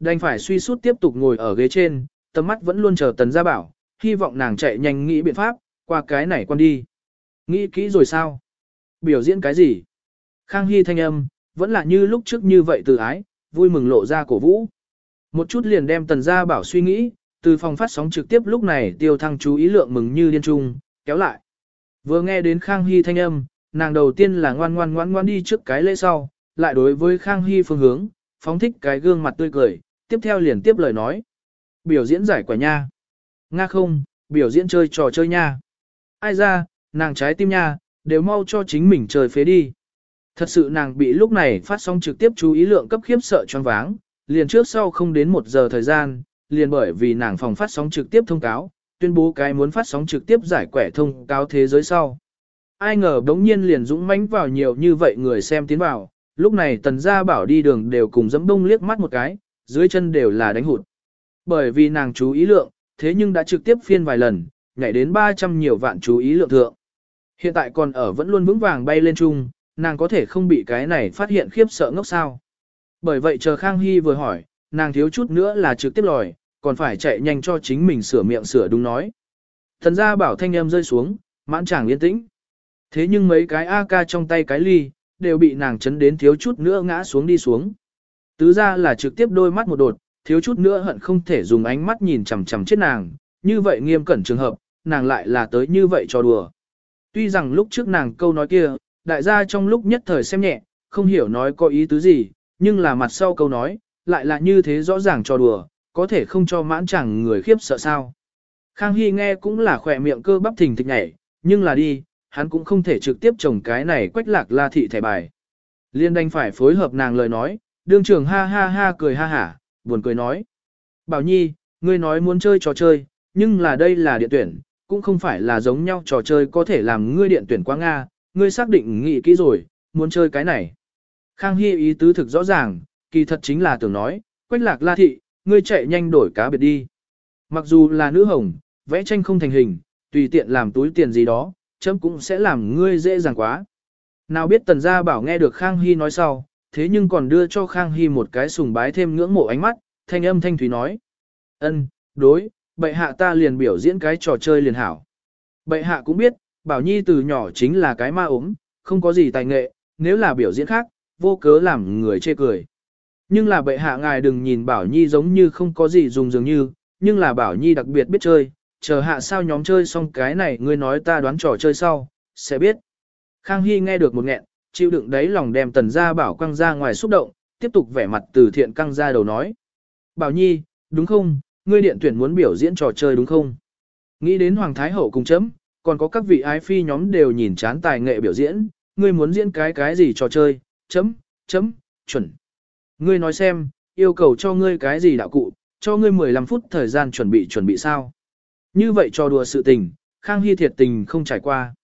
Đành phải suy sút tiếp tục ngồi ở ghế trên, tầm mắt vẫn luôn chờ tần gia bảo, hy vọng nàng chạy nhanh nghĩ biện pháp, qua cái này quan đi. Nghĩ kỹ rồi sao? Biểu diễn cái gì? Khang Hy thanh âm, vẫn là như lúc trước như vậy từ ái, vui mừng lộ ra cổ vũ. Một chút liền đem tần gia bảo suy nghĩ, từ phòng phát sóng trực tiếp lúc này tiêu thăng chú ý lượng mừng như điên trung, kéo lại. Vừa nghe đến Khang Hy thanh âm, nàng đầu tiên là ngoan ngoan ngoan ngoan đi trước cái lễ sau, lại đối với Khang Hy phương hướng, phóng thích cái gương mặt tươi cười, tiếp theo liền tiếp lời nói. Biểu diễn giải quả nha. Nga không, biểu diễn chơi trò chơi nha. Ai ra, nàng trái tim nha, đều mau cho chính mình trời phế đi. Thật sự nàng bị lúc này phát sóng trực tiếp chú ý lượng cấp khiếp sợ choáng váng, liền trước sau không đến một giờ thời gian, liền bởi vì nàng phòng phát sóng trực tiếp thông cáo, tuyên bố cái muốn phát sóng trực tiếp giải quẻ thông cáo thế giới sau. Ai ngờ đống nhiên liền dũng mãnh vào nhiều như vậy người xem tiến vào, lúc này tần gia bảo đi đường đều cùng dẫm đông liếc mắt một cái, dưới chân đều là đánh hụt. Bởi vì nàng chú ý lượng, thế nhưng đã trực tiếp phiên vài lần, nhảy đến 300 nhiều vạn chú ý lượng thượng. Hiện tại còn ở vẫn luôn vững vàng bay lên chung, nàng có thể không bị cái này phát hiện khiếp sợ ngốc sao. Bởi vậy chờ Khang Hy vừa hỏi, nàng thiếu chút nữa là trực tiếp lòi, còn phải chạy nhanh cho chính mình sửa miệng sửa đúng nói. Thần gia bảo thanh em rơi xuống, mãn chàng yên tĩnh. Thế nhưng mấy cái AK trong tay cái ly, đều bị nàng chấn đến thiếu chút nữa ngã xuống đi xuống. Tứ ra là trực tiếp đôi mắt một đột, thiếu chút nữa hận không thể dùng ánh mắt nhìn chằm chằm chết nàng, như vậy nghiêm cẩn trường hợp, nàng lại là tới như vậy cho đùa. Tuy rằng lúc trước nàng câu nói kia, đại gia trong lúc nhất thời xem nhẹ, không hiểu nói có ý tứ gì, nhưng là mặt sau câu nói, lại là như thế rõ ràng cho đùa, có thể không cho mãn chẳng người khiếp sợ sao. Khang Hy nghe cũng là khỏe miệng cơ bắp thình thịch nhảy, nhưng là đi, hắn cũng không thể trực tiếp trồng cái này quách lạc la thị thẻ bài. Liên đành phải phối hợp nàng lời nói, đương trưởng ha ha ha cười ha hả, buồn cười nói. Bảo Nhi, ngươi nói muốn chơi trò chơi, nhưng là đây là điện tuyển, cũng không phải là giống nhau trò chơi có thể làm ngươi điện tuyển quá Nga, ngươi xác định nghĩ kỹ rồi, muốn chơi cái này. Khang Hy ý tứ thực rõ ràng, kỳ thật chính là tưởng nói, quách lạc la thị, ngươi chạy nhanh đổi cá biệt đi. Mặc dù là nữ hồng, vẽ tranh không thành hình, tùy tiện làm túi tiền gì đó, chấm cũng sẽ làm ngươi dễ dàng quá. Nào biết tần gia bảo nghe được Khang Hy nói sau, thế nhưng còn đưa cho Khang Hy một cái sùng bái thêm ngưỡng mộ ánh mắt, thanh âm thanh thúy nói. ân, đối, bệ hạ ta liền biểu diễn cái trò chơi liền hảo. Bệ hạ cũng biết, Bảo Nhi từ nhỏ chính là cái ma ốm, không có gì tài nghệ, nếu là biểu diễn khác, vô cớ làm người chê cười. Nhưng là bệ hạ ngài đừng nhìn Bảo Nhi giống như không có gì dùng dường như, nhưng là Bảo Nhi đặc biệt biết chơi, chờ hạ sao nhóm chơi xong cái này ngươi nói ta đoán trò chơi sau, sẽ biết. Khang Hy nghe được một nghẹn, chịu đựng đấy lòng đem tần gia bảo quăng ra ngoài xúc động, tiếp tục vẻ mặt từ thiện căng ra đầu nói. Bảo Nhi, đúng không, ngươi điện tuyển muốn biểu diễn trò chơi đúng không? Nghĩ đến Hoàng Thái Hậu cùng chấm, còn có các vị ái phi nhóm đều nhìn chán tài nghệ biểu diễn, ngươi muốn diễn cái cái gì trò chơi, chấm, chấm, chuẩn. Ngươi nói xem, yêu cầu cho ngươi cái gì đạo cụ, cho ngươi 15 phút thời gian chuẩn bị chuẩn bị sao. Như vậy cho đùa sự tình, Khang Hy thiệt tình không trải qua.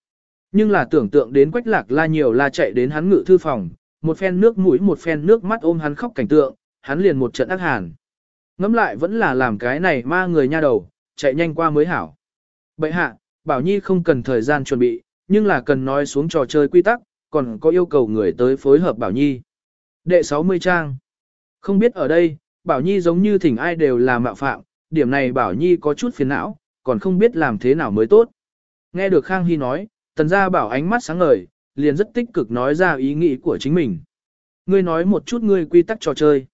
Nhưng là tưởng tượng đến quách lạc la nhiều la chạy đến hắn ngự thư phòng, một phen nước mũi một phen nước mắt ôm hắn khóc cảnh tượng, hắn liền một trận ác hàn. Ngắm lại vẫn là làm cái này ma người nha đầu, chạy nhanh qua mới hảo. Bậy hạ, Bảo Nhi không cần thời gian chuẩn bị, nhưng là cần nói xuống trò chơi quy tắc, còn có yêu cầu người tới phối hợp Bảo Nhi. Đệ 60 trang. Không biết ở đây, Bảo Nhi giống như thỉnh ai đều là mạo phạm, điểm này Bảo Nhi có chút phiền não, còn không biết làm thế nào mới tốt. Nghe được Khang Hy nói, tần gia bảo ánh mắt sáng ngời, liền rất tích cực nói ra ý nghĩ của chính mình. Ngươi nói một chút ngươi quy tắc trò chơi.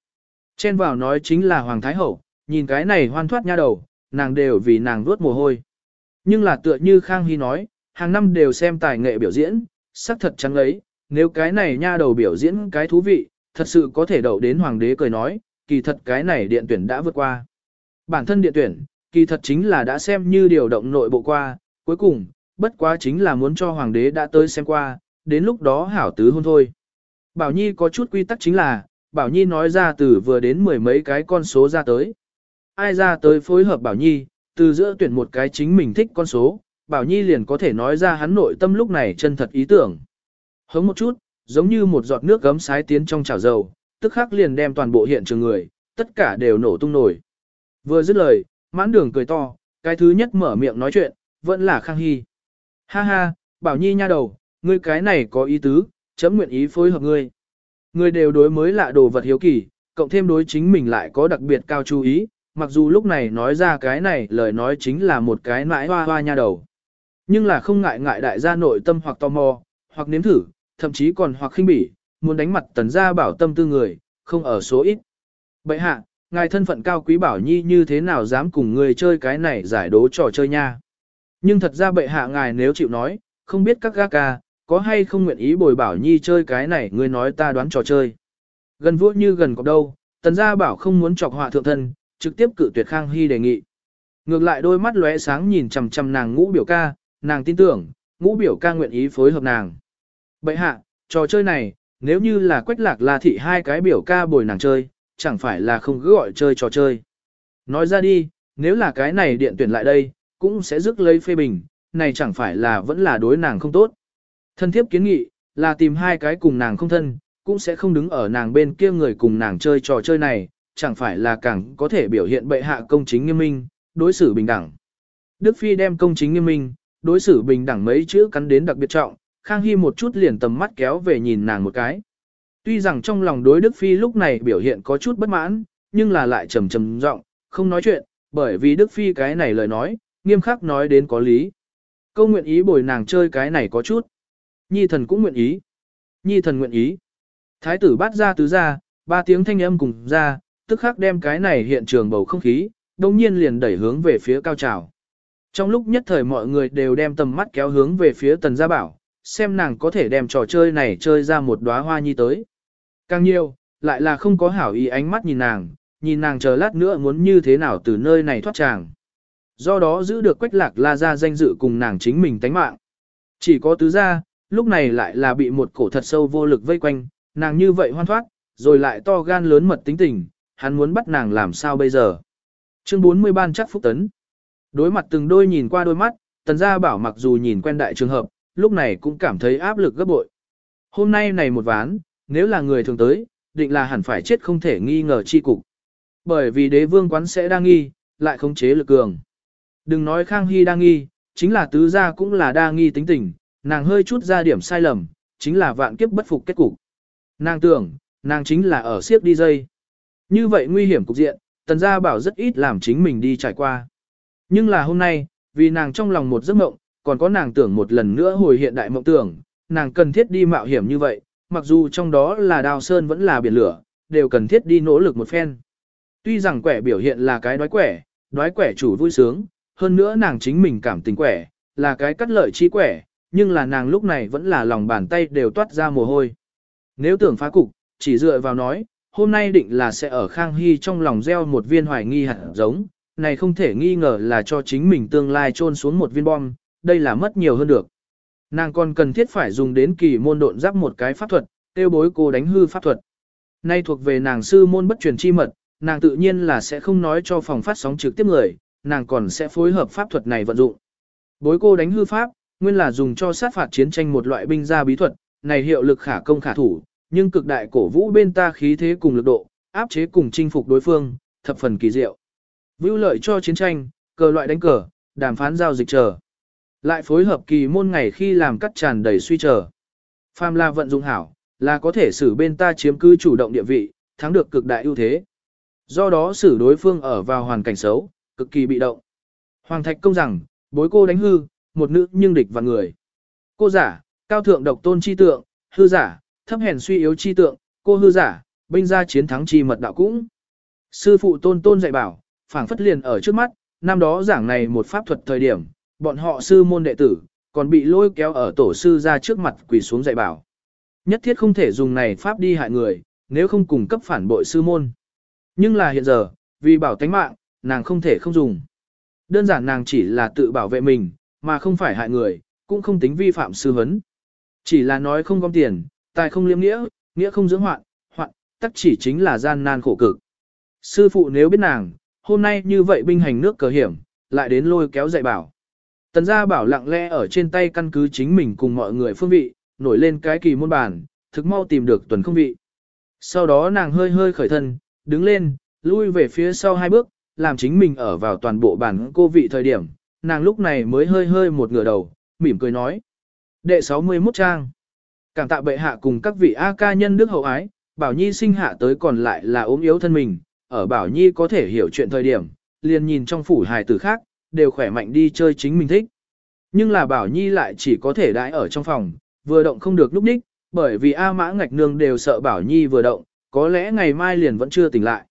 Chen vào nói chính là Hoàng Thái Hậu, nhìn cái này hoan thoát nha đầu, nàng đều vì nàng ruốt mồ hôi. Nhưng là tựa như Khang Hy nói, hàng năm đều xem tài nghệ biểu diễn, sắc thật trắng ấy, nếu cái này nha đầu biểu diễn cái thú vị, thật sự có thể đậu đến Hoàng đế cười nói, kỳ thật cái này điện tuyển đã vượt qua. Bản thân điện tuyển, kỳ thật chính là đã xem như điều động nội bộ qua, cuối cùng, bất quá chính là muốn cho hoàng đế đã tới xem qua, đến lúc đó hảo tứ hôn thôi. Bảo Nhi có chút quy tắc chính là, Bảo Nhi nói ra từ vừa đến mười mấy cái con số ra tới. Ai ra tới phối hợp Bảo Nhi, từ giữa tuyển một cái chính mình thích con số, Bảo Nhi liền có thể nói ra hắn nội tâm lúc này chân thật ý tưởng. Hống một chút, giống như một giọt nước gấm sái tiến trong chảo dầu, tức khắc liền đem toàn bộ hiện trường người, tất cả đều nổ tung nổi. Vừa dứt lời, mãn đường cười to, cái thứ nhất mở miệng nói chuyện, vẫn là Khang Hy. Ha ha, bảo nhi nha đầu, ngươi cái này có ý tứ, chấm nguyện ý phối hợp ngươi. Ngươi đều đối mới lạ đồ vật hiếu kỳ, cộng thêm đối chính mình lại có đặc biệt cao chú ý, mặc dù lúc này nói ra cái này lời nói chính là một cái mãi hoa hoa nha đầu. Nhưng là không ngại ngại đại gia nội tâm hoặc tò mò, hoặc nếm thử, thậm chí còn hoặc khinh bỉ, muốn đánh mặt tần gia bảo tâm tư người, không ở số ít. Bậy hạ, ngài thân phận cao quý bảo nhi như thế nào dám cùng người chơi cái này giải đố trò chơi nha. Nhưng thật ra bệ hạ ngài nếu chịu nói, không biết các ga ca, có hay không nguyện ý bồi bảo nhi chơi cái này người nói ta đoán trò chơi. Gần vua như gần cọc đâu, tần gia bảo không muốn chọc họa thượng thân, trực tiếp cự tuyệt Khang Hy đề nghị. Ngược lại đôi mắt lóe sáng nhìn chằm chằm nàng ngũ biểu ca, nàng tin tưởng, ngũ biểu ca nguyện ý phối hợp nàng. Bậy hạ, trò chơi này, nếu như là quách lạc là thị hai cái biểu ca bồi nàng chơi, chẳng phải là không cứ gọi chơi trò chơi. Nói ra đi, nếu là cái này điện tuyển lại đây, cũng sẽ rước lấy phê bình, này chẳng phải là vẫn là đối nàng không tốt. Thân thiếp kiến nghị, là tìm hai cái cùng nàng không thân, cũng sẽ không đứng ở nàng bên kia người cùng nàng chơi trò chơi này, chẳng phải là càng có thể biểu hiện bệ hạ công chính nghiêm minh, đối xử bình đẳng. Đức Phi đem công chính nghiêm minh, đối xử bình đẳng mấy chữ cắn đến đặc biệt trọng, Khang Hy một chút liền tầm mắt kéo về nhìn nàng một cái. Tuy rằng trong lòng đối Đức Phi lúc này biểu hiện có chút bất mãn, nhưng là lại trầm trầm giọng, không nói chuyện, bởi vì Đức Phi cái này lời nói, nghiêm khắc nói đến có lý. Câu nguyện ý bồi nàng chơi cái này có chút. Nhi thần cũng nguyện ý. Nhi thần nguyện ý. Thái tử bắt ra tứ ra, ba tiếng thanh âm cùng ra, tức khắc đem cái này hiện trường bầu không khí, đồng nhiên liền đẩy hướng về phía cao trào. Trong lúc nhất thời mọi người đều đem tầm mắt kéo hướng về phía tần gia bảo, xem nàng có thể đem trò chơi này chơi ra một đóa hoa nhi tới. Càng nhiều, lại là không có hảo ý ánh mắt nhìn nàng, nhìn nàng chờ lát nữa muốn như thế nào từ nơi này thoát tràng. Do đó giữ được quách lạc la ra danh dự cùng nàng chính mình tánh mạng. Chỉ có tứ gia, lúc này lại là bị một cổ thật sâu vô lực vây quanh, nàng như vậy hoan thoát, rồi lại to gan lớn mật tính tình, hắn muốn bắt nàng làm sao bây giờ. Chương 40 ban chắc phúc tấn. Đối mặt từng đôi nhìn qua đôi mắt, tần gia bảo mặc dù nhìn quen đại trường hợp, lúc này cũng cảm thấy áp lực gấp bội. Hôm nay này một ván, nếu là người thường tới, định là hẳn phải chết không thể nghi ngờ chi cục. Bởi vì đế vương quán sẽ đang nghi, lại không chế lực cường. Đừng nói Khang Hy đa nghi, chính là tứ gia cũng là đa nghi tính tình, nàng hơi chút ra điểm sai lầm, chính là vạn kiếp bất phục kết cục. Nàng tưởng, nàng chính là ở siếp đi dây. Như vậy nguy hiểm cục diện, tần gia bảo rất ít làm chính mình đi trải qua. Nhưng là hôm nay, vì nàng trong lòng một giấc mộng, còn có nàng tưởng một lần nữa hồi hiện đại mộng tưởng, nàng cần thiết đi mạo hiểm như vậy, mặc dù trong đó là đào sơn vẫn là biển lửa, đều cần thiết đi nỗ lực một phen. Tuy rằng quẻ biểu hiện là cái đói quẻ, đói quẻ chủ vui sướng, hơn nữa nàng chính mình cảm tình quẻ, là cái cắt lợi chi quẻ, nhưng là nàng lúc này vẫn là lòng bàn tay đều toát ra mồ hôi. Nếu tưởng phá cục, chỉ dựa vào nói, hôm nay định là sẽ ở Khang Hy trong lòng gieo một viên hoài nghi hạt giống, này không thể nghi ngờ là cho chính mình tương lai trôn xuống một viên bom, đây là mất nhiều hơn được. Nàng còn cần thiết phải dùng đến kỳ môn độn giáp một cái pháp thuật, tiêu bối cô đánh hư pháp thuật. Nay thuộc về nàng sư môn bất truyền chi mật, nàng tự nhiên là sẽ không nói cho phòng phát sóng trực tiếp người, nàng còn sẽ phối hợp pháp thuật này vận dụng. Bối cô đánh hư pháp, nguyên là dùng cho sát phạt chiến tranh một loại binh gia bí thuật, này hiệu lực khả công khả thủ, nhưng cực đại cổ vũ bên ta khí thế cùng lực độ, áp chế cùng chinh phục đối phương, thập phần kỳ diệu. Vưu lợi cho chiến tranh, cờ loại đánh cờ, đàm phán giao dịch chờ. Lại phối hợp kỳ môn ngày khi làm cắt tràn đầy suy chờ. Phàm là vận dụng hảo, là có thể xử bên ta chiếm cứ chủ động địa vị, thắng được cực đại ưu thế. Do đó xử đối phương ở vào hoàn cảnh xấu, cực kỳ bị động. Hoàng Thạch công rằng, bối cô đánh hư, một nữ nhưng địch và người. Cô giả, cao thượng độc tôn chi tượng, hư giả, thấp hèn suy yếu chi tượng, cô hư giả, binh ra chiến thắng chi mật đạo cũng. Sư phụ tôn tôn dạy bảo, phảng phất liền ở trước mắt, năm đó giảng này một pháp thuật thời điểm, bọn họ sư môn đệ tử, còn bị lôi kéo ở tổ sư ra trước mặt quỳ xuống dạy bảo. Nhất thiết không thể dùng này pháp đi hại người, nếu không cung cấp phản bội sư môn. Nhưng là hiện giờ, vì bảo tánh mạng, nàng không thể không dùng. Đơn giản nàng chỉ là tự bảo vệ mình, mà không phải hại người, cũng không tính vi phạm sư vấn. Chỉ là nói không gom tiền, tài không liêm nghĩa, nghĩa không dưỡng hoạn, hoạn, tắc chỉ chính là gian nan khổ cực. Sư phụ nếu biết nàng, hôm nay như vậy binh hành nước cờ hiểm, lại đến lôi kéo dạy bảo. Tần gia bảo lặng lẽ ở trên tay căn cứ chính mình cùng mọi người phương vị, nổi lên cái kỳ môn bản, thực mau tìm được tuần không vị. Sau đó nàng hơi hơi khởi thân, đứng lên, lui về phía sau hai bước, làm chính mình ở vào toàn bộ bản cô vị thời điểm, nàng lúc này mới hơi hơi một ngửa đầu, mỉm cười nói. Đệ 61 trang. Cảm tạ bệ hạ cùng các vị A ca nhân đức hậu ái, Bảo Nhi sinh hạ tới còn lại là ốm yếu thân mình, ở Bảo Nhi có thể hiểu chuyện thời điểm, liền nhìn trong phủ hài tử khác, đều khỏe mạnh đi chơi chính mình thích. Nhưng là Bảo Nhi lại chỉ có thể đãi ở trong phòng, vừa động không được núp đích, bởi vì A Mã Ngạch Nương đều sợ Bảo Nhi vừa động, có lẽ ngày mai liền vẫn chưa tỉnh lại.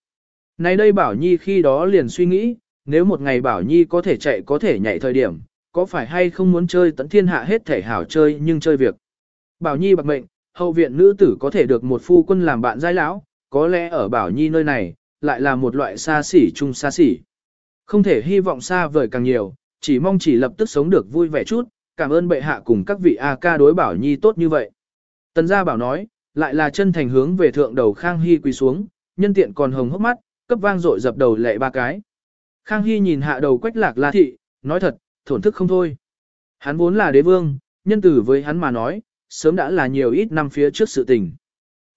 Này đây Bảo Nhi khi đó liền suy nghĩ, nếu một ngày Bảo Nhi có thể chạy có thể nhảy thời điểm, có phải hay không muốn chơi tận thiên hạ hết thể hảo chơi nhưng chơi việc. Bảo Nhi bạc mệnh, hậu viện nữ tử có thể được một phu quân làm bạn giai lão, có lẽ ở Bảo Nhi nơi này, lại là một loại xa xỉ chung xa xỉ. Không thể hy vọng xa vời càng nhiều, chỉ mong chỉ lập tức sống được vui vẻ chút, cảm ơn bệ hạ cùng các vị A ca đối Bảo Nhi tốt như vậy. Tần gia bảo nói, lại là chân thành hướng về thượng đầu Khang Hy quỳ xuống, nhân tiện còn hồng hốc mắt, cấp vang dội dập đầu lệ ba cái. Khang Hy nhìn hạ đầu quách lạc la thị, nói thật, thổn thức không thôi. Hắn vốn là đế vương, nhân tử với hắn mà nói, sớm đã là nhiều ít năm phía trước sự tình.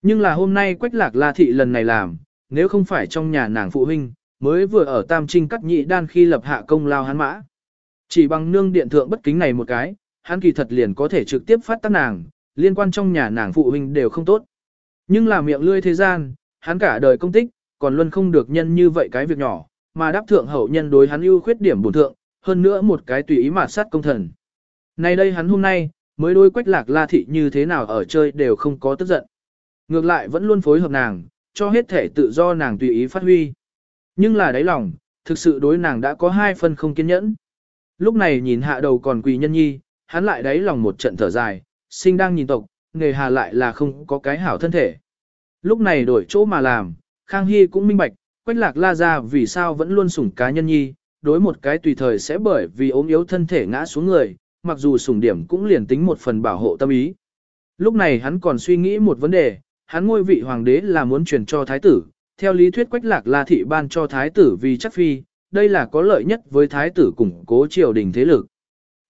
Nhưng là hôm nay quách lạc la thị lần này làm, nếu không phải trong nhà nàng phụ huynh, mới vừa ở tam trinh cắt nhị đan khi lập hạ công lao hắn mã. Chỉ bằng nương điện thượng bất kính này một cái, hắn kỳ thật liền có thể trực tiếp phát tác nàng, liên quan trong nhà nàng phụ huynh đều không tốt. Nhưng là miệng lươi thế gian, hắn cả đời công tích, còn luôn không được nhân như vậy cái việc nhỏ, mà đáp thượng hậu nhân đối hắn ưu khuyết điểm bổn thượng, hơn nữa một cái tùy ý mà sát công thần. Nay đây hắn hôm nay, mới đôi quách lạc la thị như thế nào ở chơi đều không có tức giận. Ngược lại vẫn luôn phối hợp nàng, cho hết thể tự do nàng tùy ý phát huy. Nhưng là đáy lòng, thực sự đối nàng đã có hai phân không kiên nhẫn. Lúc này nhìn hạ đầu còn quỳ nhân nhi, hắn lại đáy lòng một trận thở dài, sinh đang nhìn tộc, nghề hà lại là không có cái hảo thân thể. Lúc này đổi chỗ mà làm, Khang Hy cũng minh bạch, Quách Lạc La ra vì sao vẫn luôn sủng cá nhân nhi, đối một cái tùy thời sẽ bởi vì ốm yếu thân thể ngã xuống người, mặc dù sủng điểm cũng liền tính một phần bảo hộ tâm ý. Lúc này hắn còn suy nghĩ một vấn đề, hắn ngôi vị hoàng đế là muốn truyền cho thái tử, theo lý thuyết Quách Lạc La thị ban cho thái tử vì chắc phi, đây là có lợi nhất với thái tử củng cố triều đình thế lực.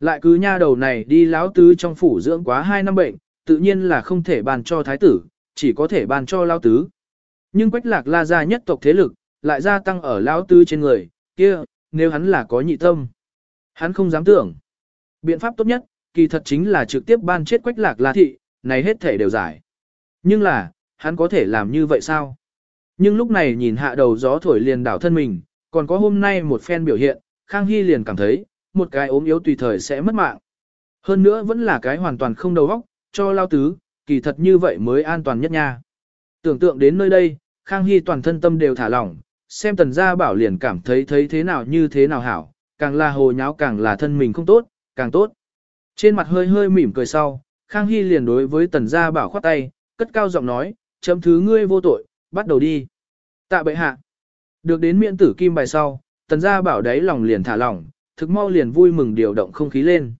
Lại cứ nha đầu này đi lão tứ trong phủ dưỡng quá 2 năm bệnh, tự nhiên là không thể ban cho thái tử, chỉ có thể ban cho lão tứ. Nhưng quách lạc la gia nhất tộc thế lực, lại gia tăng ở lão tứ trên người, kia, nếu hắn là có nhị tâm. Hắn không dám tưởng. Biện pháp tốt nhất, kỳ thật chính là trực tiếp ban chết quách lạc la thị, này hết thể đều giải. Nhưng là, hắn có thể làm như vậy sao? Nhưng lúc này nhìn hạ đầu gió thổi liền đảo thân mình, còn có hôm nay một phen biểu hiện, Khang Hy liền cảm thấy, một cái ốm yếu tùy thời sẽ mất mạng. Hơn nữa vẫn là cái hoàn toàn không đầu óc, cho lao tứ, kỳ thật như vậy mới an toàn nhất nha. Tưởng tượng đến nơi đây, Khang Hy toàn thân tâm đều thả lỏng, xem tần gia bảo liền cảm thấy thấy thế nào như thế nào hảo, càng là hồ nháo càng là thân mình không tốt, càng tốt. Trên mặt hơi hơi mỉm cười sau, Khang Hy liền đối với tần gia bảo khoát tay, cất cao giọng nói, chấm thứ ngươi vô tội, bắt đầu đi. Tạ bệ hạ. Được đến miễn tử kim bài sau, tần gia bảo đấy lòng liền thả lỏng, thực mau liền vui mừng điều động không khí lên.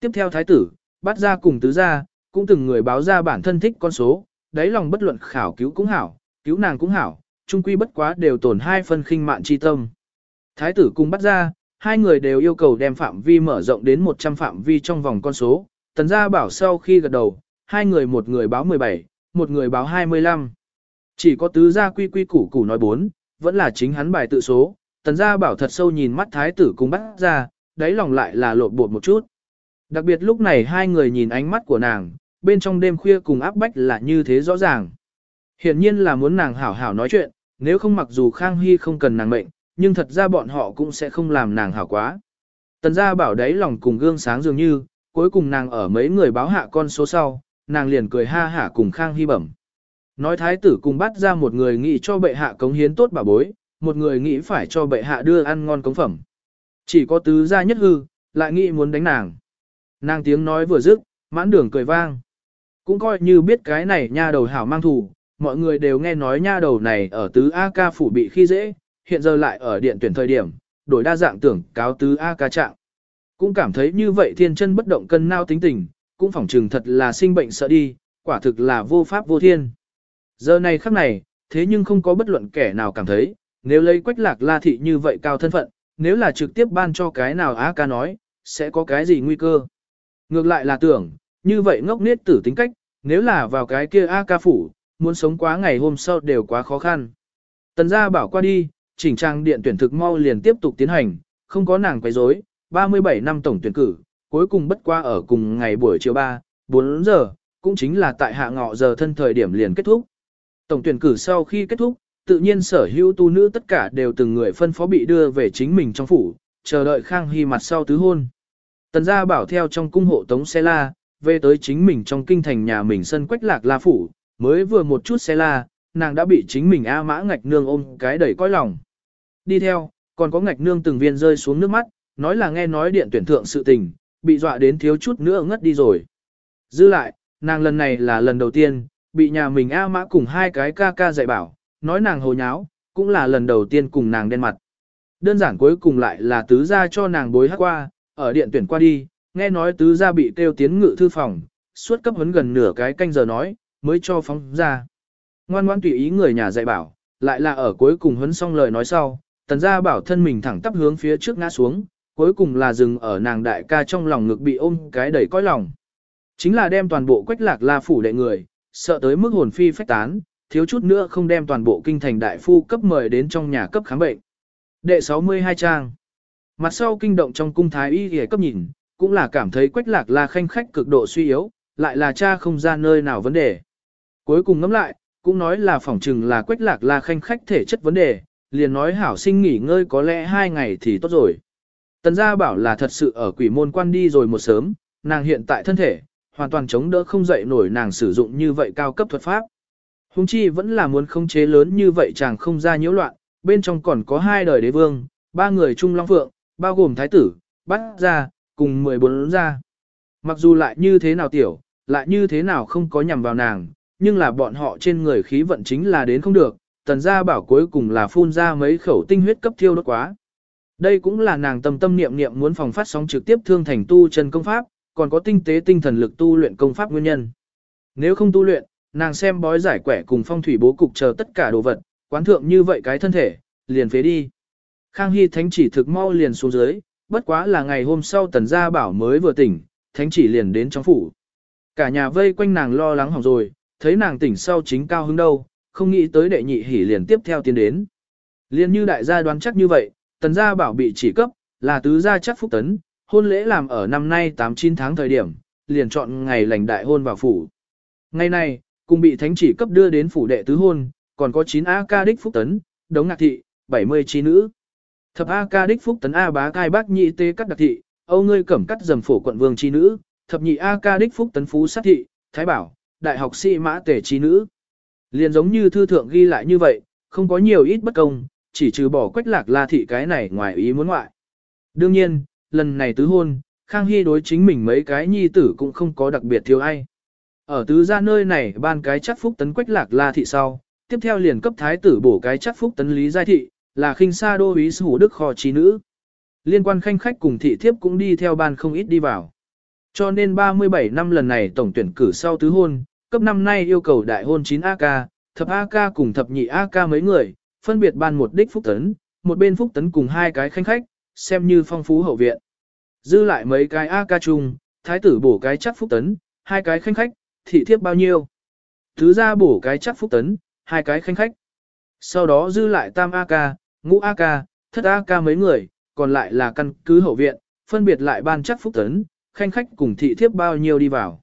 Tiếp theo thái tử, bắt ra cùng tứ gia, cũng từng người báo ra bản thân thích con số, đáy lòng bất luận khảo cứu cũng hảo, cứu nàng cũng hảo, chung quy bất quá đều tổn hai phân khinh mạn chi tâm. Thái tử cùng bắt ra, hai người đều yêu cầu đem phạm vi mở rộng đến 100 phạm vi trong vòng con số, tần gia bảo sau khi gật đầu, hai người một người báo 17, một người báo 25. Chỉ có tứ gia quy quy củ củ nói 4, vẫn là chính hắn bài tự số, tần gia bảo thật sâu nhìn mắt thái tử cùng bắt ra, đáy lòng lại là lộn bột một chút. Đặc biệt lúc này hai người nhìn ánh mắt của nàng, bên trong đêm khuya cùng áp bách là như thế rõ ràng. Hiển nhiên là muốn nàng hảo hảo nói chuyện, nếu không mặc dù Khang Hy không cần nàng mệnh, nhưng thật ra bọn họ cũng sẽ không làm nàng hảo quá. Tần gia bảo đáy lòng cùng gương sáng dường như, cuối cùng nàng ở mấy người báo hạ con số sau, nàng liền cười ha hả cùng Khang Hy bẩm. Nói thái tử cùng bắt ra một người nghĩ cho bệ hạ cống hiến tốt bà bối, một người nghĩ phải cho bệ hạ đưa ăn ngon cống phẩm. Chỉ có tứ gia nhất hư, lại nghĩ muốn đánh nàng. Nàng tiếng nói vừa dứt, mãn đường cười vang. Cũng coi như biết cái này nha đầu hảo mang thù, mọi người đều nghe nói nha đầu này ở tứ A ca phủ bị khi dễ, hiện giờ lại ở điện tuyển thời điểm, đổi đa dạng tưởng cáo tứ A ca trạng. Cũng cảm thấy như vậy thiên chân bất động cân nao tính tình, cũng phỏng trừng thật là sinh bệnh sợ đi, quả thực là vô pháp vô thiên. Giờ này khắc này, thế nhưng không có bất luận kẻ nào cảm thấy, nếu lấy quách lạc la thị như vậy cao thân phận, nếu là trực tiếp ban cho cái nào a ca nói, sẽ có cái gì nguy cơ. Ngược lại là tưởng, như vậy ngốc nết tử tính cách, nếu là vào cái kia A ca phủ, muốn sống quá ngày hôm sau đều quá khó khăn. Tần gia bảo qua đi, chỉnh trang điện tuyển thực mau liền tiếp tục tiến hành, không có nàng quấy rối, 37 năm tổng tuyển cử, cuối cùng bất qua ở cùng ngày buổi chiều 3, 4 giờ, cũng chính là tại hạ ngọ giờ thân thời điểm liền kết thúc. Tổng tuyển cử sau khi kết thúc, tự nhiên sở hữu tu nữ tất cả đều từng người phân phó bị đưa về chính mình trong phủ, chờ đợi Khang Hy mặt sau tứ hôn. Tần gia bảo theo trong cung hộ tống xe la, về tới chính mình trong kinh thành nhà mình sân quách lạc la phủ, mới vừa một chút xe la, nàng đã bị chính mình A mã ngạch nương ôm cái đẩy coi lòng. Đi theo, còn có ngạch nương từng viên rơi xuống nước mắt, nói là nghe nói điện tuyển thượng sự tình, bị dọa đến thiếu chút nữa ngất đi rồi. Dư lại, nàng lần này là lần đầu tiên, bị nhà mình A mã cùng hai cái ca ca dạy bảo, nói nàng hồ nháo, cũng là lần đầu tiên cùng nàng đen mặt. Đơn giản cuối cùng lại là tứ gia cho nàng bối hát qua, ở điện tuyển qua đi, nghe nói tứ gia bị kêu tiến ngự thư phòng, suốt cấp huấn gần nửa cái canh giờ nói, mới cho phóng ra. Ngoan ngoan tùy ý người nhà dạy bảo, lại là ở cuối cùng huấn xong lời nói sau, tần gia bảo thân mình thẳng tắp hướng phía trước ngã xuống, cuối cùng là dừng ở nàng đại ca trong lòng ngực bị ôm cái đầy cõi lòng. Chính là đem toàn bộ quách lạc la phủ đệ người, sợ tới mức hồn phi phách tán, thiếu chút nữa không đem toàn bộ kinh thành đại phu cấp mời đến trong nhà cấp khám bệnh. Đệ 62 trang Mặt sau kinh động trong cung thái y y cấp nhìn, cũng là cảm thấy quách lạc la khanh khách cực độ suy yếu, lại là cha không ra nơi nào vấn đề. Cuối cùng ngẫm lại, cũng nói là phỏng chừng là quách lạc là khanh khách thể chất vấn đề, liền nói hảo sinh nghỉ ngơi có lẽ hai ngày thì tốt rồi. Tần gia bảo là thật sự ở quỷ môn quan đi rồi một sớm, nàng hiện tại thân thể, hoàn toàn chống đỡ không dậy nổi nàng sử dụng như vậy cao cấp thuật pháp. Hùng chi vẫn là muốn khống chế lớn như vậy chàng không ra nhiễu loạn, bên trong còn có hai đời đế vương, ba người trung long phượng, bao gồm thái tử, bát gia cùng 14 gia. Mặc dù lại như thế nào tiểu, lại như thế nào không có nhằm vào nàng, nhưng là bọn họ trên người khí vận chính là đến không được, tần gia bảo cuối cùng là phun ra mấy khẩu tinh huyết cấp thiêu đốt quá. Đây cũng là nàng tâm tâm niệm niệm muốn phòng phát sóng trực tiếp thương thành tu chân công pháp, còn có tinh tế tinh thần lực tu luyện công pháp nguyên nhân. Nếu không tu luyện, nàng xem bói giải quẻ cùng phong thủy bố cục chờ tất cả đồ vật, quán thượng như vậy cái thân thể, liền phế đi. Khang Hy thánh chỉ thực mau liền xuống dưới, bất quá là ngày hôm sau tần gia bảo mới vừa tỉnh, thánh chỉ liền đến trong phủ. Cả nhà vây quanh nàng lo lắng hỏng rồi, thấy nàng tỉnh sau chính cao hứng đâu, không nghĩ tới đệ nhị hỉ liền tiếp theo tiến đến. Liên như đại gia đoán chắc như vậy, tần gia bảo bị chỉ cấp, là tứ gia chắc phúc tấn, hôn lễ làm ở năm nay 8-9 tháng thời điểm, liền chọn ngày lành đại hôn vào phủ. Ngày này, cùng bị thánh chỉ cấp đưa đến phủ đệ tứ hôn, còn có 9 A ca đích phúc tấn, đống ngạc thị, 70 chi nữ. Thập A ca đích phúc tấn A bá cai bác nhị tê cắt đặc thị, Âu ngươi cẩm cắt dầm phổ quận vương chi nữ, thập nhị A ca đích phúc tấn phú sát thị, thái bảo, đại học sĩ mã tể chi nữ. Liền giống như thư thượng ghi lại như vậy, không có nhiều ít bất công, chỉ trừ bỏ quách lạc la thị cái này ngoài ý muốn ngoại. Đương nhiên, lần này tứ hôn, Khang Hy đối chính mình mấy cái nhi tử cũng không có đặc biệt thiếu ai. Ở tứ gia nơi này ban cái chắc phúc tấn quách lạc la thị sau, tiếp theo liền cấp thái tử bổ cái chắc phúc tấn lý giai thị, là khinh sa đô ý hủ đức kho trí nữ. Liên quan khanh khách cùng thị thiếp cũng đi theo ban không ít đi vào. Cho nên 37 năm lần này tổng tuyển cử sau tứ hôn, cấp năm nay yêu cầu đại hôn 9 AK, thập AK cùng thập nhị AK mấy người, phân biệt ban một đích phúc tấn, một bên phúc tấn cùng hai cái khanh khách, xem như phong phú hậu viện. Dư lại mấy cái AK chung, thái tử bổ cái chắc phúc tấn, hai cái khanh khách, thị thiếp bao nhiêu. Thứ ra bổ cái chắc phúc tấn, hai cái khanh khách. Sau đó dư lại tam AK, ngũ AK, thất AK mấy người, còn lại là căn cứ hậu viện, phân biệt lại ban chắc phúc tấn, khanh khách cùng thị thiếp bao nhiêu đi vào.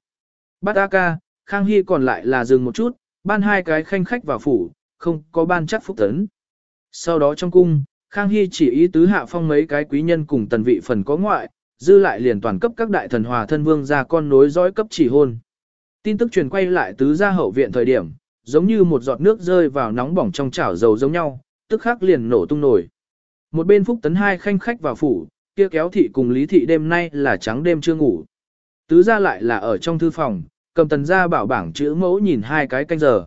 Bát AK, Khang Hy còn lại là dừng một chút, ban hai cái khanh khách vào phủ, không có ban chắc phúc tấn. Sau đó trong cung, Khang Hy chỉ ý tứ hạ phong mấy cái quý nhân cùng tần vị phần có ngoại, dư lại liền toàn cấp các đại thần hòa thân vương ra con nối dõi cấp chỉ hôn. Tin tức truyền quay lại tứ gia hậu viện thời điểm, giống như một giọt nước rơi vào nóng bỏng trong chảo dầu giống nhau, tức khắc liền nổ tung nổi. Một bên phúc tấn hai khanh khách vào phủ, kia kéo thị cùng lý thị đêm nay là trắng đêm chưa ngủ. Tứ gia lại là ở trong thư phòng, cầm tần gia bảo bảng chữ mẫu nhìn hai cái canh giờ.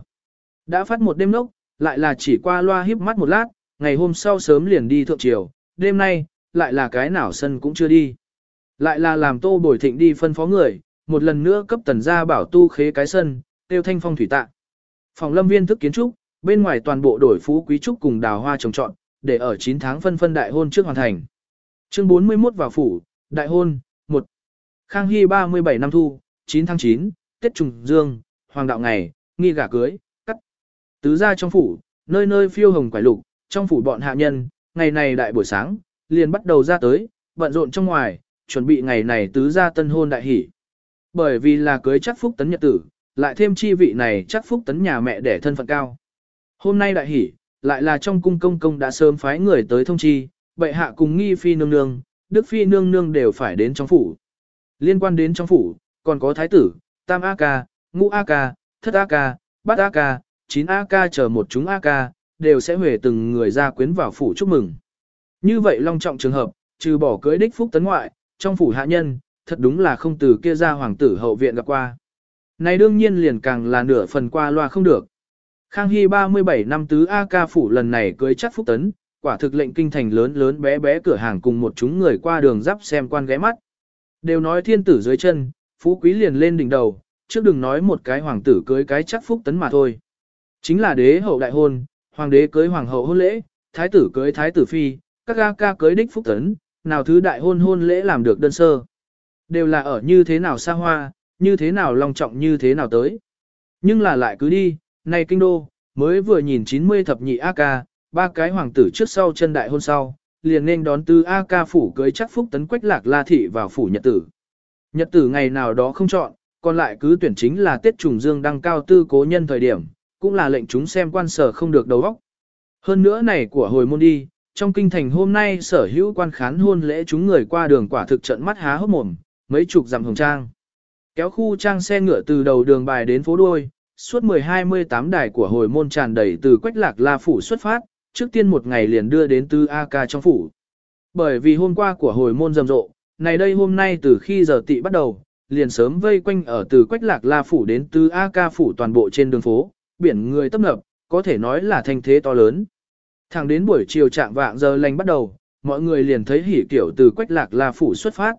Đã phát một đêm nốc, lại là chỉ qua loa híp mắt một lát, ngày hôm sau sớm liền đi thượng triều, đêm nay, lại là cái nào sân cũng chưa đi. Lại là làm tô bồi thịnh đi phân phó người, một lần nữa cấp tần gia bảo tu khế cái sân, tiêu thanh phong thủy tạ. Phòng lâm viên thức kiến trúc, bên ngoài toàn bộ đổi phú quý trúc cùng đào hoa trồng trọn, để ở 9 tháng phân phân đại hôn trước hoàn thành. Chương 41 vào phủ, đại hôn, 1. Khang Hy 37 năm thu, 9 tháng 9, Tết Trùng Dương, Hoàng đạo ngày, nghi gả cưới, cắt. Tứ gia trong phủ, nơi nơi phiêu hồng quải lục, trong phủ bọn hạ nhân, ngày này đại buổi sáng, liền bắt đầu ra tới, bận rộn trong ngoài, chuẩn bị ngày này tứ gia tân hôn đại hỷ. Bởi vì là cưới chắc phúc tấn nhật tử, lại thêm chi vị này chắc phúc tấn nhà mẹ để thân phận cao, Hôm nay đại hỉ, lại là trong cung công công đã sớm phái người tới thông chi, bệ hạ cùng nghi phi nương nương, đức phi nương nương đều phải đến trong phủ. Liên quan đến trong phủ, còn có thái tử, tam A ca, ngũ A ca, thất A ca, bát A ca, chín A ca chờ một chúng A ca, đều sẽ huề từng người ra quyến vào phủ chúc mừng. Như vậy long trọng trường hợp, trừ bỏ cưới đích phúc tấn ngoại, trong phủ hạ nhân, thật đúng là không từ kia ra hoàng tử hậu viện gặp qua. Này đương nhiên liền càng là nửa phần qua loa không được. Khang Hy 37 năm tứ A ca phủ lần này cưới chắc phúc tấn, quả thực lệnh kinh thành lớn lớn bé bé cửa hàng cùng một chúng người qua đường dắp xem quan ghé mắt. Đều nói thiên tử dưới chân, phú quý liền lên đỉnh đầu, trước đừng nói một cái hoàng tử cưới cái chắc phúc tấn mà thôi. Chính là đế hậu đại hôn, hoàng đế cưới hoàng hậu hôn lễ, thái tử cưới thái tử phi, các A ca cưới đích phúc tấn, nào thứ đại hôn hôn lễ làm được đơn sơ. Đều là ở như thế nào xa hoa, như thế nào long trọng như thế nào tới. Nhưng là lại cứ đi, nay kinh đô, mới vừa nhìn 90 thập nhị A ca, ba cái hoàng tử trước sau chân đại hôn sau, liền nên đón tư A ca phủ cưới chắc phúc tấn quách lạc la thị vào phủ nhật tử. Nhật tử ngày nào đó không chọn, còn lại cứ tuyển chính là tiết trùng dương đăng cao tư cố nhân thời điểm, cũng là lệnh chúng xem quan sở không được đầu óc. Hơn nữa này của hồi môn đi, trong kinh thành hôm nay sở hữu quan khán hôn lễ chúng người qua đường quả thực trận mắt há hốc mồm, mấy chục dặm hồng trang. Kéo khu trang xe ngựa từ đầu đường bài đến phố đuôi, suốt 10-28 đài của hồi môn tràn đầy từ quách lạc la phủ xuất phát, trước tiên một ngày liền đưa đến tư A ca trong phủ. Bởi vì hôm qua của hồi môn rầm rộ, này đây hôm nay từ khi giờ tị bắt đầu, liền sớm vây quanh ở từ quách lạc la phủ đến từ A ca phủ toàn bộ trên đường phố, biển người tấp nập, có thể nói là thanh thế to lớn. Thẳng đến buổi chiều trạng vạng giờ lành bắt đầu, mọi người liền thấy hỉ kiểu từ quách lạc la phủ xuất phát.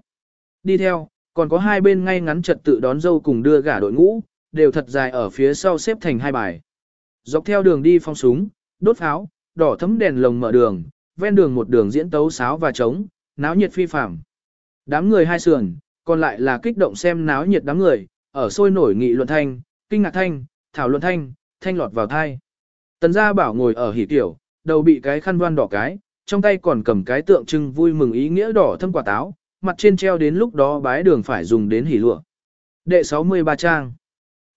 Đi theo, còn có hai bên ngay ngắn trật tự đón dâu cùng đưa gả đội ngũ, đều thật dài ở phía sau xếp thành hai bài. Dọc theo đường đi phong súng, đốt pháo, đỏ thấm đèn lồng mở đường, ven đường một đường diễn tấu sáo và trống, náo nhiệt phi phàm. Đám người hai sườn, còn lại là kích động xem náo nhiệt đám người, ở sôi nổi nghị luận thanh, kinh ngạc thanh, thảo luận thanh, thanh lọt vào thai. Tần gia bảo ngồi ở hỉ tiểu, đầu bị cái khăn voan đỏ cái, trong tay còn cầm cái tượng trưng vui mừng ý nghĩa đỏ thâm quả táo, mặt trên treo đến lúc đó bái đường phải dùng đến hỉ lụa. Đệ 63 trang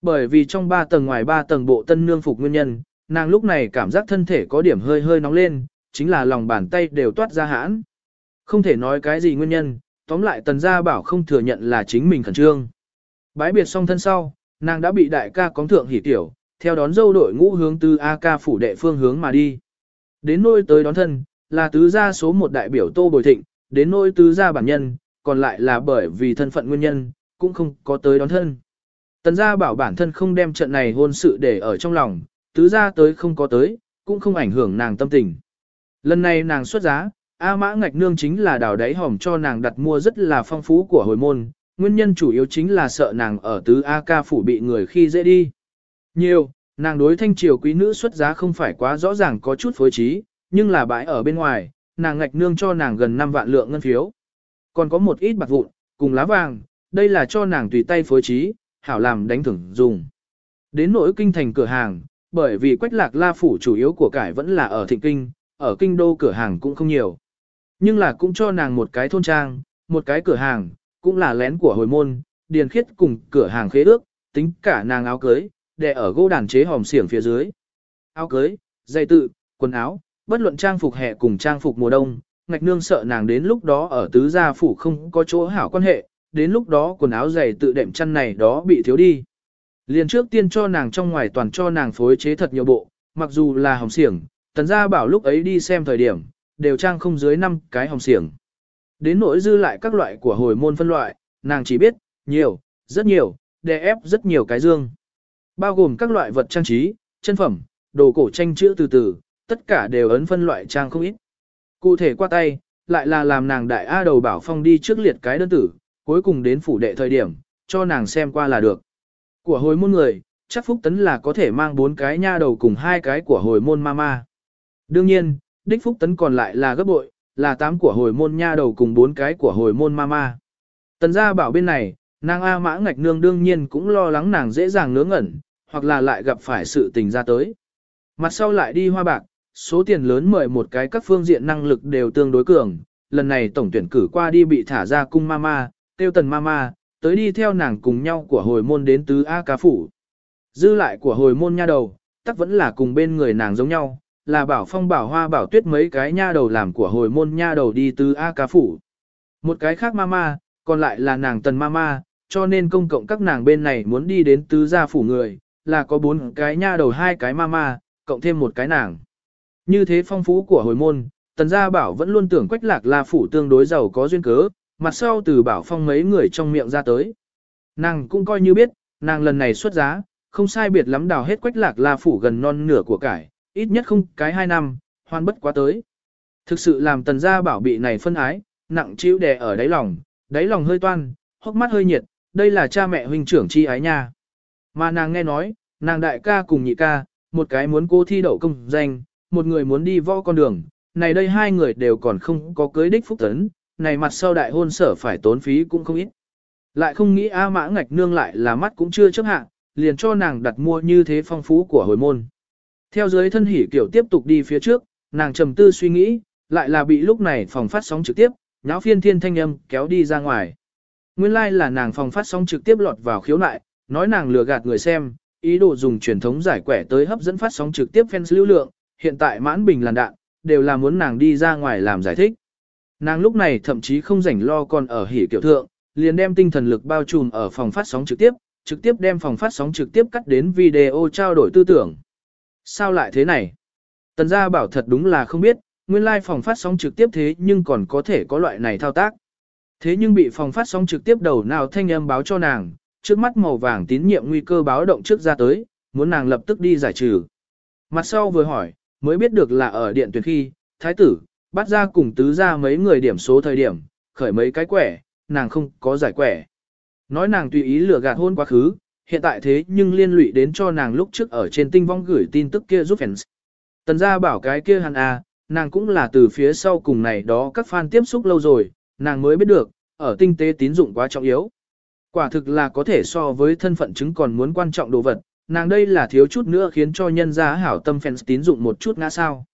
Bởi vì trong 3 tầng ngoài 3 tầng bộ tân nương phục nguyên nhân, nàng lúc này cảm giác thân thể có điểm hơi hơi nóng lên, chính là lòng bàn tay đều toát ra hãn. Không thể nói cái gì nguyên nhân, tóm lại tần gia bảo không thừa nhận là chính mình khẩn trương. Bái biệt xong thân sau, nàng đã bị đại ca cóng thượng hỉ tiểu, theo đón dâu đội ngũ hướng từ A ca phủ đệ phương hướng mà đi. Đến nôi tới đón thân, là tứ gia số một đại biểu Tô Bồi Thịnh, đến nôi tứ gia bản nhân, còn lại là bởi vì thân phận nguyên nhân, cũng không có tới đón thân. Tần gia bảo bản thân không đem trận này hôn sự để ở trong lòng, tứ gia tới không có tới, cũng không ảnh hưởng nàng tâm tình. Lần này nàng xuất giá, A mã ngạch nương chính là đào đáy hòm cho nàng đặt mua rất là phong phú của hồi môn, nguyên nhân chủ yếu chính là sợ nàng ở tứ A ca phủ bị người khi dễ đi. Nhiều, nàng đối thanh triều quý nữ xuất giá không phải quá rõ ràng có chút phối trí, nhưng là bãi ở bên ngoài, nàng ngạch nương cho nàng gần 5 vạn lượng ngân phiếu. Còn có một ít bạc vụn, cùng lá vàng, đây là cho nàng tùy tay phối trí, hảo làm đánh thưởng dùng. Đến nỗi kinh thành cửa hàng, bởi vì quách lạc la phủ chủ yếu của cải vẫn là ở thịnh kinh, ở kinh đô cửa hàng cũng không nhiều. Nhưng là cũng cho nàng một cái thôn trang, một cái cửa hàng, cũng là lén của hồi môn, điền khiết cùng cửa hàng khế ước, tính cả nàng áo cưới, để ở gỗ đàn chế hòm xiển phía dưới. Áo cưới, dây tự, quần áo, bất luận trang phục hè cùng trang phục mùa đông, ngạch nương sợ nàng đến lúc đó ở tứ gia phủ không có chỗ hảo quan hệ, đến lúc đó quần áo dày tự đệm chăn này đó bị thiếu đi. Liền trước tiên cho nàng trong ngoài toàn cho nàng phối chế thật nhiều bộ, mặc dù là hồng xiển, tần gia bảo lúc ấy đi xem thời điểm, đều trang không dưới 5 cái hồng xiềng. Đến nỗi dư lại các loại của hồi môn phân loại, nàng chỉ biết, nhiều, rất nhiều, đè ép rất nhiều cái dương. Bao gồm các loại vật trang trí, chân phẩm, đồ cổ tranh chữ từ từ, tất cả đều ấn phân loại trang không ít. Cụ thể qua tay, lại là làm nàng đại A đầu bảo phong đi trước liệt cái đơn tử, cuối cùng đến phủ đệ thời điểm, cho nàng xem qua là được. Của hồi môn người, chắc Phúc Tấn là có thể mang bốn cái nha đầu cùng hai cái của hồi môn mama. Đương nhiên, đích Phúc Tấn còn lại là gấp bội, là tám của hồi môn nha đầu cùng bốn cái của hồi môn mama. Tần gia bảo bên này, nàng A mã ngạch nương đương nhiên cũng lo lắng nàng dễ dàng ngớ ngẩn, hoặc là lại gặp phải sự tình ra tới. Mặt sau lại đi hoa bạc, số tiền lớn mời một cái các phương diện năng lực đều tương đối cường, lần này tổng tuyển cử qua đi bị thả ra cung mama, tiêu tần mama, tới đi theo nàng cùng nhau của hồi môn đến tứ A cá phủ. Dư lại của hồi môn nha đầu, tắc vẫn là cùng bên người nàng giống nhau, là bảo phong bảo hoa bảo tuyết mấy cái nha đầu làm của hồi môn nha đầu đi từ A ca phủ. Một cái khác mama, còn lại là nàng tần mama, cho nên công cộng các nàng bên này muốn đi đến tứ gia phủ người, là có bốn cái nha đầu hai cái mama, cộng thêm một cái nàng. Như thế phong phú của hồi môn, tần gia bảo vẫn luôn tưởng quách lạc là phủ tương đối giàu có duyên cớ, mặt sau từ bảo phong mấy người trong miệng ra tới. Nàng cũng coi như biết, nàng lần này xuất giá, không sai biệt lắm đào hết quách lạc la phủ gần non nửa của cải, ít nhất không cái hai năm, hoan bất quá tới. Thực sự làm tần gia bảo bị này phân ái, nặng chịu đè ở đáy lòng, đáy lòng hơi toan, hốc mắt hơi nhiệt, đây là cha mẹ huynh trưởng chi ái nha. Mà nàng nghe nói, nàng đại ca cùng nhị ca, một cái muốn cô thi đậu công danh, một người muốn đi võ con đường, này đây hai người đều còn không có cưới đích phúc tấn, này mặt sau đại hôn sở phải tốn phí cũng không ít. Lại không nghĩ A mã ngạch nương lại là mắt cũng chưa chấp hạ, liền cho nàng đặt mua như thế phong phú của hồi môn. Theo dưới thân hỉ kiểu tiếp tục đi phía trước, nàng trầm tư suy nghĩ, lại là bị lúc này phòng phát sóng trực tiếp, nháo phiên thiên thanh âm kéo đi ra ngoài. Nguyên lai like là nàng phòng phát sóng trực tiếp lọt vào khiếu nại, nói nàng lừa gạt người xem, ý đồ dùng truyền thống giải quẻ tới hấp dẫn phát sóng trực tiếp fans lưu lượng, hiện tại mãn bình làn đạn, đều là muốn nàng đi ra ngoài làm giải thích. Nàng lúc này thậm chí không rảnh lo còn ở hỉ kiểu thượng, liền đem tinh thần lực bao trùm ở phòng phát sóng trực tiếp, trực tiếp đem phòng phát sóng trực tiếp cắt đến video trao đổi tư tưởng. Sao lại thế này? Tần gia bảo thật đúng là không biết, nguyên lai like phòng phát sóng trực tiếp thế nhưng còn có thể có loại này thao tác. Thế nhưng bị phòng phát sóng trực tiếp đầu nào thanh âm báo cho nàng, trước mắt màu vàng tín nhiệm nguy cơ báo động trước ra tới, muốn nàng lập tức đi giải trừ. Mặt sau vừa hỏi, mới biết được là ở điện tuyển khi, thái tử, bắt ra cùng tứ ra mấy người điểm số thời điểm, khởi mấy cái quẻ, nàng không có giải quẻ. Nói nàng tùy ý lừa gạt hôn quá khứ, hiện tại thế nhưng liên lụy đến cho nàng lúc trước ở trên tinh vong gửi tin tức kia giúp fans. Tần gia bảo cái kia hẳn à, nàng cũng là từ phía sau cùng này đó các fan tiếp xúc lâu rồi, nàng mới biết được, ở tinh tế tín dụng quá trọng yếu. Quả thực là có thể so với thân phận chứng còn muốn quan trọng đồ vật, nàng đây là thiếu chút nữa khiến cho nhân gia hảo tâm fans tín dụng một chút ngã sao.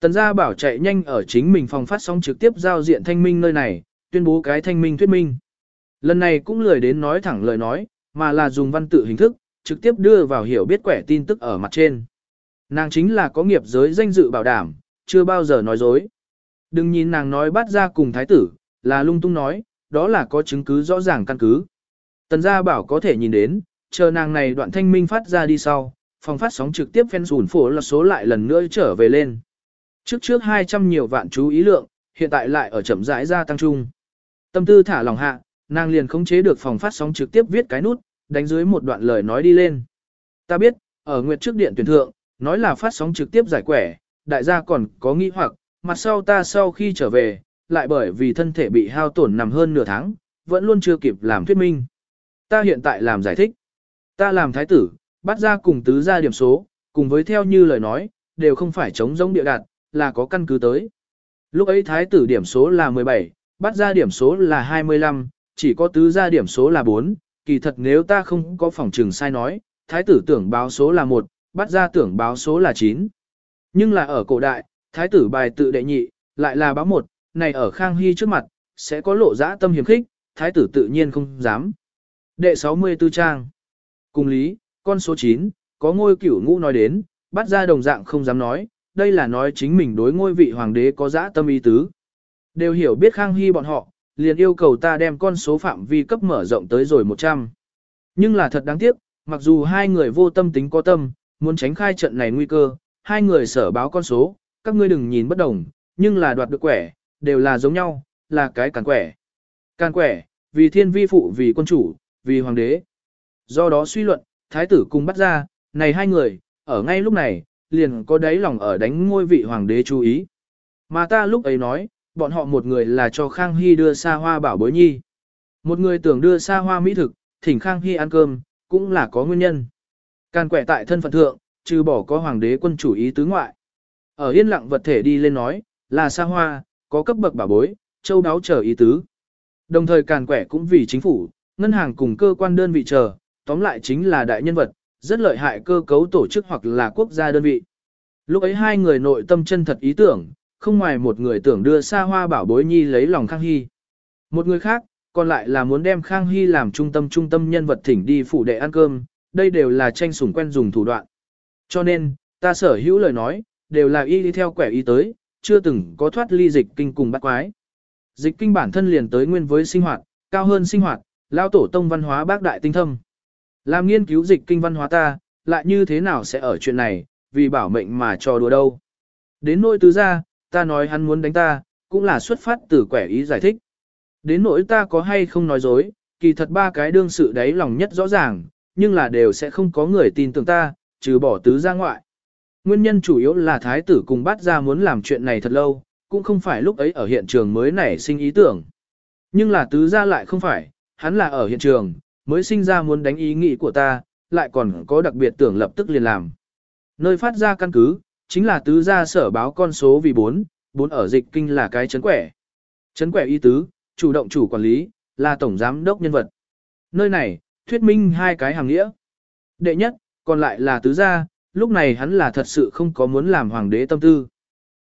Tần gia bảo chạy nhanh ở chính mình phòng phát sóng trực tiếp giao diện thanh minh nơi này, tuyên bố cái thanh minh thuyết minh. Lần này cũng lười đến nói thẳng lời nói, mà là dùng văn tự hình thức, trực tiếp đưa vào hiểu biết quẻ tin tức ở mặt trên. Nàng chính là có nghiệp giới danh dự bảo đảm, chưa bao giờ nói dối. Đừng nhìn nàng nói bắt ra cùng thái tử, là lung tung nói, đó là có chứng cứ rõ ràng căn cứ. Tần gia bảo có thể nhìn đến, chờ nàng này đoạn thanh minh phát ra đi sau, phòng phát sóng trực tiếp phen rủn phổ là số lại lần nữa trở về lên. Trước trước 200 nhiều vạn chú ý lượng, hiện tại lại ở chậm rãi gia tăng trung. Tâm tư thả lòng hạ, nàng liền khống chế được phòng phát sóng trực tiếp viết cái nút, đánh dưới một đoạn lời nói đi lên. Ta biết, ở nguyệt trước điện tuyển thượng, nói là phát sóng trực tiếp giải quẻ, đại gia còn có nghĩ hoặc, mặt sau ta sau khi trở về, lại bởi vì thân thể bị hao tổn nằm hơn nửa tháng, vẫn luôn chưa kịp làm thuyết minh. Ta hiện tại làm giải thích. Ta làm thái tử, bắt ra cùng tứ ra điểm số, cùng với theo như lời nói, đều không phải chống giống địa đạt, là có căn cứ tới. Lúc ấy thái tử điểm số là 17, bắt ra điểm số là 25, chỉ có tứ gia điểm số là 4, kỳ thật nếu ta không có phòng trừng sai nói, thái tử tưởng báo số là 1, bắt ra tưởng báo số là 9. Nhưng là ở cổ đại, thái tử bài tự đệ nhị, lại là báo 1, này ở Khang Hy trước mặt, sẽ có lộ dã tâm hiểm khích, thái tử tự nhiên không dám. Đệ 64 trang. Cùng lý, con số 9, có ngôi cửu ngũ nói đến, bắt ra đồng dạng không dám nói, đây là nói chính mình đối ngôi vị hoàng đế có dã tâm ý tứ. Đều hiểu biết Khang Hy bọn họ, liền yêu cầu ta đem con số phạm vi cấp mở rộng tới rồi 100. Nhưng là thật đáng tiếc, mặc dù hai người vô tâm tính có tâm, muốn tránh khai trận này nguy cơ, hai người sở báo con số, các ngươi đừng nhìn bất đồng, nhưng là đoạt được quẻ, đều là giống nhau, là cái càn quẻ. Càn quẻ, vì thiên vi phụ vì quân chủ, vì hoàng đế. Do đó suy luận, thái tử cùng bắt ra, này hai người, ở ngay lúc này, liền có đáy lòng ở đánh ngôi vị hoàng đế chú ý. Mà ta lúc ấy nói, bọn họ một người là cho Khang Hy đưa xa hoa bảo bối nhi. Một người tưởng đưa xa hoa mỹ thực, thỉnh Khang Hy ăn cơm, cũng là có nguyên nhân. Càn quẻ tại thân phận thượng, trừ bỏ có hoàng đế quân chủ ý tứ ngoại. Ở yên lặng vật thể đi lên nói, là xa hoa, có cấp bậc bảo bối, châu đáo chờ ý tứ. Đồng thời càn quẻ cũng vì chính phủ, ngân hàng cùng cơ quan đơn vị chờ, tóm lại chính là đại nhân vật, rất lợi hại cơ cấu tổ chức hoặc là quốc gia đơn vị. Lúc ấy hai người nội tâm chân thật ý tưởng, không ngoài một người tưởng đưa xa hoa bảo bối nhi lấy lòng Khang Hy. Một người khác, còn lại là muốn đem Khang Hy làm trung tâm trung tâm nhân vật thỉnh đi phủ đệ ăn cơm, đây đều là tranh sủng quen dùng thủ đoạn. Cho nên, ta sở hữu lời nói, đều là y đi theo quẻ y tới, chưa từng có thoát ly dịch kinh cùng bắt quái. Dịch kinh bản thân liền tới nguyên với sinh hoạt, cao hơn sinh hoạt, lao tổ tông văn hóa bác đại tinh thâm. Làm nghiên cứu dịch kinh văn hóa ta, lại như thế nào sẽ ở chuyện này, vì bảo mệnh mà cho đùa đâu. Đến nỗi tứ gia ta nói hắn muốn đánh ta, cũng là xuất phát từ quẻ ý giải thích. Đến nỗi ta có hay không nói dối, kỳ thật ba cái đương sự đấy lòng nhất rõ ràng, nhưng là đều sẽ không có người tin tưởng ta, trừ bỏ tứ ra ngoại. Nguyên nhân chủ yếu là thái tử cùng bắt ra muốn làm chuyện này thật lâu, cũng không phải lúc ấy ở hiện trường mới nảy sinh ý tưởng. Nhưng là tứ ra lại không phải, hắn là ở hiện trường, mới sinh ra muốn đánh ý nghĩ của ta, lại còn có đặc biệt tưởng lập tức liền làm. Nơi phát ra căn cứ, chính là tứ gia sở báo con số vì 4, 4 ở dịch kinh là cái chấn quẻ. Chấn quẻ y tứ, chủ động chủ quản lý, là tổng giám đốc nhân vật. Nơi này, thuyết minh hai cái hàng nghĩa. Đệ nhất, còn lại là tứ gia, lúc này hắn là thật sự không có muốn làm hoàng đế tâm tư.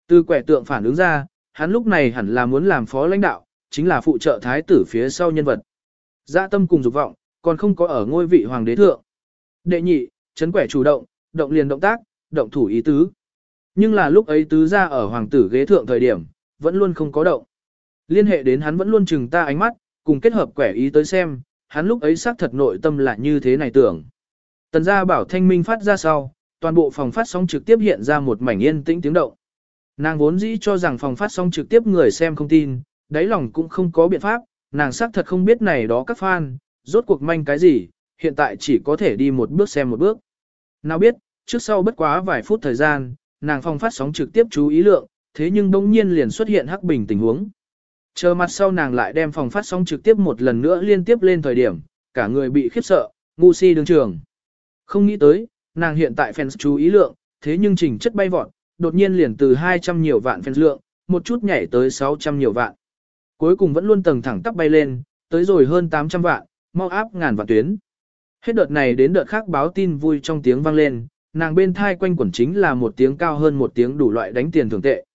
Từ quẻ tượng phản ứng ra, hắn lúc này hẳn là muốn làm phó lãnh đạo, chính là phụ trợ thái tử phía sau nhân vật. Dạ tâm cùng dục vọng, còn không có ở ngôi vị hoàng đế thượng. Đệ nhị, chấn quẻ chủ động, động liền động tác, động thủ ý tứ. Nhưng là lúc ấy tứ ra ở hoàng tử ghế thượng thời điểm, vẫn luôn không có động. Liên hệ đến hắn vẫn luôn chừng ta ánh mắt, cùng kết hợp quẻ ý tới xem, hắn lúc ấy xác thật nội tâm là như thế này tưởng. Tần gia bảo thanh minh phát ra sau, toàn bộ phòng phát sóng trực tiếp hiện ra một mảnh yên tĩnh tiếng động. Nàng vốn dĩ cho rằng phòng phát sóng trực tiếp người xem không tin, đáy lòng cũng không có biện pháp, nàng xác thật không biết này đó các fan, rốt cuộc manh cái gì, hiện tại chỉ có thể đi một bước xem một bước. Nào biết, trước sau bất quá vài phút thời gian, nàng phòng phát sóng trực tiếp chú ý lượng, thế nhưng bỗng nhiên liền xuất hiện hắc bình tình huống. Chờ mặt sau nàng lại đem phòng phát sóng trực tiếp một lần nữa liên tiếp lên thời điểm, cả người bị khiếp sợ, ngu si đường trường. Không nghĩ tới, nàng hiện tại fans chú ý lượng, thế nhưng trình chất bay vọt, đột nhiên liền từ 200 nhiều vạn fans lượng, một chút nhảy tới 600 nhiều vạn. Cuối cùng vẫn luôn tầng thẳng tắp bay lên, tới rồi hơn 800 vạn, mau áp ngàn vạn tuyến. Hết đợt này đến đợt khác báo tin vui trong tiếng vang lên, nàng bên thai quanh quẩn chính là một tiếng cao hơn một tiếng đủ loại đánh tiền thường tệ.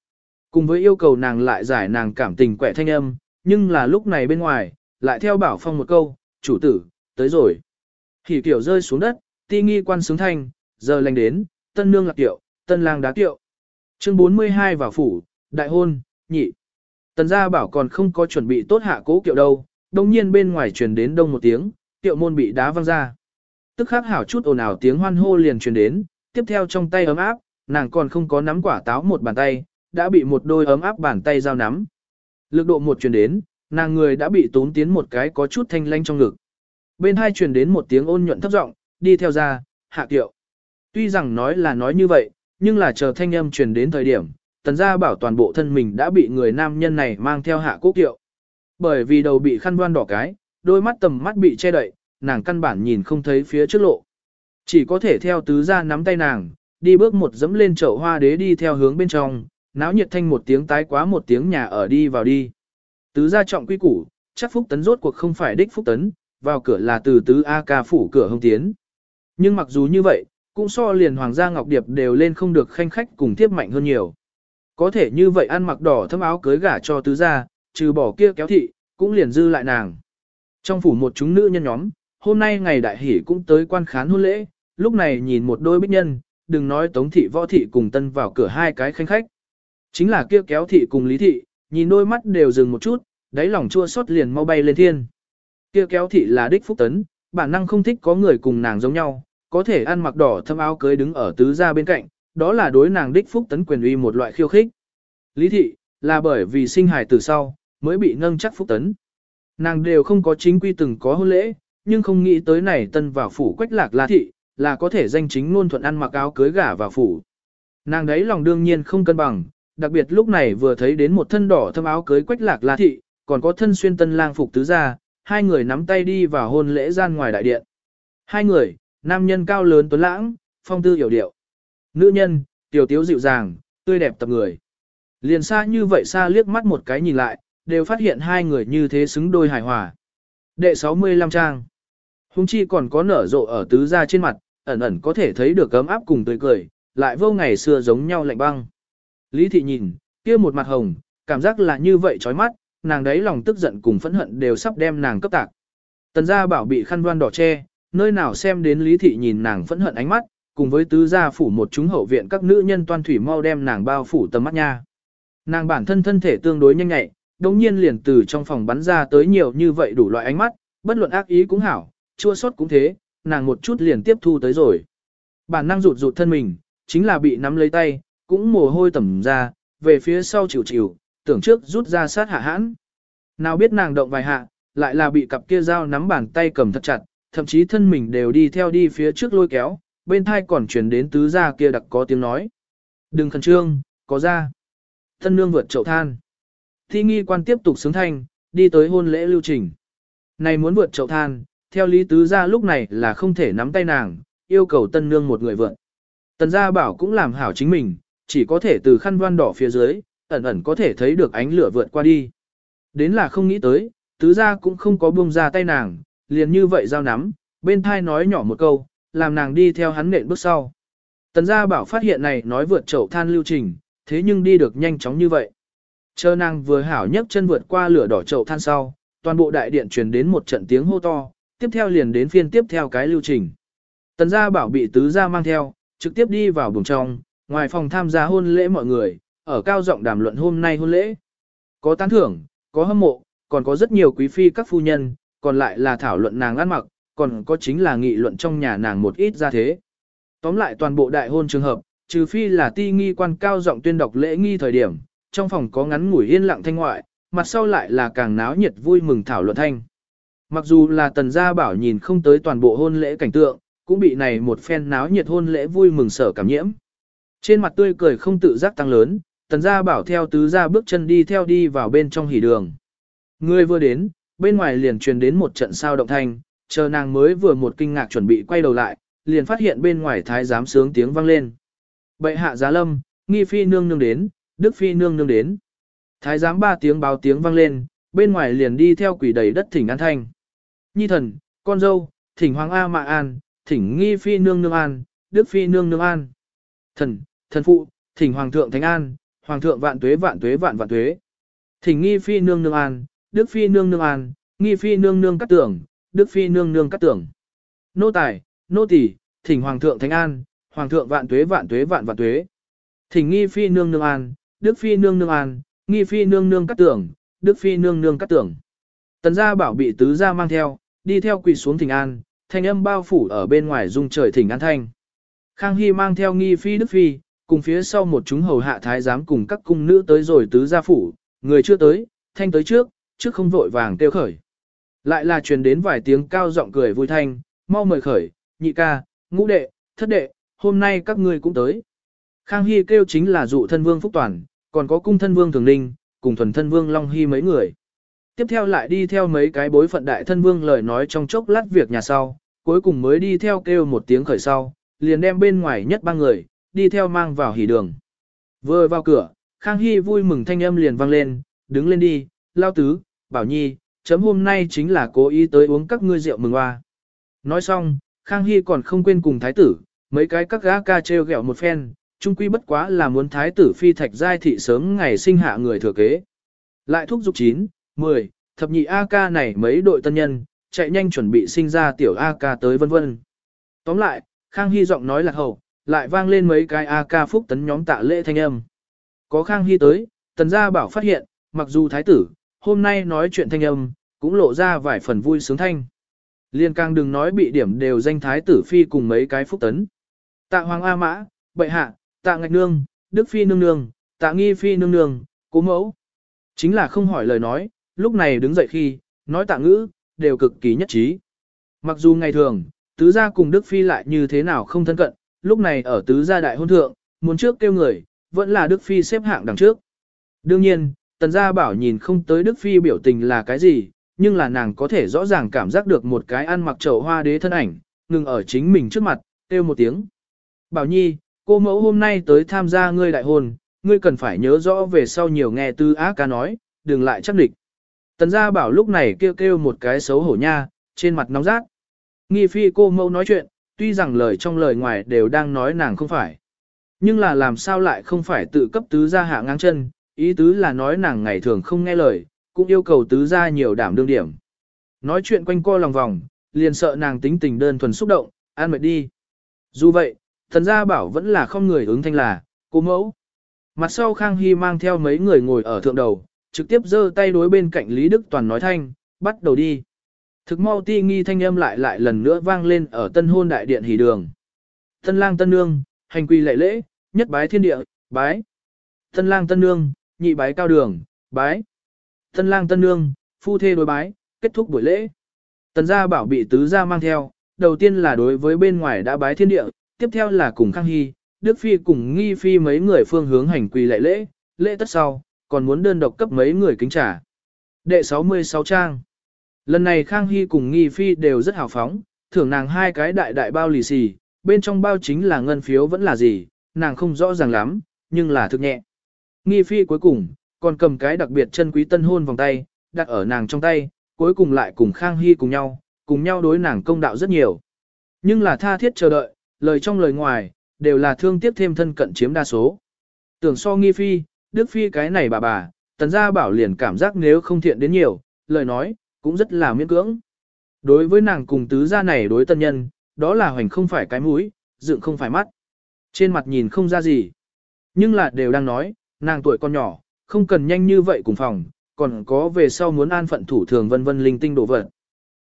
Cùng với yêu cầu nàng lại giải nàng cảm tình quẻ thanh âm, nhưng là lúc này bên ngoài, lại theo bảo phong một câu, chủ tử, tới rồi. Hỉ tiểu rơi xuống đất, ti nghi quan sướng thanh, giờ lành đến, tân nương lạc tiệu, tân lang đá tiệu. Chương 42 vào phủ, đại hôn, nhị. Tần gia bảo còn không có chuẩn bị tốt hạ cố kiệu đâu, đồng nhiên bên ngoài truyền đến đông một tiếng, tiệu môn bị đá văng ra. Tức khắc hảo chút ồn ào tiếng hoan hô liền truyền đến, tiếp theo trong tay ấm áp, nàng còn không có nắm quả táo một bàn tay, đã bị một đôi ấm áp bàn tay giao nắm. Lực độ một truyền đến, nàng người đã bị tốn tiến một cái có chút thanh lanh trong ngực. Bên hai truyền đến một tiếng ôn nhuận thấp giọng, đi theo ra, hạ kiệu. Tuy rằng nói là nói như vậy, nhưng là chờ thanh âm truyền đến thời điểm, tần gia bảo toàn bộ thân mình đã bị người nam nhân này mang theo hạ cố kiệu. Bởi vì đầu bị khăn đoan đỏ cái, đôi mắt tầm mắt bị che đậy, nàng căn bản nhìn không thấy phía trước lộ. Chỉ có thể theo tứ gia nắm tay nàng, đi bước một dẫm lên chậu hoa đế đi theo hướng bên trong, náo nhiệt thanh một tiếng tái quá một tiếng nhà ở đi vào đi. Tứ gia trọng quy củ, chắc phúc tấn rốt cuộc không phải đích phúc tấn, vào cửa là từ tứ A ca phủ cửa hông tiến. Nhưng mặc dù như vậy, cũng so liền hoàng gia ngọc điệp đều lên không được khanh khách cùng tiếp mạnh hơn nhiều. Có thể như vậy ăn mặc đỏ thâm áo cưới gả cho tứ gia, trừ bỏ kia kéo thị, cũng liền dư lại nàng. Trong phủ một chúng nữ nhân nhóm, hôm nay ngày đại hỷ cũng tới quan khán hôn lễ, lúc này nhìn một đôi bích nhân, đừng nói tống thị võ thị cùng tân vào cửa hai cái khanh khách. Chính là kia kéo thị cùng lý thị, nhìn đôi mắt đều dừng một chút, đáy lòng chua xót liền mau bay lên thiên. Kia kéo thị là đích phúc tấn, bản năng không thích có người cùng nàng giống nhau, có thể ăn mặc đỏ thâm áo cưới đứng ở tứ gia bên cạnh, đó là đối nàng đích phúc tấn quyền uy một loại khiêu khích. Lý thị, là bởi vì sinh hài từ sau, mới bị nâng chắc phúc tấn. Nàng đều không có chính quy từng có hôn lễ, nhưng không nghĩ tới này tân vào phủ quách lạc la thị, là có thể danh chính ngôn thuận ăn mặc áo cưới gả vào phủ. Nàng đấy lòng đương nhiên không cân bằng, đặc biệt lúc này vừa thấy đến một thân đỏ thâm áo cưới quách lạc la thị, còn có thân xuyên tân lang phục tứ gia, hai người nắm tay đi vào hôn lễ gian ngoài đại điện. Hai người, nam nhân cao lớn tuấn lãng, phong tư hiểu điệu. Nữ nhân, tiểu tiếu dịu dàng, tươi đẹp tập người. Liền xa như vậy xa liếc mắt một cái nhìn lại, đều phát hiện hai người như thế xứng đôi hài hòa. Đệ 65 trang. Hùng chi còn có nở rộ ở tứ gia trên mặt, ẩn ẩn có thể thấy được cấm áp cùng tươi cười, lại vô ngày xưa giống nhau lạnh băng. Lý thị nhìn, kia một mặt hồng, cảm giác là như vậy chói mắt, nàng đấy lòng tức giận cùng phẫn hận đều sắp đem nàng cấp tạc. Tần gia bảo bị khăn đoan đỏ che, nơi nào xem đến lý thị nhìn nàng phẫn hận ánh mắt, cùng với tứ gia phủ một chúng hậu viện các nữ nhân toan thủy mau đem nàng bao phủ tầm mắt nha. Nàng bản thân thân thể tương đối nhanh nhạy, đồng nhiên liền từ trong phòng bắn ra tới nhiều như vậy đủ loại ánh mắt, bất luận ác ý cũng hảo, chua xót cũng thế, nàng một chút liền tiếp thu tới rồi. Bản năng rụt rụt thân mình, chính là bị nắm lấy tay, cũng mồ hôi tẩm ra, về phía sau chịu chịu, tưởng trước rút ra sát hạ hãn. Nào biết nàng động vài hạ, lại là bị cặp kia dao nắm bàn tay cầm thật chặt, thậm chí thân mình đều đi theo đi phía trước lôi kéo, bên thai còn chuyển đến tứ gia kia đặc có tiếng nói. Đừng khẩn trương, có ra. Thân nương vượt chậu than. Thi nghi quan tiếp tục sướng thanh, đi tới hôn lễ lưu trình. Này muốn vượt chậu than, theo lý tứ gia lúc này là không thể nắm tay nàng, yêu cầu tân nương một người vượt. Tần gia bảo cũng làm hảo chính mình, chỉ có thể từ khăn voan đỏ phía dưới, ẩn ẩn có thể thấy được ánh lửa vượt qua đi. Đến là không nghĩ tới, tứ gia cũng không có buông ra tay nàng, liền như vậy giao nắm, bên thai nói nhỏ một câu, làm nàng đi theo hắn nện bước sau. Tần gia bảo phát hiện này nói vượt chậu than lưu trình, thế nhưng đi được nhanh chóng như vậy. Chờ nàng vừa hảo nhấc chân vượt qua lửa đỏ chậu than sau, toàn bộ đại điện truyền đến một trận tiếng hô to, tiếp theo liền đến phiên tiếp theo cái lưu trình. Tần gia bảo bị tứ gia mang theo, trực tiếp đi vào buồng trong, ngoài phòng tham gia hôn lễ mọi người, ở cao giọng đàm luận hôm nay hôn lễ. Có tán thưởng, có hâm mộ, còn có rất nhiều quý phi các phu nhân, còn lại là thảo luận nàng ăn mặc, còn có chính là nghị luận trong nhà nàng một ít ra thế. Tóm lại toàn bộ đại hôn trường hợp, trừ phi là ti nghi quan cao giọng tuyên đọc lễ nghi thời điểm, trong phòng có ngắn ngủi yên lặng thanh ngoại, mặt sau lại là càng náo nhiệt vui mừng thảo luận thanh. Mặc dù là tần gia bảo nhìn không tới toàn bộ hôn lễ cảnh tượng, cũng bị này một phen náo nhiệt hôn lễ vui mừng sở cảm nhiễm. Trên mặt tươi cười không tự giác tăng lớn, tần gia bảo theo tứ gia bước chân đi theo đi vào bên trong hỉ đường. Người vừa đến, bên ngoài liền truyền đến một trận sao động thanh, chờ nàng mới vừa một kinh ngạc chuẩn bị quay đầu lại, liền phát hiện bên ngoài thái giám sướng tiếng vang lên. Bệ hạ giá lâm, nghi phi nương nương đến, đức phi nương nương đến. Thái giám ba tiếng báo tiếng vang lên, bên ngoài liền đi theo quỷ đầy đất thỉnh an thanh. Nhi thần, con dâu, thỉnh hoàng A mạ an, thỉnh nghi phi nương nương an, đức phi nương nương an. Thần, thần phụ, thỉnh hoàng thượng thánh an, hoàng thượng vạn tuế vạn tuế vạn vạn tuế. Thỉnh nghi phi nương nương an, đức phi nương nương an, nghi phi nương nương cắt tưởng, đức phi nương nương cắt tưởng. Nô tài, nô tỳ, thỉnh hoàng thượng thánh an, hoàng thượng vạn tuế vạn tuế vạn vạn tuế. Thỉnh nghi phi nương nương an, đức phi nương nương an, nghi phi nương nương cắt tưởng, đức phi nương nương cắt tưởng. Tần gia bảo bị tứ gia mang theo, đi theo quỳ xuống thỉnh an, thanh âm bao phủ ở bên ngoài dung trời thỉnh an thanh. Khang Hy mang theo nghi phi đức phi, cùng phía sau một chúng hầu hạ thái giám cùng các cung nữ tới rồi tứ gia phủ, người chưa tới, thanh tới trước, trước không vội vàng tiêu khởi. Lại là truyền đến vài tiếng cao giọng cười vui thanh, mau mời khởi, nhị ca, ngũ đệ, thất đệ, hôm nay các ngươi cũng tới. Khang Hy kêu chính là dụ thân vương Phúc Toàn, còn có cung thân vương Thường Ninh, cùng thuần thân vương Long Hy mấy người. Tiếp theo lại đi theo mấy cái bối phận đại thân vương lời nói trong chốc lát việc nhà sau, cuối cùng mới đi theo kêu một tiếng khởi sau, liền đem bên ngoài nhất ba người, đi theo mang vào hỉ đường. Vừa vào cửa, Khang Hy vui mừng thanh âm liền vang lên, đứng lên đi, lao tứ, bảo nhi, chấm hôm nay chính là cố ý tới uống các ngươi rượu mừng hoa. Nói xong, Khang Hy còn không quên cùng thái tử, mấy cái các gã ca treo gẹo một phen, chung quy bất quá là muốn thái tử phi thạch giai thị sớm ngày sinh hạ người thừa kế. Lại thúc giục chín 10, thập nhị A ca này mấy đội tân nhân, chạy nhanh chuẩn bị sinh ra tiểu A ca tới vân vân. Tóm lại, Khang Hy giọng nói là hậu, lại vang lên mấy cái A ca phúc tấn nhóm tạ lễ thanh âm. Có Khang Hy tới, tần gia bảo phát hiện, mặc dù thái tử, hôm nay nói chuyện thanh âm, cũng lộ ra vài phần vui sướng thanh. Liên càng đừng nói bị điểm đều danh thái tử phi cùng mấy cái phúc tấn. Tạ Hoàng A Mã, bệ hạ, tạ ngạch nương, đức phi nương nương, tạ nghi phi nương nương, cố mẫu. Chính là không hỏi lời nói, lúc này đứng dậy khi, nói tạ ngữ, đều cực kỳ nhất trí. Mặc dù ngày thường, tứ gia cùng đức phi lại như thế nào không thân cận, lúc này ở tứ gia đại hôn thượng, muốn trước kêu người, vẫn là đức phi xếp hạng đằng trước. Đương nhiên, tần gia bảo nhìn không tới đức phi biểu tình là cái gì, nhưng là nàng có thể rõ ràng cảm giác được một cái ăn mặc trầu hoa đế thân ảnh, ngừng ở chính mình trước mặt, kêu một tiếng. Bảo nhi, cô mẫu hôm nay tới tham gia ngươi đại hôn, ngươi cần phải nhớ rõ về sau nhiều nghe tư á ca nói, đừng lại chắc địch. Tần gia bảo lúc này kêu kêu một cái xấu hổ nha, trên mặt nóng rát. Nghi phi cô mẫu nói chuyện, tuy rằng lời trong lời ngoài đều đang nói nàng không phải. Nhưng là làm sao lại không phải tự cấp tứ gia hạ ngang chân, ý tứ là nói nàng ngày thường không nghe lời, cũng yêu cầu tứ gia nhiều đảm đương điểm. Nói chuyện quanh co lòng vòng, liền sợ nàng tính tình đơn thuần xúc động, an mệt đi. Dù vậy, Thần gia bảo vẫn là không người ứng thanh là, cô mẫu. Mặt sau Khang Hy mang theo mấy người ngồi ở thượng đầu, trực tiếp giơ tay đối bên cạnh Lý Đức Toàn nói thanh, bắt đầu đi. Thực mau ti nghi thanh âm lại lại lần nữa vang lên ở tân hôn đại điện hỷ đường. Tân lang tân nương, hành quy lệ lễ, nhất bái thiên địa, bái. Tân lang tân nương, nhị bái cao đường, bái. Tân lang tân nương, phu thê đối bái, kết thúc buổi lễ. Tần gia bảo bị tứ gia mang theo, đầu tiên là đối với bên ngoài đã bái thiên địa, tiếp theo là cùng Khang Hy, Đức Phi cùng Nghi Phi mấy người phương hướng hành quỳ lệ lễ, lễ tất sau, còn muốn đơn độc cấp mấy người kính trả. Đệ 66 trang Lần này Khang Hy cùng Nghi Phi đều rất hào phóng, thưởng nàng hai cái đại đại bao lì xì, bên trong bao chính là ngân phiếu vẫn là gì, nàng không rõ ràng lắm, nhưng là thực nhẹ. Nghi Phi cuối cùng, còn cầm cái đặc biệt chân quý tân hôn vòng tay, đặt ở nàng trong tay, cuối cùng lại cùng Khang Hy cùng nhau, cùng nhau đối nàng công đạo rất nhiều. Nhưng là tha thiết chờ đợi, lời trong lời ngoài, đều là thương tiếc thêm thân cận chiếm đa số. Tưởng so nghi phi, đức phi cái này bà bà, tần gia bảo liền cảm giác nếu không thiện đến nhiều, lời nói, cũng rất là miễn cưỡng. Đối với nàng cùng tứ gia này đối tân nhân, đó là hoành không phải cái mũi, dựng không phải mắt. Trên mặt nhìn không ra gì. Nhưng là đều đang nói, nàng tuổi con nhỏ, không cần nhanh như vậy cùng phòng, còn có về sau muốn an phận thủ thường vân vân linh tinh đồ vật.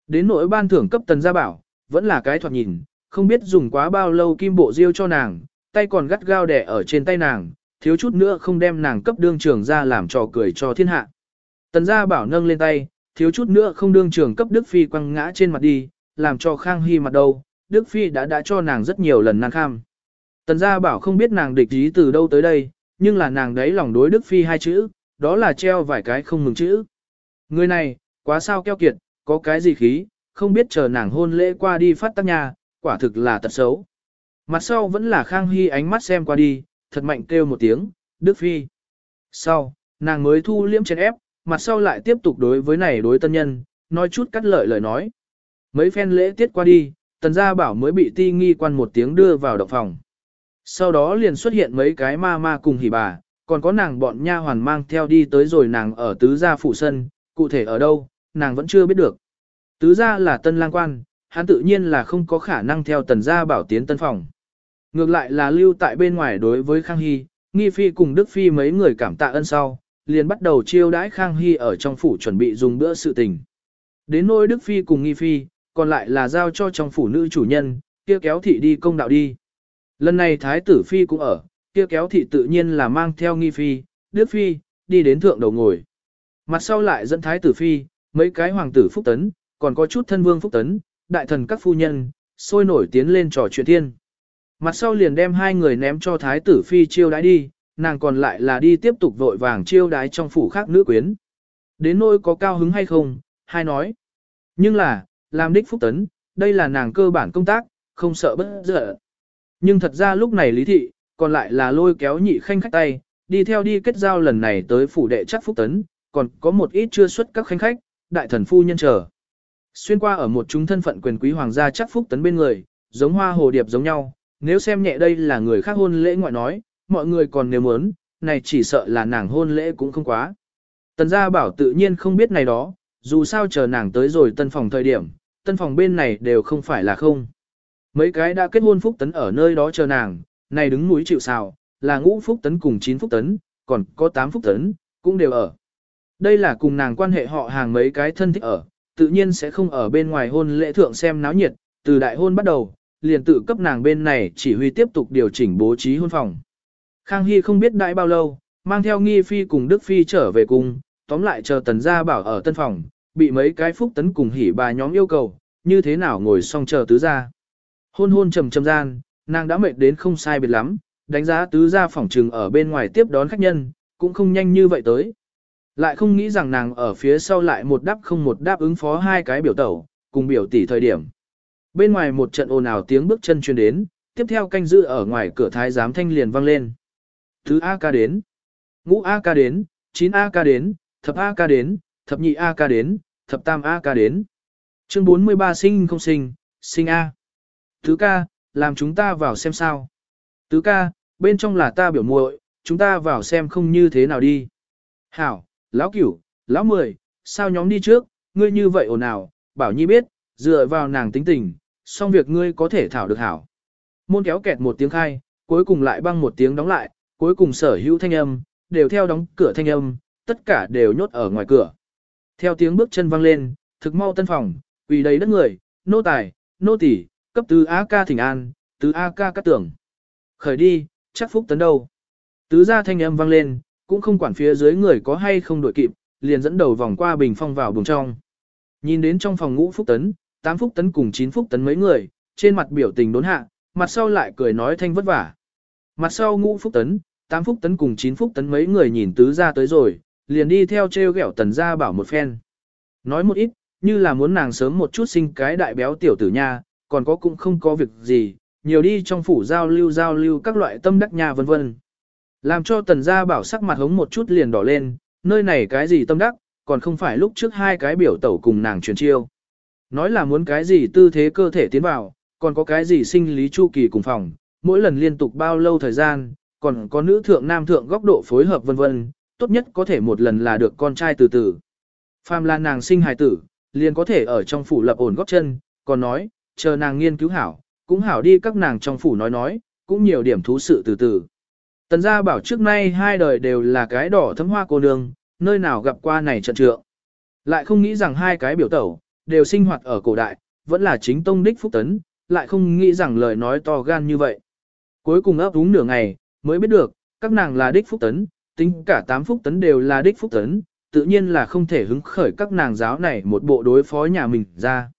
Đến nỗi ban thưởng cấp tần gia bảo, vẫn là cái thoạt nhìn, không biết dùng quá bao lâu kim bộ diêu cho nàng, tay còn gắt gao đẻ ở trên tay nàng, thiếu chút nữa không đem nàng cấp đương trường ra làm trò cười cho thiên hạ. Tần gia bảo nâng lên tay, thiếu chút nữa không đương trường cấp Đức Phi quăng ngã trên mặt đi, làm cho Khang Hy mặt đầu, Đức Phi đã đã cho nàng rất nhiều lần nan kham. Tần gia bảo không biết nàng địch ý từ đâu tới đây, nhưng là nàng đấy lòng đối Đức Phi hai chữ, đó là treo vài cái không mừng chữ. Người này, quá sao keo kiệt, có cái gì khí, không biết chờ nàng hôn lễ qua đi phát tác nhà, quả thực là tật xấu. Mặt sau vẫn là Khang Hy ánh mắt xem qua đi, thật mạnh kêu một tiếng, Đức Phi. Sau, nàng mới thu liễm chén ép, mặt sau lại tiếp tục đối với này đối tân nhân, nói chút cắt lợi lời nói. Mấy phen lễ tiết qua đi, tần gia bảo mới bị ti nghi quan một tiếng đưa vào động phòng. Sau đó liền xuất hiện mấy cái ma ma cùng hỉ bà, còn có nàng bọn nha hoàn mang theo đi tới rồi nàng ở tứ gia phủ sân, cụ thể ở đâu, nàng vẫn chưa biết được. Tứ gia là tân lang quan, hắn tự nhiên là không có khả năng theo tần gia bảo tiến tân phòng. Ngược lại là lưu tại bên ngoài đối với Khang Hy, Nghi Phi cùng Đức Phi mấy người cảm tạ ân sau, liền bắt đầu chiêu đãi Khang Hy ở trong phủ chuẩn bị dùng bữa sự tình. Đến nỗi Đức Phi cùng Nghi Phi, còn lại là giao cho trong phủ nữ chủ nhân, kia kéo thị đi công đạo đi. Lần này Thái tử Phi cũng ở, kia kéo thị tự nhiên là mang theo Nghi Phi, Đức Phi, đi đến thượng đầu ngồi. Mặt sau lại dẫn Thái tử Phi, mấy cái hoàng tử Phúc Tấn, còn có chút thân vương Phúc Tấn, đại thần các phu nhân, sôi nổi tiến lên trò chuyện thiên. Mặt sau liền đem hai người ném cho thái tử phi chiêu đái đi, nàng còn lại là đi tiếp tục vội vàng chiêu đái trong phủ khác nữ quyến. Đến nỗi có cao hứng hay không, hai nói. Nhưng là, làm đích phúc tấn, đây là nàng cơ bản công tác, không sợ bất dở. Nhưng thật ra lúc này lý thị, còn lại là lôi kéo nhị khanh khách tay, đi theo đi kết giao lần này tới phủ đệ chắc phúc tấn, còn có một ít chưa xuất các khanh khách, đại thần phu nhân chờ. Xuyên qua ở một chúng thân phận quyền quý hoàng gia chắc phúc tấn bên người, giống hoa hồ điệp giống nhau, nếu xem nhẹ đây là người khác hôn lễ ngoại nói, mọi người còn nếu muốn, này chỉ sợ là nàng hôn lễ cũng không quá. Tần gia bảo tự nhiên không biết này đó, dù sao chờ nàng tới rồi tân phòng thời điểm, tân phòng bên này đều không phải là không. Mấy cái đã kết hôn phúc tấn ở nơi đó chờ nàng, này đứng núi chịu sào, là ngũ phúc tấn cùng chín phúc tấn, còn có tám phúc tấn, cũng đều ở. Đây là cùng nàng quan hệ họ hàng mấy cái thân thích ở, tự nhiên sẽ không ở bên ngoài hôn lễ thượng xem náo nhiệt, từ đại hôn bắt đầu, liền tự cấp nàng bên này chỉ huy tiếp tục điều chỉnh bố trí hôn phòng. Khang Hy không biết đãi bao lâu, mang theo Nghi Phi cùng Đức Phi trở về cùng, tóm lại chờ tần gia bảo ở tân phòng, bị mấy cái phúc tấn cùng hỉ bà nhóm yêu cầu, như thế nào ngồi xong chờ tứ gia. Hôn hôn trầm trầm gian, nàng đã mệt đến không sai biệt lắm, đánh giá tứ gia phòng trừng ở bên ngoài tiếp đón khách nhân, cũng không nhanh như vậy tới. Lại không nghĩ rằng nàng ở phía sau lại một đáp không một đáp ứng phó hai cái biểu tẩu, cùng biểu tỷ thời điểm. Bên ngoài một trận ồn ào tiếng bước chân truyền đến, tiếp theo canh giữ ở ngoài cửa thái giám thanh liền vang lên. Thứ A ca đến, ngũ A ca đến, chín A ca đến, thập A ca đến, thập nhị A ca đến, thập tam A ca đến. Chương 43 sinh không sinh, sinh A. Thứ ca, làm chúng ta vào xem sao. Tứ ca, bên trong là ta biểu muội, chúng ta vào xem không như thế nào đi. Hảo, lão cửu, lão mười, sao nhóm đi trước, ngươi như vậy ồn ào, bảo nhi biết, dựa vào nàng tính tình, xong việc ngươi có thể thảo được hảo. Môn kéo kẹt một tiếng khai, cuối cùng lại băng một tiếng đóng lại, cuối cùng sở hữu thanh âm, đều theo đóng cửa thanh âm, tất cả đều nhốt ở ngoài cửa. Theo tiếng bước chân vang lên, thực mau tân phòng, vì đầy đất người, nô tài, nô tỷ, cấp tứ A ca thỉnh an, tứ A ca cắt tưởng. Khởi đi, chắc phúc tấn đâu. Tứ gia thanh âm vang lên, cũng không quản phía dưới người có hay không đội kịp, liền dẫn đầu vòng qua bình phong vào buồng trong. Nhìn đến trong phòng ngũ phúc tấn, tám phúc tấn cùng chín phúc tấn mấy người, trên mặt biểu tình đốn hạ, mặt sau lại cười nói thanh vất vả. Mặt sau ngũ phúc tấn, tám phúc tấn cùng chín phúc tấn mấy người nhìn tứ ra tới rồi, liền đi theo treo gẻo tần gia bảo một phen. Nói một ít, như là muốn nàng sớm một chút sinh cái đại béo tiểu tử nha, còn có cũng không có việc gì, nhiều đi trong phủ giao lưu giao lưu các loại tâm đắc nha vân vân. Làm cho tần gia bảo sắc mặt hống một chút liền đỏ lên, nơi này cái gì tâm đắc, còn không phải lúc trước hai cái biểu tẩu cùng nàng truyền chiêu. Nói là muốn cái gì tư thế cơ thể tiến vào, còn có cái gì sinh lý chu kỳ cùng phòng, mỗi lần liên tục bao lâu thời gian, còn có nữ thượng nam thượng góc độ phối hợp vân vân, tốt nhất có thể một lần là được con trai từ từ. Phàm là nàng sinh hài tử, liền có thể ở trong phủ lập ổn góp chân, còn nói, chờ nàng nghiên cứu hảo, cũng hảo đi các nàng trong phủ nói nói, cũng nhiều điểm thú sự từ từ. Tần gia bảo trước nay hai đời đều là cái đỏ thấm hoa cô nương, nơi nào gặp qua này trận trượng. Lại không nghĩ rằng hai cái biểu tẩu, đều sinh hoạt ở cổ đại, vẫn là chính tông đích phúc tấn, lại không nghĩ rằng lời nói to gan như vậy. Cuối cùng ấp úng nửa ngày, mới biết được, các nàng là đích phúc tấn, tính cả tám phúc tấn đều là đích phúc tấn, tự nhiên là không thể hứng khởi các nàng giáo này một bộ đối phó nhà mình ra.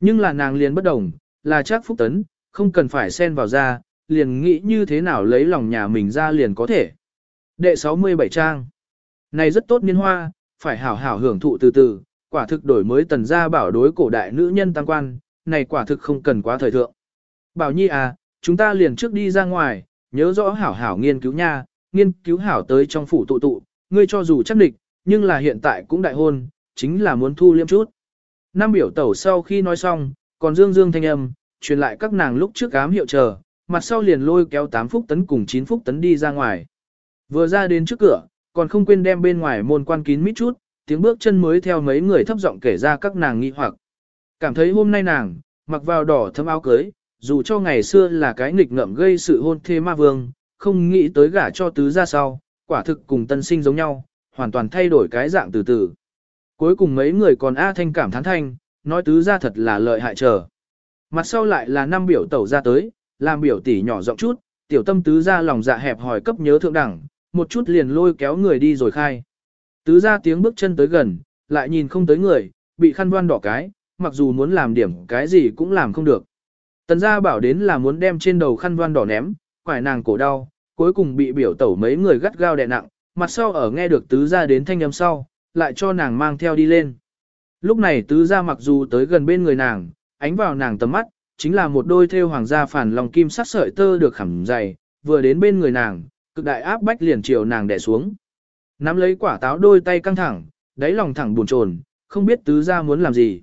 Nhưng là nàng liền bất đồng, là chắc phúc tấn, không cần phải xen vào ra, liền nghĩ như thế nào lấy lòng nhà mình ra liền có thể. Đệ 67 trang. Này rất tốt niên hoa, phải hảo hảo hưởng thụ từ từ, quả thực đổi mới tần gia bảo đối cổ đại nữ nhân tăng quan, này quả thực không cần quá thời thượng. Bảo Nhi à, chúng ta liền trước đi ra ngoài, nhớ rõ hảo hảo nghiên cứu nha, nghiên cứu hảo tới trong phủ tụ tụ, ngươi cho dù chắc địch, nhưng là hiện tại cũng đại hôn, chính là muốn thu liêm chút. Năm biểu tẩu sau khi nói xong, còn dương dương thanh âm, truyền lại các nàng lúc trước ám hiệu chờ, mặt sau liền lôi kéo 8 phút tấn cùng 9 phút tấn đi ra ngoài. Vừa ra đến trước cửa, còn không quên đem bên ngoài môn quan kín mít chút, tiếng bước chân mới theo mấy người thấp giọng kể ra các nàng nghi hoặc. Cảm thấy hôm nay nàng, mặc vào đỏ thâm áo cưới, dù cho ngày xưa là cái nghịch ngợm gây sự hôn thê ma vương, không nghĩ tới gả cho tứ ra sau, quả thực cùng tân sinh giống nhau, hoàn toàn thay đổi cái dạng từ từ. Cuối cùng mấy người còn A thanh cảm thán thanh, nói tứ ra thật là lợi hại trở. Mặt sau lại là năm biểu tẩu ra tới, làm biểu tỷ nhỏ giọng chút, tiểu tâm tứ ra lòng dạ hẹp hỏi cấp nhớ thượng đẳng, một chút liền lôi kéo người đi rồi khai. Tứ ra tiếng bước chân tới gần, lại nhìn không tới người, bị khăn đoan đỏ cái, mặc dù muốn làm điểm cái gì cũng làm không được. Tần gia bảo đến là muốn đem trên đầu khăn đoan đỏ ném, quải nàng cổ đau, cuối cùng bị biểu tẩu mấy người gắt gao đè nặng, mặt sau ở nghe được tứ gia đến thanh âm sau, lại cho nàng mang theo đi lên. Lúc này tứ gia mặc dù tới gần bên người nàng, ánh vào nàng tầm mắt, chính là một đôi theo hoàng gia phản lòng kim sắc sợi tơ được khẩm dày, vừa đến bên người nàng, cực đại áp bách liền chiều nàng đè xuống. Nắm lấy quả táo đôi tay căng thẳng, đáy lòng thẳng buồn chồn, không biết tứ gia muốn làm gì.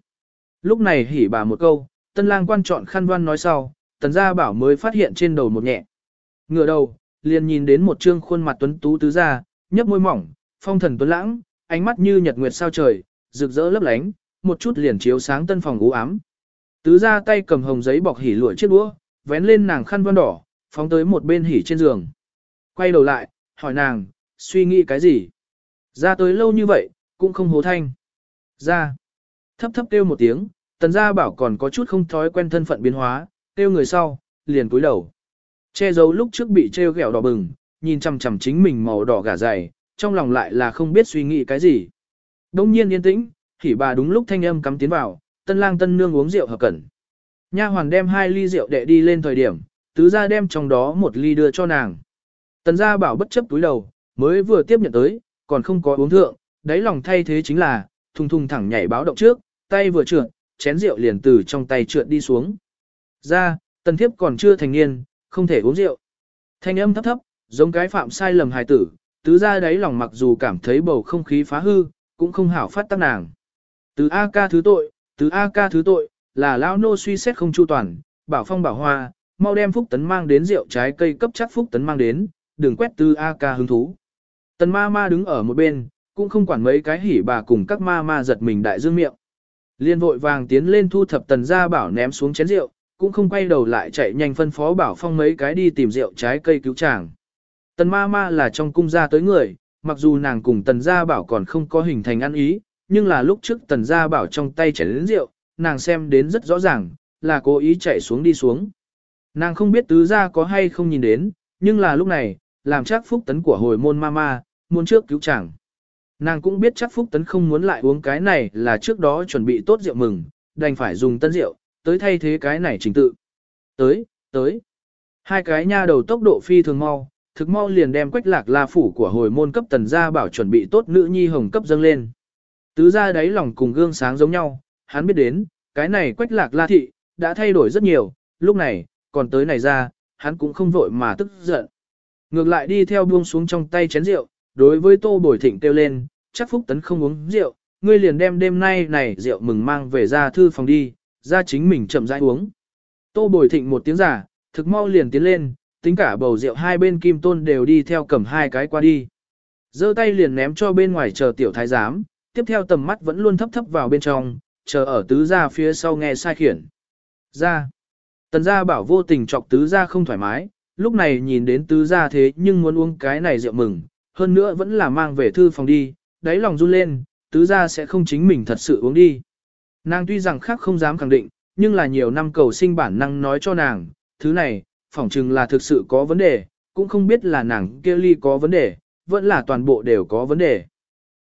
Lúc này hỉ bà một câu, tân lang quan chọn khăn văn nói sau, tần gia bảo mới phát hiện trên đầu một nhẹ. Ngửa đầu, liền nhìn đến một trương khuôn mặt tuấn tú tứ gia, nhấp môi mỏng, phong thần tuấn lãng, ánh mắt như nhật nguyệt sao trời, rực rỡ lấp lánh, một chút liền chiếu sáng tân phòng u ám. Tứ gia tay cầm hồng giấy bọc hỉ lụa chiếc đũa, vén lên nàng khăn văn đỏ, phóng tới một bên hỉ trên giường. Quay đầu lại, hỏi nàng, suy nghĩ cái gì? Ra tới lâu như vậy, cũng không hố thanh. Ra. Thấp thấp kêu một tiếng, tần gia bảo còn có chút không thói quen thân phận biến hóa, kêu người sau, liền cúi đầu. Che giấu lúc trước bị treo ghẹo đỏ bừng, nhìn chằm chằm chính mình màu đỏ gà dày, trong lòng lại là không biết suy nghĩ cái gì. Đông nhiên yên tĩnh, thì bà đúng lúc thanh âm cắm tiến vào, tân lang tân nương uống rượu hợp cẩn. Nha hoàn đem hai ly rượu đệ đi lên thời điểm, tứ gia đem trong đó một ly đưa cho nàng. Tần gia bảo bất chấp túi đầu, mới vừa tiếp nhận tới, còn không có uống thượng, đáy lòng thay thế chính là, thùng thùng thẳng nhảy báo động trước, tay vừa trượt, chén rượu liền từ trong tay trượt đi xuống. Ra, tần thiếp còn chưa thành niên, không thể uống rượu. Thanh âm thấp thấp, giống cái phạm sai lầm hài tử, tứ ra đáy lòng mặc dù cảm thấy bầu không khí phá hư, cũng không hảo phát tác nàng. Từ A ca thứ tội, từ A ca thứ tội, là lão nô suy xét không chu toàn, bảo phong bảo hoa, mau đem phúc tấn mang đến rượu trái cây cấp chắc phúc tấn mang đến, đừng quét từ A ca hứng thú. Tần ma ma đứng ở một bên, cũng không quản mấy cái hỉ bà cùng các ma ma giật mình đại dương miệng. Liên vội vàng tiến lên thu thập tần gia bảo ném xuống chén rượu, cũng không quay đầu lại chạy nhanh phân phó bảo phong mấy cái đi tìm rượu trái cây cứu chàng. Tần ma ma là trong cung gia tới người, mặc dù nàng cùng tần gia bảo còn không có hình thành ăn ý, nhưng là lúc trước tần gia bảo trong tay chảy đến rượu, nàng xem đến rất rõ ràng, là cố ý chạy xuống đi xuống. Nàng không biết tứ gia có hay không nhìn đến, nhưng là lúc này, làm chắc phúc tấn của hồi môn ma ma, muốn trước cứu chàng. Nàng cũng biết chắc phúc tấn không muốn lại uống cái này là trước đó chuẩn bị tốt rượu mừng, đành phải dùng tân rượu, tới thay thế cái này trình tự. Tới, tới. Hai cái nha đầu tốc độ phi thường mau, thực mau liền đem quách lạc la phủ của hồi môn cấp tần gia bảo chuẩn bị tốt nữ nhi hồng cấp dâng lên. Tứ gia đáy lòng cùng gương sáng giống nhau, hắn biết đến, cái này quách lạc la thị, đã thay đổi rất nhiều, lúc này, còn tới này ra, hắn cũng không vội mà tức giận. Ngược lại đi theo buông xuống trong tay chén rượu, đối với tô bồi thịnh kêu lên, chắc phúc tấn không uống rượu, ngươi liền đem đêm nay này rượu mừng mang về ra thư phòng đi, ra chính mình chậm rãi uống. Tô bồi thịnh một tiếng giả, thực mau liền tiến lên, tính cả bầu rượu hai bên kim tôn đều đi theo cầm hai cái qua đi. giơ tay liền ném cho bên ngoài chờ tiểu thái giám, tiếp theo tầm mắt vẫn luôn thấp thấp vào bên trong, chờ ở tứ gia phía sau nghe sai khiển. Ra. Tần gia bảo vô tình chọc tứ gia không thoải mái, lúc này nhìn đến tứ gia thế nhưng muốn uống cái này rượu mừng, hơn nữa vẫn là mang về thư phòng đi, đáy lòng run lên, tứ gia sẽ không chính mình thật sự uống đi. Nàng tuy rằng khác không dám khẳng định, nhưng là nhiều năm cầu sinh bản năng nói cho nàng, thứ này, phỏng chừng là thực sự có vấn đề, cũng không biết là nàng kia ly có vấn đề, vẫn là toàn bộ đều có vấn đề.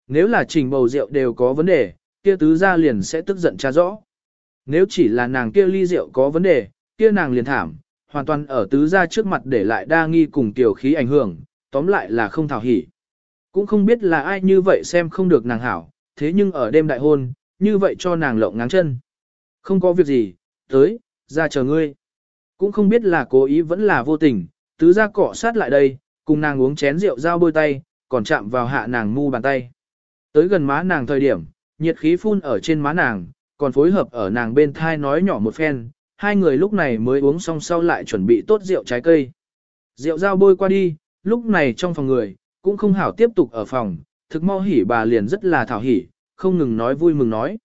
Nếu là trình bầu rượu đều có vấn đề, kia tứ gia liền sẽ tức giận tra rõ. Nếu chỉ là nàng kia ly rượu có vấn đề, kia nàng liền thảm, hoàn toàn ở tứ gia trước mặt để lại đa nghi cùng tiểu khí ảnh hưởng, tóm lại là không thảo hỉ. Cũng không biết là ai như vậy xem không được nàng hảo, thế nhưng ở đêm đại hôn, như vậy cho nàng lộng ngáng chân. Không có việc gì, tới, ra chờ ngươi. Cũng không biết là cố ý vẫn là vô tình, tứ gia cọ sát lại đây, cùng nàng uống chén rượu dao bôi tay, còn chạm vào hạ nàng mu bàn tay. Tới gần má nàng thời điểm, nhiệt khí phun ở trên má nàng, còn phối hợp ở nàng bên thai nói nhỏ một phen, hai người lúc này mới uống xong sau lại chuẩn bị tốt rượu trái cây. Rượu dao bôi qua đi, lúc này trong phòng người, cũng không hảo tiếp tục ở phòng, thực mau hỉ bà liền rất là thảo hỉ, không ngừng nói vui mừng nói.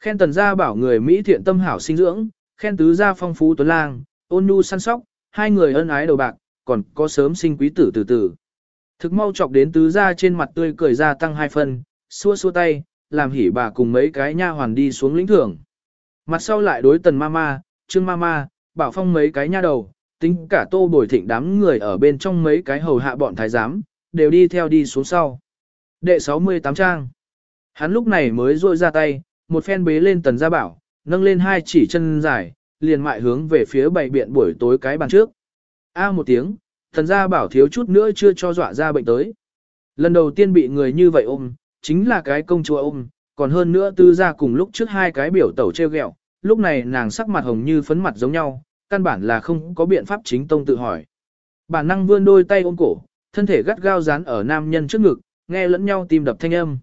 Khen tần gia bảo người Mỹ thiện tâm hảo sinh dưỡng, khen tứ gia phong phú tuấn lang, ôn nhu săn sóc, hai người ân ái đầu bạc, còn có sớm sinh quý tử từ từ. Thực mau chọc đến tứ gia trên mặt tươi cười ra tăng hai phân, xua xua tay, làm hỉ bà cùng mấy cái nha hoàn đi xuống lĩnh thưởng. Mặt sau lại đối tần mama, trương mama, bảo phong mấy cái nha đầu, tính cả tô bồi thịnh đám người ở bên trong mấy cái hầu hạ bọn thái giám, đều đi theo đi xuống sau. Đệ 68 trang. Hắn lúc này mới rôi ra tay, một phen bế lên tần gia bảo, nâng lên hai chỉ chân dài, liền mại hướng về phía bảy biện buổi tối cái bàn trước. A một tiếng, tần gia bảo thiếu chút nữa chưa cho dọa ra bệnh tới. Lần đầu tiên bị người như vậy ôm, chính là cái công chúa ôm, còn hơn nữa tư gia cùng lúc trước hai cái biểu tẩu treo gẹo lúc này nàng sắc mặt hồng như phấn mặt giống nhau, căn bản là không có biện pháp chính tông tự hỏi. Bản năng vươn đôi tay ôm cổ, thân thể gắt gao dán ở nam nhân trước ngực, nghe lẫn nhau tim đập thanh âm.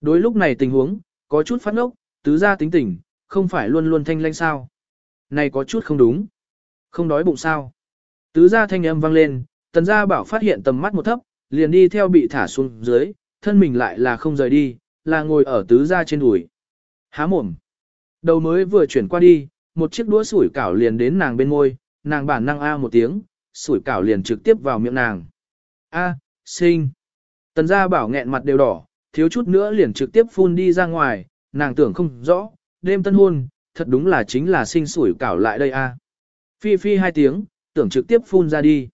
Đối lúc này tình huống, có chút phát ngốc, tứ gia tính tình, không phải luôn luôn thanh lanh sao. Này có chút không đúng. Không đói bụng sao. Tứ gia thanh âm vang lên, tần gia bảo phát hiện tầm mắt một thấp, liền đi theo bị thả xuống dưới, thân mình lại là không rời đi, là ngồi ở tứ gia trên đùi. Há mồm. Đầu mới vừa chuyển qua đi, một chiếc đũa sủi cảo liền đến nàng bên môi, nàng bản năng a một tiếng, sủi cảo liền trực tiếp vào miệng nàng. A, sinh. Tần gia bảo nghẹn mặt đều đỏ, thiếu chút nữa liền trực tiếp phun đi ra ngoài, nàng tưởng không rõ, đêm tân hôn, thật đúng là chính là sinh sủi cảo lại đây a. Phi phi hai tiếng, tưởng trực tiếp phun ra đi.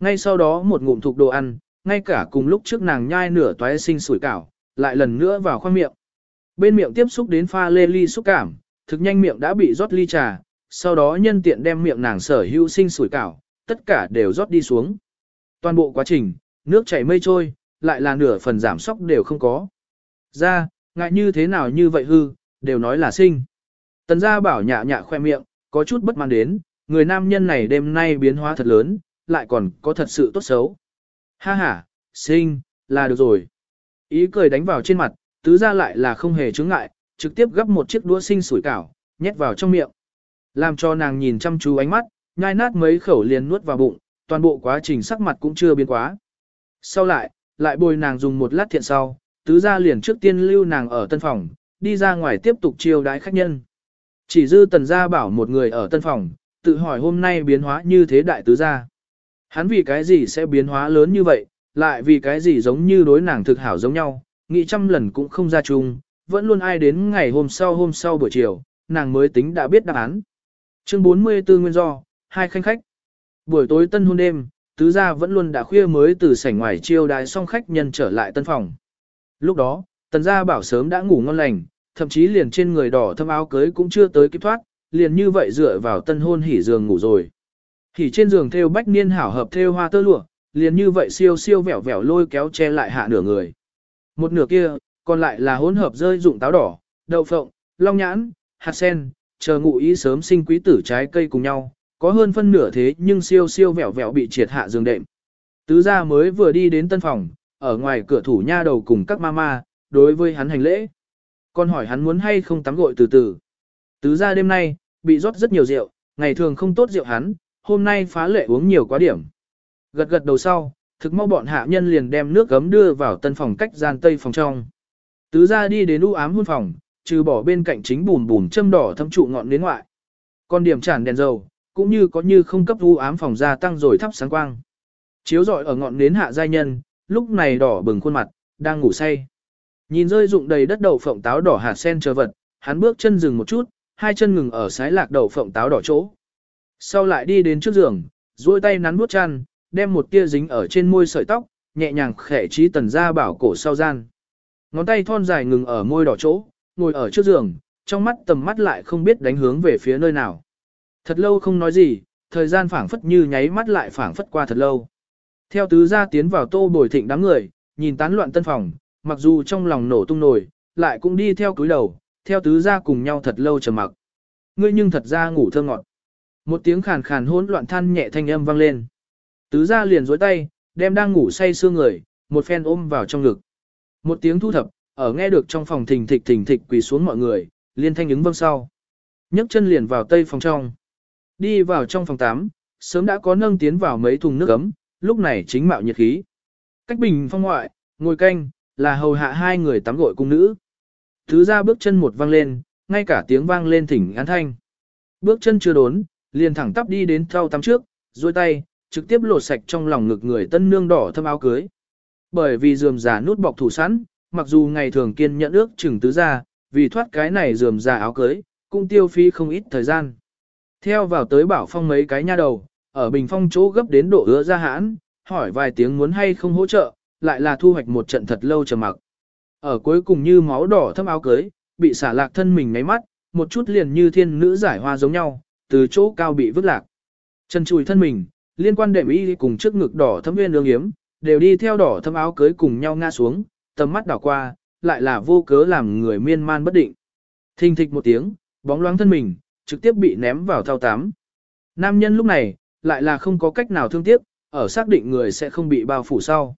Ngay sau đó một ngụm thuộc đồ ăn, ngay cả cùng lúc trước nàng nhai nửa toái sinh sủi cảo, lại lần nữa vào khoang miệng. Bên miệng tiếp xúc đến pha lê ly xúc cảm, thực nhanh miệng đã bị rót ly trà, sau đó nhân tiện đem miệng nàng sở hữu sinh sủi cảo, tất cả đều rót đi xuống. Toàn bộ quá trình, nước chảy mây trôi, lại là nửa phần giảm sóc đều không có. Ra, ngại như thế nào như vậy hư, đều nói là sinh. Tần gia bảo nhạ nhạ khoe miệng, có chút bất mãn đến, người nam nhân này đêm nay biến hóa thật lớn, lại còn có thật sự tốt xấu. Ha ha, sinh, là được rồi. Ý cười đánh vào trên mặt, tứ ra lại là không hề chướng ngại, trực tiếp gấp một chiếc đũa sinh sủi cảo, nhét vào trong miệng. Làm cho nàng nhìn chăm chú ánh mắt, nhai nát mấy khẩu liền nuốt vào bụng, toàn bộ quá trình sắc mặt cũng chưa biến quá. Sau lại, lại bồi nàng dùng một lát thiện sau, tứ ra liền trước tiên lưu nàng ở tân phòng, đi ra ngoài tiếp tục chiêu đái khách nhân. Chỉ dư tần gia bảo một người ở tân phòng, tự hỏi hôm nay biến hóa như thế đại tứ gia. Hắn vì cái gì sẽ biến hóa lớn như vậy, lại vì cái gì giống như đối nàng thực hảo giống nhau, nghĩ trăm lần cũng không ra chung, vẫn luôn ai đến ngày hôm sau hôm sau buổi chiều, nàng mới tính đã biết đáp án. Chương 44 nguyên do, hai khanh khách. Buổi tối tân hôn đêm, tứ gia vẫn luôn đã khuya mới từ sảnh ngoài chiêu đái xong khách nhân trở lại tân phòng. Lúc đó, tần gia bảo sớm đã ngủ ngon lành, thậm chí liền trên người đỏ thâm áo cưới cũng chưa tới kịp thoát, liền như vậy dựa vào tân hôn hỉ giường ngủ rồi. Hỉ trên giường thêu bách niên hảo hợp thêu hoa tơ lụa, liền như vậy siêu siêu vẻo vẻo lôi kéo che lại hạ nửa người. Một nửa kia, còn lại là hỗn hợp rơi dụng táo đỏ, đậu phộng, long nhãn, hạt sen, chờ ngụ ý sớm sinh quý tử trái cây cùng nhau, có hơn phân nửa thế nhưng siêu siêu vẻo vẻo bị triệt hạ giường đệm. Tứ gia mới vừa đi đến tân phòng, ở ngoài cửa thủ nha đầu cùng các mama, đối với hắn hành lễ. Con hỏi hắn muốn hay không tắm gội từ từ. Tứ gia đêm nay, bị rót rất nhiều rượu, ngày thường không tốt rượu hắn, hôm nay phá lệ uống nhiều quá điểm. Gật gật đầu sau, thực mau bọn hạ nhân liền đem nước gấm đưa vào tân phòng cách gian tây phòng trong. Tứ ra đi đến u ám hôn phòng, trừ bỏ bên cạnh chính bùn bùn châm đỏ thâm trụ ngọn đến ngoại. Còn điểm tràn đèn dầu, cũng như có như không cấp u ám phòng gia tăng rồi thắp sáng quang. Chiếu rọi ở ngọn nến hạ giai nhân, lúc này đỏ bừng khuôn mặt, đang ngủ say. Nhìn rơi rụng đầy đất đậu phộng táo đỏ hạt sen chờ vật, hắn bước chân dừng một chút, hai chân ngừng ở sái lạc đậu phộng táo đỏ chỗ. Sau lại đi đến trước giường, duỗi tay nắn bút chăn, đem một tia dính ở trên môi sợi tóc, nhẹ nhàng khẽ trí tần ra bảo cổ sau gian. Ngón tay thon dài ngừng ở môi đỏ chỗ, ngồi ở trước giường, trong mắt tầm mắt lại không biết đánh hướng về phía nơi nào. Thật lâu không nói gì, thời gian phảng phất như nháy mắt lại phảng phất qua thật lâu. Theo tứ gia tiến vào tô bồi thịnh đám người, nhìn tán loạn tân phòng, mặc dù trong lòng nổ tung nổi, lại cũng đi theo cúi đầu, theo tứ gia cùng nhau thật lâu chờ mặc. Ngươi nhưng thật ra ngủ thơ ngọt. Một tiếng khàn khàn hỗn loạn than nhẹ thanh âm vang lên. Tứ gia liền dối tay, đem đang ngủ say sưa người, một phen ôm vào trong ngực. Một tiếng thu thập, ở nghe được trong phòng thình thịch thình thịch quỳ xuống mọi người, liên thanh ứng vâng sau. nhấc chân liền vào tây phòng trong. Đi vào trong phòng 8, sớm đã có nâng tiến vào mấy thùng nước ấm, lúc này chính mạo nhiệt khí. Cách bình phong ngoại, ngồi canh, là hầu hạ hai người tắm gội cung nữ. Thứ ra bước chân một vang lên, ngay cả tiếng vang lên thỉnh án thanh. Bước chân chưa đốn, liền thẳng tắp đi đến thau tắm trước, duỗi tay, trực tiếp lột sạch trong lòng ngực người tân nương đỏ thâm áo cưới. Bởi vì dườm già nút bọc thủ sẵn, mặc dù ngày thường kiên nhận ước chừng tứ ra, vì thoát cái này dườm già áo cưới, cũng tiêu phí không ít thời gian. Theo vào tới bảo phong mấy cái nha đầu, ở bình phong chỗ gấp đến độ ứa ra hãn, hỏi vài tiếng muốn hay không hỗ trợ, lại là thu hoạch một trận thật lâu chờ mặc. Ở cuối cùng như máu đỏ thâm áo cưới, bị xả lạc thân mình ngáy mắt, một chút liền như thiên nữ giải hoa giống nhau, từ chỗ cao bị vứt lạc. Chân chùi thân mình, liên quan đệm y cùng trước ngực đỏ thâm nguyên ương yếm, đều đi theo đỏ thâm áo cưới cùng nhau ngã xuống, tầm mắt đảo qua, lại là vô cớ làm người miên man bất định. Thình thịch một tiếng, bóng loáng thân mình, trực tiếp bị ném vào thao tám. Nam nhân lúc này, lại là không có cách nào thương tiếc, ở xác định người sẽ không bị bao phủ sau.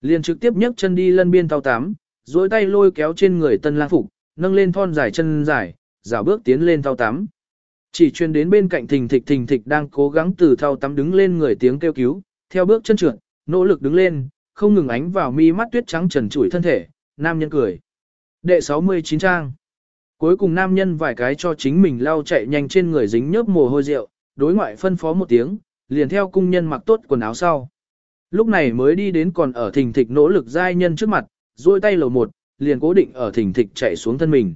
Liền trực tiếp nhấc chân đi lân biên thao tám, duỗi tay lôi kéo trên người tân lang phục, nâng lên thon dài chân dài, dạo bước tiến lên thao tám. Chỉ truyền đến bên cạnh thình thịch thình thịch đang cố gắng từ thao tắm đứng lên người tiếng kêu cứu, theo bước chân trượt, nỗ lực đứng lên, không ngừng ánh vào mi mắt tuyết trắng trần trụi thân thể, nam nhân cười. Đệ 69 trang. Cuối cùng nam nhân vài cái cho chính mình lau chạy nhanh trên người dính nhớp mồ hôi rượu, đối ngoại phân phó một tiếng, liền theo cung nhân mặc tốt quần áo sau. Lúc này mới đi đến còn ở thình thịch nỗ lực giai nhân trước mặt, duỗi tay lầu một, liền cố định ở thình thịch chạy xuống thân mình.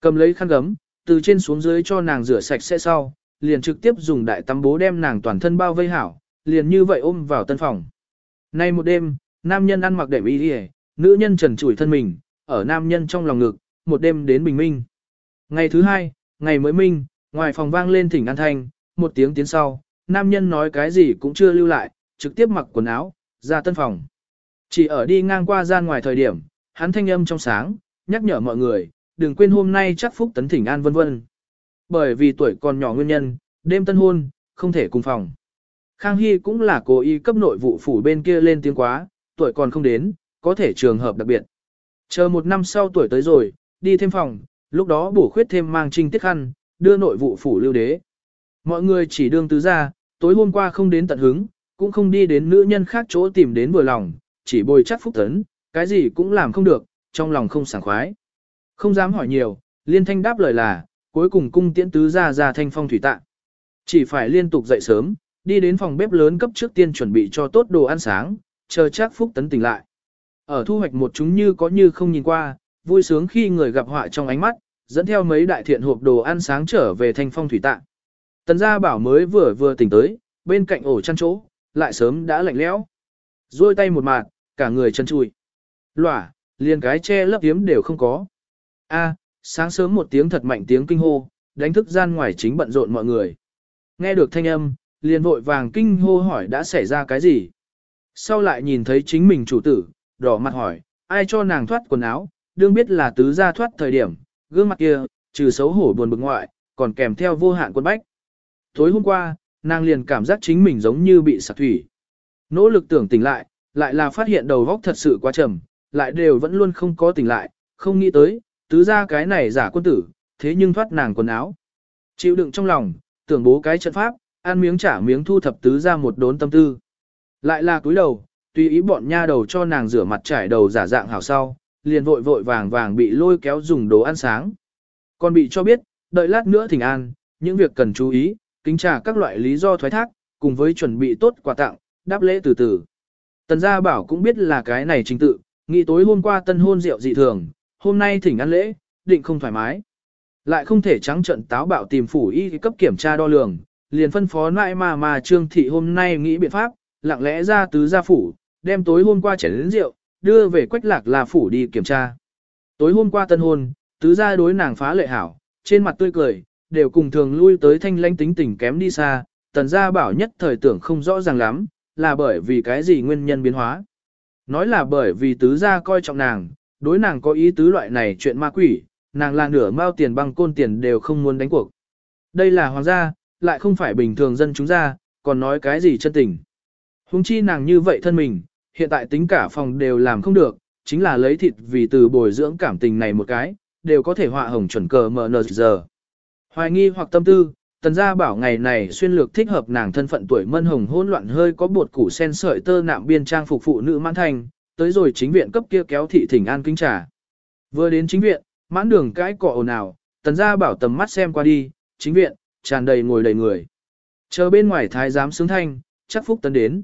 Cầm lấy khăn gấm, từ trên xuống dưới cho nàng rửa sạch sẽ sau, liền trực tiếp dùng đại tắm bố đem nàng toàn thân bao vây hảo, liền như vậy ôm vào tân phòng. Nay một đêm, nam nhân ăn mặc đệm y đi nữ nhân trần trụi thân mình, ở nam nhân trong lòng ngực, một đêm đến bình minh. Ngày thứ hai, ngày mới minh, ngoài phòng vang lên thỉnh an thanh, một tiếng tiến sau, nam nhân nói cái gì cũng chưa lưu lại, trực tiếp mặc quần áo, ra tân phòng. Chỉ ở đi ngang qua gian ngoài thời điểm, hắn thanh âm trong sáng, nhắc nhở mọi người, đừng quên hôm nay chắc phúc tấn thỉnh an vân vân. Bởi vì tuổi còn nhỏ nguyên nhân, đêm tân hôn, không thể cùng phòng. Khang Hy cũng là cố ý cấp nội vụ phủ bên kia lên tiếng quá, tuổi còn không đến, có thể trường hợp đặc biệt. Chờ một năm sau tuổi tới rồi, đi thêm phòng, lúc đó bổ khuyết thêm mang trinh tiết khăn, đưa nội vụ phủ lưu đế. Mọi người chỉ đương tứ ra, tối hôm qua không đến tận hứng, cũng không đi đến nữ nhân khác chỗ tìm đến vừa lòng, chỉ bồi chắc phúc tấn, cái gì cũng làm không được, trong lòng không sảng khoái. Không dám hỏi nhiều, liên thanh đáp lời là, cuối cùng cung tiễn tứ ra ra thanh phong thủy tạ. Chỉ phải liên tục dậy sớm, đi đến phòng bếp lớn cấp trước tiên chuẩn bị cho tốt đồ ăn sáng, chờ chắc Phúc Tấn tỉnh lại. Ở thu hoạch một chúng như có như không nhìn qua, vui sướng khi người gặp họa trong ánh mắt, dẫn theo mấy đại thiện hộp đồ ăn sáng trở về thanh phong thủy tạ. Tần gia bảo mới vừa vừa tỉnh tới, bên cạnh ổ chăn chỗ, lại sớm đã lạnh lẽo. Rồi tay một mạt, cả người chân chùi. Lỏa, liền cái che lấp hiếm đều không có. A, sáng sớm một tiếng thật mạnh tiếng kinh hô, đánh thức gian ngoài chính bận rộn mọi người. Nghe được thanh âm, liền vội vàng kinh hô hỏi đã xảy ra cái gì. Sau lại nhìn thấy chính mình chủ tử, đỏ mặt hỏi, ai cho nàng thoát quần áo, đương biết là tứ gia thoát thời điểm, gương mặt kia, trừ xấu hổ buồn bực ngoại, còn kèm theo vô hạn quân bách. Tối hôm qua, nàng liền cảm giác chính mình giống như bị sạc thủy. Nỗ lực tưởng tỉnh lại, lại là phát hiện đầu góc thật sự quá trầm, lại đều vẫn luôn không có tỉnh lại, không nghĩ tới, tứ ra cái này giả quân tử, thế nhưng thoát nàng quần áo. Chịu đựng trong lòng, tưởng bố cái trận pháp, ăn miếng trả miếng thu thập tứ ra một đốn tâm tư. Lại là cúi đầu, tùy ý bọn nha đầu cho nàng rửa mặt trải đầu giả dạng hảo sau, liền vội vội vàng vàng bị lôi kéo dùng đồ ăn sáng. Còn bị cho biết, đợi lát nữa thỉnh an, những việc cần chú ý, kính trả các loại lý do thoái thác, cùng với chuẩn bị tốt quà tặng, đáp lễ từ từ. Tần gia bảo cũng biết là cái này trình tự, nghĩ tối hôm qua tân hôn rượu dị thường, hôm nay thỉnh ăn lễ, định không thoải mái. Lại không thể trắng trận táo bạo tìm phủ y cấp kiểm tra đo lường, liền phân phó lại mà mà trương thị hôm nay nghĩ biện pháp, lặng lẽ ra tứ gia phủ, đem tối hôm qua chảy đến rượu, đưa về quách lạc là phủ đi kiểm tra. Tối hôm qua tân hôn, tứ gia đối nàng phá lệ hảo, trên mặt tươi cười, đều cùng thường lui tới thanh lãnh tính tình kém đi xa, tần gia bảo nhất thời tưởng không rõ ràng lắm, là bởi vì cái gì nguyên nhân biến hóa. Nói là bởi vì tứ gia coi trọng nàng, đối nàng có ý tứ loại này chuyện ma quỷ, nàng là nửa mao tiền băng côn tiền đều không muốn đánh cuộc. Đây là hoàng gia, lại không phải bình thường dân chúng gia, còn nói cái gì chân tình. Hùng chi nàng như vậy thân mình, hiện tại tính cả phòng đều làm không được, chính là lấy thịt vì từ bồi dưỡng cảm tình này một cái, đều có thể họa hồng chuẩn cờ mở nờ giờ. Hoài nghi hoặc tâm tư, tần gia bảo ngày này xuyên lược thích hợp nàng thân phận tuổi mân hồng hỗn loạn hơi có bột củ sen sợi tơ nạm biên trang phục phụ nữ mãn thành, tới rồi chính viện cấp kia kéo thị thỉnh an kinh trà. Vừa đến chính viện, mãn đường cái cọ ồn ào, tần gia bảo tầm mắt xem qua đi, chính viện, tràn đầy ngồi đầy người. Chờ bên ngoài thái giám sướng thanh, chắc phúc tấn đến.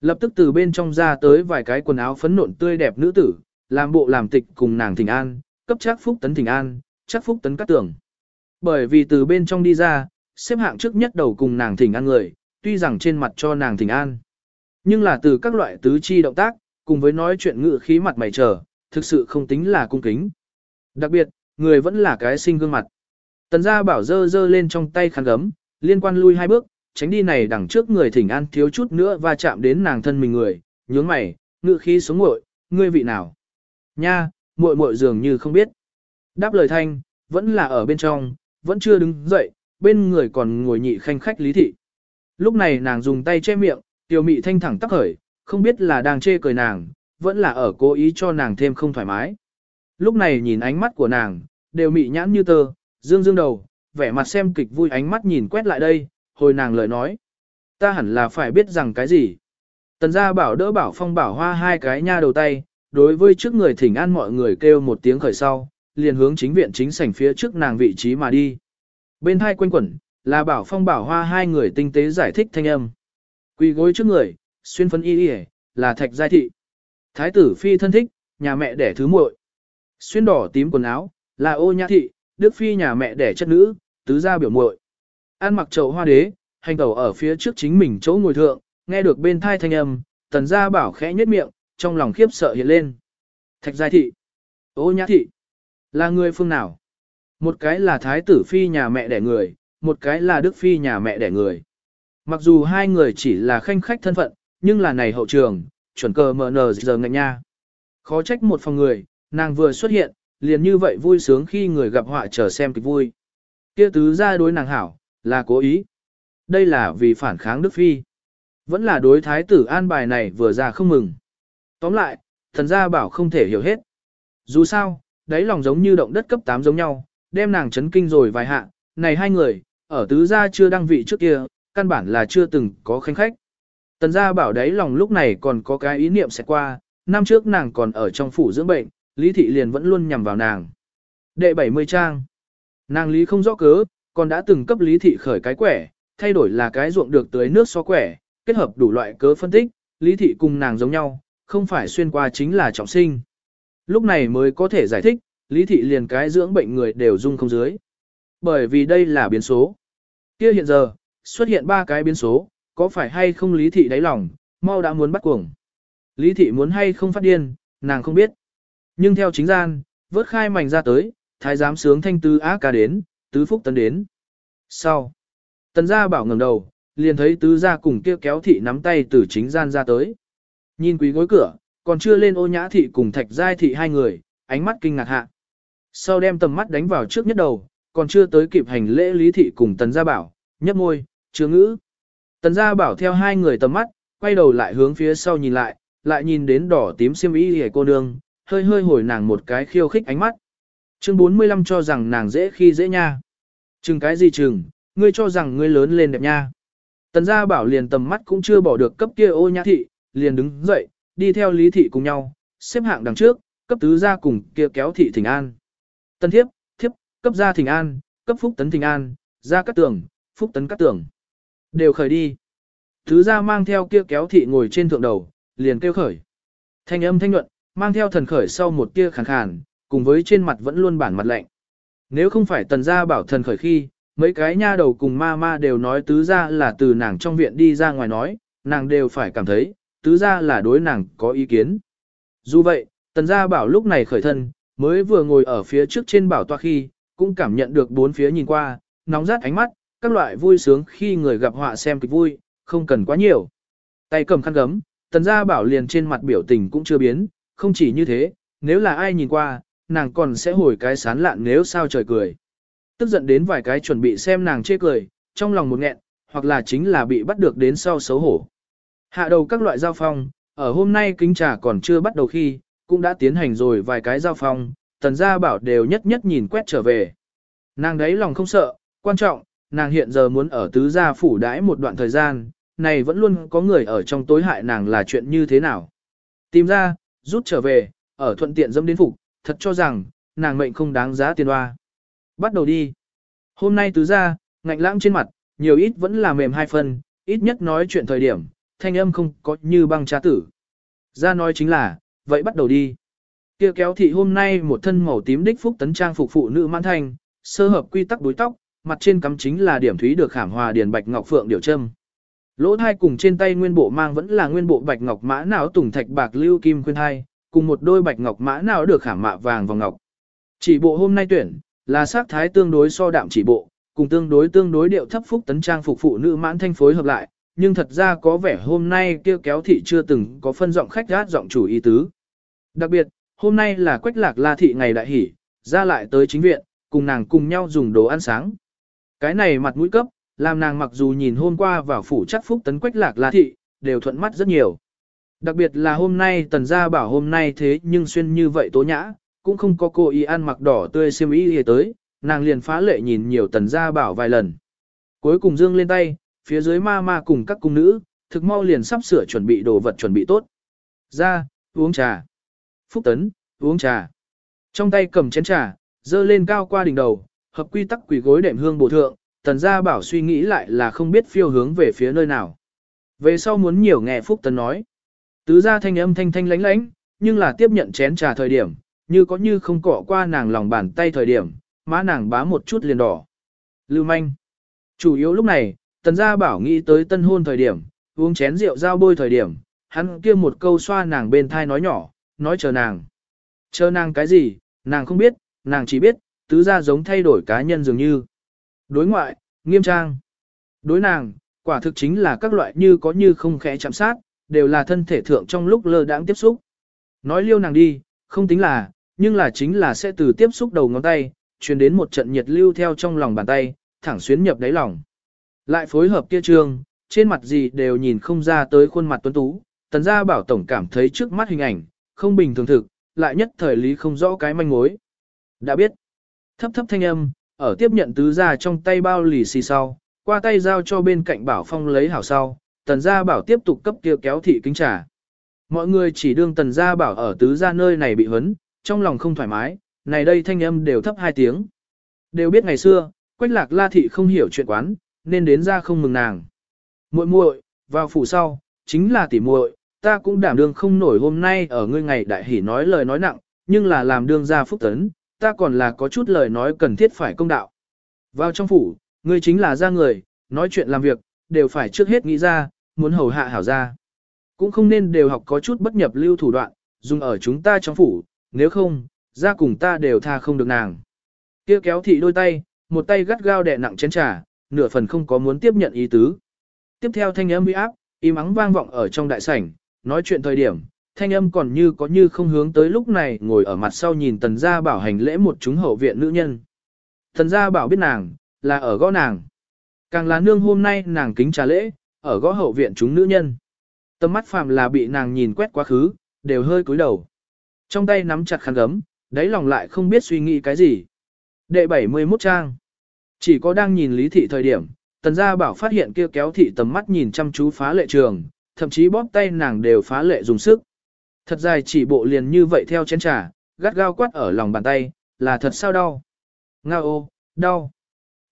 Lập tức từ bên trong ra tới vài cái quần áo phấn nộn tươi đẹp nữ tử, làm bộ làm tịch cùng nàng thỉnh an, cấp chắc phúc tấn thỉnh an, chắc phúc tấn cắt tưởng. Bởi vì từ bên trong đi ra, xếp hạng trước nhất đầu cùng nàng thỉnh an người, tuy rằng trên mặt cho nàng thỉnh an. Nhưng là từ các loại tứ chi động tác, cùng với nói chuyện ngự khí mặt mày trở, thực sự không tính là cung kính. Đặc biệt, người vẫn là cái sinh gương mặt. Tần gia bảo dơ dơ lên trong tay khăn gấm, liên quan lui hai bước, tránh đi này đằng trước người thỉnh an thiếu chút nữa và chạm đến nàng thân mình người, nhướng mày, ngự khí xuống ngội, ngươi vị nào? Nha, muội muội dường như không biết. Đáp lời thanh, vẫn là ở bên trong, vẫn chưa đứng dậy, bên người còn ngồi nhị khanh khách lý thị. Lúc này nàng dùng tay che miệng, tiểu mị thanh thẳng tắc khởi, không biết là đang chê cười nàng, vẫn là ở cố ý cho nàng thêm không thoải mái. Lúc này nhìn ánh mắt của nàng, đều mị nhãn như tơ, dương dương đầu, vẻ mặt xem kịch vui ánh mắt nhìn quét lại đây, hồi nàng lời nói. Ta hẳn là phải biết rằng cái gì. Tần gia bảo đỡ bảo phong bảo hoa hai cái nha đầu tay, đối với trước người thỉnh an mọi người kêu một tiếng khởi sau, liền hướng chính viện chính sảnh phía trước nàng vị trí mà đi. Bên hai quanh quẩn, là bảo phong bảo hoa hai người tinh tế giải thích thanh âm. Quỳ gối trước người, xuyên phân y y là thạch giai thị. Thái tử phi thân thích, nhà mẹ đẻ thứ muội. Xuyên đỏ tím quần áo, là ô nhã thị, đức phi nhà mẹ đẻ chất nữ, tứ gia biểu muội. An mặc trầu hoa đế, hành tẩu ở phía trước chính mình chỗ ngồi thượng, nghe được bên thai thanh âm, tần gia bảo khẽ nhếch miệng, trong lòng khiếp sợ hiện lên. Thạch giai thị, ô nhã thị, là người phương nào? Một cái là thái tử phi nhà mẹ đẻ người, một cái là đức phi nhà mẹ đẻ người. Mặc dù hai người chỉ là khanh khách thân phận, nhưng là này hậu trường, chuẩn cờ mở nờ giờ ngạnh nha. Khó trách một phòng người, nàng vừa xuất hiện, liền như vậy vui sướng khi người gặp họa chờ xem kịch vui. Kia tứ ra đối nàng hảo, là cố ý. Đây là vì phản kháng Đức Phi. Vẫn là đối thái tử an bài này vừa ra không mừng. Tóm lại, thần gia bảo không thể hiểu hết. Dù sao, đáy lòng giống như động đất cấp 8 giống nhau, đem nàng chấn kinh rồi vài hạ, này hai người, ở tứ gia chưa đăng vị trước kia, căn bản là chưa từng có khanh khách. Tần gia bảo đấy lòng lúc này còn có cái ý niệm sẽ qua, năm trước nàng còn ở trong phủ dưỡng bệnh, Lý Thị liền vẫn luôn nhằm vào nàng. Đệ 70 trang. Nàng Lý không rõ cớ, còn đã từng cấp Lý Thị khởi cái quẻ, thay đổi là cái ruộng được tưới nước so quẻ, kết hợp đủ loại cớ phân tích, lý thị cùng nàng giống nhau, không phải xuyên qua chính là trọng sinh. Lúc này mới có thể giải thích, lý thị liền cái dưỡng bệnh người đều dung không dưới. Bởi vì đây là biến số. Kia hiện giờ, xuất hiện ba cái biến số, có phải hay không lý thị đáy lòng, mau đã muốn bắt cuồng. Lý thị muốn hay không phát điên, nàng không biết. Nhưng theo chính gian, vớt khai mảnh ra tới, thái giám sướng thanh tư á ca đến, tứ phúc tấn đến. Sau, tần gia bảo ngẩng đầu, liền thấy tứ gia cùng kia kéo thị nắm tay từ chính gian ra tới. Nhìn quý gối cửa, còn chưa lên ô nhã thị cùng thạch giai thị hai người, ánh mắt kinh ngạc hạ. Sau đem tầm mắt đánh vào trước nhất đầu, còn chưa tới kịp hành lễ lý thị cùng tần gia bảo, nhấp môi, chưa ngữ. Tần gia bảo theo hai người tầm mắt, quay đầu lại hướng phía sau nhìn lại, lại nhìn đến đỏ tím xiêm y hề cô nương, hơi hơi hồi nàng một cái khiêu khích ánh mắt. Chương 45 cho rằng nàng dễ khi dễ nha. Chừng cái gì chừng, ngươi cho rằng ngươi lớn lên đẹp nha. Tần gia bảo liền tầm mắt cũng chưa bỏ được cấp kia ô nhã thị, liền đứng dậy, đi theo lý thị cùng nhau, xếp hạng đằng trước, cấp tứ gia cùng kia kéo thị thỉnh an. Tân thiếp, thiếp, cấp gia thỉnh an, cấp phúc tấn thỉnh an, gia cắt tường, phúc tấn cắt tường. Đều khởi đi. Tứ gia mang theo kia kéo thị ngồi trên thượng đầu, liền kêu khởi. Thanh âm thanh nhuận, mang theo thần khởi sau một tia khàn khàn, cùng với trên mặt vẫn luôn bản mặt lạnh. Nếu không phải tần gia bảo thần khởi khi, mấy cái nha đầu cùng ma ma đều nói tứ gia là từ nàng trong viện đi ra ngoài nói, nàng đều phải cảm thấy, tứ gia là đối nàng có ý kiến. Dù vậy, tần gia bảo lúc này khởi thân, mới vừa ngồi ở phía trước trên bảo toa khi, cũng cảm nhận được bốn phía nhìn qua, nóng rát ánh mắt, các loại vui sướng khi người gặp họa xem kịch vui, không cần quá nhiều. Tay cầm khăn gấm, tần gia bảo liền trên mặt biểu tình cũng chưa biến, không chỉ như thế, nếu là ai nhìn qua, nàng còn sẽ hồi cái sán lạn nếu sao trời cười. Tức giận đến vài cái chuẩn bị xem nàng chê cười, trong lòng một nghẹn, hoặc là chính là bị bắt được đến sau xấu hổ. Hạ đầu các loại giao phong, ở hôm nay kính trà còn chưa bắt đầu khi, cũng đã tiến hành rồi vài cái giao phong, tần gia bảo đều nhất nhất nhìn quét trở về. Nàng đấy lòng không sợ, quan trọng, nàng hiện giờ muốn ở tứ gia phủ đãi một đoạn thời gian, này vẫn luôn có người ở trong tối hại nàng là chuyện như thế nào. Tìm ra, rút trở về, ở thuận tiện dâm đến phục, thật cho rằng, nàng mệnh không đáng giá tiền hoa. Bắt đầu đi. Hôm nay tứ gia, ngạnh lãng trên mặt, nhiều ít vẫn là mềm hai phần, ít nhất nói chuyện thời điểm, thanh âm không có như băng trá tử. Ra nói chính là, vậy bắt đầu đi. Kia kéo thị hôm nay một thân màu tím đích phúc tấn trang phục phụ nữ mãn thanh, sơ hợp quy tắc đối tóc, mặt trên cắm chính là điểm thúy được khảm hòa điền bạch ngọc phượng điều châm. Lỗ thai cùng trên tay nguyên bộ mang vẫn là nguyên bộ bạch ngọc mã não tùng thạch bạc lưu kim khuyên thai, cùng một đôi bạch ngọc mã não được khảm mạ vàng vào ngọc. Chỉ bộ hôm nay tuyển, là sắc thái tương đối so đạm chỉ bộ, cùng tương đối tương đối điệu thấp phúc tấn trang phục phụ nữ mãn thanh phối hợp lại, nhưng thật ra có vẻ hôm nay kia kéo thị chưa từng có phân giọng khách gát giọng chủ ý tứ. Đặc biệt, hôm nay là quách lạc la thị ngày đại hỷ, ra lại tới chính viện, cùng nàng cùng nhau dùng đồ ăn sáng. Cái này mặt mũi cấp, làm nàng mặc dù nhìn hôm qua vào phủ chắc phúc tấn quách lạc la thị, đều thuận mắt rất nhiều. Đặc biệt là hôm nay tần gia bảo hôm nay thế nhưng xuyên như vậy tố nhã, cũng không có cô ý ăn mặc đỏ tươi xiêm y gì tới, nàng liền phá lệ nhìn nhiều tần gia bảo vài lần. Cuối cùng dương lên tay, phía dưới ma ma cùng các cung nữ, thực mau liền sắp sửa chuẩn bị đồ vật chuẩn bị tốt. Ra, uống trà. Phúc tấn, uống trà. Trong tay cầm chén trà, dơ lên cao qua đỉnh đầu, hợp quy tắc quỷ gối đệm hương bổ thượng, tần gia bảo suy nghĩ lại là không biết phiêu hướng về phía nơi nào. Về sau muốn nhiều nghe Phúc tấn nói. Tứ gia thanh âm thanh thanh lánh lánh, nhưng là tiếp nhận chén trà thời điểm, như có như không cọ qua nàng lòng bàn tay thời điểm, má nàng bá một chút liền đỏ. Lưu manh. Chủ yếu lúc này, tần gia bảo nghĩ tới tân hôn thời điểm, uống chén rượu giao bôi thời điểm, hắn kia một câu xoa nàng bên thai nói nhỏ, nói chờ nàng. Chờ nàng cái gì, nàng không biết, nàng chỉ biết, tứ gia giống thay đổi cá nhân dường như. Đối ngoại, nghiêm trang. Đối nàng, quả thực chính là các loại như có như không khẽ chạm sát, đều là thân thể thượng trong lúc lơ đãng tiếp xúc. Nói liêu nàng đi, không tính là, nhưng là chính là sẽ từ tiếp xúc đầu ngón tay, truyền đến một trận nhiệt lưu theo trong lòng bàn tay, thẳng xuyến nhập đáy lòng. Lại phối hợp kia trương, trên mặt gì đều nhìn không ra tới khuôn mặt tuấn tú, tần gia bảo tổng cảm thấy trước mắt hình ảnh, không bình thường thực, lại nhất thời lý không rõ cái manh mối. Đã biết, thấp thấp thanh âm, ở tiếp nhận tứ gia trong tay bao lì xì sau, qua tay giao cho bên cạnh bảo phong lấy hảo sau, tần gia bảo tiếp tục cấp kia kéo thị kính trà. Mọi người chỉ đương tần gia bảo ở tứ gia nơi này bị hấn, trong lòng không thoải mái, này đây thanh âm đều thấp hai tiếng. Đều biết ngày xưa, quách lạc la thị không hiểu chuyện quán, nên đến ra không mừng nàng. Muội muội, vào phủ sau, chính là tỷ muội, ta cũng đảm đương không nổi hôm nay ở ngươi ngày đại hỉ nói lời nói nặng, nhưng là làm đương gia phúc tấn, ta còn là có chút lời nói cần thiết phải công đạo. Vào trong phủ, ngươi chính là gia người, nói chuyện làm việc, đều phải trước hết nghĩ ra, muốn hầu hạ hảo gia. Cũng không nên đều học có chút bất nhập lưu thủ đoạn, dùng ở chúng ta trong phủ, nếu không, ra cùng ta đều tha không được nàng. Kia kéo thị đôi tay, một tay gắt gao đè nặng chén trà, nửa phần không có muốn tiếp nhận ý tứ. Tiếp theo thanh âm uy áp, im ắng vang vọng ở trong đại sảnh, nói chuyện thời điểm, thanh âm còn như có như không hướng tới lúc này ngồi ở mặt sau nhìn tần gia bảo hành lễ một chúng hậu viện nữ nhân. Tần gia bảo biết nàng, là ở gõ nàng. Càng là nương hôm nay nàng kính trà lễ, ở gõ hậu viện chúng nữ nhân. Tâm mắt phàm là bị nàng nhìn quét quá khứ, đều hơi cúi đầu. Trong tay nắm chặt khăn gấm, đáy lòng lại không biết suy nghĩ cái gì. Đệ 71 trang. Chỉ có đang nhìn lý thị thời điểm, tần gia bảo phát hiện kia kéo thị tầm mắt nhìn chăm chú phá lệ trường, thậm chí bóp tay nàng đều phá lệ dùng sức. Thật dài chỉ bộ liền như vậy theo chén trà, gắt gao quát ở lòng bàn tay, là thật sao đau. Nga ô, đau.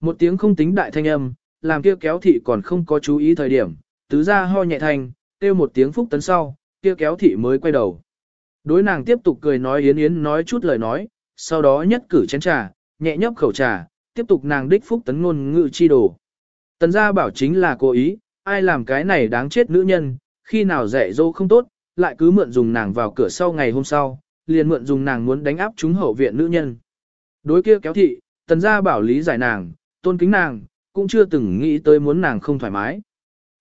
Một tiếng không tính đại thanh âm, làm kia kéo thị còn không có chú ý thời điểm, tứ ra ho nhẹ thanh, kêu một tiếng phúc tấn sau, kia kéo thị mới quay đầu. Đối nàng tiếp tục cười nói yến yến nói chút lời nói, sau đó nhất cử chén trà, nhẹ nhấp khẩu trà, tiếp tục nàng đích phúc tấn ngôn ngự chi đồ. Tần gia bảo chính là cố ý, ai làm cái này đáng chết nữ nhân, khi nào dạy dỗ không tốt, lại cứ mượn dùng nàng vào cửa sau ngày hôm sau, liền mượn dùng nàng muốn đánh áp chúng hậu viện nữ nhân. Đối kia kéo thị, tần gia bảo lý giải nàng, tôn kính nàng, cũng chưa từng nghĩ tới muốn nàng không thoải mái.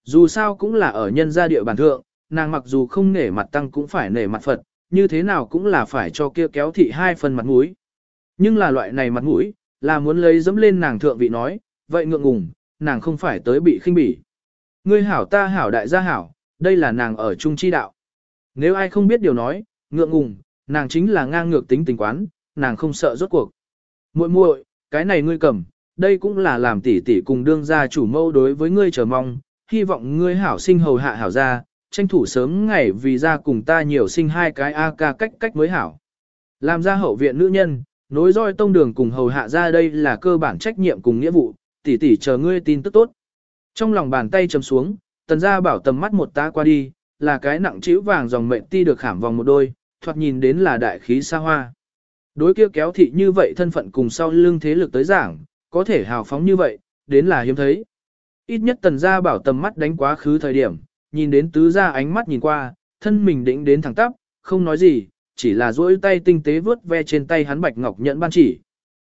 Dù sao cũng là ở nhân gia địa bàn thượng, nàng mặc dù không nể mặt tăng cũng phải nể mặt Phật, như thế nào cũng là phải cho kia kéo thị hai phần mặt mũi. Nhưng là loại này mặt mũi, là muốn lấy dẫm lên nàng thượng vị nói, vậy ngượng ngùng, nàng không phải tới bị khinh bỉ. Ngươi hảo ta hảo đại gia hảo, đây là nàng ở trung chi đạo. Nếu ai không biết điều nói, ngượng ngùng, nàng chính là ngang ngược tính tình quán, nàng không sợ rốt cuộc. Muội muội, cái này ngươi cầm, đây cũng là làm tỷ tỷ cùng đương gia chủ mâu đối với ngươi chờ mong, hy vọng ngươi hảo sinh hầu hạ hảo gia, tranh thủ sớm ngày vì gia cùng ta nhiều sinh hai cái A ca cách cách mới hảo. Làm ra hậu viện nữ nhân, nối roi tông đường cùng hầu hạ ra đây là cơ bản trách nhiệm cùng nghĩa vụ, tỷ tỷ chờ ngươi tin tức tốt. Trong lòng bàn tay chầm xuống, tần gia bảo tầm mắt một ta qua đi, là cái nặng chữ vàng dòng mệnh ti được khảm vòng một đôi, thoạt nhìn đến là đại khí xa hoa. Đối kia kéo thị như vậy thân phận cùng sau lưng thế lực tới giảng, có thể hào phóng như vậy, đến là hiếm thấy. Ít nhất tần gia bảo tầm mắt đánh quá khứ thời điểm, nhìn đến tứ gia ánh mắt nhìn qua, thân mình định đến thẳng tắp, không nói gì, chỉ là duỗi tay tinh tế vướt ve trên tay hắn bạch ngọc nhẫn ban chỉ.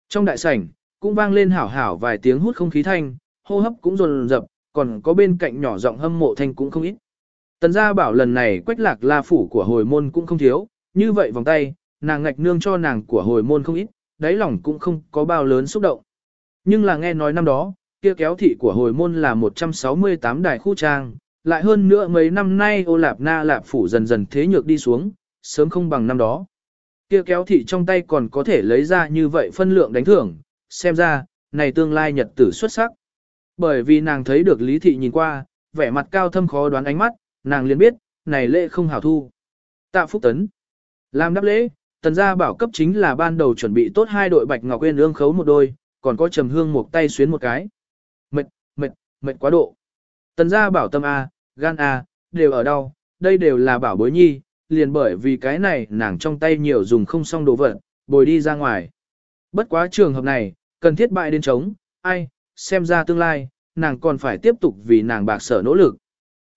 Trong đại sảnh, cũng vang lên hảo hảo vài tiếng hút không khí thanh, hô hấp cũng rồn rập, còn có bên cạnh nhỏ giọng hâm mộ thanh cũng không ít. Tần gia bảo lần này quách lạc la phủ của hồi môn cũng không thiếu, như vậy vòng tay, nàng ngạch nương cho nàng của hồi môn không ít, đáy lòng cũng không có bao lớn xúc động. Nhưng là nghe nói năm đó, kia kéo thị của hồi môn là 168 đài khu trang, lại hơn nữa mấy năm nay ô lạp na lạp phủ dần dần thế nhược đi xuống, sớm không bằng năm đó. Kia kéo thị trong tay còn có thể lấy ra như vậy phân lượng đánh thưởng, xem ra, này tương lai nhật tử xuất sắc. Bởi vì nàng thấy được lý thị nhìn qua, vẻ mặt cao thâm khó đoán ánh mắt, nàng liền biết, này lễ không hảo thu. Tạ Phúc Tấn. Làm đáp lễ, tần gia bảo cấp chính là ban đầu chuẩn bị tốt hai đội bạch ngọc quên ương khấu một đôi, còn có trầm hương một tay xuyến một cái. Mệt, mệt, mệt quá độ. Tần gia bảo tâm A, gan A, đều ở đâu, đây đều là bảo bối nhi, liền bởi vì cái này nàng trong tay nhiều dùng không xong đồ vật, bồi đi ra ngoài. Bất quá trường hợp này, cần thiết bại đến chống, ai, xem ra tương lai, nàng còn phải tiếp tục vì nàng bạc sở nỗ lực.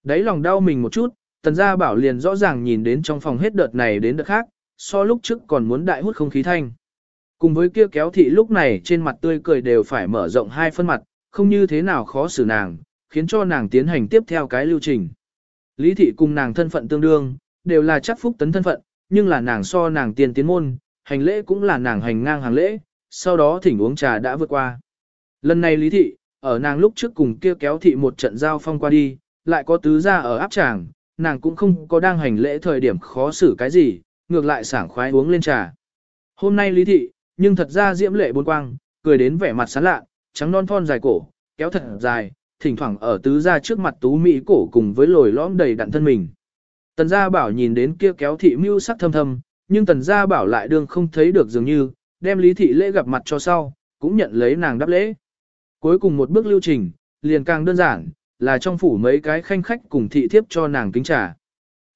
Đấy lòng đau mình một chút, tần gia bảo liền rõ ràng nhìn đến trong phòng hết đợt này đến đợt khác, so lúc trước còn muốn đại hút không khí thanh. Cùng với kia kéo thị lúc này trên mặt tươi cười đều phải mở rộng hai phân mặt, không như thế nào khó xử nàng, khiến cho nàng tiến hành tiếp theo cái lưu trình. Lý thị cùng nàng thân phận tương đương, đều là chắc phúc tấn thân phận, nhưng là nàng so nàng tiền tiến môn, hành lễ cũng là nàng hành ngang hàng lễ, sau đó thỉnh uống trà đã vượt qua. Lần này Lý thị, ở nàng lúc trước cùng kia kéo thị một trận giao phong qua đi, lại có tứ gia ở áp tràng, nàng cũng không có đang hành lễ thời điểm khó xử cái gì, ngược lại sảng khoái uống lên trà. Hôm nay Lý thị, nhưng thật ra diễm lệ bốn quang, cười đến vẻ mặt sán lạ, trắng non thon dài cổ, kéo thật dài, thỉnh thoảng ở tứ gia trước mặt tú mỹ cổ cùng với lồi lõm đầy đặn thân mình. Tần gia bảo nhìn đến kia kéo thị mưu sắc thâm thâm, nhưng tần gia bảo lại đương không thấy được dường như, đem lý thị lễ gặp mặt cho sau, cũng nhận lấy nàng đáp lễ. Cuối cùng một bước lưu trình, liền càng đơn giản, là trong phủ mấy cái khanh khách cùng thị thiếp cho nàng kính trà.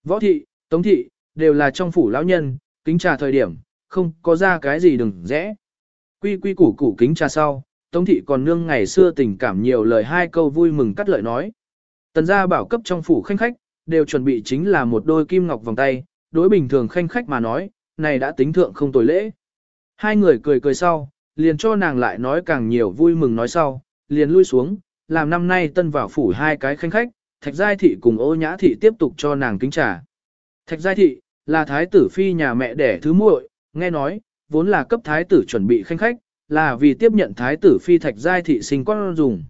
Võ thị, tống thị, đều là trong phủ lão nhân, kính trà thời điểm, không có ra cái gì đừng rẽ. Quy quy củ củ kính trà sau, tống thị còn nương ngày xưa tình cảm nhiều lời hai câu vui mừng cắt lợi nói. Tần gia bảo cấp trong phủ khanh khách, đều chuẩn bị chính là một đôi kim ngọc vòng tay, đối bình thường khanh khách mà nói, này đã tính thượng không tồi lễ. Hai người cười cười sau, liền cho nàng lại nói càng nhiều vui mừng nói sau, liền lui xuống, làm năm nay tân vào phủ hai cái khanh khách, Thạch Giai Thị cùng ô nhã thị tiếp tục cho nàng kính trà Thạch Giai Thị, là thái tử phi nhà mẹ đẻ thứ muội, nghe nói, vốn là cấp thái tử chuẩn bị khanh khách, là vì tiếp nhận thái tử phi Thạch Giai Thị sinh con dùng.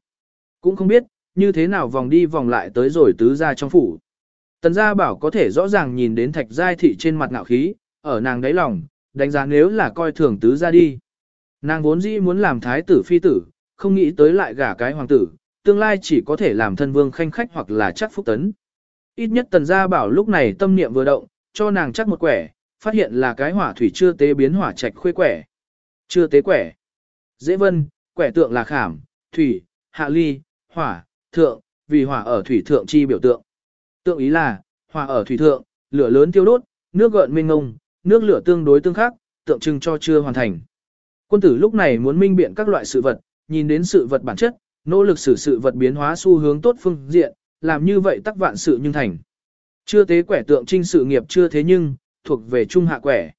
Cũng không biết, như thế nào vòng đi vòng lại tới rồi tứ ra trong phủ. Tần gia bảo có thể rõ ràng nhìn đến Thạch Giai Thị trên mặt ngạo khí, ở nàng đáy lòng, đánh giá nếu là coi thường tứ ra đi. Nàng vốn dĩ muốn làm thái tử phi tử, không nghĩ tới lại gả cái hoàng tử, tương lai chỉ có thể làm thân vương khanh khách hoặc là chắc phúc tấn. Ít nhất tần gia bảo lúc này tâm niệm vừa động, cho nàng chắc một quẻ, phát hiện là cái hỏa thủy chưa tế biến hỏa trạch khuê quẻ. Chưa tế quẻ. Dễ vân, quẻ tượng là khảm, thủy, hạ ly, hỏa, thượng, vì hỏa ở thủy thượng chi biểu tượng. Tượng ý là, hỏa ở thủy thượng, lửa lớn tiêu đốt, nước gợn mênh ngông, nước lửa tương đối tương khắc, tượng trưng cho chưa hoàn thành. Quân tử lúc này muốn minh biện các loại sự vật, nhìn đến sự vật bản chất, nỗ lực xử sự vật biến hóa xu hướng tốt phương diện, làm như vậy tắc vạn sự nhưng thành. Chưa tế quẻ tượng trinh sự nghiệp chưa thế nhưng, thuộc về trung hạ quẻ.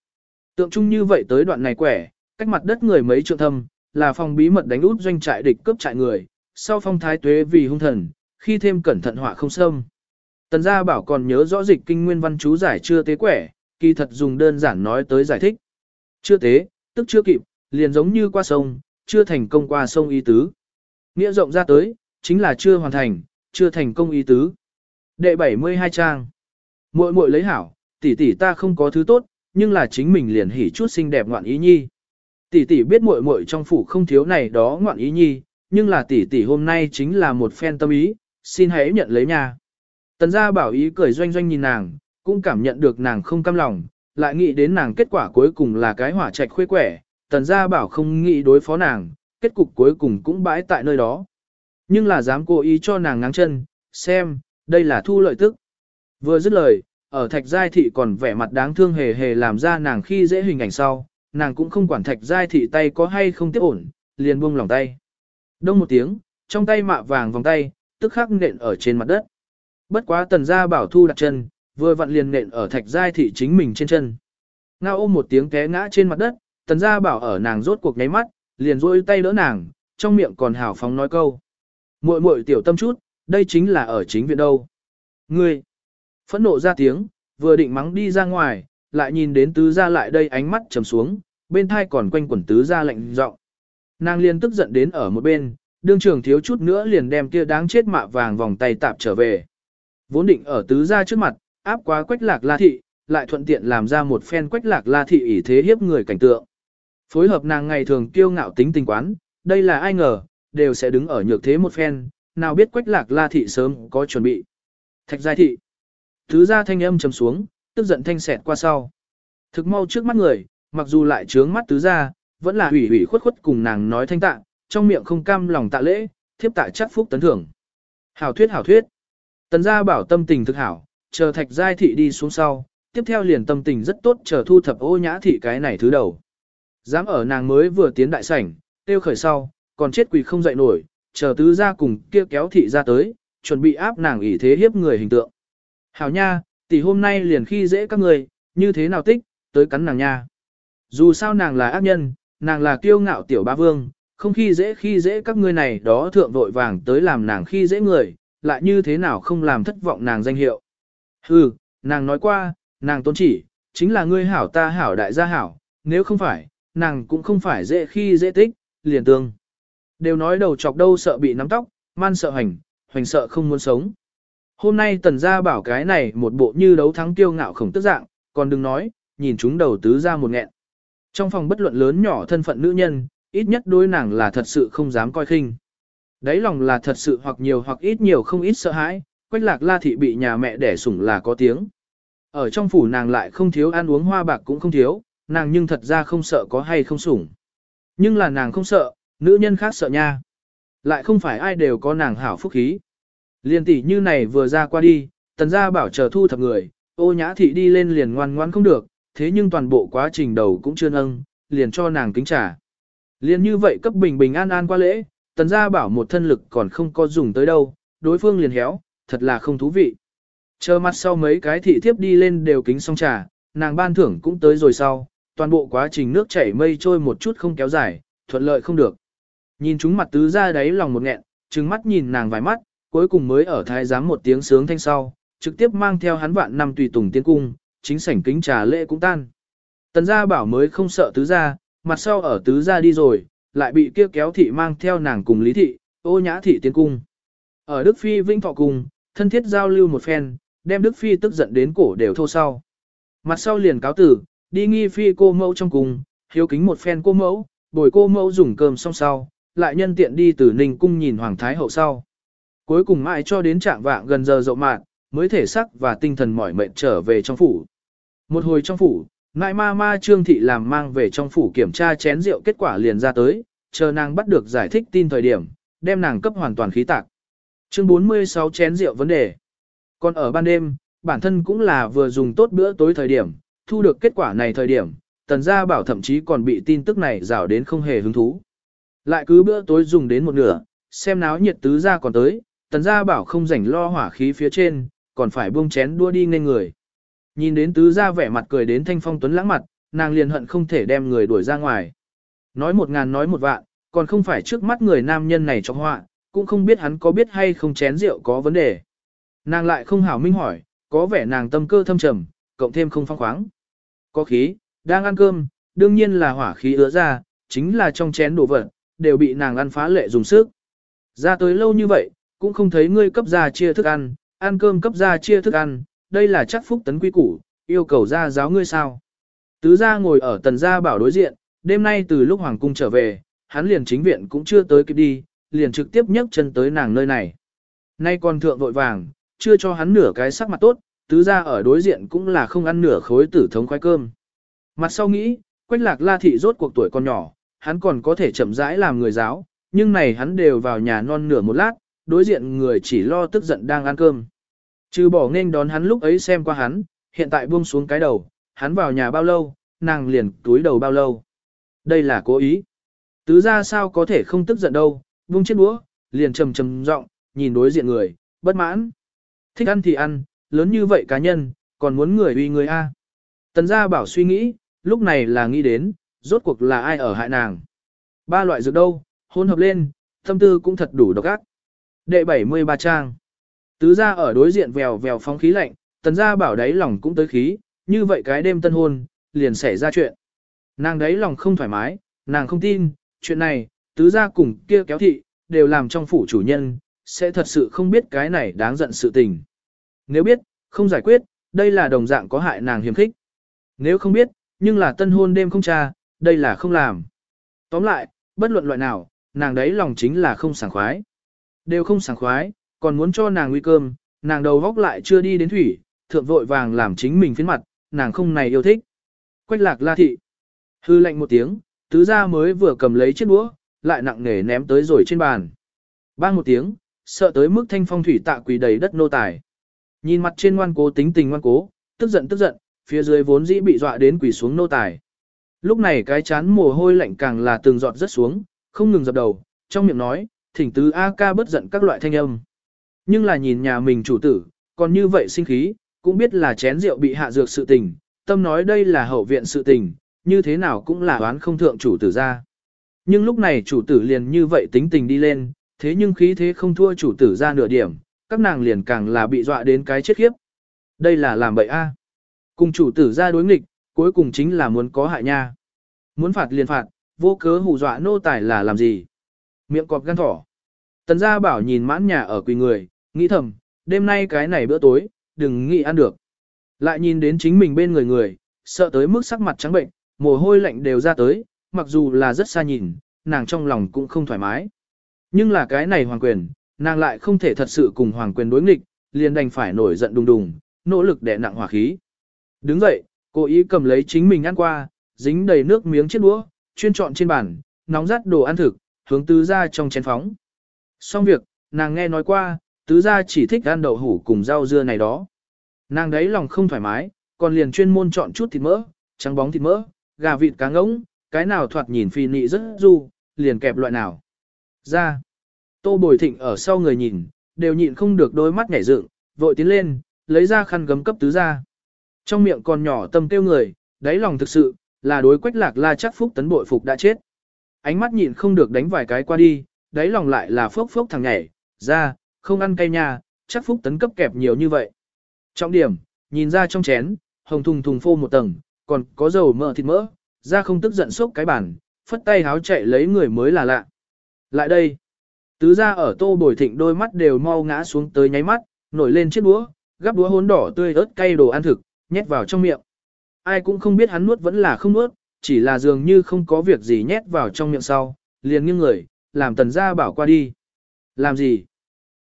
Tượng trung như vậy tới đoạn này quẻ, cách mặt đất người mấy trượng thâm, là phòng bí mật đánh út doanh trại địch cướp trại người, sau phong thái tuế vì hung thần, khi thêm cẩn thận họa không xâm. Tần gia bảo còn nhớ rõ dịch kinh nguyên văn chú giải chưa tế quẻ, kỳ thật dùng đơn giản nói tới giải thích. Chưa tế, tức chưa kịp, liền giống như qua sông, chưa thành công qua sông y tứ. Nghĩa rộng ra tới, chính là chưa hoàn thành, chưa thành công ý tứ. Đệ 72 trang. Muội muội lấy hảo, tỷ tỷ ta không có thứ tốt, nhưng là chính mình liền hỉ chút xinh đẹp ngoạn ý nhi. Tỷ tỷ biết muội muội trong phủ không thiếu này đó ngoạn ý nhi, nhưng là tỷ tỷ hôm nay chính là một phen tâm ý, xin hãy nhận lấy nha. Tần gia bảo ý cười doanh doanh nhìn nàng, cũng cảm nhận được nàng không cam lòng, lại nghĩ đến nàng kết quả cuối cùng là cái hỏa trạch khuê quẻ, tần gia bảo không nghĩ đối phó nàng, kết cục cuối cùng cũng bãi tại nơi đó. Nhưng là dám cố ý cho nàng ngáng chân, xem, đây là thu lợi tức. Vừa dứt lời, ở thạch giai thị còn vẻ mặt đáng thương hề hề làm ra nàng khi dễ hình ảnh sau, nàng cũng không quản thạch giai thị tay có hay không tiếp ổn, liền buông lòng tay. Đông một tiếng, trong tay mạ vàng vòng tay, tức khắc nện ở trên mặt đất. Bất quá tần gia bảo thu đặt chân, vừa vặn liền nện ở thạch giai thị chính mình trên chân. Ngao ôm một tiếng té ngã trên mặt đất, tần gia bảo ở nàng rốt cuộc nháy mắt, liền rôi tay đỡ nàng, trong miệng còn hào phóng nói câu. muội muội tiểu tâm chút, đây chính là ở chính viện đâu. Ngươi, phẫn nộ ra tiếng, vừa định mắng đi ra ngoài, lại nhìn đến tứ gia lại đây ánh mắt trầm xuống, bên thai còn quanh quẩn tứ gia lạnh giọng. Nàng liền tức giận đến ở một bên, đương trường thiếu chút nữa liền đem kia đáng chết mạ vàng vòng tay tạp trở về. Vốn định ở tứ gia trước mặt, áp quá quách lạc la thị, lại thuận tiện làm ra một phen quách lạc la thị ỷ thế hiếp người cảnh tượng. Phối hợp nàng ngày thường kiêu ngạo tính tình quán, đây là ai ngờ, đều sẽ đứng ở nhược thế một phen, nào biết quách lạc la thị sớm có chuẩn bị. Thạch giai thị. Thứ ra thanh âm trầm xuống, tức giận thanh xẹt qua sau. Thực mau trước mắt người, mặc dù lại trướng mắt tứ ra, vẫn là hủy hủy khuất khuất cùng nàng nói thanh tạ, trong miệng không cam lòng tạ lễ, thiếp tạ chắc phúc tấn thưởng. Hảo thuyết hảo thuyết. Tần gia bảo tâm tình thực hảo, chờ thạch giai thị đi xuống sau, tiếp theo liền tâm tình rất tốt chờ thu thập ô nhã thị cái này thứ đầu. Dám ở nàng mới vừa tiến đại sảnh, tiêu khởi sau, còn chết quỳ không dậy nổi, chờ tứ ra cùng kia kéo thị ra tới, chuẩn bị áp nàng ỷ thế hiếp người hình tượng. Hảo nha, tỷ hôm nay liền khi dễ các người, như thế nào tích, tới cắn nàng nha. Dù sao nàng là ác nhân, nàng là kiêu ngạo tiểu ba vương, không khi dễ khi dễ các ngươi này đó thượng vội vàng tới làm nàng khi dễ người, lại như thế nào không làm thất vọng nàng danh hiệu. Hừ, nàng nói qua, nàng tôn chỉ, chính là ngươi hảo ta hảo đại gia hảo, nếu không phải, nàng cũng không phải dễ khi dễ tích, liền tương. Đều nói đầu chọc đâu sợ bị nắm tóc, man sợ hành, hoành sợ không muốn sống. Hôm nay tần gia bảo cái này một bộ như đấu thắng tiêu ngạo khổng tức dạng, còn đừng nói, nhìn chúng đầu tứ ra một nghẹn. Trong phòng bất luận lớn nhỏ thân phận nữ nhân, ít nhất đối nàng là thật sự không dám coi khinh. Đấy lòng là thật sự hoặc nhiều hoặc ít nhiều không ít sợ hãi, quách lạc la thị bị nhà mẹ đẻ sủng là có tiếng. Ở trong phủ nàng lại không thiếu ăn uống hoa bạc cũng không thiếu, nàng nhưng thật ra không sợ có hay không sủng. Nhưng là nàng không sợ, nữ nhân khác sợ nha. lại không phải ai đều có nàng hảo phúc khí. Liên tỷ như này vừa ra qua đi, tần gia bảo chờ thu thập người, ô nhã thị đi lên liền ngoan ngoan không được, thế nhưng toàn bộ quá trình đầu cũng chưa nâng, liền cho nàng kính trả. Liên như vậy cấp bình bình an an qua lễ, tần gia bảo một thân lực còn không có dùng tới đâu, đối phương liền héo, thật là không thú vị. Chờ mặt sau mấy cái thị thiếp đi lên đều kính xong trà, nàng ban thưởng cũng tới rồi sau, toàn bộ quá trình nước chảy mây trôi một chút không kéo dài, thuận lợi không được. Nhìn chúng mặt tứ ra đáy lòng một nghẹn, trừng mắt nhìn nàng vài mắt, cuối cùng mới ở thái giám một tiếng sướng thanh sau, trực tiếp mang theo hắn vạn năm tùy tùng tiên cung, chính sảnh kính trà lễ cũng tan. Tần gia bảo mới không sợ tứ gia, mặt sau ở tứ gia đi rồi, lại bị kia kéo thị mang theo nàng cùng lý thị, ô nhã thị tiến cung. Ở Đức Phi Vĩnh Thọ Cung, thân thiết giao lưu một phen, đem Đức Phi tức giận đến cổ đều thô sau. Mặt sau liền cáo tử, đi nghi Phi cô mẫu trong cung, hiếu kính một phen cô mẫu, bồi cô mẫu dùng cơm xong sau, lại nhân tiện đi từ Ninh Cung nhìn Hoàng Thái Hậu sau. Cuối cùng mãi cho đến trạng vạng gần giờ dậu mạn, mới thể sắc và tinh thần mỏi mệt trở về trong phủ. Một hồi trong phủ, ngại ma ma trương thị làm mang về trong phủ kiểm tra chén rượu kết quả liền ra tới, chờ nàng bắt được giải thích tin thời điểm, đem nàng cấp hoàn toàn khí tạc. Chương 46 chén rượu vấn đề. Còn ở ban đêm, bản thân cũng là vừa dùng tốt bữa tối thời điểm, thu được kết quả này thời điểm, tần gia bảo thậm chí còn bị tin tức này rào đến không hề hứng thú. Lại cứ bữa tối dùng đến một nửa, xem náo nhiệt tứ gia còn tới, tần gia bảo không rảnh lo hỏa khí phía trên, còn phải buông chén đua đi nên người. Nhìn đến tứ gia vẻ mặt cười đến thanh phong tuấn lãng mặt, nàng liền hận không thể đem người đuổi ra ngoài. Nói một ngàn nói một vạn, còn không phải trước mắt người nam nhân này trong họa, cũng không biết hắn có biết hay không chén rượu có vấn đề. Nàng lại không hảo minh hỏi, có vẻ nàng tâm cơ thâm trầm, cộng thêm không phong khoáng. Có khí, đang ăn cơm, đương nhiên là hỏa khí ứa ra, chính là trong chén đồ vật, đều bị nàng ăn phá lệ dùng sức. Ra tới lâu như vậy, cũng không thấy ngươi cấp ra chia thức ăn, ăn cơm cấp ra chia thức ăn, đây là chắc phúc tấn quy củ, yêu cầu ra giáo ngươi sao. Tứ gia ngồi ở tần gia bảo đối diện, đêm nay từ lúc hoàng cung trở về, hắn liền chính viện cũng chưa tới kịp đi, liền trực tiếp nhấc chân tới nàng nơi này. Nay còn thượng vội vàng, chưa cho hắn nửa cái sắc mặt tốt, tứ gia ở đối diện cũng là không ăn nửa khối tử thống khoai cơm. Mặt sau nghĩ, quách lạc la thị rốt cuộc tuổi còn nhỏ, hắn còn có thể chậm rãi làm người giáo, nhưng này hắn đều vào nhà non nửa một lát, đối diện người chỉ lo tức giận đang ăn cơm. Trừ bỏ nên đón hắn lúc ấy xem qua hắn, hiện tại buông xuống cái đầu, hắn vào nhà bao lâu, nàng liền túi đầu bao lâu. Đây là cố ý. Tứ ra sao có thể không tức giận đâu, buông chiếc đũa, liền trầm trầm giọng, nhìn đối diện người, bất mãn. Thích ăn thì ăn, lớn như vậy cá nhân, còn muốn người uy người A. Tần gia bảo suy nghĩ, lúc này là nghĩ đến, rốt cuộc là ai ở hại nàng. Ba loại dược đâu, hôn hợp lên, tâm tư cũng thật đủ độc ác. Đệ 73 trang. Tứ gia ở đối diện vèo vèo phóng khí lạnh, tần gia bảo đáy lòng cũng tới khí, như vậy cái đêm tân hôn, liền xảy ra chuyện. Nàng đáy lòng không thoải mái, nàng không tin, chuyện này, tứ gia cùng kia kéo thị, đều làm trong phủ chủ nhân, sẽ thật sự không biết cái này đáng giận sự tình. Nếu biết, không giải quyết, đây là đồng dạng có hại nàng hiểm khích. Nếu không biết, nhưng là tân hôn đêm không cha, đây là không làm. Tóm lại, bất luận loại nào, nàng đấy lòng chính là không sảng khoái. Đều không sảng khoái, còn muốn cho nàng nguy cơm, nàng đầu góc lại chưa đi đến thủy, thượng vội vàng làm chính mình phiến mặt, nàng không này yêu thích. Quách lạc la thị. Hư lệnh một tiếng, tứ gia mới vừa cầm lấy chiếc đũa, lại nặng nề ném tới rồi trên bàn. Bang một tiếng, sợ tới mức thanh phong thủy tạ quỳ đầy đất nô tài. Nhìn mặt trên ngoan cố tính tình ngoan cố, tức giận tức giận, phía dưới vốn dĩ bị dọa đến quỳ xuống nô tài. Lúc này cái chán mồ hôi lạnh càng là từng giọt rất xuống, không ngừng dập đầu, trong miệng nói, thỉnh tứ A ca bất giận các loại thanh âm. Nhưng là nhìn nhà mình chủ tử, còn như vậy sinh khí, cũng biết là chén rượu bị hạ dược sự tình, tâm nói đây là hậu viện sự tình, như thế nào cũng là đoán không thượng chủ tử ra. Nhưng lúc này chủ tử liền như vậy tính tình đi lên, thế nhưng khí thế không thua chủ tử ra nửa điểm, các nàng liền càng là bị dọa đến cái chết khiếp. Đây là làm bậy a. Cùng chủ tử ra đối nghịch, cuối cùng chính là muốn có hại nha. Muốn phạt liền phạt, vô cớ hù dọa nô tài là làm gì? Miệng cọp gan thỏ. Tần gia bảo nhìn mãn nhà ở quỳ người, nghĩ thầm, đêm nay cái này bữa tối, đừng nghĩ ăn được. Lại nhìn đến chính mình bên người người, sợ tới mức sắc mặt trắng bệnh, mồ hôi lạnh đều ra tới, mặc dù là rất xa nhìn, nàng trong lòng cũng không thoải mái. Nhưng là cái này hoàng quyền, nàng lại không thể thật sự cùng hoàng quyền đối nghịch, liền đành phải nổi giận đùng đùng, nỗ lực đè nặng hỏa khí. Đứng dậy, cố ý cầm lấy chính mình ăn qua, dính đầy nước miếng chiếc đũa, chuyên chọn trên bàn, nóng rát đồ ăn thực, hướng tứ ra trong chén phóng. Xong việc, nàng nghe nói qua, tứ gia chỉ thích ăn đậu hủ cùng rau dưa này đó. Nàng đấy lòng không thoải mái, còn liền chuyên môn chọn chút thịt mỡ, trắng bóng thịt mỡ, gà vịt cá ngỗng, cái nào thoạt nhìn phi nị rất du, liền kẹp loại nào. Ra, tô bồi thịnh ở sau người nhìn, đều nhịn không được đôi mắt nhảy dựng, vội tiến lên, lấy ra khăn gấm cấp tứ gia. Trong miệng còn nhỏ tâm tiêu người, đáy lòng thực sự, là đối quách lạc la chắc phúc tấn bội phục đã chết. Ánh mắt nhịn không được đánh vài cái qua đi, đáy lòng lại là phốc phốc thằng nhảy, ra, không ăn cay nha, chắc phúc tấn cấp kẹp nhiều như vậy. Trọng điểm, nhìn ra trong chén, hồng thùng thùng phô một tầng, còn có dầu mỡ thịt mỡ, ra không tức giận sốc cái bản, phất tay háo chạy lấy người mới là lạ. Lại đây, tứ ra ở tô bồi thịnh đôi mắt đều mau ngã xuống tới nháy mắt, nổi lên chiếc búa gắp búa hốn đỏ tươi ớt cay đồ ăn thực, nhét vào trong miệng. Ai cũng không biết hắn nuốt vẫn là không nuốt, chỉ là dường như không có việc gì nhét vào trong miệng sau, liền nghiêng người, làm tần gia bảo qua đi. Làm gì?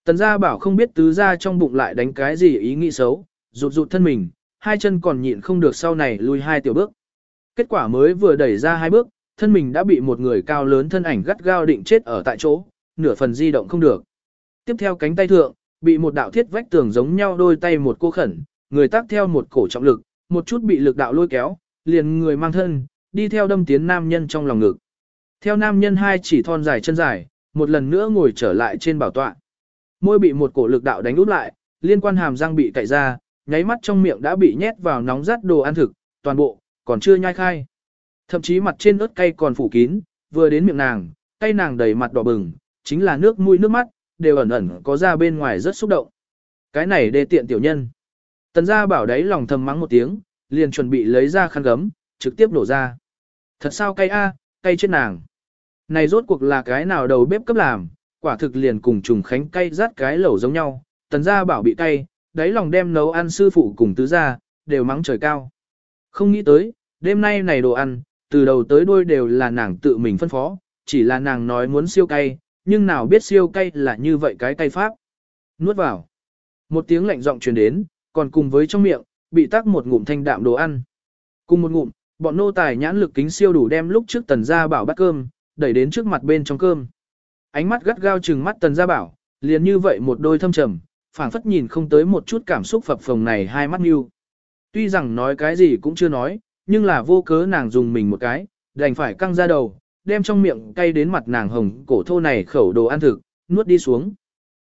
Tần gia bảo không biết tứ gia trong bụng lại đánh cái gì ý nghĩ xấu, rụt rụt thân mình, hai chân còn nhịn không được sau này lùi hai tiểu bước. Kết quả mới vừa đẩy ra hai bước, thân mình đã bị một người cao lớn thân ảnh gắt gao định chết ở tại chỗ, nửa phần di động không được. Tiếp theo cánh tay thượng, bị một đạo thiết vách tường giống nhau đôi tay một cô khẩn, người tác theo một cổ trọng lực, một chút bị lực đạo lôi kéo, liền người mang thân, đi theo đâm tiến nam nhân trong lòng ngực. Theo nam nhân hai chỉ thon dài chân dài, một lần nữa ngồi trở lại trên bảo tọa. Môi bị một cổ lực đạo đánh úp lại, liên quan hàm răng bị cạy ra, nháy mắt trong miệng đã bị nhét vào nóng rát đồ ăn thực, toàn bộ, còn chưa nhai khai. Thậm chí mặt trên ớt cay còn phủ kín, vừa đến miệng nàng, cay nàng đầy mặt đỏ bừng, chính là nước mũi nước mắt, đều ẩn ẩn có ra bên ngoài rất xúc động. Cái này để tiện tiểu nhân. Tần gia bảo đấy lòng thầm mắng một tiếng, liền chuẩn bị lấy ra khăn gấm, trực tiếp đổ ra. Thật sao cay a, cay chết nàng. Này rốt cuộc là cái nào đầu bếp cấp làm, quả thực liền cùng trùng khánh cay rát cái lẩu giống nhau. Tần gia bảo bị cay, đáy lòng đem nấu ăn sư phụ cùng tứ gia, đều mắng trời cao. Không nghĩ tới, đêm nay này đồ ăn, từ đầu tới đuôi đều là nàng tự mình phân phó, chỉ là nàng nói muốn siêu cay, nhưng nào biết siêu cay là như vậy cái cay pháp. Nuốt vào. Một tiếng lạnh giọng truyền đến, còn cùng với trong miệng, bị tắc một ngụm thanh đạm đồ ăn. Cùng một ngụm, bọn nô tài nhãn lực kính siêu đủ đem lúc trước tần gia bảo bắt cơm, đẩy đến trước mặt bên trong cơm. Ánh mắt gắt gao trừng mắt tần gia bảo, liền như vậy một đôi thâm trầm, phảng phất nhìn không tới một chút cảm xúc phập phồng này hai mắt như. Tuy rằng nói cái gì cũng chưa nói, nhưng là vô cớ nàng dùng mình một cái, đành phải căng ra đầu, đem trong miệng cay đến mặt nàng hồng cổ thô này khẩu đồ ăn thực, nuốt đi xuống.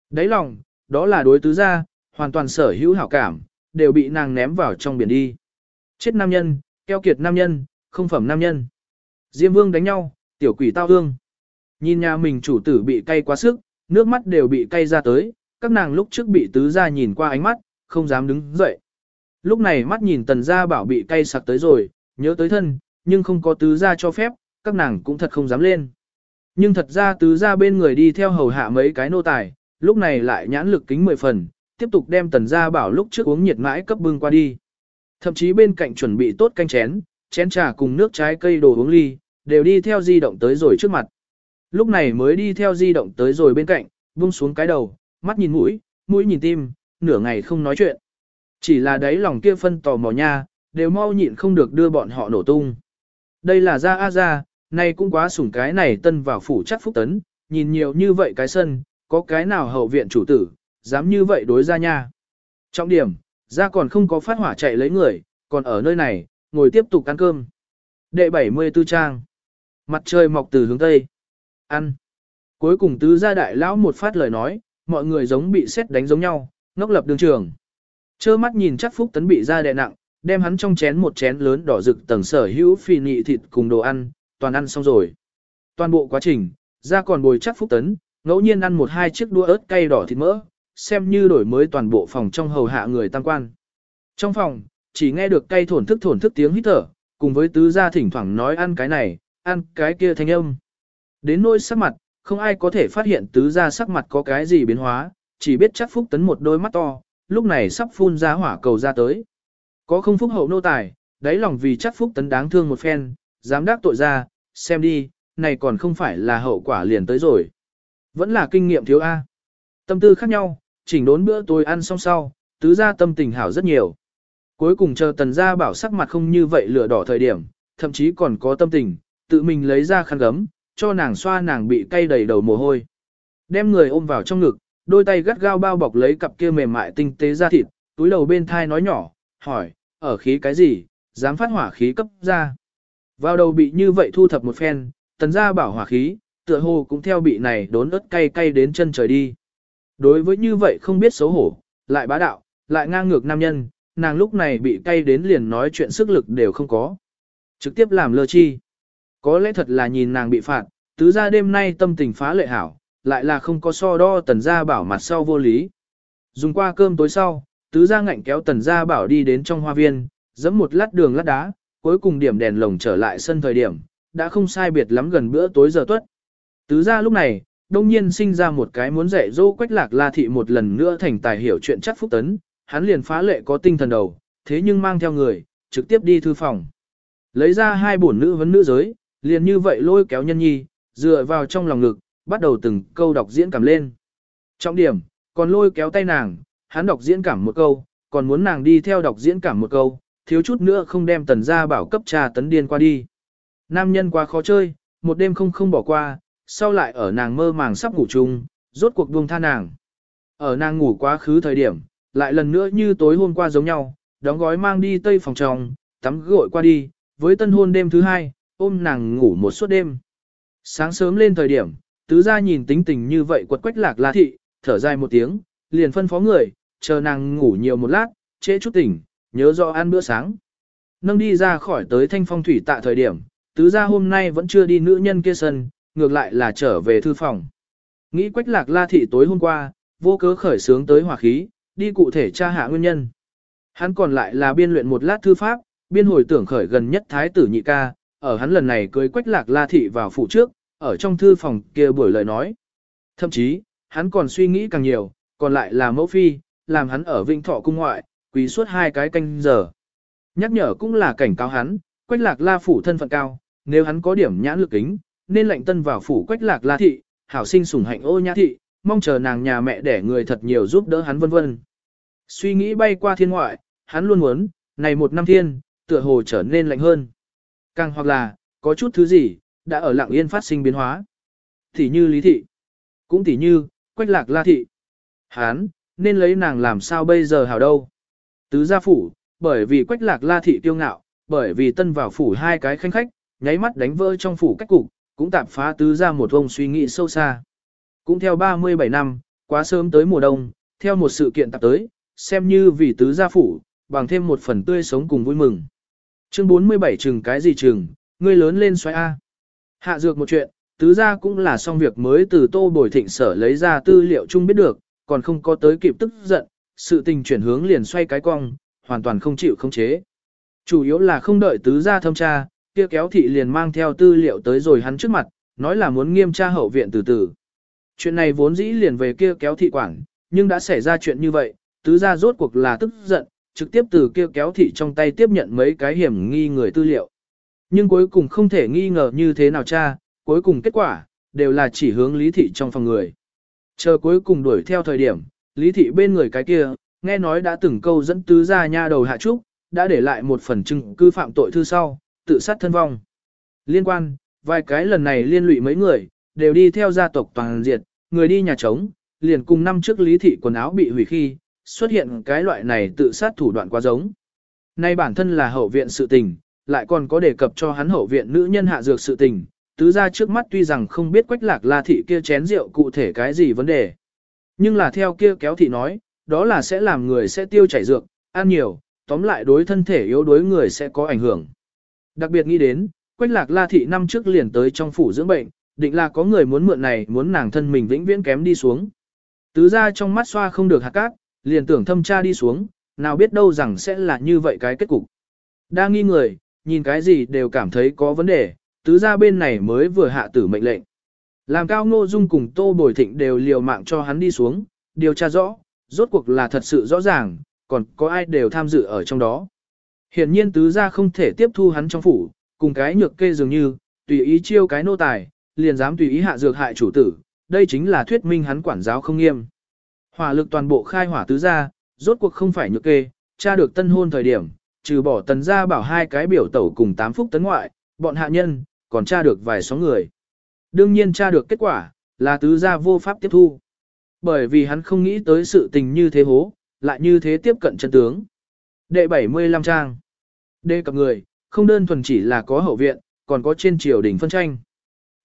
Đấy lòng, đó là đối tứ gia, hoàn toàn sở hữu hảo cảm, đều bị nàng ném vào trong biển đi. Chết nam nhân, keo kiệt nam nhân, không phẩm nam nhân. Diêm vương đánh nhau, tiểu quỷ tao hương. Nhìn nhà mình chủ tử bị cay quá sức, nước mắt đều bị cay ra tới, các nàng lúc trước bị tứ gia nhìn qua ánh mắt, không dám đứng dậy. Lúc này mắt nhìn tần gia bảo bị cay sặc tới rồi, nhớ tới thân, nhưng không có tứ gia cho phép, các nàng cũng thật không dám lên. Nhưng thật ra tứ ra bên người đi theo hầu hạ mấy cái nô tài, lúc này lại nhãn lực kính mười phần, tiếp tục đem tần gia bảo lúc trước uống nhiệt mãi cấp bưng qua đi. Thậm chí bên cạnh chuẩn bị tốt canh chén, chén trà cùng nước trái cây đồ uống ly, đều đi theo di động tới rồi trước mặt. Lúc này mới đi theo di động tới rồi bên cạnh, buông xuống cái đầu, mắt nhìn mũi, mũi nhìn tim, nửa ngày không nói chuyện. Chỉ là đấy lòng kia phân tò mò nha, đều mau nhịn không được đưa bọn họ nổ tung. Đây là ra a ra, nay cũng quá sủng cái này tân vào phủ chắc phúc tấn, nhìn nhiều như vậy cái sân, có cái nào hậu viện chủ tử, dám như vậy đối ra nha. Trọng điểm, ra còn không có phát hỏa chạy lấy người, còn ở nơi này, ngồi tiếp tục ăn cơm. Đệ 74 trang. Mặt trời mọc từ hướng Tây. Ăn. Cuối cùng tứ gia đại lão một phát lời nói, mọi người giống bị xét đánh giống nhau, ngốc lập đường trường. Chơ mắt nhìn chắc phúc tấn bị ra đè nặng, đem hắn trong chén một chén lớn đỏ rực tầng sở hữu phi nị thịt cùng đồ ăn, toàn ăn xong rồi. Toàn bộ quá trình, ra còn bồi chắc phúc tấn, ngẫu nhiên ăn một hai chiếc đũa ớt cay đỏ thịt mỡ, xem như đổi mới toàn bộ phòng trong hầu hạ người tăng quan. Trong phòng, chỉ nghe được cay thổn thức thổn thức tiếng hít thở, cùng với tứ gia thỉnh thoảng nói ăn cái này, ăn cái kia thanh âm. Đến nỗi sắc mặt, không ai có thể phát hiện tứ gia sắc mặt có cái gì biến hóa, chỉ biết chắc phúc tấn một đôi mắt to, lúc này sắp phun ra hỏa cầu ra tới. Có không phúc hậu nô tài, đáy lòng vì chắc phúc tấn đáng thương một phen, dám đắc tội ra, xem đi, này còn không phải là hậu quả liền tới rồi. Vẫn là kinh nghiệm thiếu A. Tâm tư khác nhau, chỉnh đốn bữa tôi ăn xong sau, tứ gia tâm tình hảo rất nhiều. Cuối cùng chờ tần gia bảo sắc mặt không như vậy lửa đỏ thời điểm, thậm chí còn có tâm tình, tự mình lấy ra khăn gấm, cho nàng xoa nàng bị cay đầy đầu mồ hôi. đem người ôm vào trong ngực, đôi tay gắt gao bao bọc lấy cặp kia mềm mại tinh tế da thịt, túi đầu bên thai nói nhỏ, hỏi, ở khí cái gì, dám phát hỏa khí cấp ra. Vào đầu bị như vậy thu thập một phen, tần gia bảo hỏa khí, tựa hồ cũng theo bị này đốn ớt cay cay đến chân trời đi. Đối với như vậy không biết xấu hổ, lại bá đạo, lại ngang ngược nam nhân, nàng lúc này bị cay đến liền nói chuyện sức lực đều không có. Trực tiếp làm lơ chi. Có lẽ thật là nhìn nàng bị phạt, tứ gia đêm nay tâm tình phá lệ hảo, lại là không có so đo tần gia bảo mặt sau vô lý. Dùng qua cơm tối sau, tứ gia ngạnh kéo tần gia bảo đi đến trong hoa viên, dẫm một lát đường lát đá, cuối cùng điểm đèn lồng trở lại sân thời điểm, đã không sai biệt lắm gần bữa tối giờ tuất. Tứ gia lúc này, đông nhiên sinh ra một cái muốn dạy dỗ quách lạc la thị một lần nữa thành tài hiểu chuyện chắc phúc tấn, hắn liền phá lệ có tinh thần đầu, thế nhưng mang theo người, trực tiếp đi thư phòng. Lấy ra hai bổn nữ vấn nữ giới, liền như vậy lôi kéo nhân nhi, dựa vào trong lòng ngực, bắt đầu từng câu đọc diễn cảm lên. Trọng điểm, còn lôi kéo tay nàng, hắn đọc diễn cảm một câu, còn muốn nàng đi theo đọc diễn cảm một câu, thiếu chút nữa không đem tần gia bảo cấp trà tấn điên qua đi. Nam nhân quá khó chơi, một đêm không không bỏ qua, sau lại ở nàng mơ màng sắp ngủ chung, rốt cuộc buông tha nàng. Ở nàng ngủ quá khứ thời điểm, lại lần nữa như tối hôm qua giống nhau, đóng gói mang đi tây phòng tròng tắm gội qua đi, với tân hôn đêm thứ hai, ôm nàng ngủ một suốt đêm. Sáng sớm lên thời điểm, tứ gia nhìn tính tình như vậy quật quách lạc la thị, thở dài một tiếng, liền phân phó người, chờ nàng ngủ nhiều một lát, trễ chút tỉnh, nhớ rõ ăn bữa sáng. Nâng đi ra khỏi tới thanh phong thủy tạ thời điểm, tứ gia hôm nay vẫn chưa đi nữ nhân kia sân, ngược lại là trở về thư phòng. Nghĩ quách lạc la thị tối hôm qua, vô cớ khởi sướng tới hỏa khí, đi cụ thể tra hạ nguyên nhân. Hắn còn lại là biên luyện một lát thư pháp, biên hồi tưởng khởi gần nhất thái tử nhị ca, ở hắn lần này cưới quách lạc la thị vào phủ trước, ở trong thư phòng kia buổi lời nói. Thậm chí, hắn còn suy nghĩ càng nhiều, còn lại là mẫu phi, làm hắn ở vinh thọ cung ngoại, quý suốt hai cái canh giờ. Nhắc nhở cũng là cảnh cáo hắn, quách lạc la phủ thân phận cao, nếu hắn có điểm nhãn lực kính, nên lệnh tân vào phủ quách lạc la thị, hảo sinh sủng hạnh ô nhã thị, mong chờ nàng nhà mẹ để người thật nhiều giúp đỡ hắn vân vân. Suy nghĩ bay qua thiên ngoại, hắn luôn muốn, này một năm thiên, tựa hồ trở nên lạnh hơn. Càng hoặc là, có chút thứ gì, đã ở lặng yên phát sinh biến hóa. Thì như lý thị, cũng thì như, quách lạc la thị. Hán, nên lấy nàng làm sao bây giờ hảo đâu. Tứ gia phủ, bởi vì quách lạc la thị tiêu ngạo, bởi vì tân vào phủ hai cái khanh khách, nháy mắt đánh vỡ trong phủ cách cục, cũng tạp phá tứ gia một ông suy nghĩ sâu xa. Cũng theo 37 năm, quá sớm tới mùa đông, theo một sự kiện tạp tới, xem như vì tứ gia phủ, bằng thêm một phần tươi sống cùng vui mừng. Chương 47 chừng cái gì chừng, ngươi lớn lên xoay A. Hạ dược một chuyện, tứ gia cũng là xong việc mới từ tô bồi thịnh sở lấy ra tư liệu chung biết được, còn không có tới kịp tức giận, sự tình chuyển hướng liền xoay cái cong, hoàn toàn không chịu không chế. Chủ yếu là không đợi tứ gia thâm tra, kia kéo thị liền mang theo tư liệu tới rồi hắn trước mặt, nói là muốn nghiêm tra hậu viện từ từ. Chuyện này vốn dĩ liền về kia kéo thị quản, nhưng đã xảy ra chuyện như vậy, tứ gia rốt cuộc là tức giận, trực tiếp từ kia kéo thị trong tay tiếp nhận mấy cái hiểm nghi người tư liệu. Nhưng cuối cùng không thể nghi ngờ như thế nào cha, cuối cùng kết quả, đều là chỉ hướng lý thị trong phòng người. Chờ cuối cùng đuổi theo thời điểm, lý thị bên người cái kia, nghe nói đã từng câu dẫn tứ gia nha đầu hạ trúc, đã để lại một phần chứng cứ phạm tội thư sau, tự sát thân vong. Liên quan, vài cái lần này liên lụy mấy người, đều đi theo gia tộc toàn diệt, người đi nhà trống, liền cùng năm trước lý thị quần áo bị hủy khi, xuất hiện cái loại này tự sát thủ đoạn quá giống. Nay bản thân là hậu viện sự tình, lại còn có đề cập cho hắn hậu viện nữ nhân hạ dược sự tình, tứ ra trước mắt tuy rằng không biết quách lạc la thị kia chén rượu cụ thể cái gì vấn đề. Nhưng là theo kia kéo thị nói, đó là sẽ làm người sẽ tiêu chảy dược, ăn nhiều, tóm lại đối thân thể yếu đối người sẽ có ảnh hưởng. Đặc biệt nghĩ đến, Quách Lạc La thị năm trước liền tới trong phủ dưỡng bệnh, định là có người muốn mượn này muốn nàng thân mình vĩnh viễn kém đi xuống. Tứ ra trong mắt xoa không được hạt cát, liền tưởng thâm tra đi xuống, nào biết đâu rằng sẽ là như vậy cái kết cục. Đa nghi người, nhìn cái gì đều cảm thấy có vấn đề, tứ ra bên này mới vừa hạ tử mệnh lệnh. Làm cao ngô dung cùng tô bồi thịnh đều liều mạng cho hắn đi xuống, điều tra rõ, rốt cuộc là thật sự rõ ràng, còn có ai đều tham dự ở trong đó. Hiển nhiên tứ gia không thể tiếp thu hắn trong phủ, cùng cái nhược kê dường như, tùy ý chiêu cái nô tài, liền dám tùy ý hạ dược hại chủ tử, đây chính là thuyết minh hắn quản giáo không nghiêm. Hỏa lực toàn bộ khai hỏa tứ gia, rốt cuộc không phải nhược kê, tra được tân hôn thời điểm, trừ bỏ tần gia bảo hai cái biểu tẩu cùng tám phúc tấn ngoại, bọn hạ nhân, còn tra được vài số người. Đương nhiên tra được kết quả, Là tứ gia vô pháp tiếp thu. Bởi vì hắn không nghĩ tới sự tình như thế hố, lại như thế tiếp cận chân tướng. Đệ 75 trang. Đệ cập người, không đơn thuần chỉ là có hậu viện, còn có trên triều đỉnh phân tranh.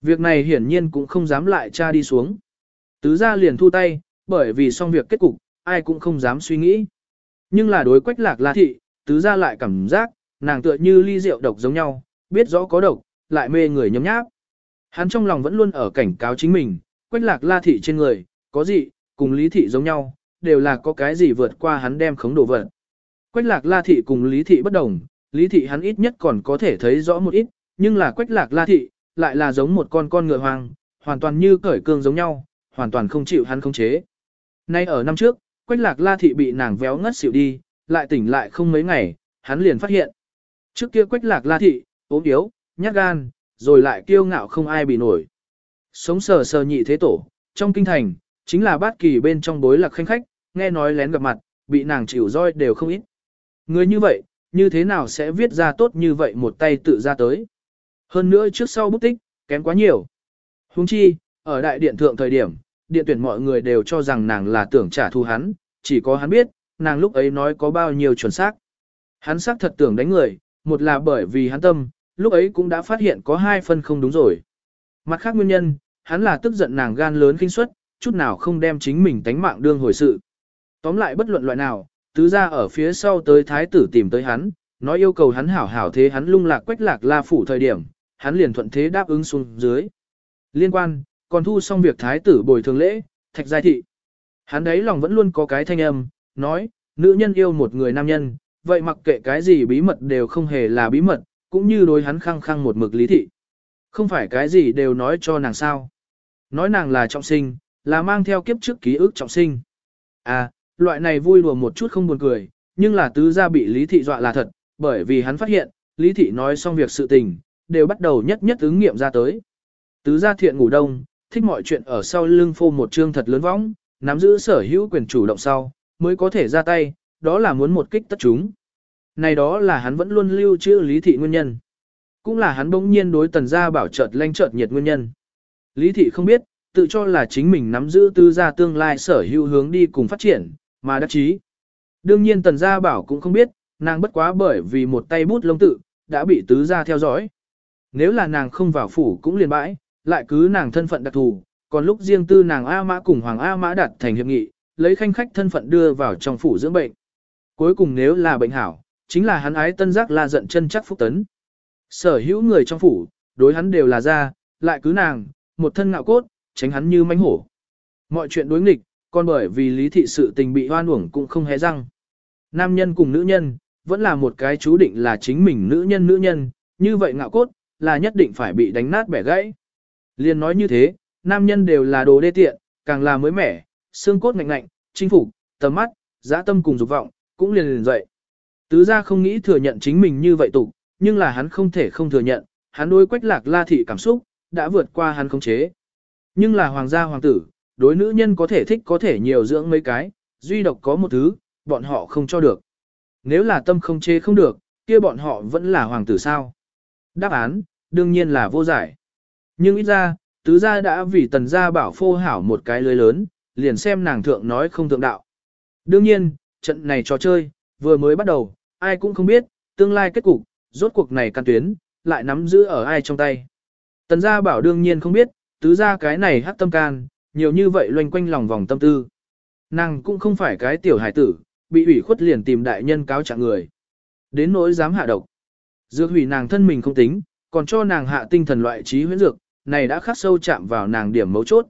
Việc này hiển nhiên cũng không dám lại tra đi xuống. Tứ gia liền thu tay, bởi vì xong việc kết cục, ai cũng không dám suy nghĩ. Nhưng là đối quách lạc la thị, tứ gia lại cảm giác, nàng tựa như ly rượu độc giống nhau, biết rõ có độc, lại mê người nhấm nháp. Hắn trong lòng vẫn luôn ở cảnh cáo chính mình, quách lạc la thị trên người, có gì, cùng lý thị giống nhau, đều là có cái gì vượt qua hắn đem khống đồ vật. Quách lạc la thị cùng lý thị bất đồng, lý thị hắn ít nhất còn có thể thấy rõ một ít, nhưng là quách lạc la thị, lại là giống một con con ngựa hoang, hoàn toàn như cởi cương giống nhau, hoàn toàn không chịu hắn khống chế. Nay ở năm trước, quách lạc la thị bị nàng véo ngất xỉu đi, lại tỉnh lại không mấy ngày, hắn liền phát hiện. Trước kia quách lạc la thị, ốm yếu, nhát gan, rồi lại kiêu ngạo không ai bị nổi. Sống sờ sờ nhị thế tổ, trong kinh thành, chính là bát kỳ bên trong bối lạc khanh khách, nghe nói lén gặp mặt, bị nàng chịu roi đều không ít. Người như vậy, như thế nào sẽ viết ra tốt như vậy một tay tự ra tới. Hơn nữa trước sau bút tích, kém quá nhiều. Huống chi, ở đại điện thượng thời điểm, điện tuyển mọi người đều cho rằng nàng là tưởng trả thù hắn, chỉ có hắn biết, nàng lúc ấy nói có bao nhiêu chuẩn xác. Hắn xác thật tưởng đánh người, một là bởi vì hắn tâm, lúc ấy cũng đã phát hiện có hai phân không đúng rồi. Mặt khác nguyên nhân, hắn là tức giận nàng gan lớn kinh suất, chút nào không đem chính mình tánh mạng đương hồi sự. Tóm lại bất luận loại nào, tứ ra ở phía sau tới thái tử tìm tới hắn, nói yêu cầu hắn hảo hảo thế hắn lung lạc quách lạc la phủ thời điểm, hắn liền thuận thế đáp ứng xuống dưới. Liên quan, còn thu xong việc thái tử bồi thường lễ, thạch giai thị. Hắn đấy lòng vẫn luôn có cái thanh âm, nói, nữ nhân yêu một người nam nhân, vậy mặc kệ cái gì bí mật đều không hề là bí mật, cũng như đối hắn khăng khăng một mực lý thị. Không phải cái gì đều nói cho nàng sao. Nói nàng là trọng sinh, là mang theo kiếp trước ký ức trọng sinh. À, loại này vui đùa một chút không buồn cười, nhưng là tứ gia bị lý thị dọa là thật, bởi vì hắn phát hiện, lý thị nói xong việc sự tình, đều bắt đầu nhất nhất ứng nghiệm ra tới. Tứ gia thiện ngủ đông, thích mọi chuyện ở sau lưng phô một trương thật lớn võng, nắm giữ sở hữu quyền chủ động sau, mới có thể ra tay, đó là muốn một kích tất chúng. Này đó là hắn vẫn luôn lưu trữ lý thị nguyên nhân. Cũng là hắn bỗng nhiên đối tần gia bảo chợt lanh chợt nhiệt nguyên nhân. Lý thị không biết, tự cho là chính mình nắm giữ tư gia tương lai sở hữu hướng đi cùng phát triển, mà đắc chí. Đương nhiên tần gia bảo cũng không biết, nàng bất quá bởi vì một tay bút lông tự, đã bị tứ gia theo dõi. Nếu là nàng không vào phủ cũng liền bãi, lại cứ nàng thân phận đặc thù, còn lúc riêng tư nàng A Mã cùng Hoàng A Mã đặt thành hiệp nghị, lấy khanh khách thân phận đưa vào trong phủ dưỡng bệnh. Cuối cùng nếu là bệnh hảo, chính là hắn ái tân giác la giận chân chắc phúc tấn. Sở hữu người trong phủ, đối hắn đều là ra, lại cứ nàng, một thân ngạo cốt, tránh hắn như mánh hổ. Mọi chuyện đối nghịch, còn bởi vì lý thị sự tình bị hoan uổng cũng không hé răng. Nam nhân cùng nữ nhân, vẫn là một cái chú định là chính mình nữ nhân nữ nhân, như vậy ngạo cốt, là nhất định phải bị đánh nát bẻ gãy. Liên nói như thế, nam nhân đều là đồ đê tiện, càng là mới mẻ, xương cốt ngạnh ngạnh, chinh phục, tầm mắt, dã tâm cùng dục vọng, cũng liền liền dậy. Tứ gia không nghĩ thừa nhận chính mình như vậy tục, nhưng là hắn không thể không thừa nhận, hắn đối quách lạc la thị cảm xúc, đã vượt qua hắn khống chế. Nhưng là hoàng gia hoàng tử, đối nữ nhân có thể thích có thể nhiều dưỡng mấy cái, duy độc có một thứ, bọn họ không cho được. Nếu là tâm không chế không được, kia bọn họ vẫn là hoàng tử sao? Đáp án, đương nhiên là vô giải. Nhưng ít ra, tứ gia đã vì tần gia bảo phô hảo một cái lưới lớn, liền xem nàng thượng nói không thượng đạo. Đương nhiên, trận này trò chơi, vừa mới bắt đầu, ai cũng không biết, tương lai kết cục, rốt cuộc này căn tuyến, lại nắm giữ ở ai trong tay. Tần gia bảo đương nhiên không biết, tứ gia cái này hát tâm can, nhiều như vậy loanh quanh lòng vòng tâm tư. Nàng cũng không phải cái tiểu hải tử, bị ủy khuất liền tìm đại nhân cáo trạng người. Đến nỗi dám hạ độc. Dược hủy nàng thân mình không tính, còn cho nàng hạ tinh thần loại trí huyễn dược, này đã khắc sâu chạm vào nàng điểm mấu chốt.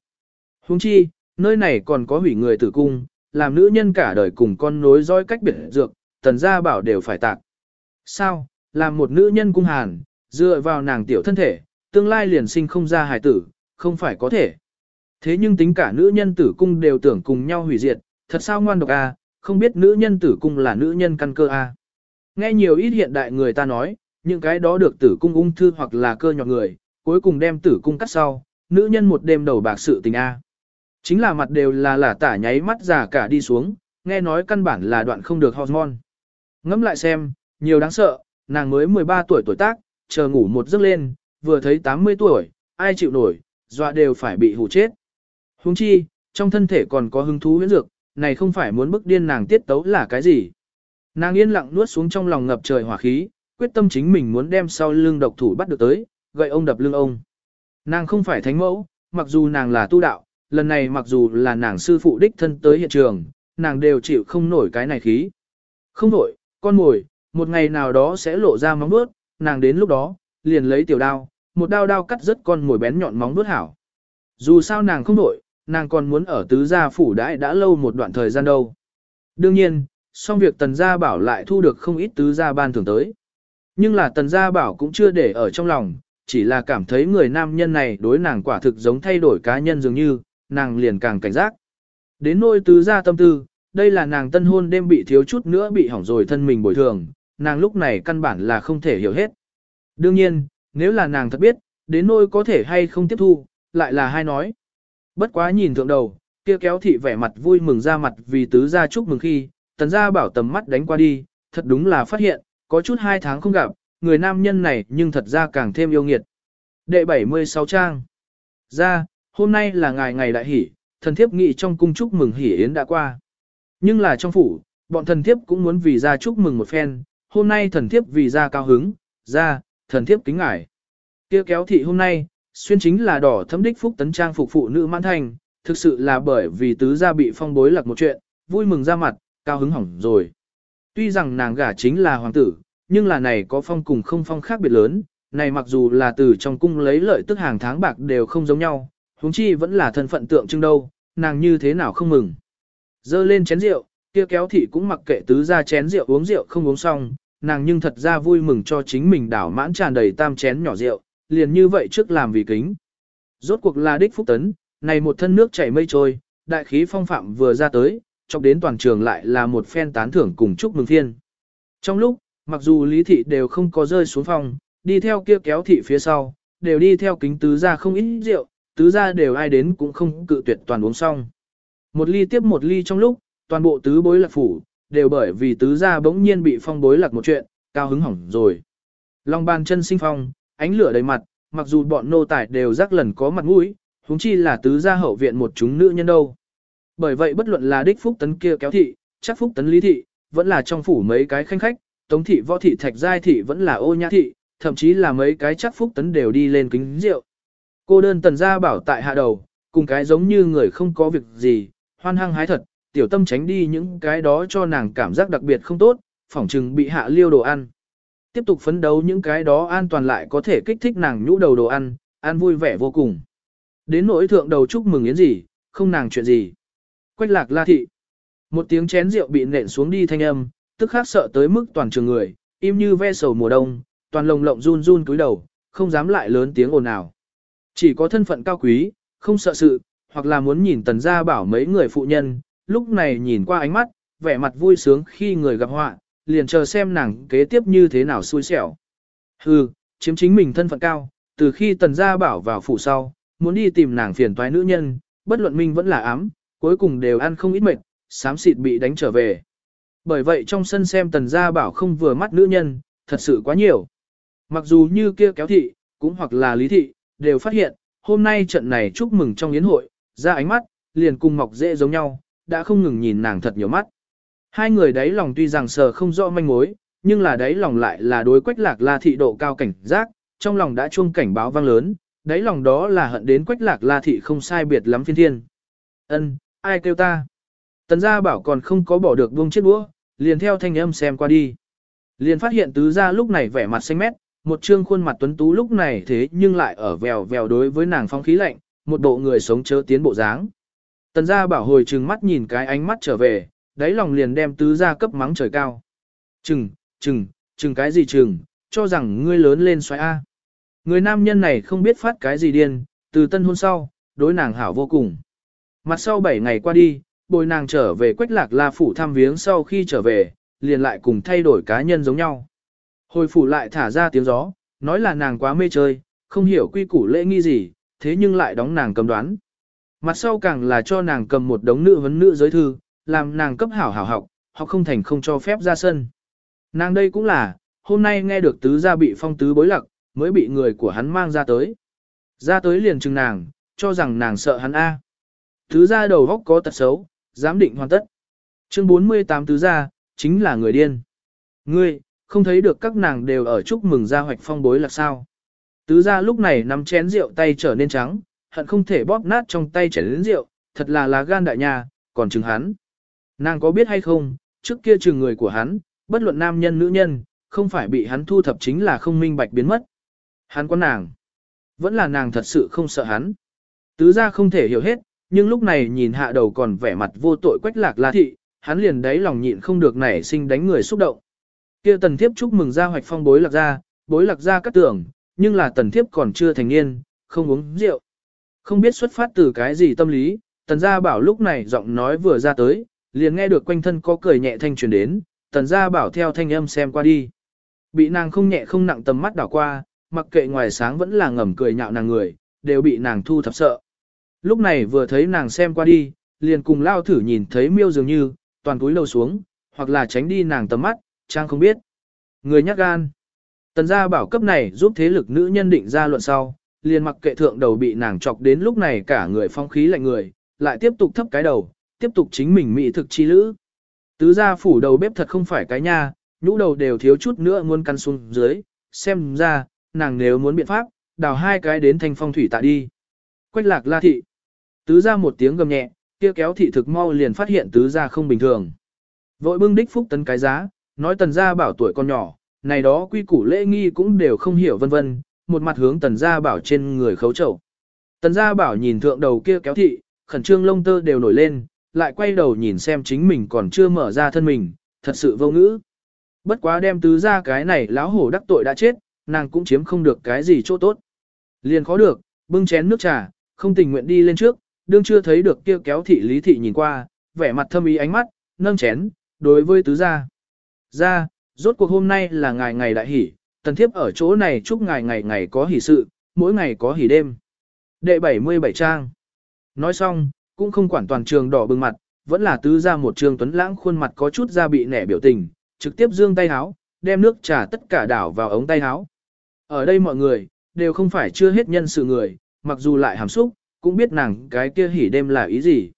Huống chi, nơi này còn có hủy người tử cung, làm nữ nhân cả đời cùng con nối dõi cách biệt dược, tần gia bảo đều phải tạc. Sao, làm một nữ nhân cung hàn, dựa vào nàng tiểu thân thể, tương lai liền sinh không ra hài tử, không phải có thể. Thế nhưng tính cả nữ nhân tử cung đều tưởng cùng nhau hủy diệt, thật sao ngoan độc a, à, không biết nữ nhân tử cung là nữ nhân căn cơ a. À. Nghe nhiều ít hiện đại người ta nói, những cái đó được tử cung ung thư hoặc là cơ nhọt người, cuối cùng đem tử cung cắt sau, nữ nhân một đêm đầu bạc sự tình a. Chính là mặt đều là lả tả nháy mắt già cả đi xuống, nghe nói căn bản là đoạn không được hormone. Ngẫm lại xem, nhiều đáng sợ, nàng mới 13 tuổi tuổi tác, chờ ngủ một giấc lên, vừa thấy 80 tuổi, ai chịu nổi, dọa đều phải bị hù chết. Huống chi, trong thân thể còn có hứng thú huyễn dược, này không phải muốn bức điên nàng tiết tấu là cái gì. Nàng yên lặng nuốt xuống trong lòng ngập trời hỏa khí, quyết tâm chính mình muốn đem sau lưng độc thủ bắt được tới, gậy ông đập lưng ông. Nàng không phải thánh mẫu, mặc dù nàng là tu đạo, lần này mặc dù là nàng sư phụ đích thân tới hiện trường, nàng đều chịu không nổi cái này khí. Không nổi, con mồi, một ngày nào đó sẽ lộ ra móng vuốt, nàng đến lúc đó, liền lấy tiểu đao, một đao đao cắt rất con mồi bén nhọn móng vuốt hảo. Dù sao nàng không nổi, nàng còn muốn ở tứ gia phủ đãi đã lâu một đoạn thời gian đâu. Đương nhiên, song việc tần gia bảo lại thu được không ít tứ gia ban thưởng tới. Nhưng là tần gia bảo cũng chưa để ở trong lòng, chỉ là cảm thấy người nam nhân này đối nàng quả thực giống thay đổi cá nhân dường như, nàng liền càng cảnh giác. Đến nôi tứ gia tâm tư, đây là nàng tân hôn đêm bị thiếu chút nữa bị hỏng rồi thân mình bồi thường, nàng lúc này căn bản là không thể hiểu hết. Đương nhiên, nếu là nàng thật biết, đến nôi có thể hay không tiếp thu, lại là hai nói. Bất quá nhìn thượng đầu, kia kéo thị vẻ mặt vui mừng ra mặt vì tứ gia chúc mừng khi, tần gia bảo tầm mắt đánh qua đi, thật đúng là phát hiện, có chút hai tháng không gặp, người nam nhân này nhưng thật ra càng thêm yêu nghiệt. Đệ 76 trang. Ra, hôm nay là ngày ngày đại hỷ, thần thiếp nghị trong cung chúc mừng hỷ yến đã qua. Nhưng là trong phủ, bọn thần thiếp cũng muốn vì ra chúc mừng một phen, hôm nay thần thiếp vì ra cao hứng, ra, thần thiếp kính ngải. kia kéo thị hôm nay, xuyên chính là đỏ thấm đích phúc tấn trang phục phụ nữ mãn thành, thực sự là bởi vì tứ gia bị phong bối lạc một chuyện, vui mừng ra mặt, cao hứng hỏng rồi. Tuy rằng nàng gả chính là hoàng tử, nhưng là này có phong cùng không phong khác biệt lớn, này mặc dù là từ trong cung lấy lợi tức hàng tháng bạc đều không giống nhau, huống chi vẫn là thân phận tượng trưng đâu, nàng như thế nào không mừng. Dơ lên chén rượu, kia kéo thị cũng mặc kệ tứ ra chén rượu uống rượu không uống xong, nàng nhưng thật ra vui mừng cho chính mình đảo mãn tràn đầy tam chén nhỏ rượu, liền như vậy trước làm vì kính. Rốt cuộc là đích phúc tấn, này một thân nước chảy mây trôi, đại khí phong phạm vừa ra tới, chọc đến toàn trường lại là một phen tán thưởng cùng chúc mừng thiên. Trong lúc, mặc dù lý thị đều không có rơi xuống phòng, đi theo kia kéo thị phía sau, đều đi theo kính tứ ra không ít rượu, tứ ra đều ai đến cũng không cự tuyệt toàn uống xong. Một ly tiếp một ly trong lúc, toàn bộ tứ bối lạc phủ, đều bởi vì tứ gia bỗng nhiên bị phong bối lạc một chuyện, cao hứng hỏng rồi. Long bàn chân sinh phong, ánh lửa đầy mặt, mặc dù bọn nô tài đều rắc lần có mặt mũi, huống chi là tứ gia hậu viện một chúng nữ nhân đâu. Bởi vậy bất luận là đích phúc tấn kia kéo thị, chắc phúc tấn lý thị, vẫn là trong phủ mấy cái khanh khách, tống thị võ thị thạch giai thị vẫn là ô nhã thị, thậm chí là mấy cái chắc phúc tấn đều đi lên kính rượu. Cô đơn tần gia bảo tại hạ đầu, cùng cái giống như người không có việc gì, hoan hăng hái thật, tiểu tâm tránh đi những cái đó cho nàng cảm giác đặc biệt không tốt, phỏng chừng bị hạ liêu đồ ăn. Tiếp tục phấn đấu những cái đó an toàn lại có thể kích thích nàng nhũ đầu đồ ăn, ăn vui vẻ vô cùng. Đến nỗi thượng đầu chúc mừng yến gì, không nàng chuyện gì. Quách lạc la thị. Một tiếng chén rượu bị nện xuống đi thanh âm, tức khắc sợ tới mức toàn trường người, im như ve sầu mùa đông, toàn lồng lộng run run cúi đầu, không dám lại lớn tiếng ồn ào. Chỉ có thân phận cao quý, không sợ sự, hoặc là muốn nhìn tần gia bảo mấy người phụ nhân, lúc này nhìn qua ánh mắt, vẻ mặt vui sướng khi người gặp họa, liền chờ xem nàng kế tiếp như thế nào xui xẻo. Hừ, chiếm chính mình thân phận cao, từ khi tần gia bảo vào phủ sau, muốn đi tìm nàng phiền toái nữ nhân, bất luận minh vẫn là ám, cuối cùng đều ăn không ít mệt, sám xịt bị đánh trở về. Bởi vậy trong sân xem tần gia bảo không vừa mắt nữ nhân, thật sự quá nhiều. Mặc dù như kia kéo thị, cũng hoặc là lý thị, đều phát hiện, hôm nay trận này chúc mừng trong yến hội, ra ánh mắt, liền cùng mọc dễ giống nhau, đã không ngừng nhìn nàng thật nhiều mắt. Hai người đấy lòng tuy rằng sờ không rõ manh mối, nhưng là đấy lòng lại là đối quách lạc la thị độ cao cảnh giác, trong lòng đã chuông cảnh báo vang lớn, đấy lòng đó là hận đến quách lạc la thị không sai biệt lắm phiên thiên. Ân, ai kêu ta? Tần gia bảo còn không có bỏ được buông chiếc đũa, liền theo thanh âm xem qua đi. Liền phát hiện tứ gia lúc này vẻ mặt xanh mét, một trương khuôn mặt tuấn tú lúc này thế nhưng lại ở vèo vèo đối với nàng phong khí lạnh, một bộ người sống chớ tiến bộ dáng. Tần gia bảo hồi trừng mắt nhìn cái ánh mắt trở về, đáy lòng liền đem tứ gia cấp mắng trời cao. Trừng, trừng, trừng cái gì trừng, cho rằng ngươi lớn lên xoay A. Người nam nhân này không biết phát cái gì điên, từ tân hôn sau, đối nàng hảo vô cùng. Mặt sau 7 ngày qua đi, bồi nàng trở về quách lạc la phủ thăm viếng sau khi trở về, liền lại cùng thay đổi cá nhân giống nhau. Hồi phủ lại thả ra tiếng gió, nói là nàng quá mê chơi, không hiểu quy củ lễ nghi gì, thế nhưng lại đóng nàng cầm đoán. Mặt sau càng là cho nàng cầm một đống nữ vấn nữ giới thư, làm nàng cấp hảo hảo học, học không thành không cho phép ra sân. Nàng đây cũng là, hôm nay nghe được tứ gia bị phong tứ bối lặc, mới bị người của hắn mang ra tới. Ra tới liền chừng nàng, cho rằng nàng sợ hắn A. Tứ gia đầu góc có tật xấu, dám định hoàn tất. Chương 48 tứ gia, chính là người điên. Ngươi, không thấy được các nàng đều ở chúc mừng gia hoạch phong bối là sao. Tứ gia lúc này nắm chén rượu tay trở nên trắng, hận không thể bóp nát trong tay chén rượu, thật là lá gan đại nhà, còn chừng hắn. Nàng có biết hay không, trước kia chừng người của hắn, bất luận nam nhân nữ nhân, không phải bị hắn thu thập chính là không minh bạch biến mất. Hắn có nàng. Vẫn là nàng thật sự không sợ hắn. Tứ gia không thể hiểu hết, nhưng lúc này nhìn hạ đầu còn vẻ mặt vô tội quách lạc la thị, hắn liền đáy lòng nhịn không được nảy sinh đánh người xúc động. kia tần thiếp chúc mừng gia hoạch phong bối lạc gia, bối lạc gia cắt tưởng, nhưng là tần thiếp còn chưa thành niên, không uống rượu. Không biết xuất phát từ cái gì tâm lý, tần gia bảo lúc này giọng nói vừa ra tới, liền nghe được quanh thân có cười nhẹ thanh truyền đến, tần gia bảo theo thanh âm xem qua đi. Bị nàng không nhẹ không nặng tầm mắt đảo qua, mặc kệ ngoài sáng vẫn là ngầm cười nhạo nàng người, đều bị nàng thu thập sợ. Lúc này vừa thấy nàng xem qua đi, liền cùng lao thử nhìn thấy miêu dường như, toàn túi lâu xuống, hoặc là tránh đi nàng tầm mắt, trang không biết. Người nhát gan. Tần gia bảo cấp này giúp thế lực nữ nhân định ra luận sau, liền mặc kệ thượng đầu bị nàng chọc đến lúc này cả người phong khí lạnh người, lại tiếp tục thấp cái đầu, tiếp tục chính mình mỹ thực chi lữ. Tứ gia phủ đầu bếp thật không phải cái nha, nhũ đầu đều thiếu chút nữa muốn căn xuống dưới, xem ra, nàng nếu muốn biện pháp, đào hai cái đến thanh phong thủy tạ đi. Quách lạc la thị. Tứ gia một tiếng gầm nhẹ, kia kéo thị thực mau liền phát hiện tứ gia không bình thường. Vội bưng đích phúc tấn cái giá, nói tần gia bảo tuổi con nhỏ, này đó quy củ lễ nghi cũng đều không hiểu vân vân, một mặt hướng tần gia bảo trên người khấu trầu. Tần gia bảo nhìn thượng đầu kia kéo thị, khẩn trương lông tơ đều nổi lên, lại quay đầu nhìn xem chính mình còn chưa mở ra thân mình, thật sự vô ngữ. Bất quá đem tứ gia cái này láo hổ đắc tội đã chết, nàng cũng chiếm không được cái gì chỗ tốt. Liền khó được, bưng chén nước trà, không tình nguyện đi lên trước, đương chưa thấy được kia kéo thị lý thị nhìn qua, vẻ mặt thâm ý ánh mắt, nâng chén, đối với tứ gia. Gia, rốt cuộc hôm nay là ngày ngày đại hỷ, tần thiếp ở chỗ này chúc ngài ngày ngày có hỷ sự, mỗi ngày có hỷ đêm. Đệ 77 trang. Nói xong, cũng không quản toàn trường đỏ bừng mặt, vẫn là tứ ra một trường tuấn lãng khuôn mặt có chút da bị nẻ biểu tình, trực tiếp dương tay háo, đem nước trà tất cả đảo vào ống tay háo. Ở đây mọi người, đều không phải chưa hết nhân sự người, mặc dù lại hàm xúc, cũng biết nàng cái kia hỉ đêm là ý gì.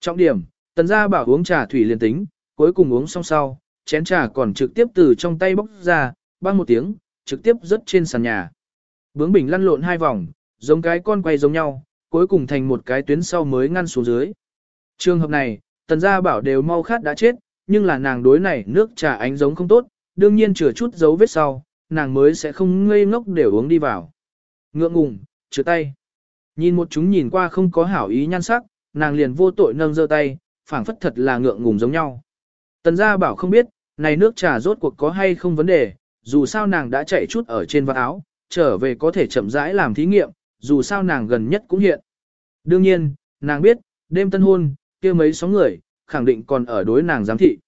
Trọng điểm, tần gia bảo uống trà thủy liền tính, cuối cùng uống xong sau, chén trà còn trực tiếp từ trong tay bóc ra, băng một tiếng, trực tiếp rớt trên sàn nhà. Bướng bình lăn lộn hai vòng, giống cái con quay giống nhau, cuối cùng thành một cái tuyến sau mới ngăn xuống dưới. Trường hợp này, tần gia bảo đều mau khát đã chết, nhưng là nàng đối này nước trà ánh giống không tốt, đương nhiên chừa chút dấu vết sau, nàng mới sẽ không ngây ngốc để uống đi vào. Ngượng ngùng, chừa tay. Nhìn một chúng nhìn qua không có hảo ý nhan sắc, nàng liền vô tội nâng giơ tay, phảng phất thật là ngượng ngùng giống nhau. Tần gia bảo không biết, này nước trà rốt cuộc có hay không vấn đề, dù sao nàng đã chạy chút ở trên vạt áo, trở về có thể chậm rãi làm thí nghiệm, dù sao nàng gần nhất cũng hiện. Đương nhiên, nàng biết, đêm tân hôn, kia mấy sóng người, khẳng định còn ở đối nàng giám thị.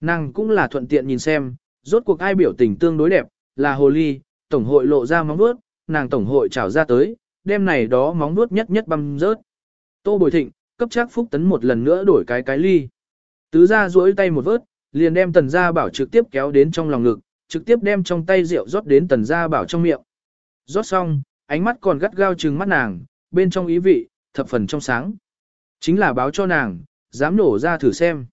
Nàng cũng là thuận tiện nhìn xem, rốt cuộc ai biểu tình tương đối đẹp, là hồ ly, tổng hội lộ ra móng vuốt, nàng tổng hội trào ra tới, đêm này đó móng vuốt nhất nhất băm rớt. Tô Bồi Thịnh, cấp chắc phúc tấn một lần nữa đổi cái cái ly. Tứ ra duỗi tay một vớt, liền đem tần gia bảo trực tiếp kéo đến trong lòng ngực, trực tiếp đem trong tay rượu rót đến tần gia bảo trong miệng. Rót xong, ánh mắt còn gắt gao trừng mắt nàng, bên trong ý vị, thập phần trong sáng. Chính là báo cho nàng, dám nổ ra thử xem.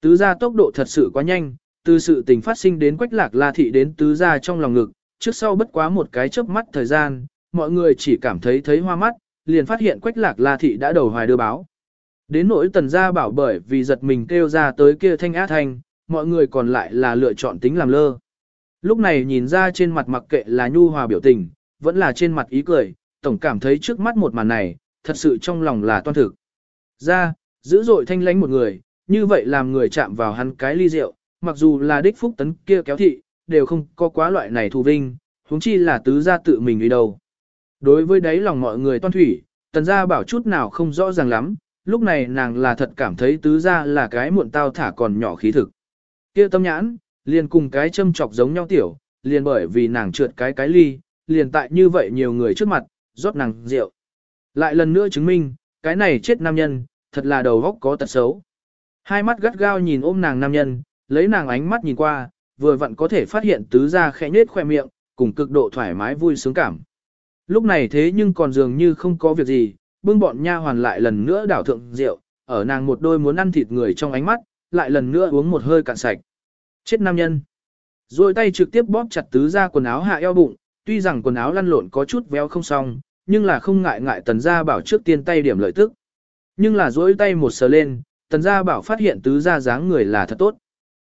Tứ gia tốc độ thật sự quá nhanh, từ sự tình phát sinh đến quách lạc la thị đến tứ gia trong lòng ngực, trước sau bất quá một cái chớp mắt thời gian, mọi người chỉ cảm thấy thấy hoa mắt, liền phát hiện quách lạc la thị đã đầu hoài đưa báo. Đến nỗi tần gia bảo bởi vì giật mình kêu ra tới kia thanh á thanh, mọi người còn lại là lựa chọn tính làm lơ. Lúc này nhìn ra trên mặt mặc kệ là nhu hòa biểu tình, vẫn là trên mặt ý cười, tổng cảm thấy trước mắt một màn này, thật sự trong lòng là toan thực. Ra, dữ dội thanh lánh một người, như vậy làm người chạm vào hắn cái ly rượu, mặc dù là đích phúc tấn kia kéo thị, đều không có quá loại này thù vinh, huống chi là tứ gia tự mình đi đâu. Đối với đấy lòng mọi người toan thủy, tần gia bảo chút nào không rõ ràng lắm, lúc này nàng là thật cảm thấy tứ gia là cái muộn tao thả còn nhỏ khí thực. kia tâm nhãn, liền cùng cái châm chọc giống nhau tiểu, liền bởi vì nàng trượt cái cái ly, liền tại như vậy nhiều người trước mặt, rót nàng rượu. Lại lần nữa chứng minh, cái này chết nam nhân, thật là đầu góc có tật xấu. Hai mắt gắt gao nhìn ôm nàng nam nhân, lấy nàng ánh mắt nhìn qua, vừa vặn có thể phát hiện tứ gia khẽ nết khoe miệng, cùng cực độ thoải mái vui sướng cảm. Lúc này thế nhưng còn dường như không có việc gì, bưng bọn nha hoàn lại lần nữa đảo thượng rượu, ở nàng một đôi muốn ăn thịt người trong ánh mắt, lại lần nữa uống một hơi cạn sạch. Chết nam nhân. Rồi tay trực tiếp bóp chặt tứ ra quần áo hạ eo bụng, tuy rằng quần áo lăn lộn có chút véo không xong, nhưng là không ngại ngại tần gia bảo trước tiên tay điểm lợi tức. Nhưng là dối tay một sờ lên, tần gia bảo phát hiện tứ gia dáng người là thật tốt.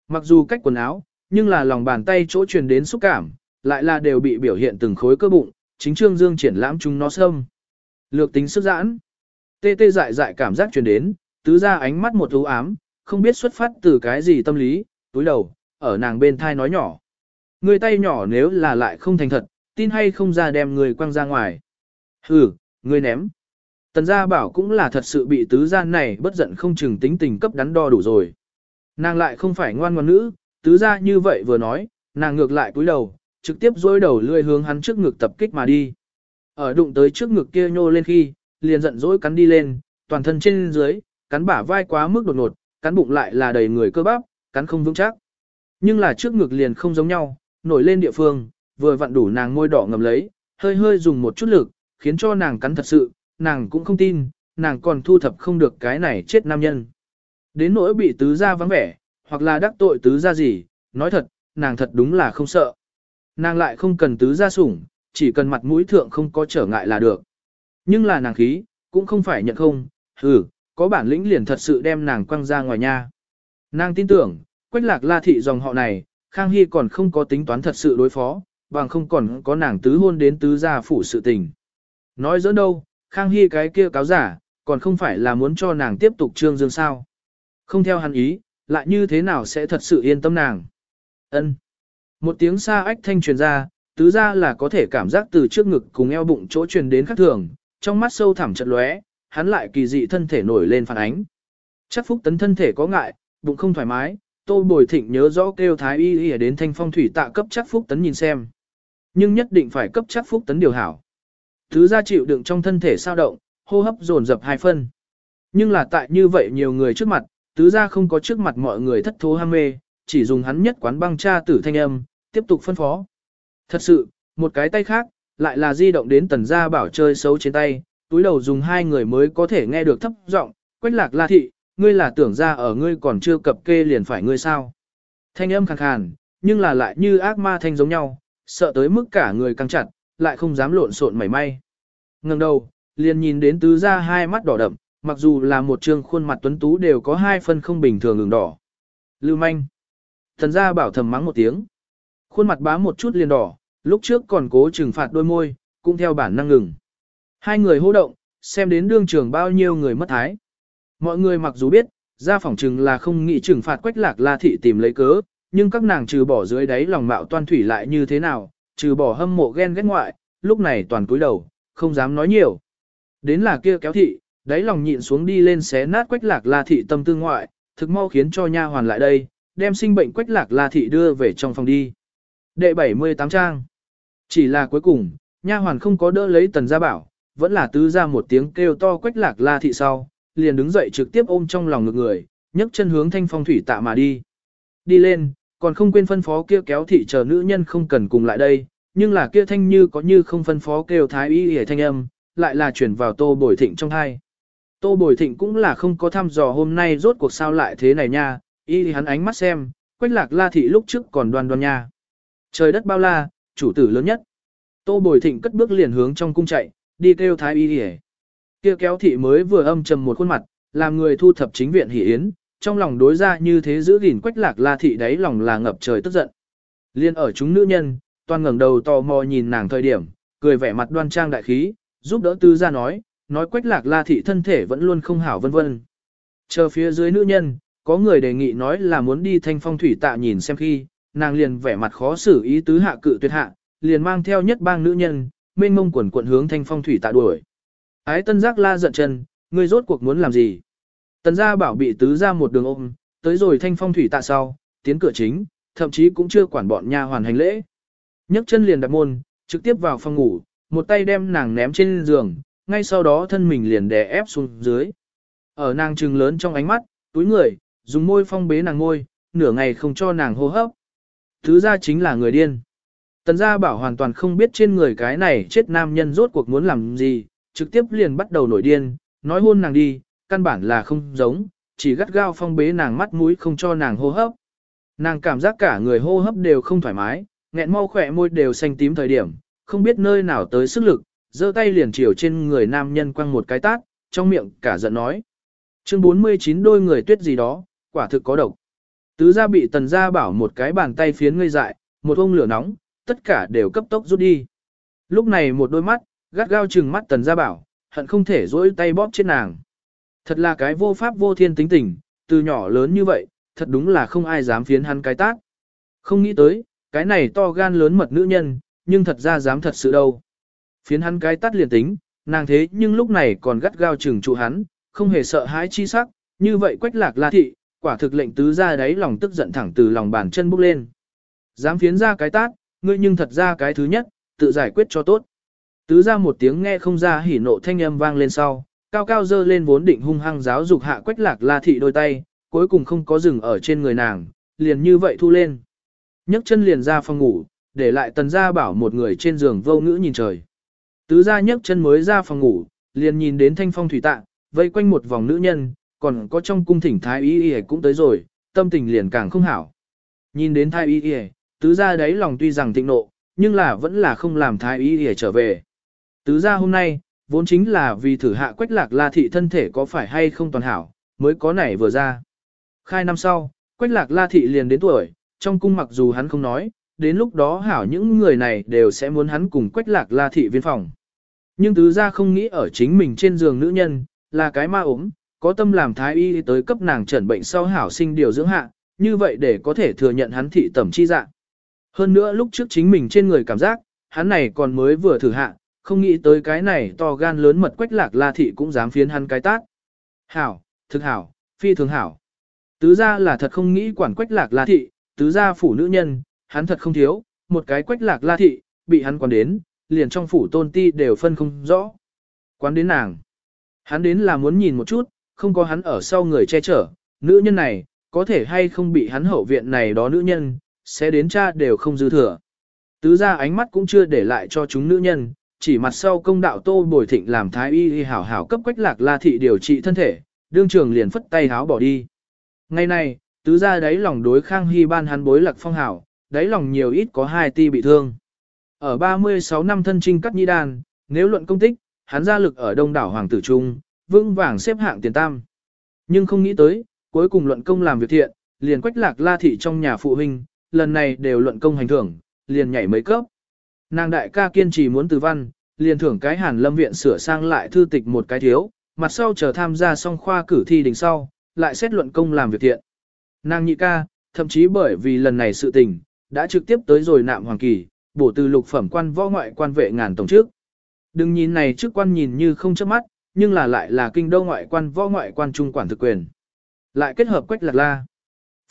Mặc dù cách quần áo, nhưng là lòng bàn tay chỗ truyền đến xúc cảm, lại là đều bị biểu hiện từng khối cơ bụng, chính trương dương triển lãm chúng nó sâm. Lược tính sức giãn. Tê tê dại dại cảm giác truyền đến, tứ gia ánh mắt một u ám, không biết xuất phát từ cái gì tâm lý, túi đầu, ở nàng bên thai nói nhỏ. Người tay nhỏ nếu là lại không thành thật, tin hay không ra đem người quăng ra ngoài. Hừ, người ném. Tần gia bảo cũng là thật sự bị tứ gia này bất giận không chừng tính tình cấp đắn đo đủ rồi. Nàng lại không phải ngoan ngoan nữ, tứ gia như vậy vừa nói, nàng ngược lại cúi đầu, trực tiếp dối đầu lươi hướng hắn trước ngực tập kích mà đi. Ở đụng tới trước ngực kia nhô lên khi, liền giận dỗi cắn đi lên, toàn thân trên dưới, cắn bả vai quá mức đột ngột, cắn bụng lại là đầy người cơ bắp, cắn không vững chắc. Nhưng là trước ngực liền không giống nhau, nổi lên địa phương, vừa vặn đủ nàng môi đỏ ngầm lấy, hơi hơi dùng một chút lực, khiến cho nàng cắn thật sự, nàng cũng không tin, nàng còn thu thập không được cái này chết nam nhân. Đến nỗi bị tứ gia vắng vẻ, hoặc là đắc tội tứ gia gì, nói thật, nàng thật đúng là không sợ. Nàng lại không cần tứ gia sủng, chỉ cần mặt mũi thượng không có trở ngại là được. Nhưng là nàng khí, cũng không phải nhận không, hừ, có bản lĩnh liền thật sự đem nàng quăng ra ngoài nha. Nàng tin tưởng, quách lạc la thị dòng họ này, Khang Hy còn không có tính toán thật sự đối phó, bằng không còn có nàng tứ hôn đến tứ gia phủ sự tình. Nói dẫn đâu, Khang Hy cái kia cáo giả, còn không phải là muốn cho nàng tiếp tục trương dương sao. Không theo hắn ý, lại như thế nào sẽ thật sự yên tâm nàng. ân Một tiếng xa ách thanh truyền ra, tứ ra là có thể cảm giác từ trước ngực cùng eo bụng chỗ truyền đến khắc thường, trong mắt sâu thẳm chật lóe, hắn lại kỳ dị thân thể nổi lên phản ánh. Chắc phúc tấn thân thể có ngại, bụng không thoải mái, tô bồi thịnh nhớ rõ kêu thái y y đến thanh phong thủy tạ cấp chắc phúc tấn nhìn xem. Nhưng nhất định phải cấp chắc phúc tấn điều hảo. Thứ ra chịu đựng trong thân thể sao động, hô hấp dồn dập hai phân. Nhưng là tại như vậy nhiều người trước mặt, tứ ra không có trước mặt mọi người thất thố ham mê, chỉ dùng hắn nhất quán băng cha tử thanh âm, tiếp tục phân phó. Thật sự, một cái tay khác, lại là di động đến tần gia bảo chơi xấu trên tay, túi đầu dùng hai người mới có thể nghe được thấp giọng, quách lạc la thị, ngươi là tưởng ra ở ngươi còn chưa cập kê liền phải ngươi sao. Thanh âm khàn khàn, nhưng là lại như ác ma thanh giống nhau, sợ tới mức cả người căng chặt, lại không dám lộn xộn mảy may. ngẩng đầu, liền nhìn đến tứ ra hai mắt đỏ đậm, mặc dù là một trương khuôn mặt tuấn tú đều có hai phân không bình thường ngừng đỏ. Lưu manh. Thần gia bảo thầm mắng một tiếng. Khuôn mặt bá một chút liền đỏ, lúc trước còn cố trừng phạt đôi môi, cũng theo bản năng ngừng. Hai người hô động, xem đến đương trường bao nhiêu người mất thái. Mọi người mặc dù biết, ra phỏng trừng là không nghĩ trừng phạt quách lạc la thị tìm lấy cớ, nhưng các nàng trừ bỏ dưới đáy lòng mạo toan thủy lại như thế nào, trừ bỏ hâm mộ ghen ghét ngoại, lúc này toàn cúi đầu, không dám nói nhiều. Đến là kia kéo thị, đáy lòng nhịn xuống đi lên xé nát quách lạc la thị tâm tư ngoại, thực mau khiến cho nha hoàn lại đây, đem sinh bệnh quách lạc la thị đưa về trong phòng đi. Đệ 78 trang. Chỉ là cuối cùng, nha hoàn không có đỡ lấy tần gia bảo, vẫn là tứ ra một tiếng kêu to quách lạc la thị sau, liền đứng dậy trực tiếp ôm trong lòng ngực người, nhấc chân hướng thanh phong thủy tạ mà đi. Đi lên, còn không quên phân phó kia kéo thị chờ nữ nhân không cần cùng lại đây, nhưng là kia thanh như có như không phân phó kêu thái y hề thanh âm, lại là chuyển vào tô bồi thịnh trong hai. Tô bồi thịnh cũng là không có thăm dò hôm nay rốt cuộc sao lại thế này nha, y hắn ánh mắt xem, quách lạc la thị lúc trước còn đoan đoan nha. Trời đất bao la, chủ tử lớn nhất. Tô bồi thịnh cất bước liền hướng trong cung chạy, đi kêu thái y đi Kia kéo thị mới vừa âm trầm một khuôn mặt, làm người thu thập chính viện hỷ yến, trong lòng đối ra như thế giữ gìn quách lạc la thị đáy lòng là ngập trời tức giận. Liên ở chúng nữ nhân, toàn ngẩng đầu tò mò nhìn nàng thời điểm, cười vẻ mặt đoan trang đại khí, giúp đỡ tư ra nói, nói quách lạc la thị thân thể vẫn luôn không hảo vân vân. Chờ phía dưới nữ nhân, có người đề nghị nói là muốn đi thanh phong thủy tạ nhìn xem khi, nàng liền vẻ mặt khó xử ý tứ hạ cự tuyệt hạ, liền mang theo nhất bang nữ nhân, mênh mông quần quận hướng thanh phong thủy tạ đuổi. Ái tân giác la giận chân, ngươi rốt cuộc muốn làm gì? Tần gia bảo bị tứ ra một đường ôm, tới rồi thanh phong thủy tạ sau, tiến cửa chính, thậm chí cũng chưa quản bọn nha hoàn hành lễ. nhấc chân liền đặt môn, trực tiếp vào phòng ngủ, một tay đem nàng ném trên giường, ngay sau đó thân mình liền đè ép xuống dưới. Ở nàng trừng lớn trong ánh mắt, túi người, dùng môi phong bế nàng ngôi, nửa ngày không cho nàng hô hấp. Thứ ra chính là người điên. Tần gia bảo hoàn toàn không biết trên người cái này chết nam nhân rốt cuộc muốn làm gì, trực tiếp liền bắt đầu nổi điên, nói hôn nàng đi, căn bản là không giống, chỉ gắt gao phong bế nàng mắt mũi không cho nàng hô hấp. Nàng cảm giác cả người hô hấp đều không thoải mái, nghẹn mau khỏe môi đều xanh tím thời điểm, không biết nơi nào tới sức lực, giơ tay liền chiều trên người nam nhân quăng một cái tát, trong miệng cả giận nói. Chương 49 đôi người tuyết gì đó, quả thực có độc. Tứ gia bị tần gia bảo một cái bàn tay phiến ngây dại, một ông lửa nóng, tất cả đều cấp tốc rút đi. Lúc này một đôi mắt, gắt gao trừng mắt tần gia bảo, hận không thể dỗi tay bóp chết nàng. Thật là cái vô pháp vô thiên tính tình, từ nhỏ lớn như vậy, thật đúng là không ai dám phiến hắn cái tác. Không nghĩ tới, cái này to gan lớn mật nữ nhân, nhưng thật ra dám thật sự đâu. Phiến hắn cái tát liền tính, nàng thế nhưng lúc này còn gắt gao chừng trụ hắn, không hề sợ hãi chi sắc, như vậy quách lạc la thị, quả thực lệnh tứ ra đáy lòng tức giận thẳng từ lòng bàn chân bốc lên. Dám phiến ra cái tát, ngươi nhưng thật ra cái thứ nhất, tự giải quyết cho tốt. Tứ ra một tiếng nghe không ra hỉ nộ thanh âm vang lên sau, cao cao dơ lên vốn định hung hăng giáo dục hạ quách lạc la thị đôi tay, cuối cùng không có dừng ở trên người nàng, liền như vậy thu lên. nhấc chân liền ra phòng ngủ, để lại tần gia bảo một người trên giường vô ngữ nhìn trời. Tứ gia nhấc chân mới ra phòng ngủ, liền nhìn đến thanh phong thủy tạ, vây quanh một vòng nữ nhân, còn có trong cung thỉnh thái y y cũng tới rồi, tâm tình liền càng không hảo. Nhìn đến thái y y, tứ gia đấy lòng tuy rằng thịnh nộ, nhưng là vẫn là không làm thái y y trở về. Tứ gia hôm nay, vốn chính là vì thử hạ quách lạc la thị thân thể có phải hay không toàn hảo, mới có nảy vừa ra. Khai năm sau, quách lạc la thị liền đến tuổi, trong cung mặc dù hắn không nói, đến lúc đó hảo những người này đều sẽ muốn hắn cùng quách lạc la thị viên phòng. Nhưng tứ gia không nghĩ ở chính mình trên giường nữ nhân, là cái ma ốm, có tâm làm thái y tới cấp nàng trần bệnh sau hảo sinh điều dưỡng hạ, như vậy để có thể thừa nhận hắn thị tẩm chi dạng. Hơn nữa lúc trước chính mình trên người cảm giác, hắn này còn mới vừa thử hạ, không nghĩ tới cái này to gan lớn mật quách lạc la thị cũng dám phiến hắn cái tác Hảo, thực hảo, phi thường hảo. Tứ gia là thật không nghĩ quản quách lạc la thị, tứ gia phủ nữ nhân, hắn thật không thiếu, một cái quách lạc la thị, bị hắn quản đến, liền trong phủ tôn ti đều phân không rõ. Quán đến nàng. Hắn đến là muốn nhìn một chút, không có hắn ở sau người che chở, nữ nhân này, có thể hay không bị hắn hậu viện này đó nữ nhân, sẽ đến cha đều không dư thừa. Tứ ra ánh mắt cũng chưa để lại cho chúng nữ nhân, chỉ mặt sau công đạo tô bồi thịnh làm thái y y hảo hảo cấp quách lạc la thị điều trị thân thể, đương trường liền phất tay háo bỏ đi. Ngày này, tứ ra đáy lòng đối khang hy ban hắn bối lạc phong hảo, đáy lòng nhiều ít có hai ti bị thương. Ở 36 năm thân trinh cắt nhi đàn, nếu luận công tích, hắn ra lực ở đông đảo hoàng tử trung, vững vàng xếp hạng tiền tam. Nhưng không nghĩ tới, cuối cùng luận công làm việc thiện, liền quách lạc la thị trong nhà phụ huynh, lần này đều luận công hành thưởng, liền nhảy mấy cấp. Nàng đại ca kiên trì muốn từ văn, liền thưởng cái hàn lâm viện sửa sang lại thư tịch một cái thiếu, mặt sau chờ tham gia xong khoa cử thi đình sau, lại xét luận công làm việc thiện. Nàng nhị ca, thậm chí bởi vì lần này sự tình, đã trực tiếp tới rồi nạm hoàng kỳ, bổ từ lục phẩm quan võ ngoại quan vệ ngàn tổng trước. Đừng nhìn này trước quan nhìn như không chớp mắt, nhưng là lại là kinh đô ngoại quan võ ngoại quan trung quản thực quyền. Lại kết hợp quách lạc la.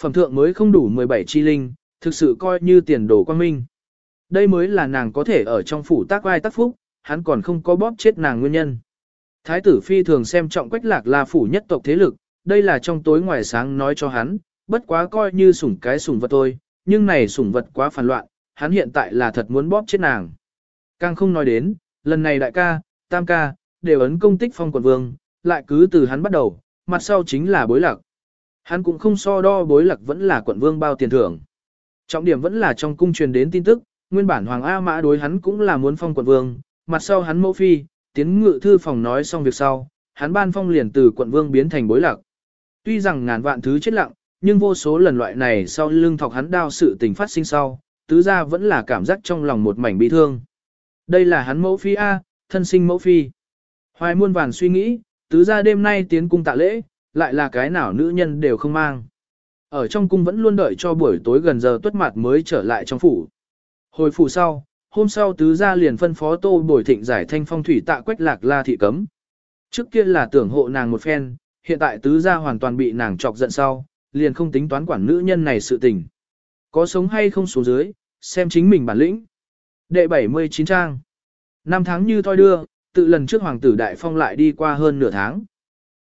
Phẩm thượng mới không đủ 17 chi linh, thực sự coi như tiền đồ quan minh. Đây mới là nàng có thể ở trong phủ tác vai tác phúc, hắn còn không có bóp chết nàng nguyên nhân. Thái tử phi thường xem trọng quách lạc la phủ nhất tộc thế lực, đây là trong tối ngoài sáng nói cho hắn, bất quá coi như sủng cái sủng vật thôi, nhưng này sủng vật quá phản loạn, hắn hiện tại là thật muốn bóp chết nàng. Càng không nói đến, lần này đại ca, tam ca, đều ấn công tích phong quận vương, lại cứ từ hắn bắt đầu, mặt sau chính là bối lạc. Hắn cũng không so đo bối lạc vẫn là quận vương bao tiền thưởng. Trọng điểm vẫn là trong cung truyền đến tin tức, nguyên bản Hoàng A Mã đối hắn cũng là muốn phong quận vương, mặt sau hắn mẫu phi, tiến ngự thư phòng nói xong việc sau, hắn ban phong liền từ quận vương biến thành bối lạc. Tuy rằng ngàn vạn thứ chết lặng, nhưng vô số lần loại này sau lưng thọc hắn đao sự tình phát sinh sau, tứ gia vẫn là cảm giác trong lòng một mảnh bi thương. Đây là hắn mẫu phi A, thân sinh mẫu phi. Hoài muôn vàn suy nghĩ, tứ gia đêm nay tiến cung tạ lễ, lại là cái nào nữ nhân đều không mang. Ở trong cung vẫn luôn đợi cho buổi tối gần giờ tuất mặt mới trở lại trong phủ. Hồi phủ sau, hôm sau tứ gia liền phân phó tô bồi thịnh giải thanh phong thủy tạ quách lạc la thị cấm. Trước kia là tưởng hộ nàng một phen, hiện tại tứ gia hoàn toàn bị nàng chọc giận sau, liền không tính toán quản nữ nhân này sự tình. Có sống hay không xuống dưới, xem chính mình bản lĩnh. Đệ 79 trang. Năm tháng như thoi đưa, tự lần trước hoàng tử đại phong lại đi qua hơn nửa tháng.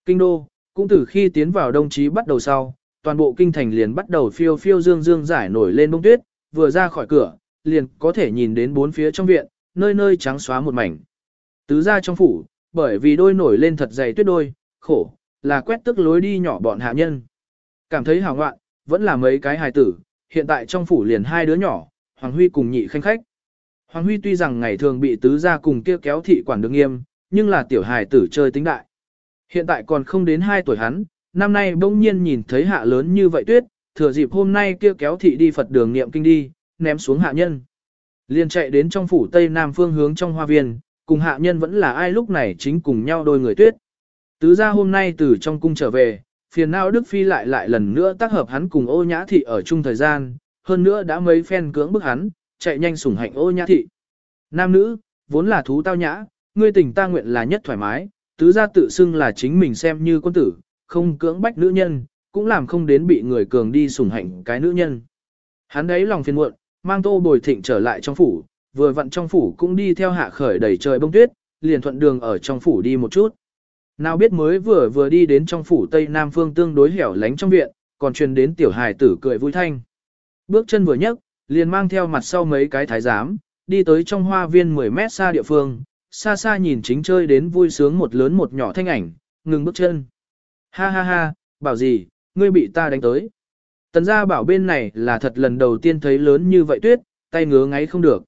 Kinh đô, cũng từ khi tiến vào đông chí bắt đầu sau, toàn bộ kinh thành liền bắt đầu phiêu phiêu dương dương giải nổi lên bông tuyết, vừa ra khỏi cửa, liền có thể nhìn đến bốn phía trong viện, nơi nơi trắng xóa một mảnh. Tứ ra trong phủ, bởi vì đôi nổi lên thật dày tuyết đôi, khổ, là quét tức lối đi nhỏ bọn hạ nhân. Cảm thấy hào ngoạn, vẫn là mấy cái hài tử, hiện tại trong phủ liền hai đứa nhỏ, Hoàng Huy cùng nhị khanh khách. Hoàng Huy tuy rằng ngày thường bị tứ gia cùng kia kéo thị quản được nghiêm, nhưng là tiểu hài tử chơi tính đại. Hiện tại còn không đến 2 tuổi hắn, năm nay bỗng nhiên nhìn thấy hạ lớn như vậy tuyết, thừa dịp hôm nay kia kéo thị đi Phật đường niệm kinh đi, ném xuống hạ nhân. Liền chạy đến trong phủ tây nam phương hướng trong hoa viên, cùng hạ nhân vẫn là ai lúc này chính cùng nhau đôi người tuyết. Tứ gia hôm nay từ trong cung trở về, phiền não Đức Phi lại lại lần nữa tác hợp hắn cùng ô nhã thị ở chung thời gian, hơn nữa đã mấy phen cưỡng bức hắn, chạy nhanh sủng hạnh ô nhã thị. Nam nữ, vốn là thú tao nhã, ngươi tình ta nguyện là nhất thoải mái, tứ gia tự xưng là chính mình xem như quân tử, không cưỡng bách nữ nhân, cũng làm không đến bị người cường đi sủng hạnh cái nữ nhân. Hắn đấy lòng phiền muộn, mang tô bồi thịnh trở lại trong phủ, vừa vặn trong phủ cũng đi theo hạ khởi đầy trời bông tuyết, liền thuận đường ở trong phủ đi một chút. Nào biết mới vừa vừa đi đến trong phủ tây nam phương tương đối hẻo lánh trong viện, còn truyền đến tiểu hài tử cười vui thanh. Bước chân vừa nhấc, liền mang theo mặt sau mấy cái thái giám, đi tới trong hoa viên 10 mét xa địa phương, xa xa nhìn chính chơi đến vui sướng một lớn một nhỏ thanh ảnh, ngừng bước chân. Ha ha ha, bảo gì, ngươi bị ta đánh tới. Tần gia bảo bên này là thật lần đầu tiên thấy lớn như vậy tuyết, tay ngứa ngáy không được.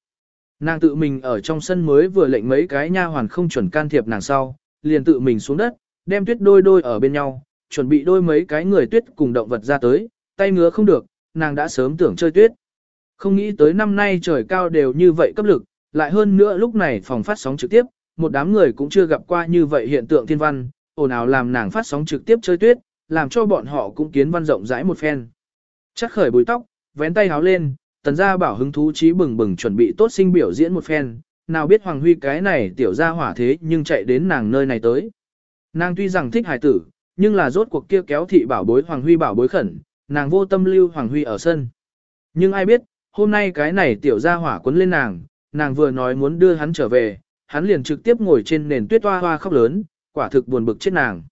Nàng tự mình ở trong sân mới vừa lệnh mấy cái nha hoàn không chuẩn can thiệp nàng sau, liền tự mình xuống đất, đem tuyết đôi đôi ở bên nhau, chuẩn bị đôi mấy cái người tuyết cùng động vật ra tới, tay ngứa không được, nàng đã sớm tưởng chơi tuyết. Không nghĩ tới năm nay trời cao đều như vậy cấp lực, lại hơn nữa lúc này phòng phát sóng trực tiếp, một đám người cũng chưa gặp qua như vậy hiện tượng thiên văn, ồn ào làm nàng phát sóng trực tiếp chơi tuyết, làm cho bọn họ cũng kiến văn rộng rãi một phen. Chắc khởi bùi tóc, vén tay háo lên, tần gia bảo hứng thú trí bừng bừng chuẩn bị tốt sinh biểu diễn một phen, nào biết Hoàng Huy cái này tiểu gia hỏa thế nhưng chạy đến nàng nơi này tới. Nàng tuy rằng thích hài tử, nhưng là rốt cuộc kia kéo thị bảo bối Hoàng Huy bảo bối khẩn, nàng vô tâm lưu Hoàng Huy ở sân. Nhưng ai biết, hôm nay cái này tiểu gia hỏa quấn lên nàng, nàng vừa nói muốn đưa hắn trở về, hắn liền trực tiếp ngồi trên nền tuyết hoa hoa khóc lớn, quả thực buồn bực chết nàng.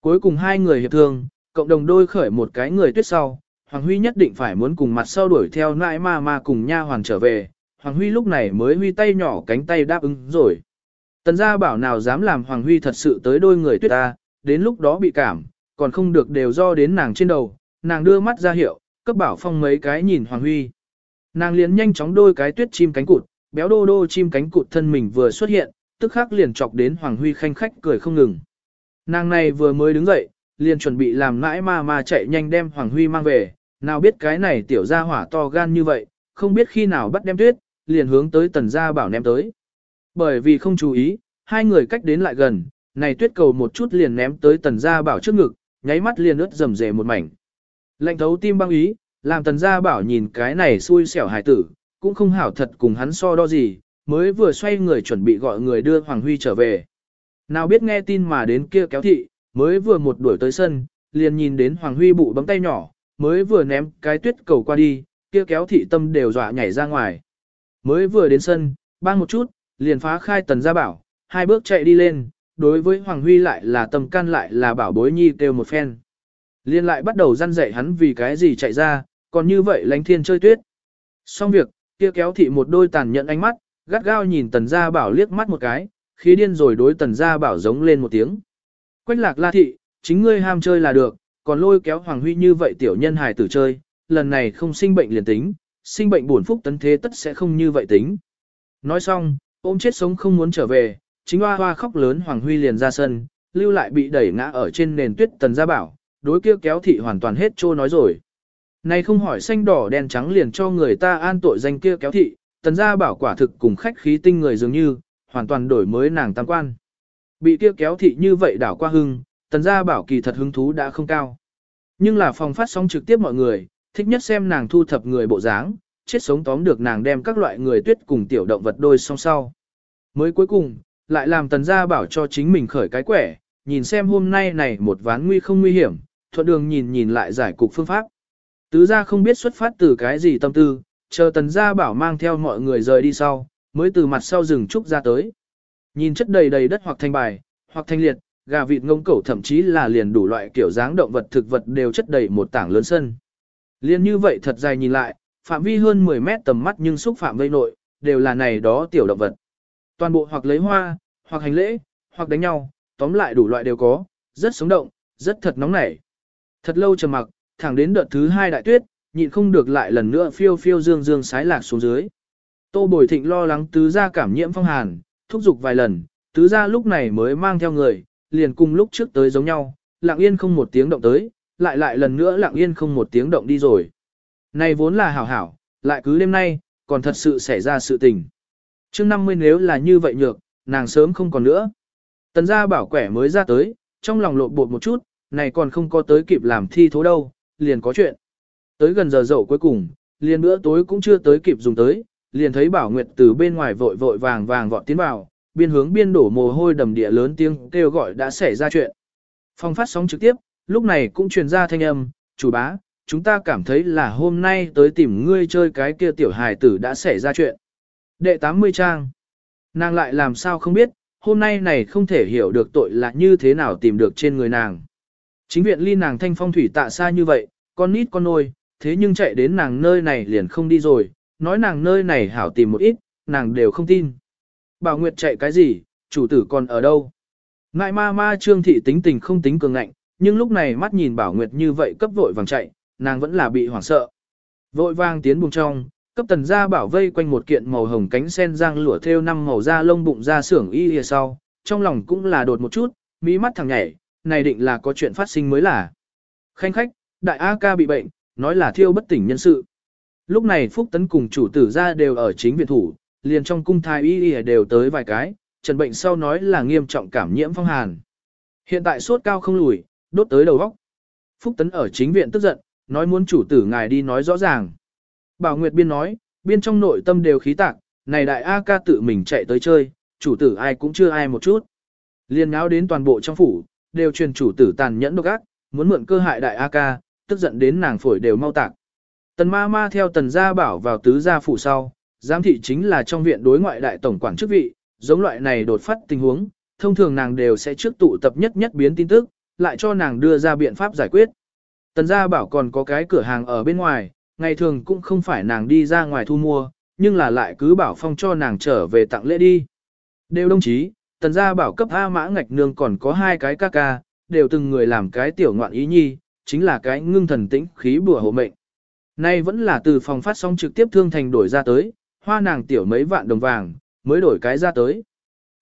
Cuối cùng hai người hiệp thương, cộng đồng đôi khởi một cái người tuyết sau, Hoàng Huy nhất định phải muốn cùng mặt sau đuổi theo nãi ma ma cùng nha hoàng trở về, Hoàng Huy lúc này mới huy tay nhỏ cánh tay đáp ứng rồi. Tần gia bảo nào dám làm Hoàng Huy thật sự tới đôi người tuyết ta, đến lúc đó bị cảm, còn không được đều do đến nàng trên đầu, nàng đưa mắt ra hiệu, cấp bảo phong mấy cái nhìn Hoàng Huy. Nàng liền nhanh chóng đôi cái tuyết chim cánh cụt, béo đô đô chim cánh cụt thân mình vừa xuất hiện, tức khắc liền chọc đến Hoàng Huy khanh khách cười không ngừng. Nàng này vừa mới đứng dậy, liền chuẩn bị làm nãi ma ma chạy nhanh đem Hoàng Huy mang về, nào biết cái này tiểu gia hỏa to gan như vậy, không biết khi nào bắt đem tuyết, liền hướng tới tần gia bảo ném tới. Bởi vì không chú ý, hai người cách đến lại gần, này tuyết cầu một chút liền ném tới tần gia bảo trước ngực, nháy mắt liền ướt rầm rề một mảnh. Lệnh thấu tim băng ý, làm tần gia bảo nhìn cái này xui xẻo hài tử, cũng không hảo thật cùng hắn so đo gì, mới vừa xoay người chuẩn bị gọi người đưa Hoàng Huy trở về. Nào biết nghe tin mà đến kia kéo thị, mới vừa một đuổi tới sân, liền nhìn đến Hoàng Huy bụ bấm tay nhỏ, mới vừa ném cái tuyết cầu qua đi, kia kéo thị tâm đều dọa nhảy ra ngoài. Mới vừa đến sân, bang một chút, liền phá khai tần gia bảo, hai bước chạy đi lên, đối với Hoàng Huy lại là tâm can lại là bảo bối nhi kêu một phen. Liên lại bắt đầu răn dạy hắn vì cái gì chạy ra, còn như vậy lánh thiên chơi tuyết. Xong việc, kia kéo thị một đôi tàn nhẫn ánh mắt, gắt gao nhìn tần gia bảo liếc mắt một cái, khí điên rồi đối tần gia bảo giống lên một tiếng. Quách lạc la thị, chính ngươi ham chơi là được, còn lôi kéo Hoàng Huy như vậy tiểu nhân hài tử chơi, lần này không sinh bệnh liền tính, sinh bệnh buồn phúc tấn thế tất sẽ không như vậy tính. Nói xong, ôm chết sống không muốn trở về, chính hoa hoa khóc lớn Hoàng Huy liền ra sân, lưu lại bị đẩy ngã ở trên nền tuyết tần gia bảo, đối kia kéo thị hoàn toàn hết trô nói rồi. Này không hỏi xanh đỏ đen trắng liền cho người ta an tội danh kia kéo thị, tần gia bảo quả thực cùng khách khí tinh người dường như, hoàn toàn đổi mới nàng tam quan. Bị kia kéo thị như vậy đảo qua hưng, tần gia bảo kỳ thật hứng thú đã không cao. Nhưng là phòng phát sóng trực tiếp mọi người, thích nhất xem nàng thu thập người bộ dáng, chết sống tóm được nàng đem các loại người tuyết cùng tiểu động vật đôi song sau. Mới cuối cùng, lại làm tần gia bảo cho chính mình khởi cái quẻ, nhìn xem hôm nay này một ván nguy không nguy hiểm, thuận đường nhìn nhìn lại giải cục phương pháp. Tứ gia không biết xuất phát từ cái gì tâm tư, chờ tần gia bảo mang theo mọi người rời đi sau, mới từ mặt sau rừng trúc ra tới. Nhìn chất đầy đầy đất hoặc thanh bài, hoặc thanh liệt, gà vịt ngông cẩu thậm chí là liền đủ loại kiểu dáng động vật thực vật đều chất đầy một tảng lớn sân. Liên như vậy thật dài nhìn lại, phạm vi hơn 10 mét tầm mắt nhưng xúc phạm vây nội, đều là này đó tiểu động vật. Toàn bộ hoặc lấy hoa, hoặc hành lễ, hoặc đánh nhau, tóm lại đủ loại đều có, rất sống động, rất thật nóng nảy. Thật lâu trầm mặc, thẳng đến đợt thứ hai đại tuyết, nhịn không được lại lần nữa phiêu phiêu dương dương sái lạc xuống dưới. Tô Bồi Thịnh lo lắng tứ gia cảm nhiễm phong hàn, thúc giục vài lần, tứ gia lúc này mới mang theo người, liền cùng lúc trước tới giống nhau, lặng yên không một tiếng động tới, lại lại lần nữa lặng yên không một tiếng động đi rồi. Này vốn là hảo hảo, lại cứ đêm nay, còn thật sự xảy ra sự tình. chương 50 nếu là như vậy nhược, nàng sớm không còn nữa. Tần gia bảo quẻ mới ra tới, trong lòng lộn bột một chút, này còn không có tới kịp làm thi thố đâu, liền có chuyện. Tới gần giờ dậu cuối cùng, liền bữa tối cũng chưa tới kịp dùng tới, liền thấy Bảo Nguyệt từ bên ngoài vội vội vàng vàng vọt tiến vào, biên hướng biên đổ mồ hôi đầm địa lớn tiếng kêu gọi đã xảy ra chuyện. Phong phát sóng trực tiếp, lúc này cũng truyền ra thanh âm, chủ bá, chúng ta cảm thấy là hôm nay tới tìm ngươi chơi cái kia tiểu hài tử đã xảy ra chuyện. Đệ 80 trang. Nàng lại làm sao không biết, hôm nay này không thể hiểu được tội là như thế nào tìm được trên người nàng. Chính viện ly nàng thanh phong thủy tạ xa như vậy, con nít con nôi, thế nhưng chạy đến nàng nơi này liền không đi rồi, nói nàng nơi này hảo tìm một ít, nàng đều không tin. Bảo Nguyệt chạy cái gì, chủ tử còn ở đâu? Ngại ma ma trương thị tính tình không tính cường ngạnh, nhưng lúc này mắt nhìn Bảo Nguyệt như vậy cấp vội vàng chạy, nàng vẫn là bị hoảng sợ. Vội vàng tiến bùng trong, cấp tần gia bảo vây quanh một kiện màu hồng cánh sen giang lụa thêu năm màu da lông bụng da xưởng y lìa sau, trong lòng cũng là đột một chút, mỹ mắt thằng nhảy, này định là có chuyện phát sinh mới là. Khanh khách, đại A ca bị bệnh, nói là thiêu bất tỉnh nhân sự. Lúc này Phúc Tấn cùng chủ tử ra đều ở chính viện thủ, liền trong cung thai y y đều tới vài cái, trần bệnh sau nói là nghiêm trọng cảm nhiễm phong hàn. Hiện tại sốt cao không lùi, đốt tới đầu góc. Phúc Tấn ở chính viện tức giận, nói muốn chủ tử ngài đi nói rõ ràng. Bảo Nguyệt Biên nói, biên trong nội tâm đều khí tạc, này đại A ca tự mình chạy tới chơi, chủ tử ai cũng chưa ai một chút. Liên náo đến toàn bộ trong phủ, đều truyền chủ tử tàn nhẫn độc ác, muốn mượn cơ hại đại A ca, tức giận đến nàng phổi đều mau tạc. Tần ma ma theo tần gia bảo vào tứ gia phủ sau, giám thị chính là trong viện đối ngoại đại tổng quản chức vị, giống loại này đột phát tình huống, thông thường nàng đều sẽ trước tụ tập nhất nhất biến tin tức, lại cho nàng đưa ra biện pháp giải quyết. Tần gia bảo còn có cái cửa hàng ở bên ngoài, ngày thường cũng không phải nàng đi ra ngoài thu mua, nhưng là lại cứ bảo phong cho nàng trở về tặng lễ đi. Đều đồng chí, tần gia bảo cấp A mã ngạch nương còn có hai cái ca ca, đều từng người làm cái tiểu ngoạn ý nhi, chính là cái ngưng thần tĩnh khí bùa hộ mệnh. Nay vẫn là từ phòng phát sóng trực tiếp thương thành đổi ra tới, hoa nàng tiểu mấy vạn đồng vàng, mới đổi cái ra tới.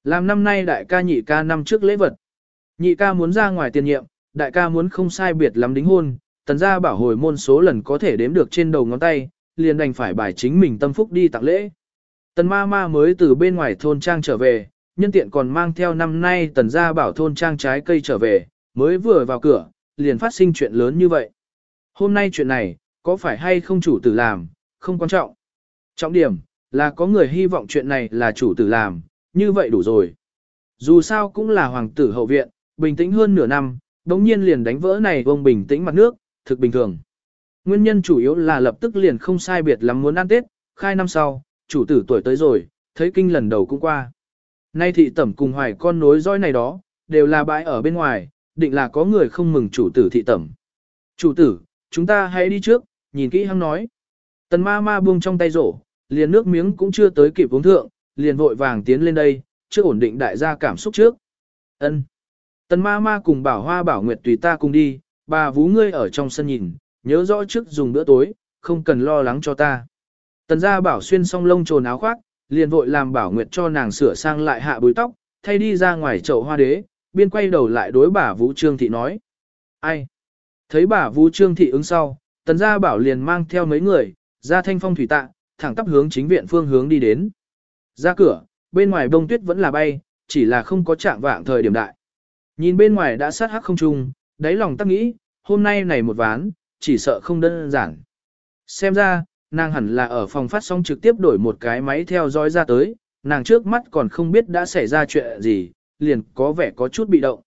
Làm năm nay đại ca nhị ca năm trước lễ vật. Nhị ca muốn ra ngoài tiền nhiệm, đại ca muốn không sai biệt lắm đính hôn, tần gia bảo hồi môn số lần có thể đếm được trên đầu ngón tay, liền đành phải bài chính mình tâm phúc đi tặng lễ. Tần ma ma mới từ bên ngoài thôn trang trở về, nhân tiện còn mang theo năm nay tần gia bảo thôn trang trái cây trở về, mới vừa vào cửa, liền phát sinh chuyện lớn như vậy. Hôm nay chuyện này, có phải hay không chủ tử làm, không quan trọng. Trọng điểm, là có người hy vọng chuyện này là chủ tử làm, như vậy đủ rồi. Dù sao cũng là hoàng tử hậu viện, bình tĩnh hơn nửa năm, đống nhiên liền đánh vỡ này vông bình tĩnh mặt nước, thực bình thường. Nguyên nhân chủ yếu là lập tức liền không sai biệt lắm muốn ăn Tết, khai năm sau, chủ tử tuổi tới rồi, thấy kinh lần đầu cũng qua. Nay thị tẩm cùng hoài con nối dõi này đó, đều là bãi ở bên ngoài, định là có người không mừng chủ tử thị tẩm. Chủ tử, chúng ta hãy đi trước, nhìn kỹ hăng nói. Tần ma ma buông trong tay rổ, liền nước miếng cũng chưa tới kịp uống thượng, liền vội vàng tiến lên đây, chưa ổn định đại gia cảm xúc trước. Ân. Tần ma ma cùng bảo hoa bảo nguyệt tùy ta cùng đi, bà vú ngươi ở trong sân nhìn, nhớ rõ trước dùng bữa tối, không cần lo lắng cho ta. Tần gia bảo xuyên xong lông trồn áo khoác, liền vội làm bảo nguyệt cho nàng sửa sang lại hạ búi tóc, thay đi ra ngoài chậu hoa đế, biên quay đầu lại đối bà vũ trương thị nói. Ai? Thấy bà vũ trương thị ứng sau, tần gia bảo liền mang theo mấy người, ra thanh phong thủy tạ, thẳng tắp hướng chính viện phương hướng đi đến. Ra cửa, bên ngoài bông tuyết vẫn là bay, chỉ là không có trạng vạng thời điểm đại. Nhìn bên ngoài đã sát hắc không trung, đáy lòng tắc nghĩ, hôm nay này một ván, chỉ sợ không đơn giản. Xem ra, nàng hẳn là ở phòng phát sóng trực tiếp đổi một cái máy theo dõi ra tới, nàng trước mắt còn không biết đã xảy ra chuyện gì, liền có vẻ có chút bị động.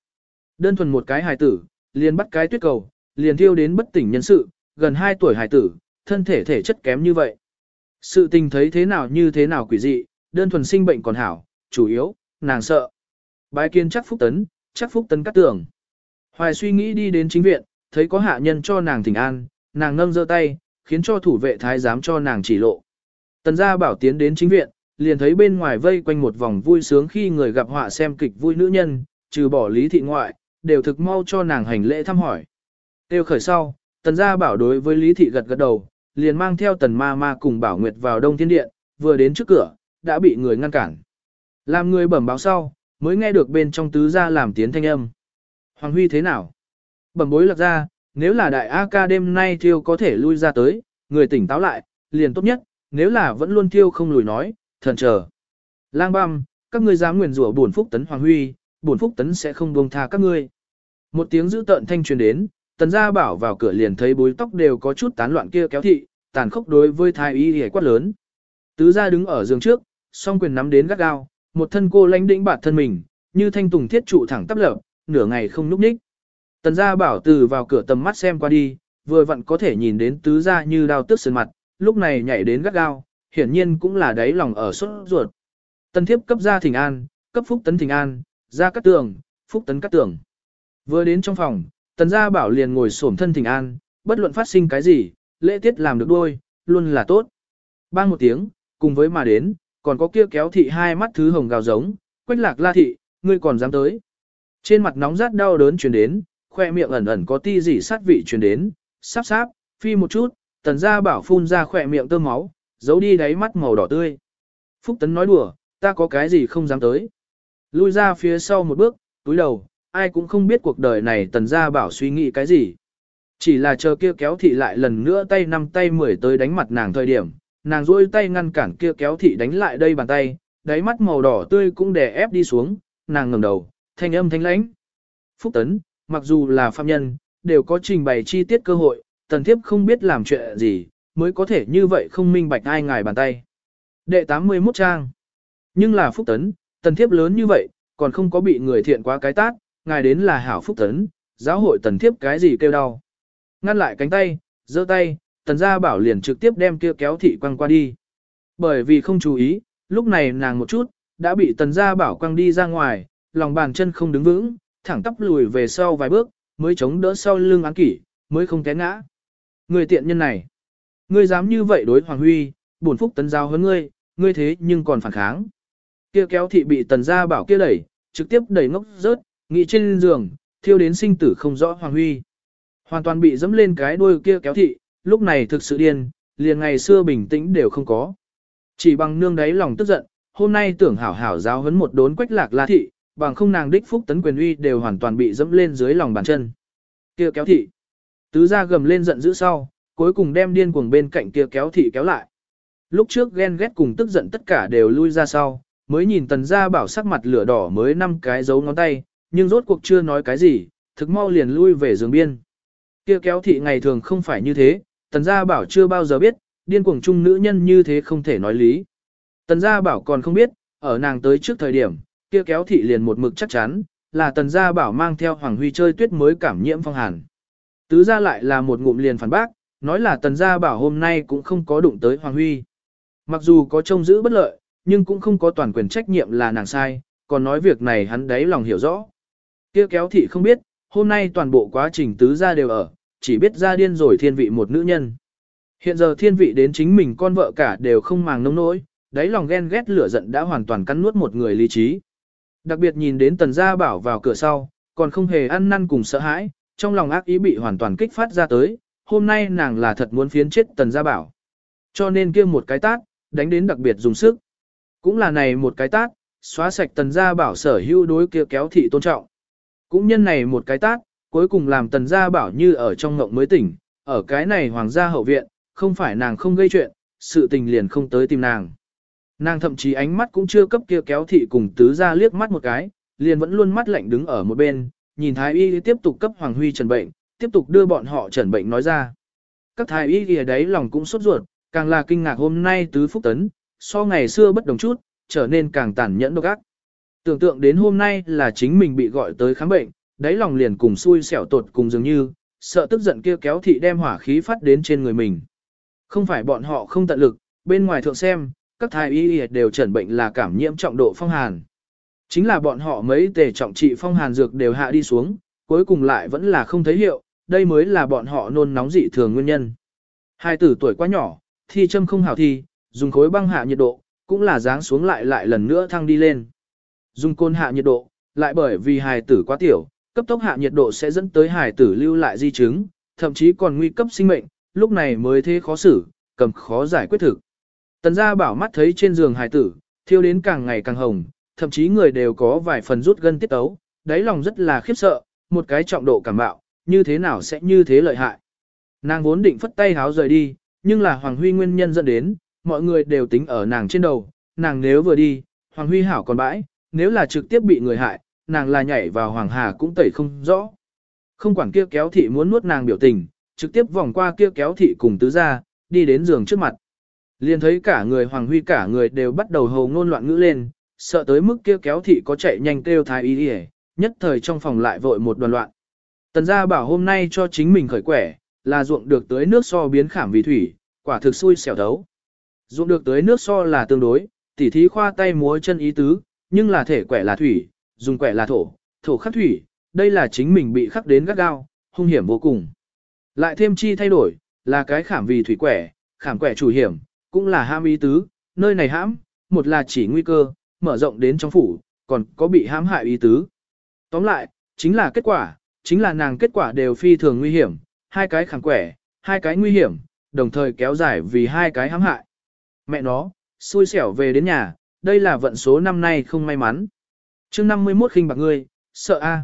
Đơn thuần một cái hài tử, liền bắt cái tuyết cầu, liền thiêu đến bất tỉnh nhân sự, gần 2 tuổi hài tử, thân thể thể chất kém như vậy. Sự tình thấy thế nào như thế nào quỷ dị, đơn thuần sinh bệnh còn hảo, chủ yếu, nàng sợ. Bái kiên chắc phúc tấn, chắc phúc tấn cắt tưởng. Hoài suy nghĩ đi đến chính viện, thấy có hạ nhân cho nàng thỉnh an, nàng ngâm giơ tay, khiến cho thủ vệ thái giám cho nàng chỉ lộ. Tần gia bảo tiến đến chính viện, liền thấy bên ngoài vây quanh một vòng vui sướng khi người gặp họa xem kịch vui nữ nhân, trừ bỏ lý thị ngoại, đều thực mau cho nàng hành lễ thăm hỏi. Tiêu khởi sau, tần gia bảo đối với lý thị gật gật đầu, liền mang theo tần ma ma cùng bảo nguyệt vào đông thiên điện, vừa đến trước cửa, đã bị người ngăn cản. Làm người bẩm báo sau, mới nghe được bên trong tứ gia làm tiếng thanh âm. Hoàng Huy thế nào? Bẩm bối lạc ra, nếu là đại A ca đêm nay thiêu có thể lui ra tới, người tỉnh táo lại, liền tốt nhất, nếu là vẫn luôn thiêu không lùi nói, thần chờ. Lang băm, các ngươi dám nguyền rủa bổn phúc tấn Hoàng Huy, bổn phúc tấn sẽ không buông tha các ngươi. Một tiếng dữ tợn thanh truyền đến, tần gia bảo vào cửa liền thấy bối tóc đều có chút tán loạn kia kéo thị, tàn khốc đối với thái y hề quát lớn. Tứ gia đứng ở giường trước, song quyền nắm đến gắt gao, một thân cô lãnh đĩnh bạt thân mình, như thanh tùng thiết trụ thẳng tắp lợp, nửa ngày không núp ních. Tần gia bảo từ vào cửa tầm mắt xem qua đi, vừa vặn có thể nhìn đến tứ gia như đao tức sơn mặt, lúc này nhảy đến gắt gao, hiển nhiên cũng là đáy lòng ở sốt ruột. Tần thiếp cấp gia thỉnh an, cấp phúc tấn thỉnh an, gia cắt tường, phúc tấn cắt tường. Vừa đến trong phòng, tần gia bảo liền ngồi xổm thân thỉnh an, bất luận phát sinh cái gì, lễ tiết làm được đôi, luôn là tốt. Bang một tiếng, cùng với mà đến, còn có kia kéo thị hai mắt thứ hồng gào giống, quách lạc la thị, ngươi còn dám tới. Trên mặt nóng rát đau đớn truyền đến, khoe miệng ẩn ẩn có ti gì sát vị truyền đến, sắp sáp, phi một chút, tần gia bảo phun ra khoe miệng tơ máu, giấu đi đáy mắt màu đỏ tươi. Phúc tấn nói đùa, ta có cái gì không dám tới. Lui ra phía sau một bước, túi đầu, ai cũng không biết cuộc đời này tần gia bảo suy nghĩ cái gì. Chỉ là chờ kia kéo thị lại lần nữa tay năm tay mười tới đánh mặt nàng thời điểm, nàng duỗi tay ngăn cản kia kéo thị đánh lại đây bàn tay, đáy mắt màu đỏ tươi cũng đè ép đi xuống, nàng ngẩng đầu, thanh âm thanh lãnh. Phúc Tấn, mặc dù là phạm nhân, đều có trình bày chi tiết cơ hội, tần thiếp không biết làm chuyện gì, mới có thể như vậy không minh bạch ai ngài bàn tay. Đệ 81 trang. Nhưng là Phúc Tấn, tần thiếp lớn như vậy, còn không có bị người thiện quá cái tát, ngài đến là hảo Phúc Tấn, giáo hội tần thiếp cái gì kêu đau. Ngăn lại cánh tay, giơ tay, tần gia bảo liền trực tiếp đem kia kéo thị quăng qua đi. Bởi vì không chú ý, lúc này nàng một chút, đã bị tần gia bảo quăng đi ra ngoài, lòng bàn chân không đứng vững, thẳng tắp lùi về sau vài bước, mới chống đỡ sau lưng án kỷ, mới không té ngã. Người tiện nhân này, ngươi dám như vậy đối Hoàng Huy, bổn phúc tần giao hơn ngươi, ngươi thế nhưng còn phản kháng. Kia kéo thị bị tần gia bảo kia đẩy, trực tiếp đẩy ngốc rớt, nghị trên giường, thiêu đến sinh tử không rõ Hoàng Huy. Hoàn toàn bị dẫm lên cái đuôi kia kéo thị, lúc này thực sự điên, liền ngày xưa bình tĩnh đều không có. Chỉ bằng nương đáy lòng tức giận, hôm nay tưởng hảo hảo giáo huấn một đốn quách lạc la thị, bằng không nàng đích phúc tấn quyền uy đều hoàn toàn bị dẫm lên dưới lòng bàn chân. Kia kéo thị. Tứ gia gầm lên giận dữ sau, cuối cùng đem điên cuồng bên cạnh kia kéo thị kéo lại. Lúc trước ghen ghét cùng tức giận tất cả đều lui ra sau, mới nhìn tần gia bảo sắc mặt lửa đỏ mới năm cái dấu ngón tay, nhưng rốt cuộc chưa nói cái gì, thực mau liền lui về giường biên. Kia kéo thị ngày thường không phải như thế, tần gia bảo chưa bao giờ biết, điên cuồng chung nữ nhân như thế không thể nói lý. Tần gia bảo còn không biết, ở nàng tới trước thời điểm, kia kéo thị liền một mực chắc chắn, là tần gia bảo mang theo Hoàng Huy chơi tuyết mới cảm nhiễm phong hàn. Tứ gia lại là một ngụm liền phản bác, nói là tần gia bảo hôm nay cũng không có đụng tới Hoàng Huy. Mặc dù có trông giữ bất lợi, nhưng cũng không có toàn quyền trách nhiệm là nàng sai, còn nói việc này hắn đấy lòng hiểu rõ. Kia kéo thị không biết, hôm nay toàn bộ quá trình tứ gia đều ở, chỉ biết ra điên rồi thiên vị một nữ nhân. Hiện giờ thiên vị đến chính mình con vợ cả đều không màng nông nỗi, đáy lòng ghen ghét lửa giận đã hoàn toàn cắn nuốt một người lý trí. Đặc biệt nhìn đến tần gia bảo vào cửa sau, còn không hề ăn năn cùng sợ hãi, trong lòng ác ý bị hoàn toàn kích phát ra tới, hôm nay nàng là thật muốn phiến chết tần gia bảo. Cho nên kia một cái tát, đánh đến đặc biệt dùng sức. Cũng là này một cái tát, xóa sạch tần gia bảo sở hữu đối kia kéo thị tôn trọng. Cũng nhân này một cái tát, cuối cùng làm tần gia bảo như ở trong ngộng mới tỉnh, ở cái này hoàng gia hậu viện, không phải nàng không gây chuyện, sự tình liền không tới tìm nàng. Nàng thậm chí ánh mắt cũng chưa cấp kia kéo thị cùng tứ ra liếc mắt một cái, liền vẫn luôn mắt lạnh đứng ở một bên, nhìn thái y tiếp tục cấp hoàng huy trần bệnh, tiếp tục đưa bọn họ trần bệnh nói ra. Các thái y ở đấy lòng cũng sốt ruột, càng là kinh ngạc hôm nay tứ phúc tấn, so ngày xưa bất đồng chút, trở nên càng tàn nhẫn độc ác. Tưởng tượng đến hôm nay là chính mình bị gọi tới khám bệnh, đáy lòng liền cùng xui xẻo tột cùng dường như, sợ tức giận kia kéo thị đem hỏa khí phát đến trên người mình. Không phải bọn họ không tận lực, bên ngoài thượng xem, các thái y đều chẩn bệnh là cảm nhiễm trọng độ phong hàn. Chính là bọn họ mấy tề trọng trị phong hàn dược đều hạ đi xuống, cuối cùng lại vẫn là không thấy hiệu, đây mới là bọn họ nôn nóng dị thường nguyên nhân. Hai tử tuổi quá nhỏ, thi châm không hảo thi, dùng khối băng hạ nhiệt độ, cũng là dáng xuống lại lại lần nữa thăng đi lên. Dùng côn hạ nhiệt độ, lại bởi vì hài tử quá tiểu, cấp tốc hạ nhiệt độ sẽ dẫn tới hài tử lưu lại di chứng, thậm chí còn nguy cấp sinh mệnh, lúc này mới thế khó xử, cầm khó giải quyết thực. Tần gia bảo mắt thấy trên giường hài tử, thiêu đến càng ngày càng hồng, thậm chí người đều có vài phần rút gân tiết tấu, đáy lòng rất là khiếp sợ, một cái trọng độ cảm bạo, như thế nào sẽ như thế lợi hại. Nàng vốn định phất tay háo rời đi, nhưng là Hoàng Huy nguyên nhân dẫn đến, mọi người đều tính ở nàng trên đầu, nàng nếu vừa đi, Hoàng Huy hảo còn bãi, nếu là trực tiếp bị người hại, nàng là nhảy vào Hoàng Hà cũng tẩy không rõ. Không quản kia kéo thị muốn nuốt nàng biểu tình, trực tiếp vòng qua kia kéo thị cùng tứ ra, đi đến giường trước mặt. Liền thấy cả người Hoàng Huy cả người đều bắt đầu hầu ngôn loạn ngữ lên, sợ tới mức kia kéo thị có chạy nhanh kêu thái y đi nhất thời trong phòng lại vội một đoàn loạn. Tần gia bảo hôm nay cho chính mình khởi quẻ, là ruộng được tới nước so biến khảm vì thủy, quả thực xui xẻo đấu. Ruộng được tới nước so là tương đối, tỉ thí khoa tay múa chân ý tứ, nhưng là thể quẻ là thủy, dùng quẻ là thổ, thổ khắc thủy, đây là chính mình bị khắc đến gắt gao, hung hiểm vô cùng. Lại thêm chi thay đổi, là cái khảm vì thủy quẻ, khảm quẻ chủ hiểm, cũng là ham ý tứ, nơi này hãm, một là chỉ nguy cơ, mở rộng đến trong phủ, còn có bị hãm hại ý tứ. Tóm lại, chính là kết quả, chính là nàng kết quả đều phi thường nguy hiểm, hai cái khẳng quẻ, hai cái nguy hiểm, đồng thời kéo dài vì hai cái hãm hại. Mẹ nó, xui xẻo về đến nhà, đây là vận số năm nay không may mắn. chương 51 khinh bạc ngươi, sợ a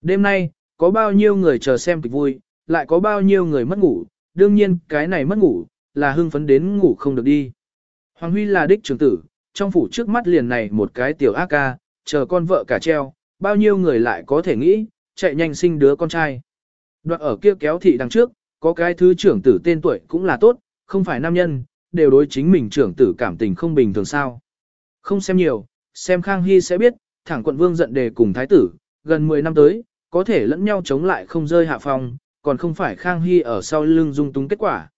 Đêm nay, có bao nhiêu người chờ xem kịch vui, lại có bao nhiêu người mất ngủ, đương nhiên cái này mất ngủ, là hưng phấn đến ngủ không được đi. Hoàng Huy là đích trưởng tử, trong phủ trước mắt liền này một cái tiểu ác ca, chờ con vợ cả treo, bao nhiêu người lại có thể nghĩ, chạy nhanh sinh đứa con trai. Đoạn ở kia kéo thị đằng trước, có cái thứ trưởng tử tên tuổi cũng là tốt, không phải nam nhân, đều đối chính mình trưởng tử cảm tình không bình thường sao. Không xem nhiều, xem Khang Hy sẽ biết, thẳng quận vương giận đề cùng thái tử, gần 10 năm tới, có thể lẫn nhau chống lại không rơi hạ phong, còn không phải Khang Hy ở sau lưng dung túng kết quả.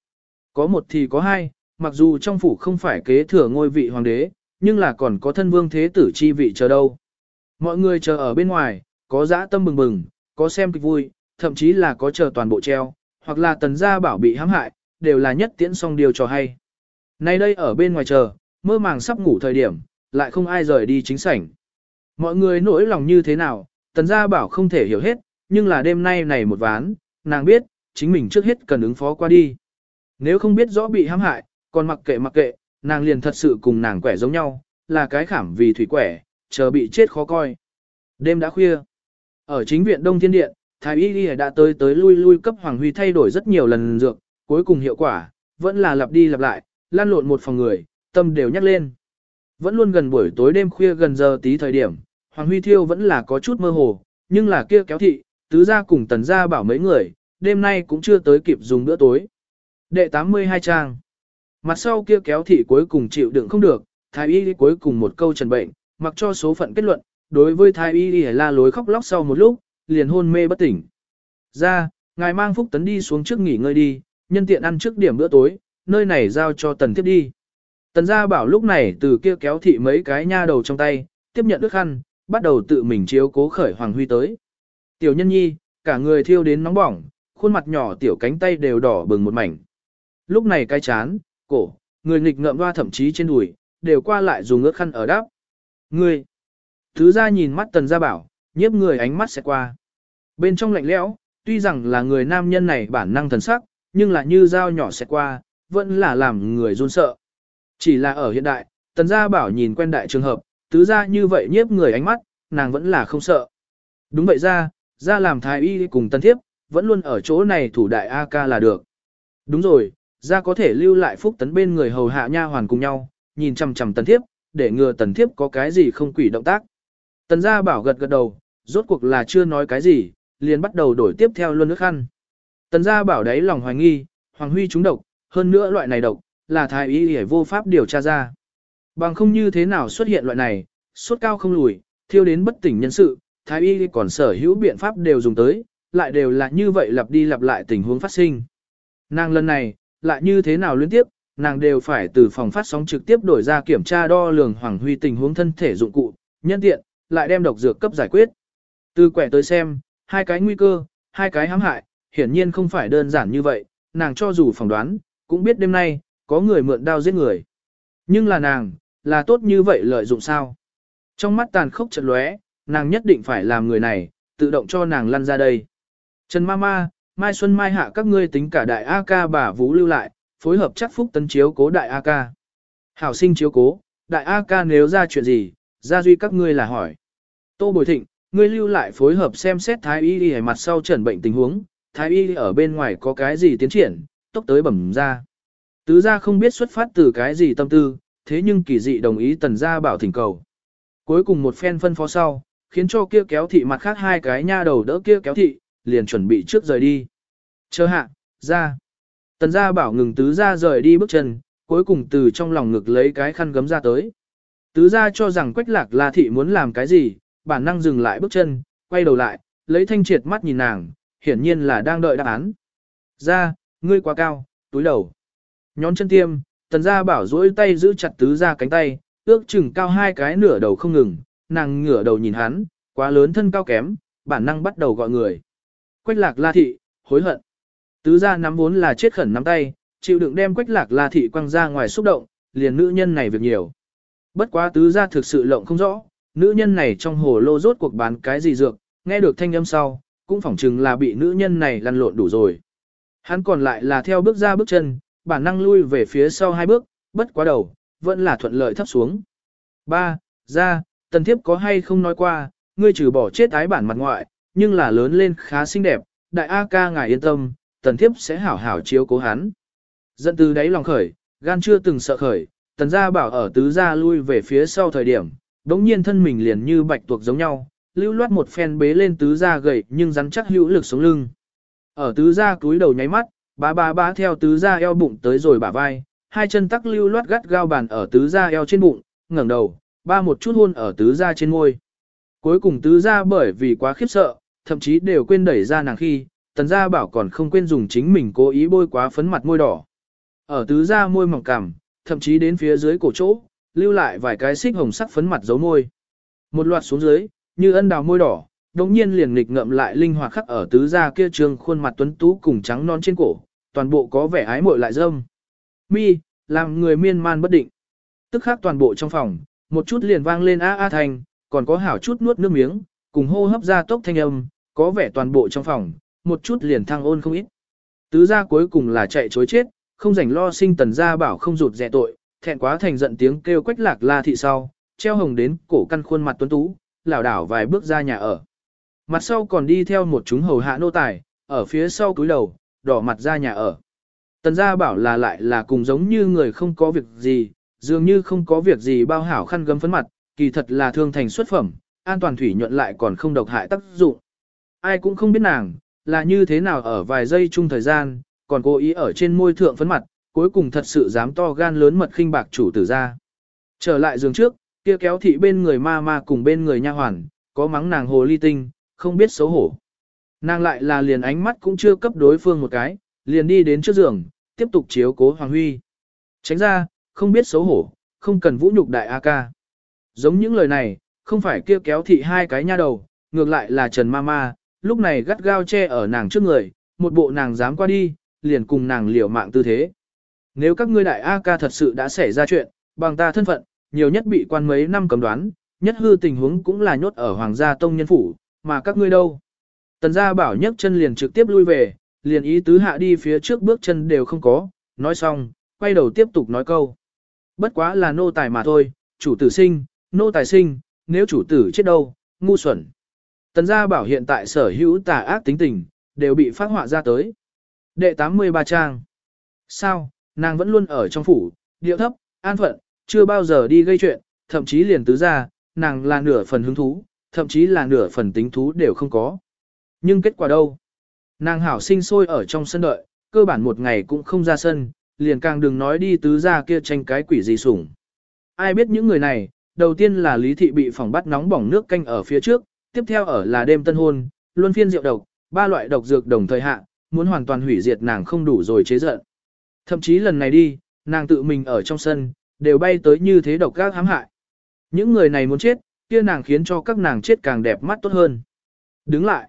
Có một thì có hai, mặc dù trong phủ không phải kế thừa ngôi vị hoàng đế, nhưng là còn có thân vương thế tử chi vị chờ đâu. Mọi người chờ ở bên ngoài, có dã tâm bừng bừng, có xem kịch vui, thậm chí là có chờ toàn bộ treo, hoặc là tần gia bảo bị hãm hại, đều là nhất tiễn xong điều cho hay. Nay đây ở bên ngoài chờ, mơ màng sắp ngủ thời điểm, lại không ai rời đi chính sảnh. Mọi người nỗi lòng như thế nào, tần gia bảo không thể hiểu hết, nhưng là đêm nay này một ván, nàng biết, chính mình trước hết cần ứng phó qua đi. Nếu không biết rõ bị hãm hại, còn mặc kệ mặc kệ, nàng liền thật sự cùng nàng quẻ giống nhau, là cái khảm vì thủy quẻ, chờ bị chết khó coi. Đêm đã khuya. Ở chính viện Đông Thiên Điện, Thái Y Ghi đã tới tới lui lui cấp Hoàng Huy thay đổi rất nhiều lần dược, cuối cùng hiệu quả, vẫn là lặp đi lặp lại, lan lộn một phòng người, tâm đều nhắc lên. Vẫn luôn gần buổi tối đêm khuya gần giờ tí thời điểm, Hoàng Huy Thiêu vẫn là có chút mơ hồ, nhưng là kia kéo thị, tứ gia cùng tần gia bảo mấy người, đêm nay cũng chưa tới kịp dùng bữa tối. Đệ 82 trang. Mặt sau kia kéo thị cuối cùng chịu đựng không được, thái y cuối cùng một câu trần bệnh, mặc cho số phận kết luận, đối với thái y la lối khóc lóc sau một lúc, liền hôn mê bất tỉnh. Ra, ngài mang phúc tấn đi xuống trước nghỉ ngơi đi, nhân tiện ăn trước điểm bữa tối, nơi này giao cho tần tiếp đi. Tần gia bảo lúc này từ kia kéo thị mấy cái nha đầu trong tay, tiếp nhận nước khăn, bắt đầu tự mình chiếu cố khởi Hoàng Huy tới. Tiểu nhân nhi, cả người thiêu đến nóng bỏng, khuôn mặt nhỏ tiểu cánh tay đều đỏ bừng một mảnh. Lúc này cái chán, cổ, người nghịch ngợm hoa thậm chí trên đùi, đều qua lại dùng ước khăn ở đáp. Ngươi! Thứ ra nhìn mắt tần gia bảo, nhiếp người ánh mắt sẽ qua. Bên trong lạnh lẽo, tuy rằng là người nam nhân này bản năng thần sắc, nhưng là như dao nhỏ sẽ qua, vẫn là làm người run sợ. Chỉ là ở hiện đại, tần gia bảo nhìn quen đại trường hợp, tứ ra như vậy nhiếp người ánh mắt, nàng vẫn là không sợ. Đúng vậy ra, ra làm thái y cùng tân thiếp, vẫn luôn ở chỗ này thủ đại A ca là được. Đúng rồi, ra có thể lưu lại phúc tấn bên người hầu hạ nha hoàn cùng nhau, nhìn chằm chằm tần thiếp, để ngừa tần thiếp có cái gì không quỷ động tác. Tần gia bảo gật gật đầu, rốt cuộc là chưa nói cái gì, liền bắt đầu đổi tiếp theo luôn nước khăn. Tần gia bảo đấy lòng hoài nghi, Hoàng Huy trúng độc, hơn nữa loại này độc, là thái y hề vô pháp điều tra ra. Bằng không như thế nào xuất hiện loại này, sốt cao không lùi, thiêu đến bất tỉnh nhân sự, thái y còn sở hữu biện pháp đều dùng tới, lại đều là như vậy lặp đi lặp lại tình huống phát sinh. Nàng lần này, lại như thế nào liên tiếp, nàng đều phải từ phòng phát sóng trực tiếp đổi ra kiểm tra đo lường Hoàng Huy tình huống thân thể dụng cụ, nhân tiện, lại đem độc dược cấp giải quyết. Từ quẻ tới xem, hai cái nguy cơ, hai cái hãm hại, hiển nhiên không phải đơn giản như vậy, nàng cho dù phỏng đoán, cũng biết đêm nay, có người mượn đao giết người. Nhưng là nàng, là tốt như vậy lợi dụng sao? Trong mắt tàn khốc chật lóe, nàng nhất định phải làm người này, tự động cho nàng lăn ra đây. Trần Mama, Mai Xuân Mai Hạ các ngươi tính cả đại A ca bà Vũ lưu lại, phối hợp chắc phúc tấn chiếu cố đại A ca. Hảo sinh chiếu cố, đại A ca nếu ra chuyện gì, ra duy các ngươi là hỏi. Tô Bồi Thịnh, ngươi lưu lại phối hợp xem xét thái y đi mặt sau trần bệnh tình huống, thái y ở bên ngoài có cái gì tiến triển, tốc tới bẩm ra. Tứ gia không biết xuất phát từ cái gì tâm tư, thế nhưng kỳ dị đồng ý tần gia bảo thỉnh cầu. Cuối cùng một phen phân phó sau, khiến cho kia kéo thị mặt khác hai cái nha đầu đỡ kia kéo thị, liền chuẩn bị trước rời đi. Chờ hạ, ra. Tần gia bảo ngừng tứ gia rời đi bước chân, cuối cùng từ trong lòng ngực lấy cái khăn gấm ra tới. Tứ gia cho rằng quách lạc là thị muốn làm cái gì, bản năng dừng lại bước chân, quay đầu lại, lấy thanh triệt mắt nhìn nàng, hiển nhiên là đang đợi đáp án. Ra, ngươi quá cao, túi đầu. Nhón chân tiêm, tần gia bảo duỗi tay giữ chặt tứ gia cánh tay, ước chừng cao hai cái nửa đầu không ngừng, nàng ngửa đầu nhìn hắn, quá lớn thân cao kém, bản năng bắt đầu gọi người. Quách lạc la thị, hối hận. Tứ gia nắm vốn là chết khẩn nắm tay, chịu đựng đem quách lạc la thị quăng ra ngoài xúc động, liền nữ nhân này việc nhiều. Bất quá tứ gia thực sự lộng không rõ, nữ nhân này trong hồ lô rốt cuộc bán cái gì dược, nghe được thanh âm sau, cũng phỏng chừng là bị nữ nhân này lăn lộn đủ rồi. Hắn còn lại là theo bước ra bước chân, bản năng lui về phía sau hai bước, bất quá đầu, vẫn là thuận lợi thấp xuống. Ba, ra, tần thiếp có hay không nói qua, ngươi trừ bỏ chết ái bản mặt ngoại, nhưng là lớn lên khá xinh đẹp, đại A ca ngài yên tâm, tần thiếp sẽ hảo hảo chiếu cố hắn. Dẫn từ đáy lòng khởi, gan chưa từng sợ khởi, tần gia bảo ở tứ gia lui về phía sau thời điểm, đống nhiên thân mình liền như bạch tuộc giống nhau, lưu loát một phen bế lên tứ gia gầy nhưng rắn chắc hữu lực sống lưng. Ở tứ gia cúi đầu nháy mắt, bá bá bá theo tứ gia eo bụng tới rồi bả vai, hai chân tắc lưu loát gắt gao bàn ở tứ gia eo trên bụng, ngẩng đầu, ba một chút hôn ở tứ gia trên môi. Cuối cùng tứ gia bởi vì quá khiếp sợ, thậm chí đều quên đẩy ra nàng khi, tần gia bảo còn không quên dùng chính mình cố ý bôi quá phấn mặt môi đỏ. Ở tứ gia môi mỏng cằm, thậm chí đến phía dưới cổ chỗ, lưu lại vài cái xích hồng sắc phấn mặt dấu môi. Một loạt xuống dưới, như ân đào môi đỏ, đồng nhiên liền nghịch ngậm lại linh hoạt khắc ở tứ gia kia trường khuôn mặt tuấn tú cùng trắng non trên cổ, toàn bộ có vẻ ái muội lại dâm. Mi, làm người miên man bất định. Tức khắc toàn bộ trong phòng, một chút liền vang lên a a thành, còn có hảo chút nuốt nước miếng, cùng hô hấp ra tốc thanh âm, có vẻ toàn bộ trong phòng, một chút liền thăng ôn không ít. Tứ gia cuối cùng là chạy chối chết, không rảnh lo sinh tần gia bảo không rụt rẻ tội, thẹn quá thành giận tiếng kêu quách lạc la thị sau, treo hồng đến cổ căn khuôn mặt tuấn tú, lảo đảo vài bước ra nhà ở. Mặt sau còn đi theo một chúng hầu hạ nô tài, ở phía sau cúi đầu, đỏ mặt ra nhà ở. Tần gia bảo là lại là cùng giống như người không có việc gì, dường như không có việc gì bao hảo khăn gấm phấn mặt, kỳ thật là thương thành xuất phẩm, an toàn thủy nhuận lại còn không độc hại tác dụng. Ai cũng không biết nàng, là như thế nào ở vài giây chung thời gian, còn cố ý ở trên môi thượng phấn mặt, cuối cùng thật sự dám to gan lớn mật khinh bạc chủ tử ra. Trở lại giường trước, kia kéo thị bên người ma ma cùng bên người nha hoàn, có mắng nàng hồ ly tinh, không biết xấu hổ. Nàng lại là liền ánh mắt cũng chưa cấp đối phương một cái, liền đi đến trước giường, tiếp tục chiếu cố Hoàng Huy. Tránh ra, không biết xấu hổ, không cần vũ nhục đại A ca. Giống những lời này, không phải kia kéo thị hai cái nha đầu, ngược lại là Trần Mama, lúc này gắt gao che ở nàng trước người, một bộ nàng dám qua đi, liền cùng nàng liều mạng tư thế. Nếu các ngươi đại A ca thật sự đã xảy ra chuyện, bằng ta thân phận, nhiều nhất bị quan mấy năm cấm đoán, nhất hư tình huống cũng là nhốt ở Hoàng gia Tông Nhân Phủ, mà các ngươi đâu. Tần gia bảo nhấc chân liền trực tiếp lui về, liền ý tứ hạ đi phía trước bước chân đều không có, nói xong, quay đầu tiếp tục nói câu. Bất quá là nô tài mà thôi, chủ tử sinh, nô tài sinh, nếu chủ tử chết đâu, ngu xuẩn. Tần gia bảo hiện tại sở hữu tà ác tính tình, đều bị phát họa ra tới. Đệ 83 trang. Sao, nàng vẫn luôn ở trong phủ, điệu thấp, an phận, chưa bao giờ đi gây chuyện, thậm chí liền tứ ra, nàng là nửa phần hứng thú, thậm chí là nửa phần tính thú đều không có. Nhưng kết quả đâu? Nàng hảo sinh sôi ở trong sân đợi, cơ bản một ngày cũng không ra sân, liền càng đừng nói đi tứ ra kia tranh cái quỷ gì sủng. Ai biết những người này, đầu tiên là Lý Thị bị phòng bắt nóng bỏng nước canh ở phía trước, tiếp theo ở là đêm tân hôn, luân phiên rượu độc, ba loại độc dược đồng thời hạ, muốn hoàn toàn hủy diệt nàng không đủ rồi chế giận. Thậm chí lần này đi, nàng tự mình ở trong sân, đều bay tới như thế độc các hãm hại. Những người này muốn chết, kia nàng khiến cho các nàng chết càng đẹp mắt tốt hơn. Đứng lại.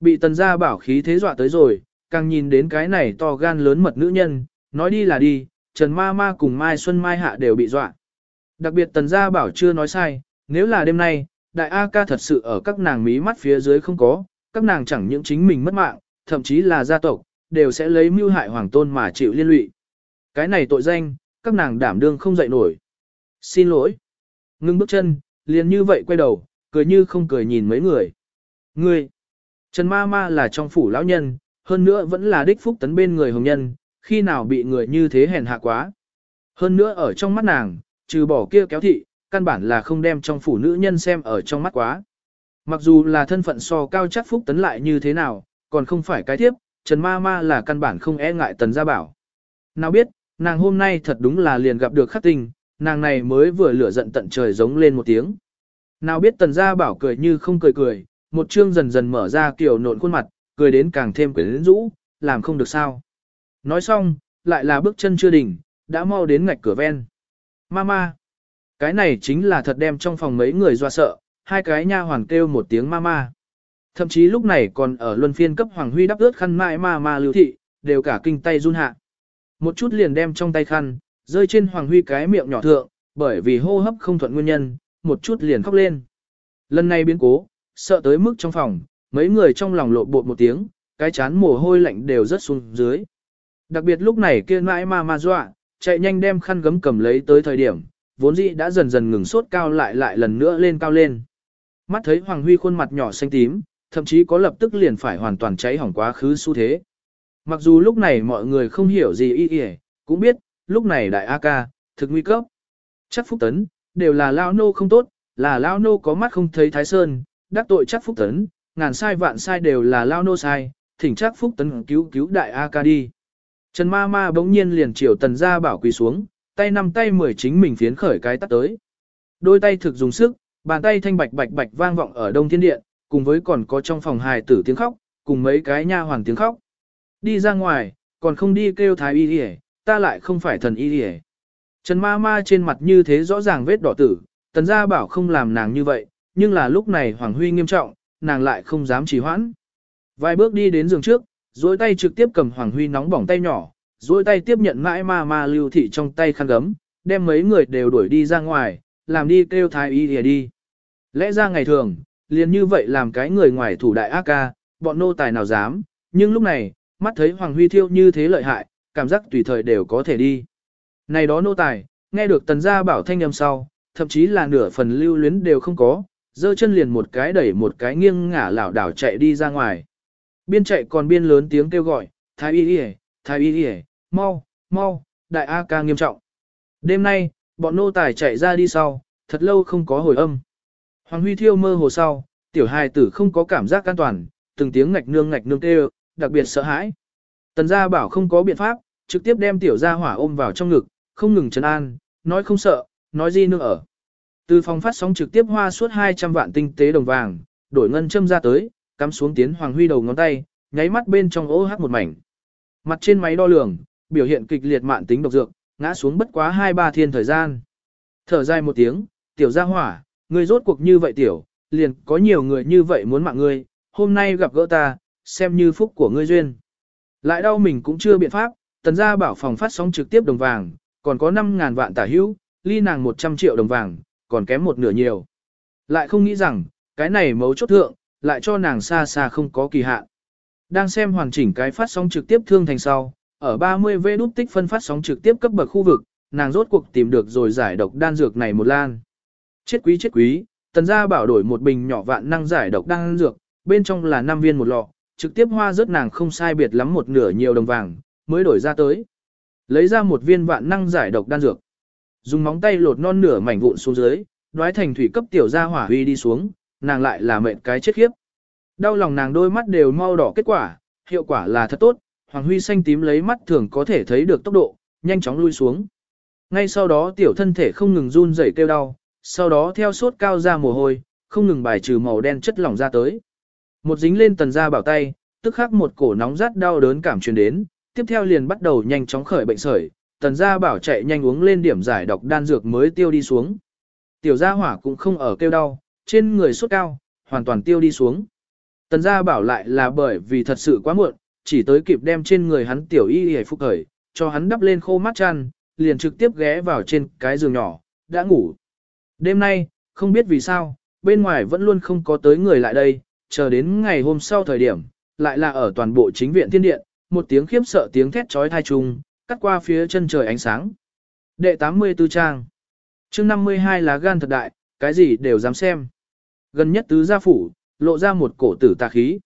Bị tần gia bảo khí thế dọa tới rồi, càng nhìn đến cái này to gan lớn mật nữ nhân, nói đi là đi, Trần Ma Ma cùng Mai Xuân Mai Hạ đều bị dọa. Đặc biệt tần gia bảo chưa nói sai, nếu là đêm nay, đại A ca thật sự ở các nàng mí mắt phía dưới không có, các nàng chẳng những chính mình mất mạng, thậm chí là gia tộc, đều sẽ lấy mưu hại hoàng tôn mà chịu liên lụy. Cái này tội danh, các nàng đảm đương không dậy nổi. Xin lỗi. Ngưng bước chân, liền như vậy quay đầu, cười như không cười nhìn mấy người. Ngươi, Trần Ma Ma là trong phủ lão nhân, hơn nữa vẫn là đích phúc tấn bên người hồng nhân, khi nào bị người như thế hèn hạ quá. Hơn nữa ở trong mắt nàng, trừ bỏ kia kéo thị, căn bản là không đem trong phủ nữ nhân xem ở trong mắt quá. Mặc dù là thân phận so cao chắc phúc tấn lại như thế nào, còn không phải cái tiếp, Trần Ma Ma là căn bản không e ngại tần gia bảo. Nào biết, nàng hôm nay thật đúng là liền gặp được khắc tình, nàng này mới vừa lửa giận tận trời giống lên một tiếng. Nào biết tần gia bảo cười như không cười cười, một chương dần dần mở ra kiểu nộn khuôn mặt, cười đến càng thêm quyến rũ, làm không được sao. Nói xong, lại là bước chân chưa đỉnh, đã mau đến ngạch cửa ven. ma ma. Cái này chính là thật đem trong phòng mấy người doa sợ, hai cái nha hoàng kêu một tiếng mama. Thậm chí lúc này còn ở luân phiên cấp Hoàng Huy đắp ướt khăn mãi ma lưu thị, đều cả kinh tay run hạ. Một chút liền đem trong tay khăn, rơi trên Hoàng Huy cái miệng nhỏ thượng, bởi vì hô hấp không thuận nguyên nhân, một chút liền khóc lên. Lần này biến cố, sợ tới mức trong phòng, mấy người trong lòng lộ bột một tiếng, cái chán mồ hôi lạnh đều rất xuống dưới. Đặc biệt lúc này kia mãi ma ma dọa, chạy nhanh đem khăn gấm cầm lấy tới thời điểm, vốn dĩ đã dần dần ngừng sốt cao lại lại lần nữa lên cao lên. Mắt thấy Hoàng Huy khuôn mặt nhỏ xanh tím, thậm chí có lập tức liền phải hoàn toàn cháy hỏng quá khứ xu thế. Mặc dù lúc này mọi người không hiểu gì y y, cũng biết, lúc này đại A ca, thực nguy cấp. Chắc Phúc Tấn, đều là lao nô không tốt, là lao nô có mắt không thấy Thái Sơn, đắc tội chắc Phúc Tấn, ngàn sai vạn sai đều là lao nô sai, thỉnh chắc Phúc Tấn cứu cứu đại A ca đi. Trần ma ma bỗng nhiên liền chiều tần ra bảo quỳ xuống, tay năm tay mười chính mình phiến khởi cái tắt tới. Đôi tay thực dùng sức, bàn tay thanh bạch bạch bạch vang vọng ở đông thiên điện, cùng với còn có trong phòng hài tử tiếng khóc, cùng mấy cái nha hoàng tiếng khóc. Đi ra ngoài, còn không đi kêu thái y đi ta lại không phải thần y đi Trần ma ma trên mặt như thế rõ ràng vết đỏ tử, tần gia bảo không làm nàng như vậy, nhưng là lúc này Hoàng Huy nghiêm trọng, nàng lại không dám trì hoãn. Vài bước đi đến giường trước, duỗi tay trực tiếp cầm Hoàng Huy nóng bỏng tay nhỏ, duỗi tay tiếp nhận mãi ma ma lưu thị trong tay khăn gấm, đem mấy người đều đuổi đi ra ngoài, làm đi kêu thái y đi đi. Lẽ ra ngày thường, liền như vậy làm cái người ngoài thủ đại ác ca, bọn nô tài nào dám, nhưng lúc này, mắt thấy Hoàng Huy thiêu như thế lợi hại, cảm giác tùy thời đều có thể đi. Này đó nô tài, nghe được tần gia bảo thanh âm sau, thậm chí là nửa phần lưu luyến đều không có, dơ chân liền một cái đẩy một cái nghiêng ngả lảo đảo chạy đi ra ngoài. Biên chạy còn biên lớn tiếng kêu gọi, thái y y thái y y mau, mau, đại A ca nghiêm trọng. Đêm nay, bọn nô tài chạy ra đi sau, thật lâu không có hồi âm. Hoàng Huy thiêu mơ hồ sau, tiểu hài tử không có cảm giác an toàn, từng tiếng ngạch nương ngạch nương kêu, đặc biệt sợ hãi. Tần gia bảo không có biện pháp, trực tiếp đem tiểu gia hỏa ôm vào trong ngực, không ngừng trấn an, nói không sợ, nói gì nữa. ở. Từ phòng phát sóng trực tiếp hoa suốt 200 vạn tinh tế đồng vàng, đổi ngân châm ra tới, cắm xuống tiến Hoàng Huy đầu ngón tay, nháy mắt bên trong ô hát một mảnh. Mặt trên máy đo lường, biểu hiện kịch liệt mạn tính độc dược, ngã xuống bất quá 2-3 thiên thời gian. Thở dài một tiếng, tiểu gia hỏa, ngươi rốt cuộc như vậy tiểu, liền có nhiều người như vậy muốn mạng ngươi, hôm nay gặp gỡ ta, xem như phúc của ngươi duyên. Lại đau mình cũng chưa biện pháp, tần gia bảo phòng phát sóng trực tiếp đồng vàng, còn có 5.000 vạn tả hữu, ly nàng 100 triệu đồng vàng, còn kém một nửa nhiều. Lại không nghĩ rằng, cái này mấu chốt thượng, lại cho nàng xa xa không có kỳ hạn. Đang xem hoàn chỉnh cái phát sóng trực tiếp thương thành sau, ở 30 v nút tích phân phát sóng trực tiếp cấp bậc khu vực, nàng rốt cuộc tìm được rồi giải độc đan dược này một lan. Chết quý chết quý, tần gia bảo đổi một bình nhỏ vạn năng giải độc đan dược, bên trong là 5 viên một lọ, trực tiếp hoa rớt nàng không sai biệt lắm một nửa nhiều đồng vàng, mới đổi ra tới. Lấy ra một viên vạn năng giải độc đan dược. Dùng móng tay lột non nửa mảnh vụn xuống dưới, đoái thành thủy cấp tiểu gia hỏa huy đi xuống, nàng lại là mệnh cái chết khiếp. Đau lòng nàng đôi mắt đều mau đỏ kết quả, hiệu quả là thật tốt, Hoàng Huy xanh tím lấy mắt thường có thể thấy được tốc độ, nhanh chóng lui xuống. Ngay sau đó tiểu thân thể không ngừng run rẩy kêu đau, sau đó theo sốt cao ra mồ hôi, không ngừng bài trừ màu đen chất lỏng ra tới. Một dính lên tần da bảo tay, tức khắc một cổ nóng rát đau đớn cảm truyền đến, tiếp theo liền bắt đầu nhanh chóng khởi bệnh sởi, tần gia bảo chạy nhanh uống lên điểm giải độc đan dược mới tiêu đi xuống. Tiểu gia hỏa cũng không ở kêu đau, trên người sốt cao, hoàn toàn tiêu đi xuống. Tần gia bảo lại là bởi vì thật sự quá muộn, chỉ tới kịp đem trên người hắn tiểu y y phục khởi, cho hắn đắp lên khô mắt chăn, liền trực tiếp ghé vào trên cái giường nhỏ, đã ngủ. Đêm nay, không biết vì sao, bên ngoài vẫn luôn không có tới người lại đây, chờ đến ngày hôm sau thời điểm, lại là ở toàn bộ chính viện thiên điện, một tiếng khiếp sợ tiếng thét trói thai trùng, cắt qua phía chân trời ánh sáng. Đệ 84 trang chương 52 lá gan thật đại, cái gì đều dám xem. Gần nhất tứ gia phủ, lộ ra một cổ tử tà khí.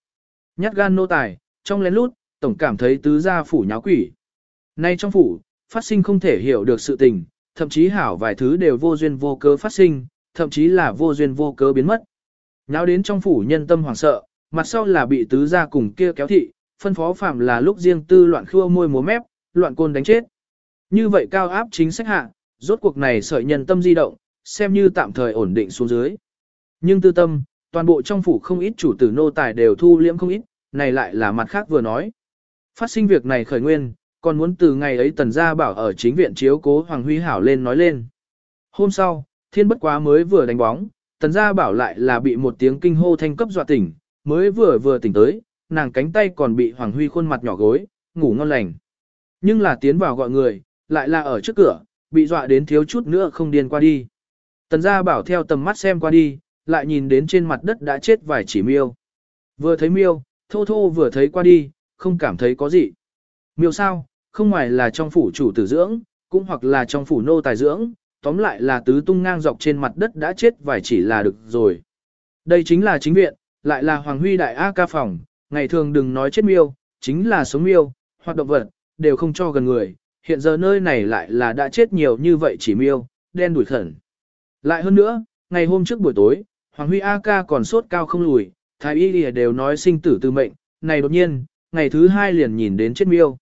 Nhát gan nô tài, trong lén lút, tổng cảm thấy tứ gia phủ nháo quỷ. Nay trong phủ, phát sinh không thể hiểu được sự tình, thậm chí hảo vài thứ đều vô duyên vô cớ phát sinh, thậm chí là vô duyên vô cớ biến mất. Nháo đến trong phủ nhân tâm hoảng sợ, mặt sau là bị tứ gia cùng kia kéo thị, phân phó phạm là lúc riêng tư loạn khua môi múa mép, loạn côn đánh chết. Như vậy cao áp chính sách hạ, rốt cuộc này sợi nhân tâm di động, xem như tạm thời ổn định xuống dưới. Nhưng tư tâm, toàn bộ trong phủ không ít chủ tử nô tài đều thu liễm không ít, này lại là mặt khác vừa nói. Phát sinh việc này khởi nguyên, còn muốn từ ngày ấy tần gia bảo ở chính viện chiếu cố Hoàng Huy Hảo lên nói lên. Hôm sau, thiên bất quá mới vừa đánh bóng, tần gia bảo lại là bị một tiếng kinh hô thanh cấp dọa tỉnh, mới vừa vừa tỉnh tới, nàng cánh tay còn bị Hoàng Huy khuôn mặt nhỏ gối, ngủ ngon lành. Nhưng là tiến vào gọi người, lại là ở trước cửa, bị dọa đến thiếu chút nữa không điên qua đi. Tần gia bảo theo tầm mắt xem qua đi, lại nhìn đến trên mặt đất đã chết vài chỉ miêu. Vừa thấy miêu, thô thô vừa thấy qua đi, không cảm thấy có gì. Miêu sao, không ngoài là trong phủ chủ tử dưỡng, cũng hoặc là trong phủ nô tài dưỡng, tóm lại là tứ tung ngang dọc trên mặt đất đã chết vài chỉ là được rồi. Đây chính là chính viện, lại là Hoàng Huy Đại A ca phòng, ngày thường đừng nói chết miêu, chính là sống miêu, hoạt động vật, đều không cho gần người, hiện giờ nơi này lại là đã chết nhiều như vậy chỉ miêu, đen đuổi khẩn. Lại hơn nữa, ngày hôm trước buổi tối, Hoàng Huy A ca còn sốt cao không lùi, thái y đều nói sinh tử từ mệnh, này đột nhiên, ngày thứ hai liền nhìn đến chết miêu.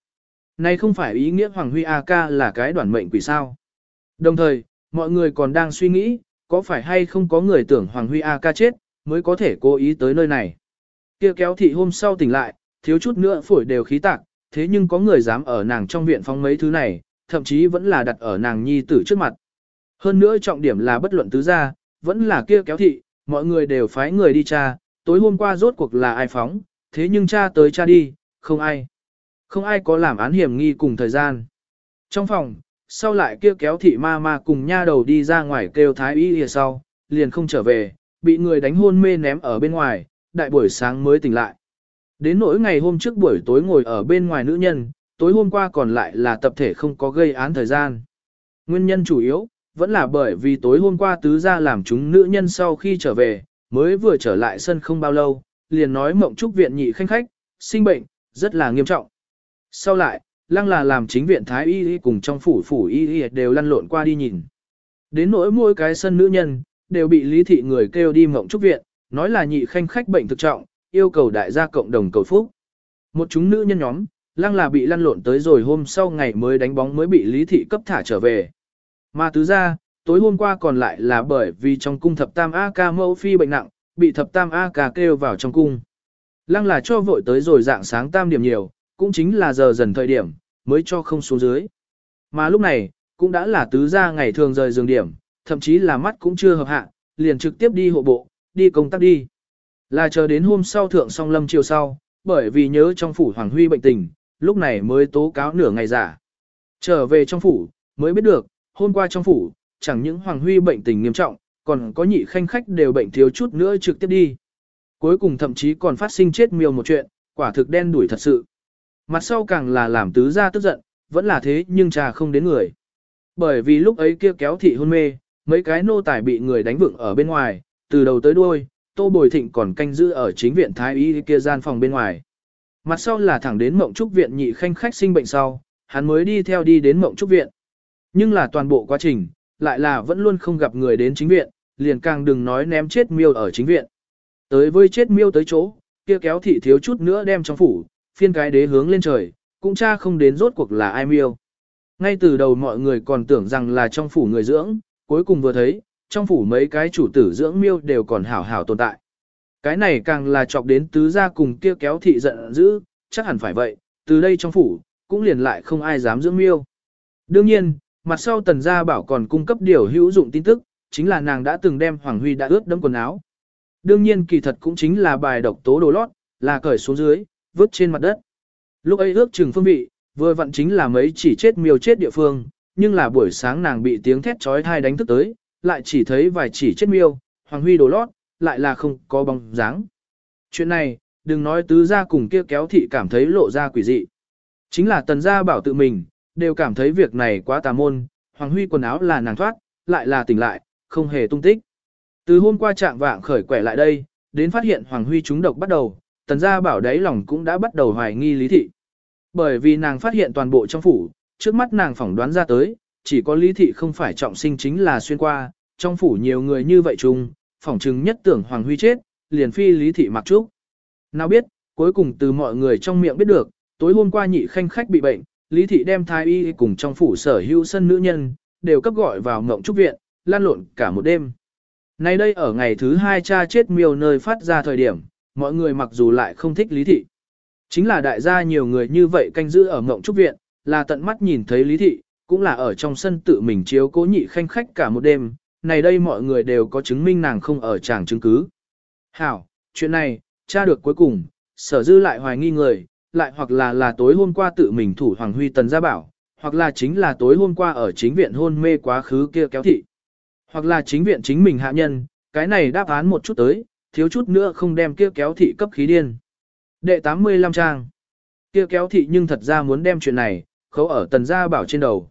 Này không phải ý nghĩa Hoàng Huy A ca là cái đoạn mệnh quỷ sao. Đồng thời, mọi người còn đang suy nghĩ, có phải hay không có người tưởng Hoàng Huy A ca chết, mới có thể cố ý tới nơi này. Kia kéo thị hôm sau tỉnh lại, thiếu chút nữa phổi đều khí tạc, thế nhưng có người dám ở nàng trong viện phóng mấy thứ này, thậm chí vẫn là đặt ở nàng nhi tử trước mặt. Hơn nữa trọng điểm là bất luận tứ gia, vẫn là kia kéo thị, mọi người đều phái người đi tra, tối hôm qua rốt cuộc là ai phóng, thế nhưng cha tới cha đi, không ai. Không ai có làm án hiểm nghi cùng thời gian. Trong phòng, sau lại kia kéo thị ma ma cùng nha đầu đi ra ngoài kêu thái y lìa sau, liền không trở về, bị người đánh hôn mê ném ở bên ngoài, đại buổi sáng mới tỉnh lại. Đến nỗi ngày hôm trước buổi tối ngồi ở bên ngoài nữ nhân, tối hôm qua còn lại là tập thể không có gây án thời gian. Nguyên nhân chủ yếu, vẫn là bởi vì tối hôm qua tứ gia làm chúng nữ nhân sau khi trở về, mới vừa trở lại sân không bao lâu, liền nói mộng trúc viện nhị khanh khách, sinh bệnh, rất là nghiêm trọng. Sau lại, lăng là làm chính viện thái y y cùng trong phủ phủ y y đều lăn lộn qua đi nhìn. Đến nỗi mỗi cái sân nữ nhân, đều bị lý thị người kêu đi mộng trúc viện, nói là nhị khanh khách bệnh thực trọng, yêu cầu đại gia cộng đồng cầu phúc. Một chúng nữ nhân nhóm, lăng là bị lăn lộn tới rồi hôm sau ngày mới đánh bóng mới bị lý thị cấp thả trở về. Mà tứ ra, tối hôm qua còn lại là bởi vì trong cung thập tam A ca mẫu phi bệnh nặng, bị thập tam A ca kêu vào trong cung. Lăng là cho vội tới rồi dạng sáng tam điểm nhiều, cũng chính là giờ dần thời điểm, mới cho không xuống dưới. Mà lúc này, cũng đã là tứ gia ngày thường rời giường điểm, thậm chí là mắt cũng chưa hợp hạ, liền trực tiếp đi hộ bộ, đi công tác đi. Là chờ đến hôm sau thượng song lâm chiều sau, bởi vì nhớ trong phủ Hoàng Huy bệnh tình, lúc này mới tố cáo nửa ngày giả. Trở về trong phủ, mới biết được, hôm qua trong phủ, chẳng những Hoàng Huy bệnh tình nghiêm trọng, còn có nhị khanh khách đều bệnh thiếu chút nữa trực tiếp đi. Cuối cùng thậm chí còn phát sinh chết miêu một chuyện, quả thực đen đuổi thật sự. Mặt sau càng là làm tứ gia tức giận, vẫn là thế nhưng trà không đến người. Bởi vì lúc ấy kia kéo thị hôn mê, mấy cái nô tài bị người đánh vựng ở bên ngoài, từ đầu tới đuôi, Tô Bồi Thịnh còn canh giữ ở chính viện thái y kia gian phòng bên ngoài. Mặt sau là thẳng đến mộng trúc viện nhị khanh khách sinh bệnh sau, hắn mới đi theo đi đến mộng trúc viện. Nhưng là toàn bộ quá trình, lại là vẫn luôn không gặp người đến chính viện, liền càng đừng nói ném chết miêu ở chính viện. Tới với chết miêu tới chỗ, kia kéo thị thiếu chút nữa đem trong phủ, phiên cái đế hướng lên trời, cũng cha không đến rốt cuộc là ai miêu. Ngay từ đầu mọi người còn tưởng rằng là trong phủ người dưỡng, cuối cùng vừa thấy, trong phủ mấy cái chủ tử dưỡng miêu đều còn hảo hảo tồn tại. Cái này càng là chọc đến tứ gia cùng kia kéo thị giận dữ, chắc hẳn phải vậy, từ đây trong phủ, cũng liền lại không ai dám dưỡng miêu. Đương nhiên, mặt sau tần gia bảo còn cung cấp điều hữu dụng tin tức, chính là nàng đã từng đem Hoàng Huy đã ướt đẫm quần áo. Đương nhiên kỳ thật cũng chính là bài độc tố đồ lót, là cởi xuống dưới, vứt trên mặt đất. Lúc ấy ước chừng phương vị, vừa vặn chính là mấy chỉ chết miêu chết địa phương, nhưng là buổi sáng nàng bị tiếng thét chói tai đánh thức tới, lại chỉ thấy vài chỉ chết miêu, Hoàng Huy đồ lót, lại là không có bóng dáng. Chuyện này, đừng nói tứ gia cùng kia kéo thị cảm thấy lộ ra quỷ dị. Chính là tần gia bảo tự mình, đều cảm thấy việc này quá tà môn, Hoàng Huy quần áo là nàng thoát, lại là tỉnh lại, không hề tung tích. Từ hôm qua trạng vạng khởi quẻ lại đây, đến phát hiện Hoàng Huy trúng độc bắt đầu, tần gia bảo đáy lòng cũng đã bắt đầu hoài nghi lý thị. Bởi vì nàng phát hiện toàn bộ trong phủ, trước mắt nàng phỏng đoán ra tới, chỉ có lý thị không phải trọng sinh chính là xuyên qua, trong phủ nhiều người như vậy chung, phỏng chứng nhất tưởng Hoàng Huy chết, liền phi lý thị mặc trúc. Nào biết, cuối cùng từ mọi người trong miệng biết được, tối hôm qua nhị khanh khách bị bệnh, lý thị đem thái y cùng trong phủ sở hữu sân nữ nhân, đều cấp gọi vào ngộng trúc viện, lan lộn cả một đêm. Nay đây ở ngày thứ hai cha chết miêu nơi phát ra thời điểm, mọi người mặc dù lại không thích lý thị. Chính là đại gia nhiều người như vậy canh giữ ở ngộng trúc viện, là tận mắt nhìn thấy lý thị, cũng là ở trong sân tự mình chiếu cố nhị khanh khách cả một đêm, này đây mọi người đều có chứng minh nàng không ở tràng chứng cứ. Hảo, chuyện này, cha được cuối cùng, sở dư lại hoài nghi người, lại hoặc là là tối hôm qua tự mình thủ Hoàng Huy Tần gia bảo, hoặc là chính là tối hôm qua ở chính viện hôn mê quá khứ kia kéo thị. Hoặc là chính viện chính mình hạ nhân, cái này đáp án một chút tới, thiếu chút nữa không đem kia kéo thị cấp khí điên. Đệ 85 trang. Kia kéo thị nhưng thật ra muốn đem chuyện này, khấu ở tần gia bảo trên đầu.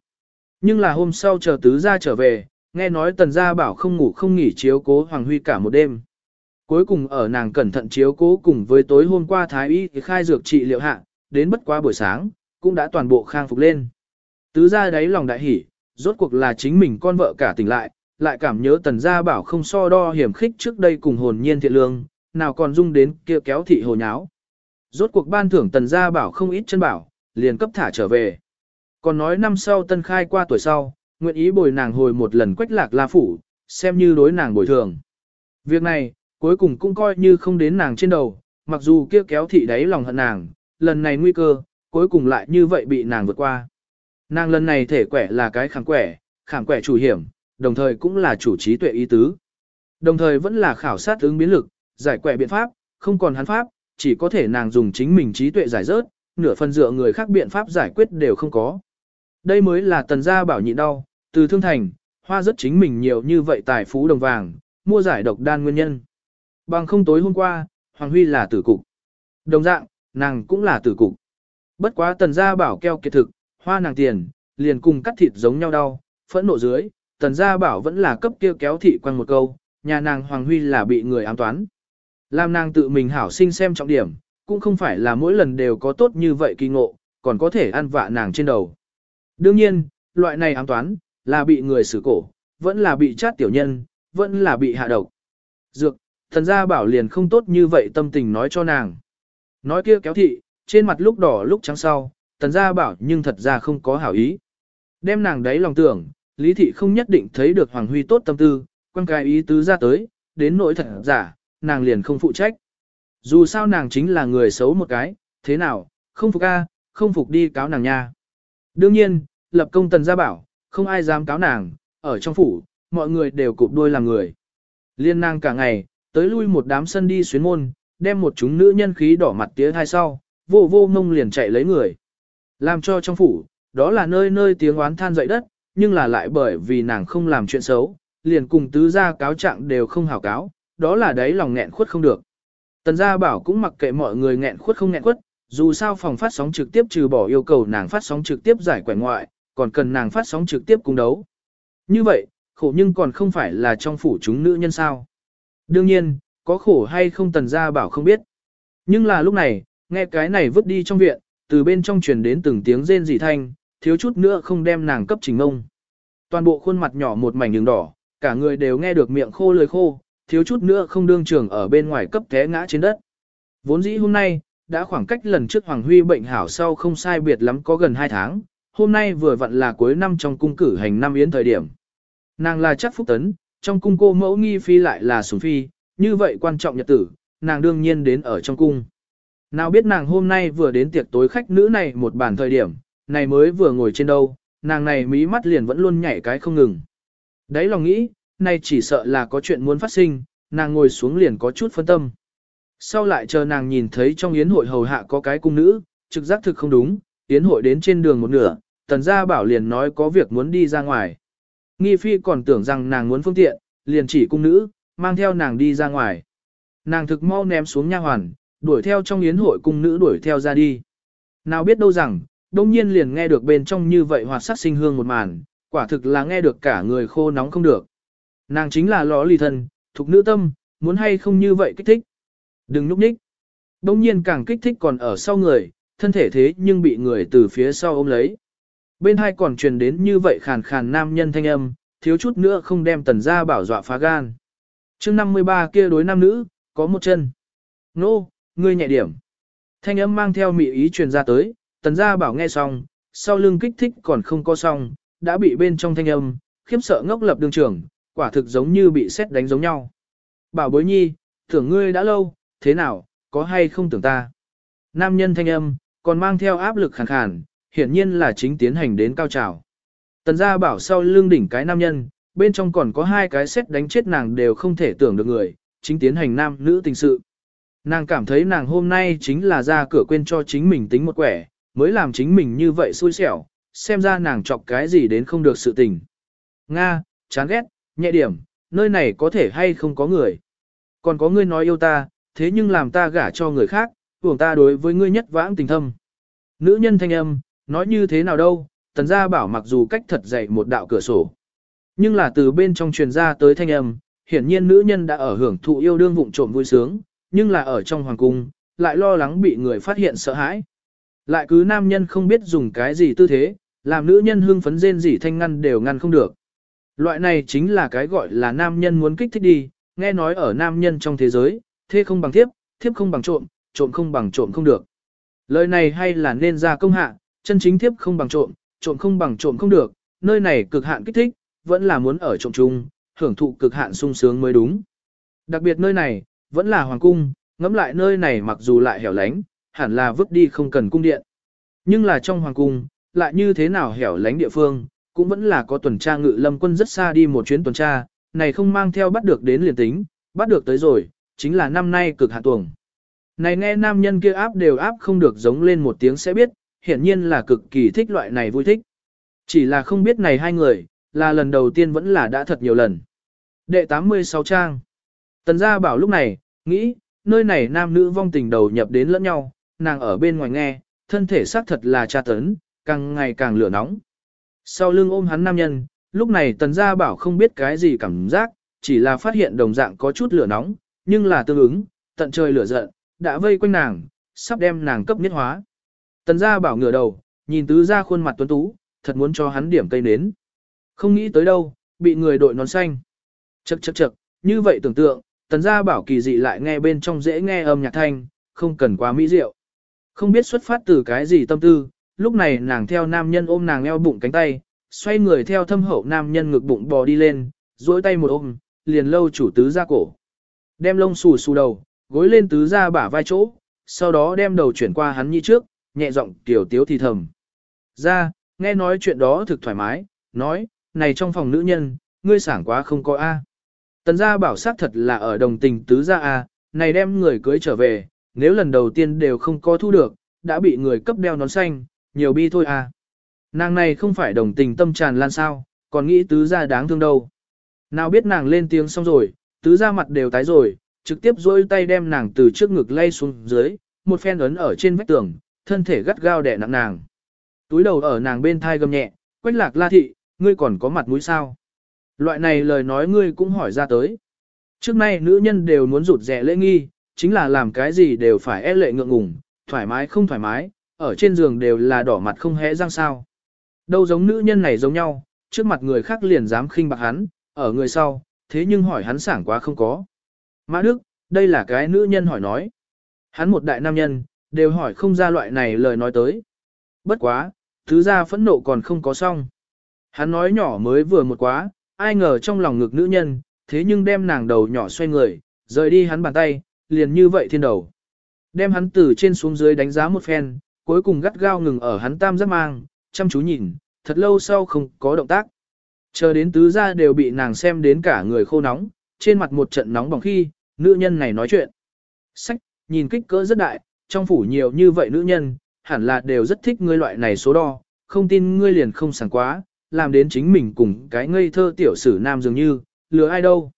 Nhưng là hôm sau chờ tứ gia trở về, nghe nói tần gia bảo không ngủ không nghỉ chiếu cố Hoàng Huy cả một đêm. Cuối cùng ở nàng cẩn thận chiếu cố cùng với tối hôm qua Thái Y khai dược trị liệu hạ, đến bất quá buổi sáng, cũng đã toàn bộ khang phục lên. Tứ gia đáy lòng đại hỉ, rốt cuộc là chính mình con vợ cả tỉnh lại, lại cảm nhớ tần gia bảo không so đo hiểm khích trước đây cùng hồn nhiên thiện lương, nào còn dung đến kia kéo thị hồ nháo. Rốt cuộc ban thưởng tần gia bảo không ít chân bảo, liền cấp thả trở về. Còn nói năm sau tân khai qua tuổi sau, nguyện ý bồi nàng hồi một lần quách lạc la phủ, xem như đối nàng bồi thường. Việc này, cuối cùng cũng coi như không đến nàng trên đầu, mặc dù kia kéo thị đáy lòng hận nàng, lần này nguy cơ, cuối cùng lại như vậy bị nàng vượt qua. Nàng lần này thể quẻ là cái khẳng quẻ, khẳng quẻ chủ hiểm, đồng thời cũng là chủ trí tuệ ý tứ. Đồng thời vẫn là khảo sát ứng biến lực, giải quẻ biện pháp, không còn hắn pháp, chỉ có thể nàng dùng chính mình trí tuệ giải rớt, nửa phần dựa người khác biện pháp giải quyết đều không có. Đây mới là tần gia bảo nhịn đau, từ thương thành, hoa rất chính mình nhiều như vậy tài phú đồng vàng, mua giải độc đan nguyên nhân. Bằng không tối hôm qua, Hoàng Huy là tử cục. Đồng dạng, nàng cũng là tử cục. Bất quá tần gia bảo keo kiệt thực, hoa nàng tiền, liền cùng cắt thịt giống nhau đau, phẫn nộ dưới, tần gia bảo vẫn là cấp kia kéo thị quanh một câu, nhà nàng Hoàng Huy là bị người ám toán. Làm nàng tự mình hảo sinh xem trọng điểm, cũng không phải là mỗi lần đều có tốt như vậy kỳ ngộ, còn có thể ăn vạ nàng trên đầu. Đương nhiên, loại này ám toán, là bị người xử cổ, vẫn là bị chát tiểu nhân, vẫn là bị hạ độc. Dược, thần gia bảo liền không tốt như vậy tâm tình nói cho nàng. Nói kia kéo thị, trên mặt lúc đỏ lúc trắng sau, thần gia bảo nhưng thật ra không có hảo ý. Đem nàng đấy lòng tưởng, lý thị không nhất định thấy được Hoàng Huy tốt tâm tư, quan cái ý tứ ra tới, đến nỗi thật giả, nàng liền không phụ trách. Dù sao nàng chính là người xấu một cái, thế nào, không phục a, không phục đi cáo nàng nha. Đương nhiên, lập công tần gia bảo, không ai dám cáo nàng, ở trong phủ, mọi người đều cụp đôi làm người. Liên nàng cả ngày, tới lui một đám sân đi xuyến môn, đem một chúng nữ nhân khí đỏ mặt tía hai sau, vô vô mông liền chạy lấy người. Làm cho trong phủ, đó là nơi nơi tiếng oán than dậy đất, nhưng là lại bởi vì nàng không làm chuyện xấu, liền cùng tứ gia cáo trạng đều không hảo cáo, đó là đấy lòng nghẹn khuất không được. Tần gia bảo cũng mặc kệ mọi người nghẹn khuất không nghẹn khuất, dù sao phòng phát sóng trực tiếp trừ bỏ yêu cầu nàng phát sóng trực tiếp giải quẻ ngoại, còn cần nàng phát sóng trực tiếp cung đấu. Như vậy, khổ nhưng còn không phải là trong phủ chúng nữ nhân sao. Đương nhiên, có khổ hay không tần gia bảo không biết. Nhưng là lúc này, nghe cái này vứt đi trong viện, từ bên trong truyền đến từng tiếng rên rỉ thanh, thiếu chút nữa không đem nàng cấp trình ngông. Toàn bộ khuôn mặt nhỏ một mảnh đường đỏ, cả người đều nghe được miệng khô lời khô, thiếu chút nữa không đương trường ở bên ngoài cấp té ngã trên đất. Vốn dĩ hôm nay, đã khoảng cách lần trước Hoàng Huy bệnh hảo sau không sai biệt lắm có gần 2 tháng, hôm nay vừa vặn là cuối năm trong cung cử hành năm yến thời điểm. Nàng là chắc phúc tấn, trong cung cô mẫu nghi phi lại là sủng phi, như vậy quan trọng nhật tử, nàng đương nhiên đến ở trong cung. Nào biết nàng hôm nay vừa đến tiệc tối khách nữ này một bản thời điểm, này mới vừa ngồi trên đâu, nàng này mí mắt liền vẫn luôn nhảy cái không ngừng. Đấy lòng nghĩ, này chỉ sợ là có chuyện muốn phát sinh, nàng ngồi xuống liền có chút phân tâm. Sau lại chờ nàng nhìn thấy trong yến hội hầu hạ có cái cung nữ, trực giác thực không đúng, yến hội đến trên đường một nửa, tần gia bảo liền nói có việc muốn đi ra ngoài. Nghi phi còn tưởng rằng nàng muốn phương tiện, liền chỉ cung nữ, mang theo nàng đi ra ngoài. Nàng thực mau ném xuống nha hoàn, đuổi theo trong yến hội cung nữ đuổi theo ra đi. Nào biết đâu rằng, đông nhiên liền nghe được bên trong như vậy hoạt sắc sinh hương một màn, quả thực là nghe được cả người khô nóng không được. Nàng chính là ló lì thân, thuộc nữ tâm, muốn hay không như vậy kích thích. Đừng núp ních. Đông nhiên càng kích thích còn ở sau người, thân thể thế nhưng bị người từ phía sau ôm lấy. Bên hai còn truyền đến như vậy khàn khàn nam nhân thanh âm, thiếu chút nữa không đem tần gia bảo dọa phá gan. chương 53 kia đối nam nữ, có một chân. Nô, ngươi nhẹ điểm. Thanh âm mang theo mị ý truyền ra tới, tần gia bảo nghe xong, sau lưng kích thích còn không có xong, đã bị bên trong thanh âm, khiếp sợ ngốc lập đường trưởng, quả thực giống như bị xét đánh giống nhau. Bảo bối nhi, tưởng ngươi đã lâu, thế nào, có hay không tưởng ta? Nam nhân thanh âm, còn mang theo áp lực khàn khàn, hiển nhiên là chính tiến hành đến cao trào. Tần gia bảo sau lưng đỉnh cái nam nhân, bên trong còn có hai cái xét đánh chết nàng đều không thể tưởng được người, chính tiến hành nam nữ tình sự. Nàng cảm thấy nàng hôm nay chính là ra cửa quên cho chính mình tính một quẻ, mới làm chính mình như vậy xui xẻo, xem ra nàng chọc cái gì đến không được sự tình. Nga, chán ghét, nhẹ điểm, nơi này có thể hay không có người. Còn có ngươi nói yêu ta, thế nhưng làm ta gả cho người khác, tưởng ta đối với ngươi nhất vãng tình thâm. Nữ nhân thanh âm, nói như thế nào đâu, tần gia bảo mặc dù cách thật dậy một đạo cửa sổ. Nhưng là từ bên trong truyền ra tới thanh âm, hiển nhiên nữ nhân đã ở hưởng thụ yêu đương vụng trộm vui sướng, nhưng là ở trong hoàng cung, lại lo lắng bị người phát hiện sợ hãi. Lại cứ nam nhân không biết dùng cái gì tư thế, làm nữ nhân hưng phấn rên rỉ thanh ngăn đều ngăn không được. Loại này chính là cái gọi là nam nhân muốn kích thích đi, nghe nói ở nam nhân trong thế giới, thế không bằng thiếp, thiếp không bằng trộm, trộm không bằng trộm không được. Lời này hay là nên ra công hạ, chân chính thiếp không bằng trộm, trộm không bằng trộm không được, nơi này cực hạn kích thích, vẫn là muốn ở trộm chung, hưởng thụ cực hạn sung sướng mới đúng. Đặc biệt nơi này, vẫn là hoàng cung, ngẫm lại nơi này mặc dù lại hẻo lánh, hẳn là vứt đi không cần cung điện. Nhưng là trong hoàng cung, lại như thế nào hẻo lánh địa phương, cũng vẫn là có tuần tra ngự lâm quân rất xa đi một chuyến tuần tra, này không mang theo bắt được đến liền tính, bắt được tới rồi, chính là năm nay cực hạn tuồng. Này nghe nam nhân kia áp đều áp không được giống lên một tiếng sẽ biết, hiển nhiên là cực kỳ thích loại này vui thích. Chỉ là không biết này hai người, là lần đầu tiên vẫn là đã thật nhiều lần. Đệ 86 trang. Tần gia bảo lúc này, nghĩ, nơi này nam nữ vong tình đầu nhập đến lẫn nhau, nàng ở bên ngoài nghe, thân thể xác thật là tra tấn, càng ngày càng lửa nóng. Sau lưng ôm hắn nam nhân, lúc này tần gia bảo không biết cái gì cảm giác, chỉ là phát hiện đồng dạng có chút lửa nóng, nhưng là tương ứng, tận trời lửa giận, đã vây quanh nàng, sắp đem nàng cấp nhất hóa. Tần gia bảo ngửa đầu, nhìn tứ gia khuôn mặt tuấn tú, thật muốn cho hắn điểm cây nến. Không nghĩ tới đâu, bị người đội nón xanh. Chậc chậc chậc, như vậy tưởng tượng, tần gia bảo kỳ dị lại nghe bên trong dễ nghe âm nhạc thanh, không cần quá mỹ diệu. Không biết xuất phát từ cái gì tâm tư, lúc này nàng theo nam nhân ôm nàng eo bụng cánh tay, xoay người theo thâm hậu nam nhân ngực bụng bò đi lên, duỗi tay một ôm, liền lâu chủ tứ ra cổ. Đem lông xù xù đầu, gối lên tứ ra bả vai chỗ, sau đó đem đầu chuyển qua hắn như trước, nhẹ giọng tiểu tiếu thì thầm. Ra, nghe nói chuyện đó thực thoải mái, nói, này trong phòng nữ nhân, ngươi sảng quá không có A. Tần gia bảo sát thật là ở đồng tình tứ gia A, này đem người cưới trở về, nếu lần đầu tiên đều không có thu được, đã bị người cấp đeo nón xanh, nhiều bi thôi A. Nàng này không phải đồng tình tâm tràn lan sao, còn nghĩ tứ gia đáng thương đâu. Nào biết nàng lên tiếng xong rồi, tứ gia mặt đều tái rồi, trực tiếp dôi tay đem nàng từ trước ngực lay xuống dưới, một phen ấn ở trên vách tường, thân thể gắt gao đè nặng nàng. Túi đầu ở nàng bên thai gầm nhẹ, quách lạc la thị, ngươi còn có mặt mũi sao? Loại này lời nói ngươi cũng hỏi ra tới. Trước nay nữ nhân đều muốn rụt rẻ lễ nghi, chính là làm cái gì đều phải e lệ ngượng ngùng, thoải mái không thoải mái, ở trên giường đều là đỏ mặt không hẽ răng sao. Đâu giống nữ nhân này giống nhau, trước mặt người khác liền dám khinh bạc hắn, ở người sau, thế nhưng hỏi hắn sảng quá không có. Mã Đức, đây là cái nữ nhân hỏi nói. Hắn một đại nam nhân, đều hỏi không ra loại này lời nói tới. Bất quá, thứ ra phẫn nộ còn không có xong. Hắn nói nhỏ mới vừa một quá, ai ngờ trong lòng ngực nữ nhân, thế nhưng đem nàng đầu nhỏ xoay người, rời đi hắn bàn tay, liền như vậy thiên đầu. Đem hắn từ trên xuống dưới đánh giá một phen, cuối cùng gắt gao ngừng ở hắn tam giác mang, chăm chú nhìn, thật lâu sau không có động tác. Chờ đến tứ gia đều bị nàng xem đến cả người khô nóng, trên mặt một trận nóng bỏng khi, nữ nhân này nói chuyện. Sách, nhìn kích cỡ rất đại, trong phủ nhiều như vậy nữ nhân, hẳn là đều rất thích ngươi loại này số đo, không tin ngươi liền không sảng quá, làm đến chính mình cùng cái ngây thơ tiểu sử nam dường như, lừa ai đâu.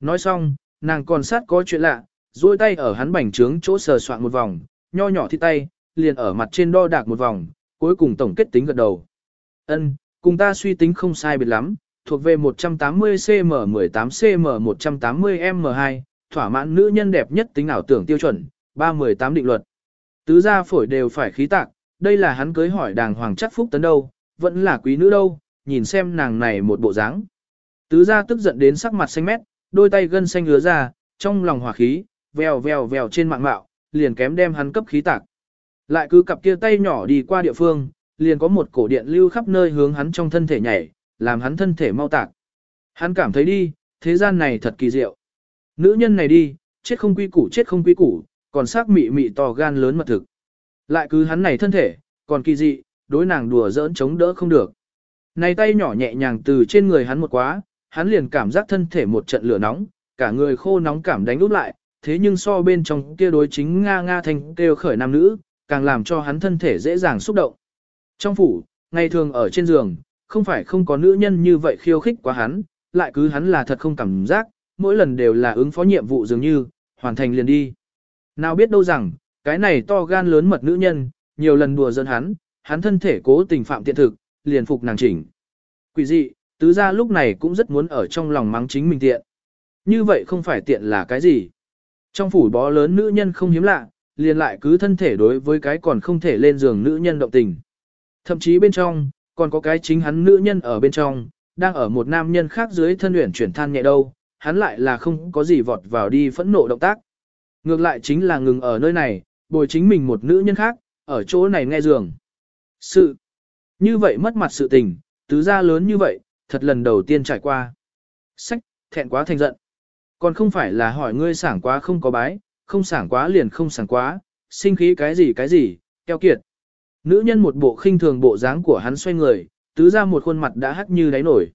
Nói xong, nàng còn sát có chuyện lạ, duỗi tay ở hắn bảnh trướng chỗ sờ soạn một vòng, nho nhỏ thi tay, liền ở mặt trên đo đạc một vòng, cuối cùng tổng kết tính gật đầu. Ân, cùng ta suy tính không sai biệt lắm, thuộc về 180cm18cm180m2, thỏa mãn nữ nhân đẹp nhất tính ảo tưởng tiêu chuẩn, 318 định luật. Tứ gia phổi đều phải khí tạc, đây là hắn cưới hỏi đàng hoàng chắc phúc tấn đâu, vẫn là quý nữ đâu, nhìn xem nàng này một bộ dáng. Tứ gia tức giận đến sắc mặt xanh mét, đôi tay gân xanh hứa ra, trong lòng hỏa khí, vèo vèo vèo trên mạng mạo, liền kém đem hắn cấp khí tạc. Lại cứ cặp kia tay nhỏ đi qua địa phương, liền có một cổ điện lưu khắp nơi hướng hắn trong thân thể nhảy, làm hắn thân thể mau tạc. Hắn cảm thấy đi, thế gian này thật kỳ diệu. Nữ nhân này đi, chết không quy củ chết không quy củ, còn sắc mị mị to gan lớn mật thực. Lại cứ hắn này thân thể, còn kỳ dị, đối nàng đùa giỡn chống đỡ không được. Này tay nhỏ nhẹ nhàng từ trên người hắn một quá, hắn liền cảm giác thân thể một trận lửa nóng, cả người khô nóng cảm đánh úp lại, thế nhưng so bên trong kia đối chính Nga Nga thanh kêu khởi nam nữ, càng làm cho hắn thân thể dễ dàng xúc động. Trong phủ, ngày thường ở trên giường, không phải không có nữ nhân như vậy khiêu khích quá hắn, lại cứ hắn là thật không cảm giác, mỗi lần đều là ứng phó nhiệm vụ dường như, hoàn thành liền đi. Nào biết đâu rằng, cái này to gan lớn mật nữ nhân, nhiều lần đùa giỡn hắn, hắn thân thể cố tình phạm tiện thực, liền phục nàng chỉnh. Quỷ dị, tứ gia lúc này cũng rất muốn ở trong lòng mắng chính mình tiện. Như vậy không phải tiện là cái gì? Trong phủ bó lớn nữ nhân không hiếm lạ, liền lại cứ thân thể đối với cái còn không thể lên giường nữ nhân động tình. Thậm chí bên trong, còn có cái chính hắn nữ nhân ở bên trong, đang ở một nam nhân khác dưới thân luyện chuyển than nhẹ đâu, hắn lại là không có gì vọt vào đi phẫn nộ động tác. Ngược lại chính là ngừng ở nơi này, bồi chính mình một nữ nhân khác, ở chỗ này nghe giường. Sự, như vậy mất mặt sự tình, tứ gia lớn như vậy, thật lần đầu tiên trải qua. Sách, thẹn quá thành giận. Còn không phải là hỏi ngươi sảng quá không có bái, không sảng quá liền không sảng quá, sinh khí cái gì cái gì, keo kiệt. Nữ nhân một bộ khinh thường bộ dáng của hắn xoay người, tứ ra một khuôn mặt đã hắc như đáy nổi.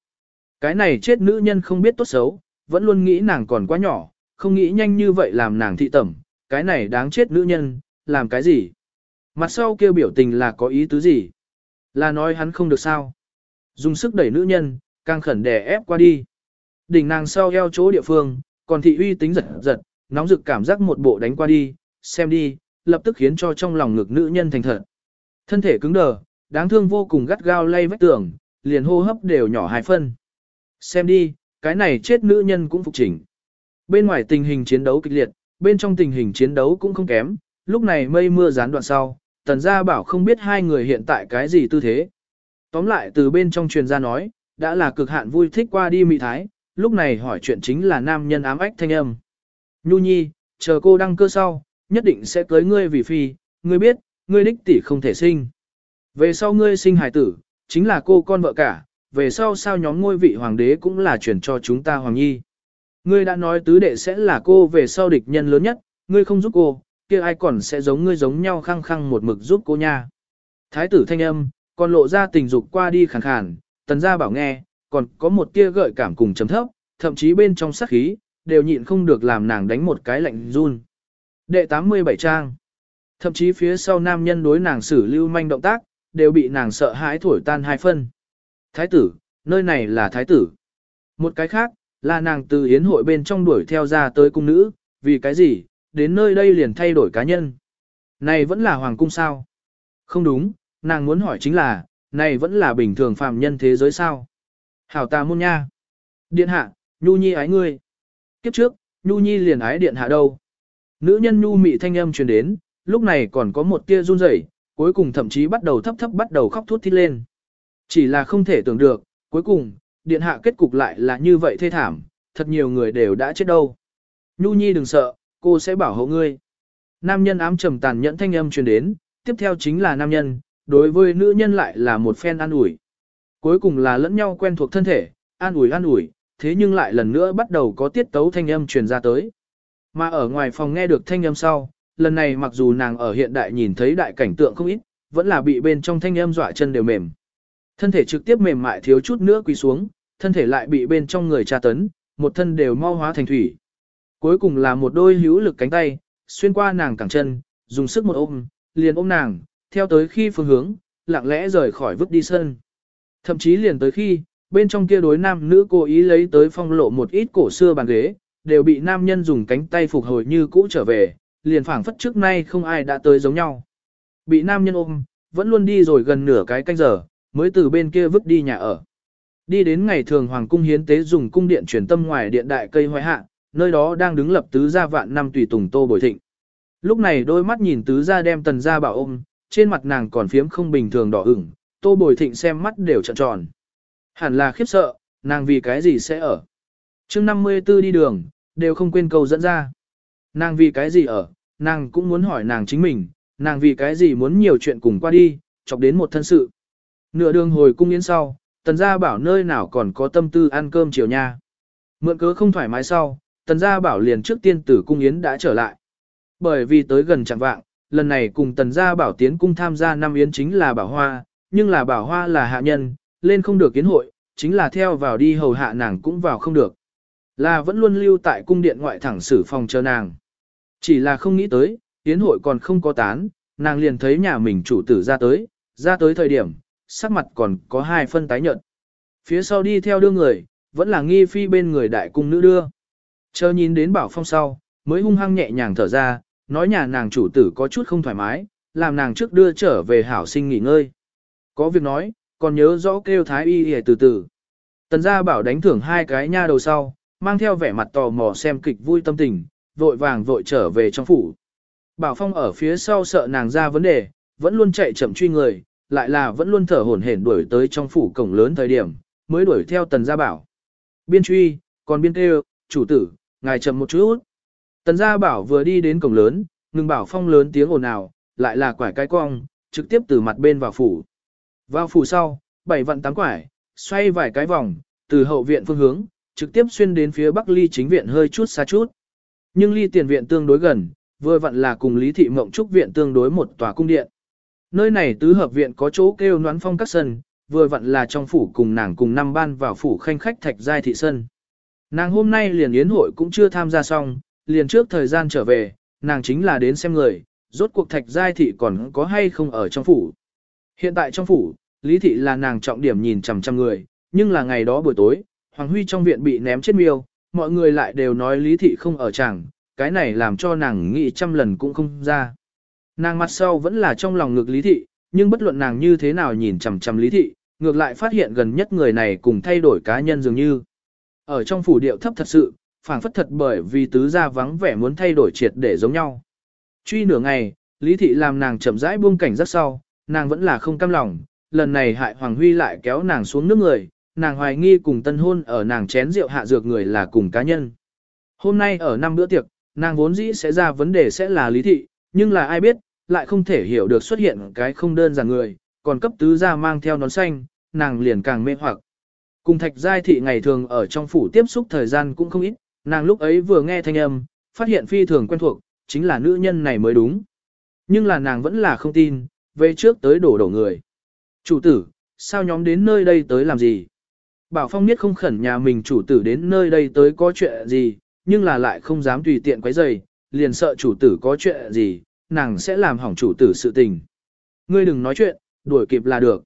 Cái này chết nữ nhân không biết tốt xấu, vẫn luôn nghĩ nàng còn quá nhỏ, không nghĩ nhanh như vậy làm nàng thị tẩm, cái này đáng chết nữ nhân, làm cái gì? Mặt sau kêu biểu tình là có ý tứ gì? Là nói hắn không được sao? Dùng sức đẩy nữ nhân, càng khẩn đè ép qua đi. Đỉnh nàng sau eo chỗ địa phương, còn thị uy tính giật giật, nóng rực cảm giác một bộ đánh qua đi, xem đi, lập tức khiến cho trong lòng ngực nữ nhân thành thật. Thân thể cứng đờ, đáng thương vô cùng gắt gao lay vách tường, liền hô hấp đều nhỏ hai phân. Xem đi, cái này chết nữ nhân cũng phục chỉnh. Bên ngoài tình hình chiến đấu kịch liệt, bên trong tình hình chiến đấu cũng không kém, lúc này mây mưa gián đoạn sau, tần gia bảo không biết hai người hiện tại cái gì tư thế. Tóm lại từ bên trong truyền gia nói, đã là cực hạn vui thích qua đi mị thái, lúc này hỏi chuyện chính là nam nhân ám ách thanh âm. Nhu nhi, chờ cô đăng cơ sau, nhất định sẽ cưới ngươi vì phi, ngươi biết, ngươi đích tỷ không thể sinh. Về sau ngươi sinh hài tử, chính là cô con vợ cả, về sau sao nhóm ngôi vị hoàng đế cũng là chuyển cho chúng ta hoàng nhi. Ngươi đã nói tứ đệ sẽ là cô về sau địch nhân lớn nhất, ngươi không giúp cô, kia ai còn sẽ giống ngươi giống nhau khăng khăng một mực giúp cô nha. Thái tử thanh âm, còn lộ ra tình dục qua đi khàn khàn, tần gia bảo nghe, còn có một tia gợi cảm cùng chấm thấp, thậm chí bên trong sắc khí, đều nhịn không được làm nàng đánh một cái lạnh run. Đệ 87 trang. Thậm chí phía sau nam nhân đối nàng xử lưu manh động tác, đều bị nàng sợ hãi thổi tan hai phân. Thái tử, nơi này là thái tử. Một cái khác, là nàng từ yến hội bên trong đuổi theo ra tới cung nữ, vì cái gì, đến nơi đây liền thay đổi cá nhân. Này vẫn là hoàng cung sao? Không đúng, nàng muốn hỏi chính là, này vẫn là bình thường phàm nhân thế giới sao? Hảo ta môn nha. Điện hạ, Nhu Nhi ái ngươi. Kiếp trước, Nhu Nhi liền ái điện hạ đâu. Nữ nhân Nhu mị thanh âm truyền đến, lúc này còn có một tia run rẩy, cuối cùng thậm chí bắt đầu thấp thấp bắt đầu khóc thút thít lên. Chỉ là không thể tưởng được, cuối cùng, điện hạ kết cục lại là như vậy thê thảm, thật nhiều người đều đã chết đâu. Nhu Nhi đừng sợ, cô sẽ bảo hộ ngươi. Nam nhân ám trầm tàn nhẫn thanh âm truyền đến, tiếp theo chính là nam nhân, đối với nữ nhân lại là một phen an ủi. Cuối cùng là lẫn nhau quen thuộc thân thể, an ủi an ủi, thế nhưng lại lần nữa bắt đầu có tiết tấu thanh âm truyền ra tới. Mà ở ngoài phòng nghe được thanh âm sau, lần này mặc dù nàng ở hiện đại nhìn thấy đại cảnh tượng không ít, vẫn là bị bên trong thanh âm dọa chân đều mềm. Thân thể trực tiếp mềm mại thiếu chút nữa quỳ xuống, thân thể lại bị bên trong người tra tấn, một thân đều mau hóa thành thủy. Cuối cùng là một đôi hữu lực cánh tay, xuyên qua nàng cẳng chân, dùng sức một ôm, liền ôm nàng, theo tới khi phương hướng, lặng lẽ rời khỏi vứt đi sân. Thậm chí liền tới khi, bên trong kia đối nam nữ cố ý lấy tới phong lộ một ít cổ xưa bàn ghế, đều bị nam nhân dùng cánh tay phục hồi như cũ trở về, liền phảng phất trước nay không ai đã tới giống nhau. Bị nam nhân ôm, vẫn luôn đi rồi gần nửa cái canh giờ, mới từ bên kia vứt đi nhà ở. Đi đến ngày thường hoàng cung hiến tế dùng cung điện truyền tâm ngoài điện đại cây hoài hạ, nơi đó đang đứng lập tứ gia vạn năm tùy tùng tô bồi thịnh. Lúc này đôi mắt nhìn tứ gia đem tần gia bảo ôm, trên mặt nàng còn phiếm không bình thường đỏ ửng, tô bồi thịnh xem mắt đều trợn tròn. Hẳn là khiếp sợ, nàng vì cái gì sẽ ở. chương 54 đi đường, đều không quên câu dẫn ra. Nàng vì cái gì ở, nàng cũng muốn hỏi nàng chính mình, nàng vì cái gì muốn nhiều chuyện cùng qua đi, chọc đến một thân sự. Nửa đường hồi cung yến sau, tần gia bảo nơi nào còn có tâm tư ăn cơm chiều nha. Mượn cớ không thoải mái sau, tần gia bảo liền trước tiên tử cung yến đã trở lại. Bởi vì tới gần chẳng vạng, lần này cùng tần gia bảo tiến cung tham gia năm yến chính là bảo hoa, nhưng là bảo hoa là hạ nhân, lên không được kiến hội, chính là theo vào đi hầu hạ nàng cũng vào không được. Là vẫn luôn lưu tại cung điện ngoại thẳng xử phòng chờ nàng. Chỉ là không nghĩ tới, yến hội còn không có tán, nàng liền thấy nhà mình chủ tử ra tới, ra tới thời điểm, sắc mặt còn có hai phân tái nhợt. Phía sau đi theo đưa người, vẫn là nghi phi bên người đại cung nữ đưa. Chờ nhìn đến bảo phong sau, mới hung hăng nhẹ nhàng thở ra, nói nhà nàng chủ tử có chút không thoải mái, làm nàng trước đưa trở về hảo sinh nghỉ ngơi. Có việc nói, còn nhớ rõ kêu thái y hề từ từ. Tần gia bảo đánh thưởng hai cái nha đầu sau, mang theo vẻ mặt tò mò xem kịch vui tâm tình, vội vàng vội trở về trong phủ. Bảo Phong ở phía sau sợ nàng ra vấn đề, vẫn luôn chạy chậm truy người, lại là vẫn luôn thở hổn hển đuổi tới trong phủ cổng lớn thời điểm, mới đuổi theo Tần Gia Bảo. Biên truy, còn biên kêu, chủ tử, ngài chậm một chút. Tần Gia Bảo vừa đi đến cổng lớn, ngừng Bảo Phong lớn tiếng ồn ào, lại là quải cái cong, trực tiếp từ mặt bên vào phủ. Vào phủ sau, bảy vận tám quải, xoay vài cái vòng, từ hậu viện phương hướng, trực tiếp xuyên đến phía bắc ly chính viện hơi chút xa chút. Nhưng ly tiền viện tương đối gần, vừa vặn là cùng Lý Thị Mộng Trúc viện tương đối một tòa cung điện. Nơi này tứ hợp viện có chỗ kêu noán phong các sân, vừa vặn là trong phủ cùng nàng cùng năm ban vào phủ khanh khách thạch giai thị sân. Nàng hôm nay liền yến hội cũng chưa tham gia xong, liền trước thời gian trở về, nàng chính là đến xem người, rốt cuộc thạch giai thị còn có hay không ở trong phủ. Hiện tại trong phủ, Lý Thị là nàng trọng điểm nhìn chằm chằm người, nhưng là ngày đó buổi tối, Hoàng Huy trong viện bị ném chết miêu, mọi người lại đều nói Lý Thị không ở chẳng, cái này làm cho nàng nghĩ trăm lần cũng không ra. Nàng mặt sau vẫn là trong lòng ngược Lý Thị, nhưng bất luận nàng như thế nào nhìn chằm chằm Lý Thị, ngược lại phát hiện gần nhất người này cùng thay đổi cá nhân dường như. Ở trong phủ điệu thấp thật sự, phảng phất thật bởi vì tứ gia vắng vẻ muốn thay đổi triệt để giống nhau. Truy nửa ngày, Lý Thị làm nàng chậm rãi buông cảnh rất sau, nàng vẫn là không cam lòng, lần này hại Hoàng Huy lại kéo nàng xuống nước người, nàng hoài nghi cùng tân hôn ở nàng chén rượu hạ dược người là cùng cá nhân. Hôm nay ở năm bữa tiệc, nàng vốn dĩ sẽ ra vấn đề sẽ là lý thị, nhưng là ai biết, lại không thể hiểu được xuất hiện cái không đơn giản người, còn cấp tứ gia mang theo nón xanh, nàng liền càng mê hoặc. Cùng thạch giai thị ngày thường ở trong phủ tiếp xúc thời gian cũng không ít, nàng lúc ấy vừa nghe thanh âm, phát hiện phi thường quen thuộc, chính là nữ nhân này mới đúng. Nhưng là nàng vẫn là không tin, về trước tới đổ đổ người. Chủ tử, sao nhóm đến nơi đây tới làm gì? Bảo Phong biết không khẩn nhà mình chủ tử đến nơi đây tới có chuyện gì, nhưng là lại không dám tùy tiện quấy rầy, liền sợ chủ tử có chuyện gì, nàng sẽ làm hỏng chủ tử sự tình. Ngươi đừng nói chuyện, đuổi kịp là được.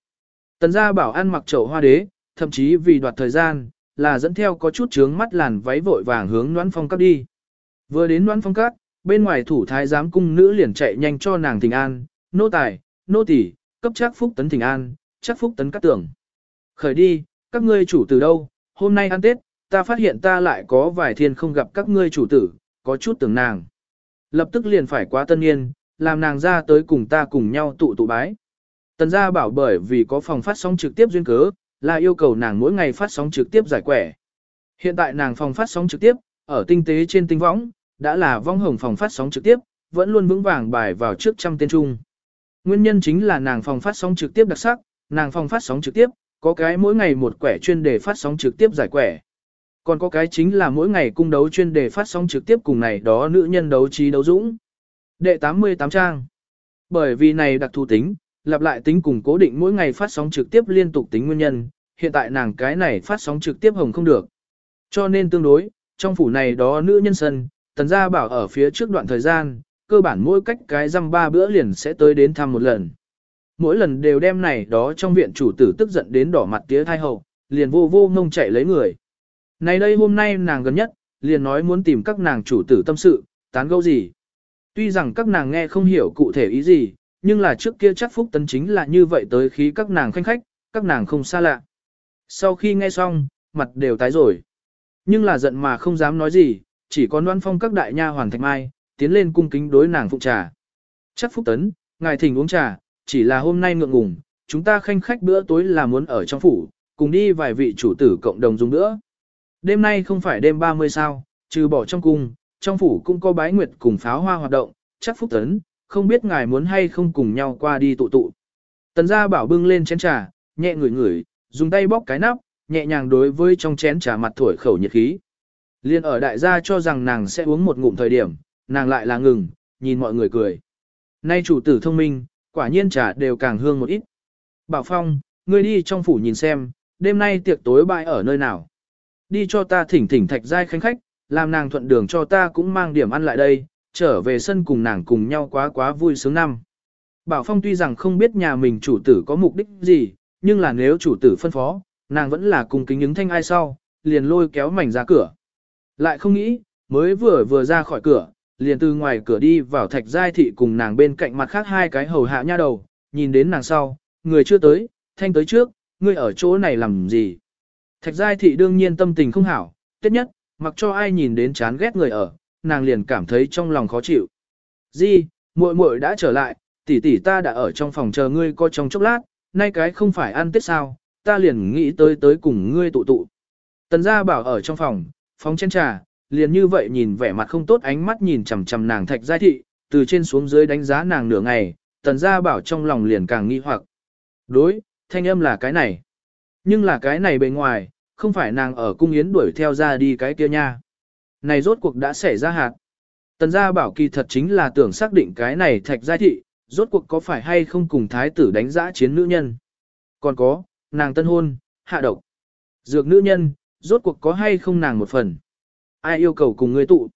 Tần gia bảo ăn mặc chậu hoa đế, thậm chí vì đoạt thời gian, là dẫn theo có chút trướng mắt làn váy vội vàng hướng Noãn Phong cắt đi. Vừa đến Noãn Phong cắt, bên ngoài thủ thái giám cung nữ liền chạy nhanh cho nàng thỉnh an, nô tài, nô tỳ, cấp chắc phúc tấn thỉnh an, chắc phúc tấn cắt tưởng. Khởi đi, các ngươi chủ tử đâu, hôm nay ăn Tết, ta phát hiện ta lại có vài thiên không gặp các ngươi chủ tử, có chút tưởng nàng. Lập tức liền phải quá tân niên, làm nàng ra tới cùng ta cùng nhau tụ tụ bái. Tần gia bảo bởi vì có phòng phát sóng trực tiếp duyên cớ, là yêu cầu nàng mỗi ngày phát sóng trực tiếp giải quẻ. Hiện tại nàng phòng phát sóng trực tiếp, ở tinh tế trên tinh võng, đã là vong hồng phòng phát sóng trực tiếp, vẫn luôn vững vàng bài vào trước trăm tên trung. Nguyên nhân chính là nàng phòng phát sóng trực tiếp đặc sắc, nàng phòng phát sóng trực tiếp, có cái mỗi ngày một quẻ chuyên đề phát sóng trực tiếp giải quẻ. Còn có cái chính là mỗi ngày cung đấu chuyên đề phát sóng trực tiếp cùng này đó nữ nhân đấu trí đấu dũng. Đệ 88 trang. Bởi vì này đặc thù tính, lặp lại tính cùng cố định mỗi ngày phát sóng trực tiếp liên tục tính nguyên nhân, hiện tại nàng cái này phát sóng trực tiếp hồng không được. Cho nên tương đối, trong phủ này đó nữ nhân sân, tần gia bảo ở phía trước đoạn thời gian, cơ bản mỗi cách cái răm ba bữa liền sẽ tới đến thăm một lần. mỗi lần đều đem này đó trong viện chủ tử tức giận đến đỏ mặt tía thai hậu, liền vô vô ngông chạy lấy người. Này đây hôm nay nàng gần nhất, liền nói muốn tìm các nàng chủ tử tâm sự, tán gẫu gì. Tuy rằng các nàng nghe không hiểu cụ thể ý gì, nhưng là trước kia chắc Phúc Tấn chính là như vậy tới khí các nàng khanh khách, các nàng không xa lạ. Sau khi nghe xong, mặt đều tái rồi. Nhưng là giận mà không dám nói gì, chỉ có đoan phong các đại nha hoàn thạch mai, tiến lên cung kính đối nàng phụng trà. Chắc Phúc Tấn, ngài thỉnh uống trà, chỉ là hôm nay ngượng ngùng, chúng ta khanh khách bữa tối là muốn ở trong phủ, cùng đi vài vị chủ tử cộng đồng dùng nữa. Đêm nay không phải đêm 30 sao, trừ bỏ trong cung, trong phủ cũng có bái nguyệt cùng pháo hoa hoạt động, chắc Phúc Tấn, không biết ngài muốn hay không cùng nhau qua đi tụ tụ. Tần gia bảo bưng lên chén trà, nhẹ ngửi ngửi, dùng tay bóc cái nắp, nhẹ nhàng đối với trong chén trà mặt thổi khẩu nhiệt khí. Liên ở đại gia cho rằng nàng sẽ uống một ngụm thời điểm, nàng lại là ngừng, nhìn mọi người cười. Nay chủ tử thông minh, quả nhiên trà đều càng hương một ít. Bảo Phong, ngươi đi trong phủ nhìn xem, đêm nay tiệc tối bại ở nơi nào. Đi cho ta thỉnh thỉnh thạch giai khánh khách, làm nàng thuận đường cho ta cũng mang điểm ăn lại đây, trở về sân cùng nàng cùng nhau quá quá vui sướng năm. Bảo Phong tuy rằng không biết nhà mình chủ tử có mục đích gì, nhưng là nếu chủ tử phân phó, nàng vẫn là cùng kính những thanh ai sau, liền lôi kéo mảnh ra cửa. Lại không nghĩ, mới vừa vừa ra khỏi cửa, liền từ ngoài cửa đi vào thạch giai thị cùng nàng bên cạnh mặt khác hai cái hầu hạ nha đầu, nhìn đến nàng sau, người chưa tới, thanh tới trước, ngươi ở chỗ này làm gì. Thạch giai thị đương nhiên tâm tình không hảo, tiết nhất, mặc cho ai nhìn đến chán ghét người ở, nàng liền cảm thấy trong lòng khó chịu. Di, muội muội đã trở lại, tỷ tỷ ta đã ở trong phòng chờ ngươi coi trong chốc lát, nay cái không phải ăn tết sao, ta liền nghĩ tới tới cùng ngươi tụ tụ. Tần gia bảo ở trong phòng, phóng chén trà, liền như vậy nhìn vẻ mặt không tốt ánh mắt nhìn chằm chằm nàng thạch giai thị, từ trên xuống dưới đánh giá nàng nửa ngày, tần gia bảo trong lòng liền càng nghi hoặc. Đối, thanh âm là cái này. Nhưng là cái này bề ngoài, không phải nàng ở cung yến đuổi theo ra đi cái kia nha. Này rốt cuộc đã xảy ra hạt. Tần gia bảo kỳ thật chính là tưởng xác định cái này thạch giai thị, rốt cuộc có phải hay không cùng thái tử đánh giã chiến nữ nhân. Còn có, nàng tân hôn, hạ độc. Dược nữ nhân, rốt cuộc có hay không nàng một phần. Ai yêu cầu cùng ngươi tụ.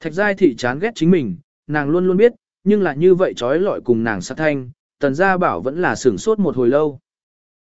Thạch giai thị chán ghét chính mình, nàng luôn luôn biết, nhưng là như vậy trói lọi cùng nàng sát thanh, tần gia bảo vẫn là sửng sốt một hồi lâu.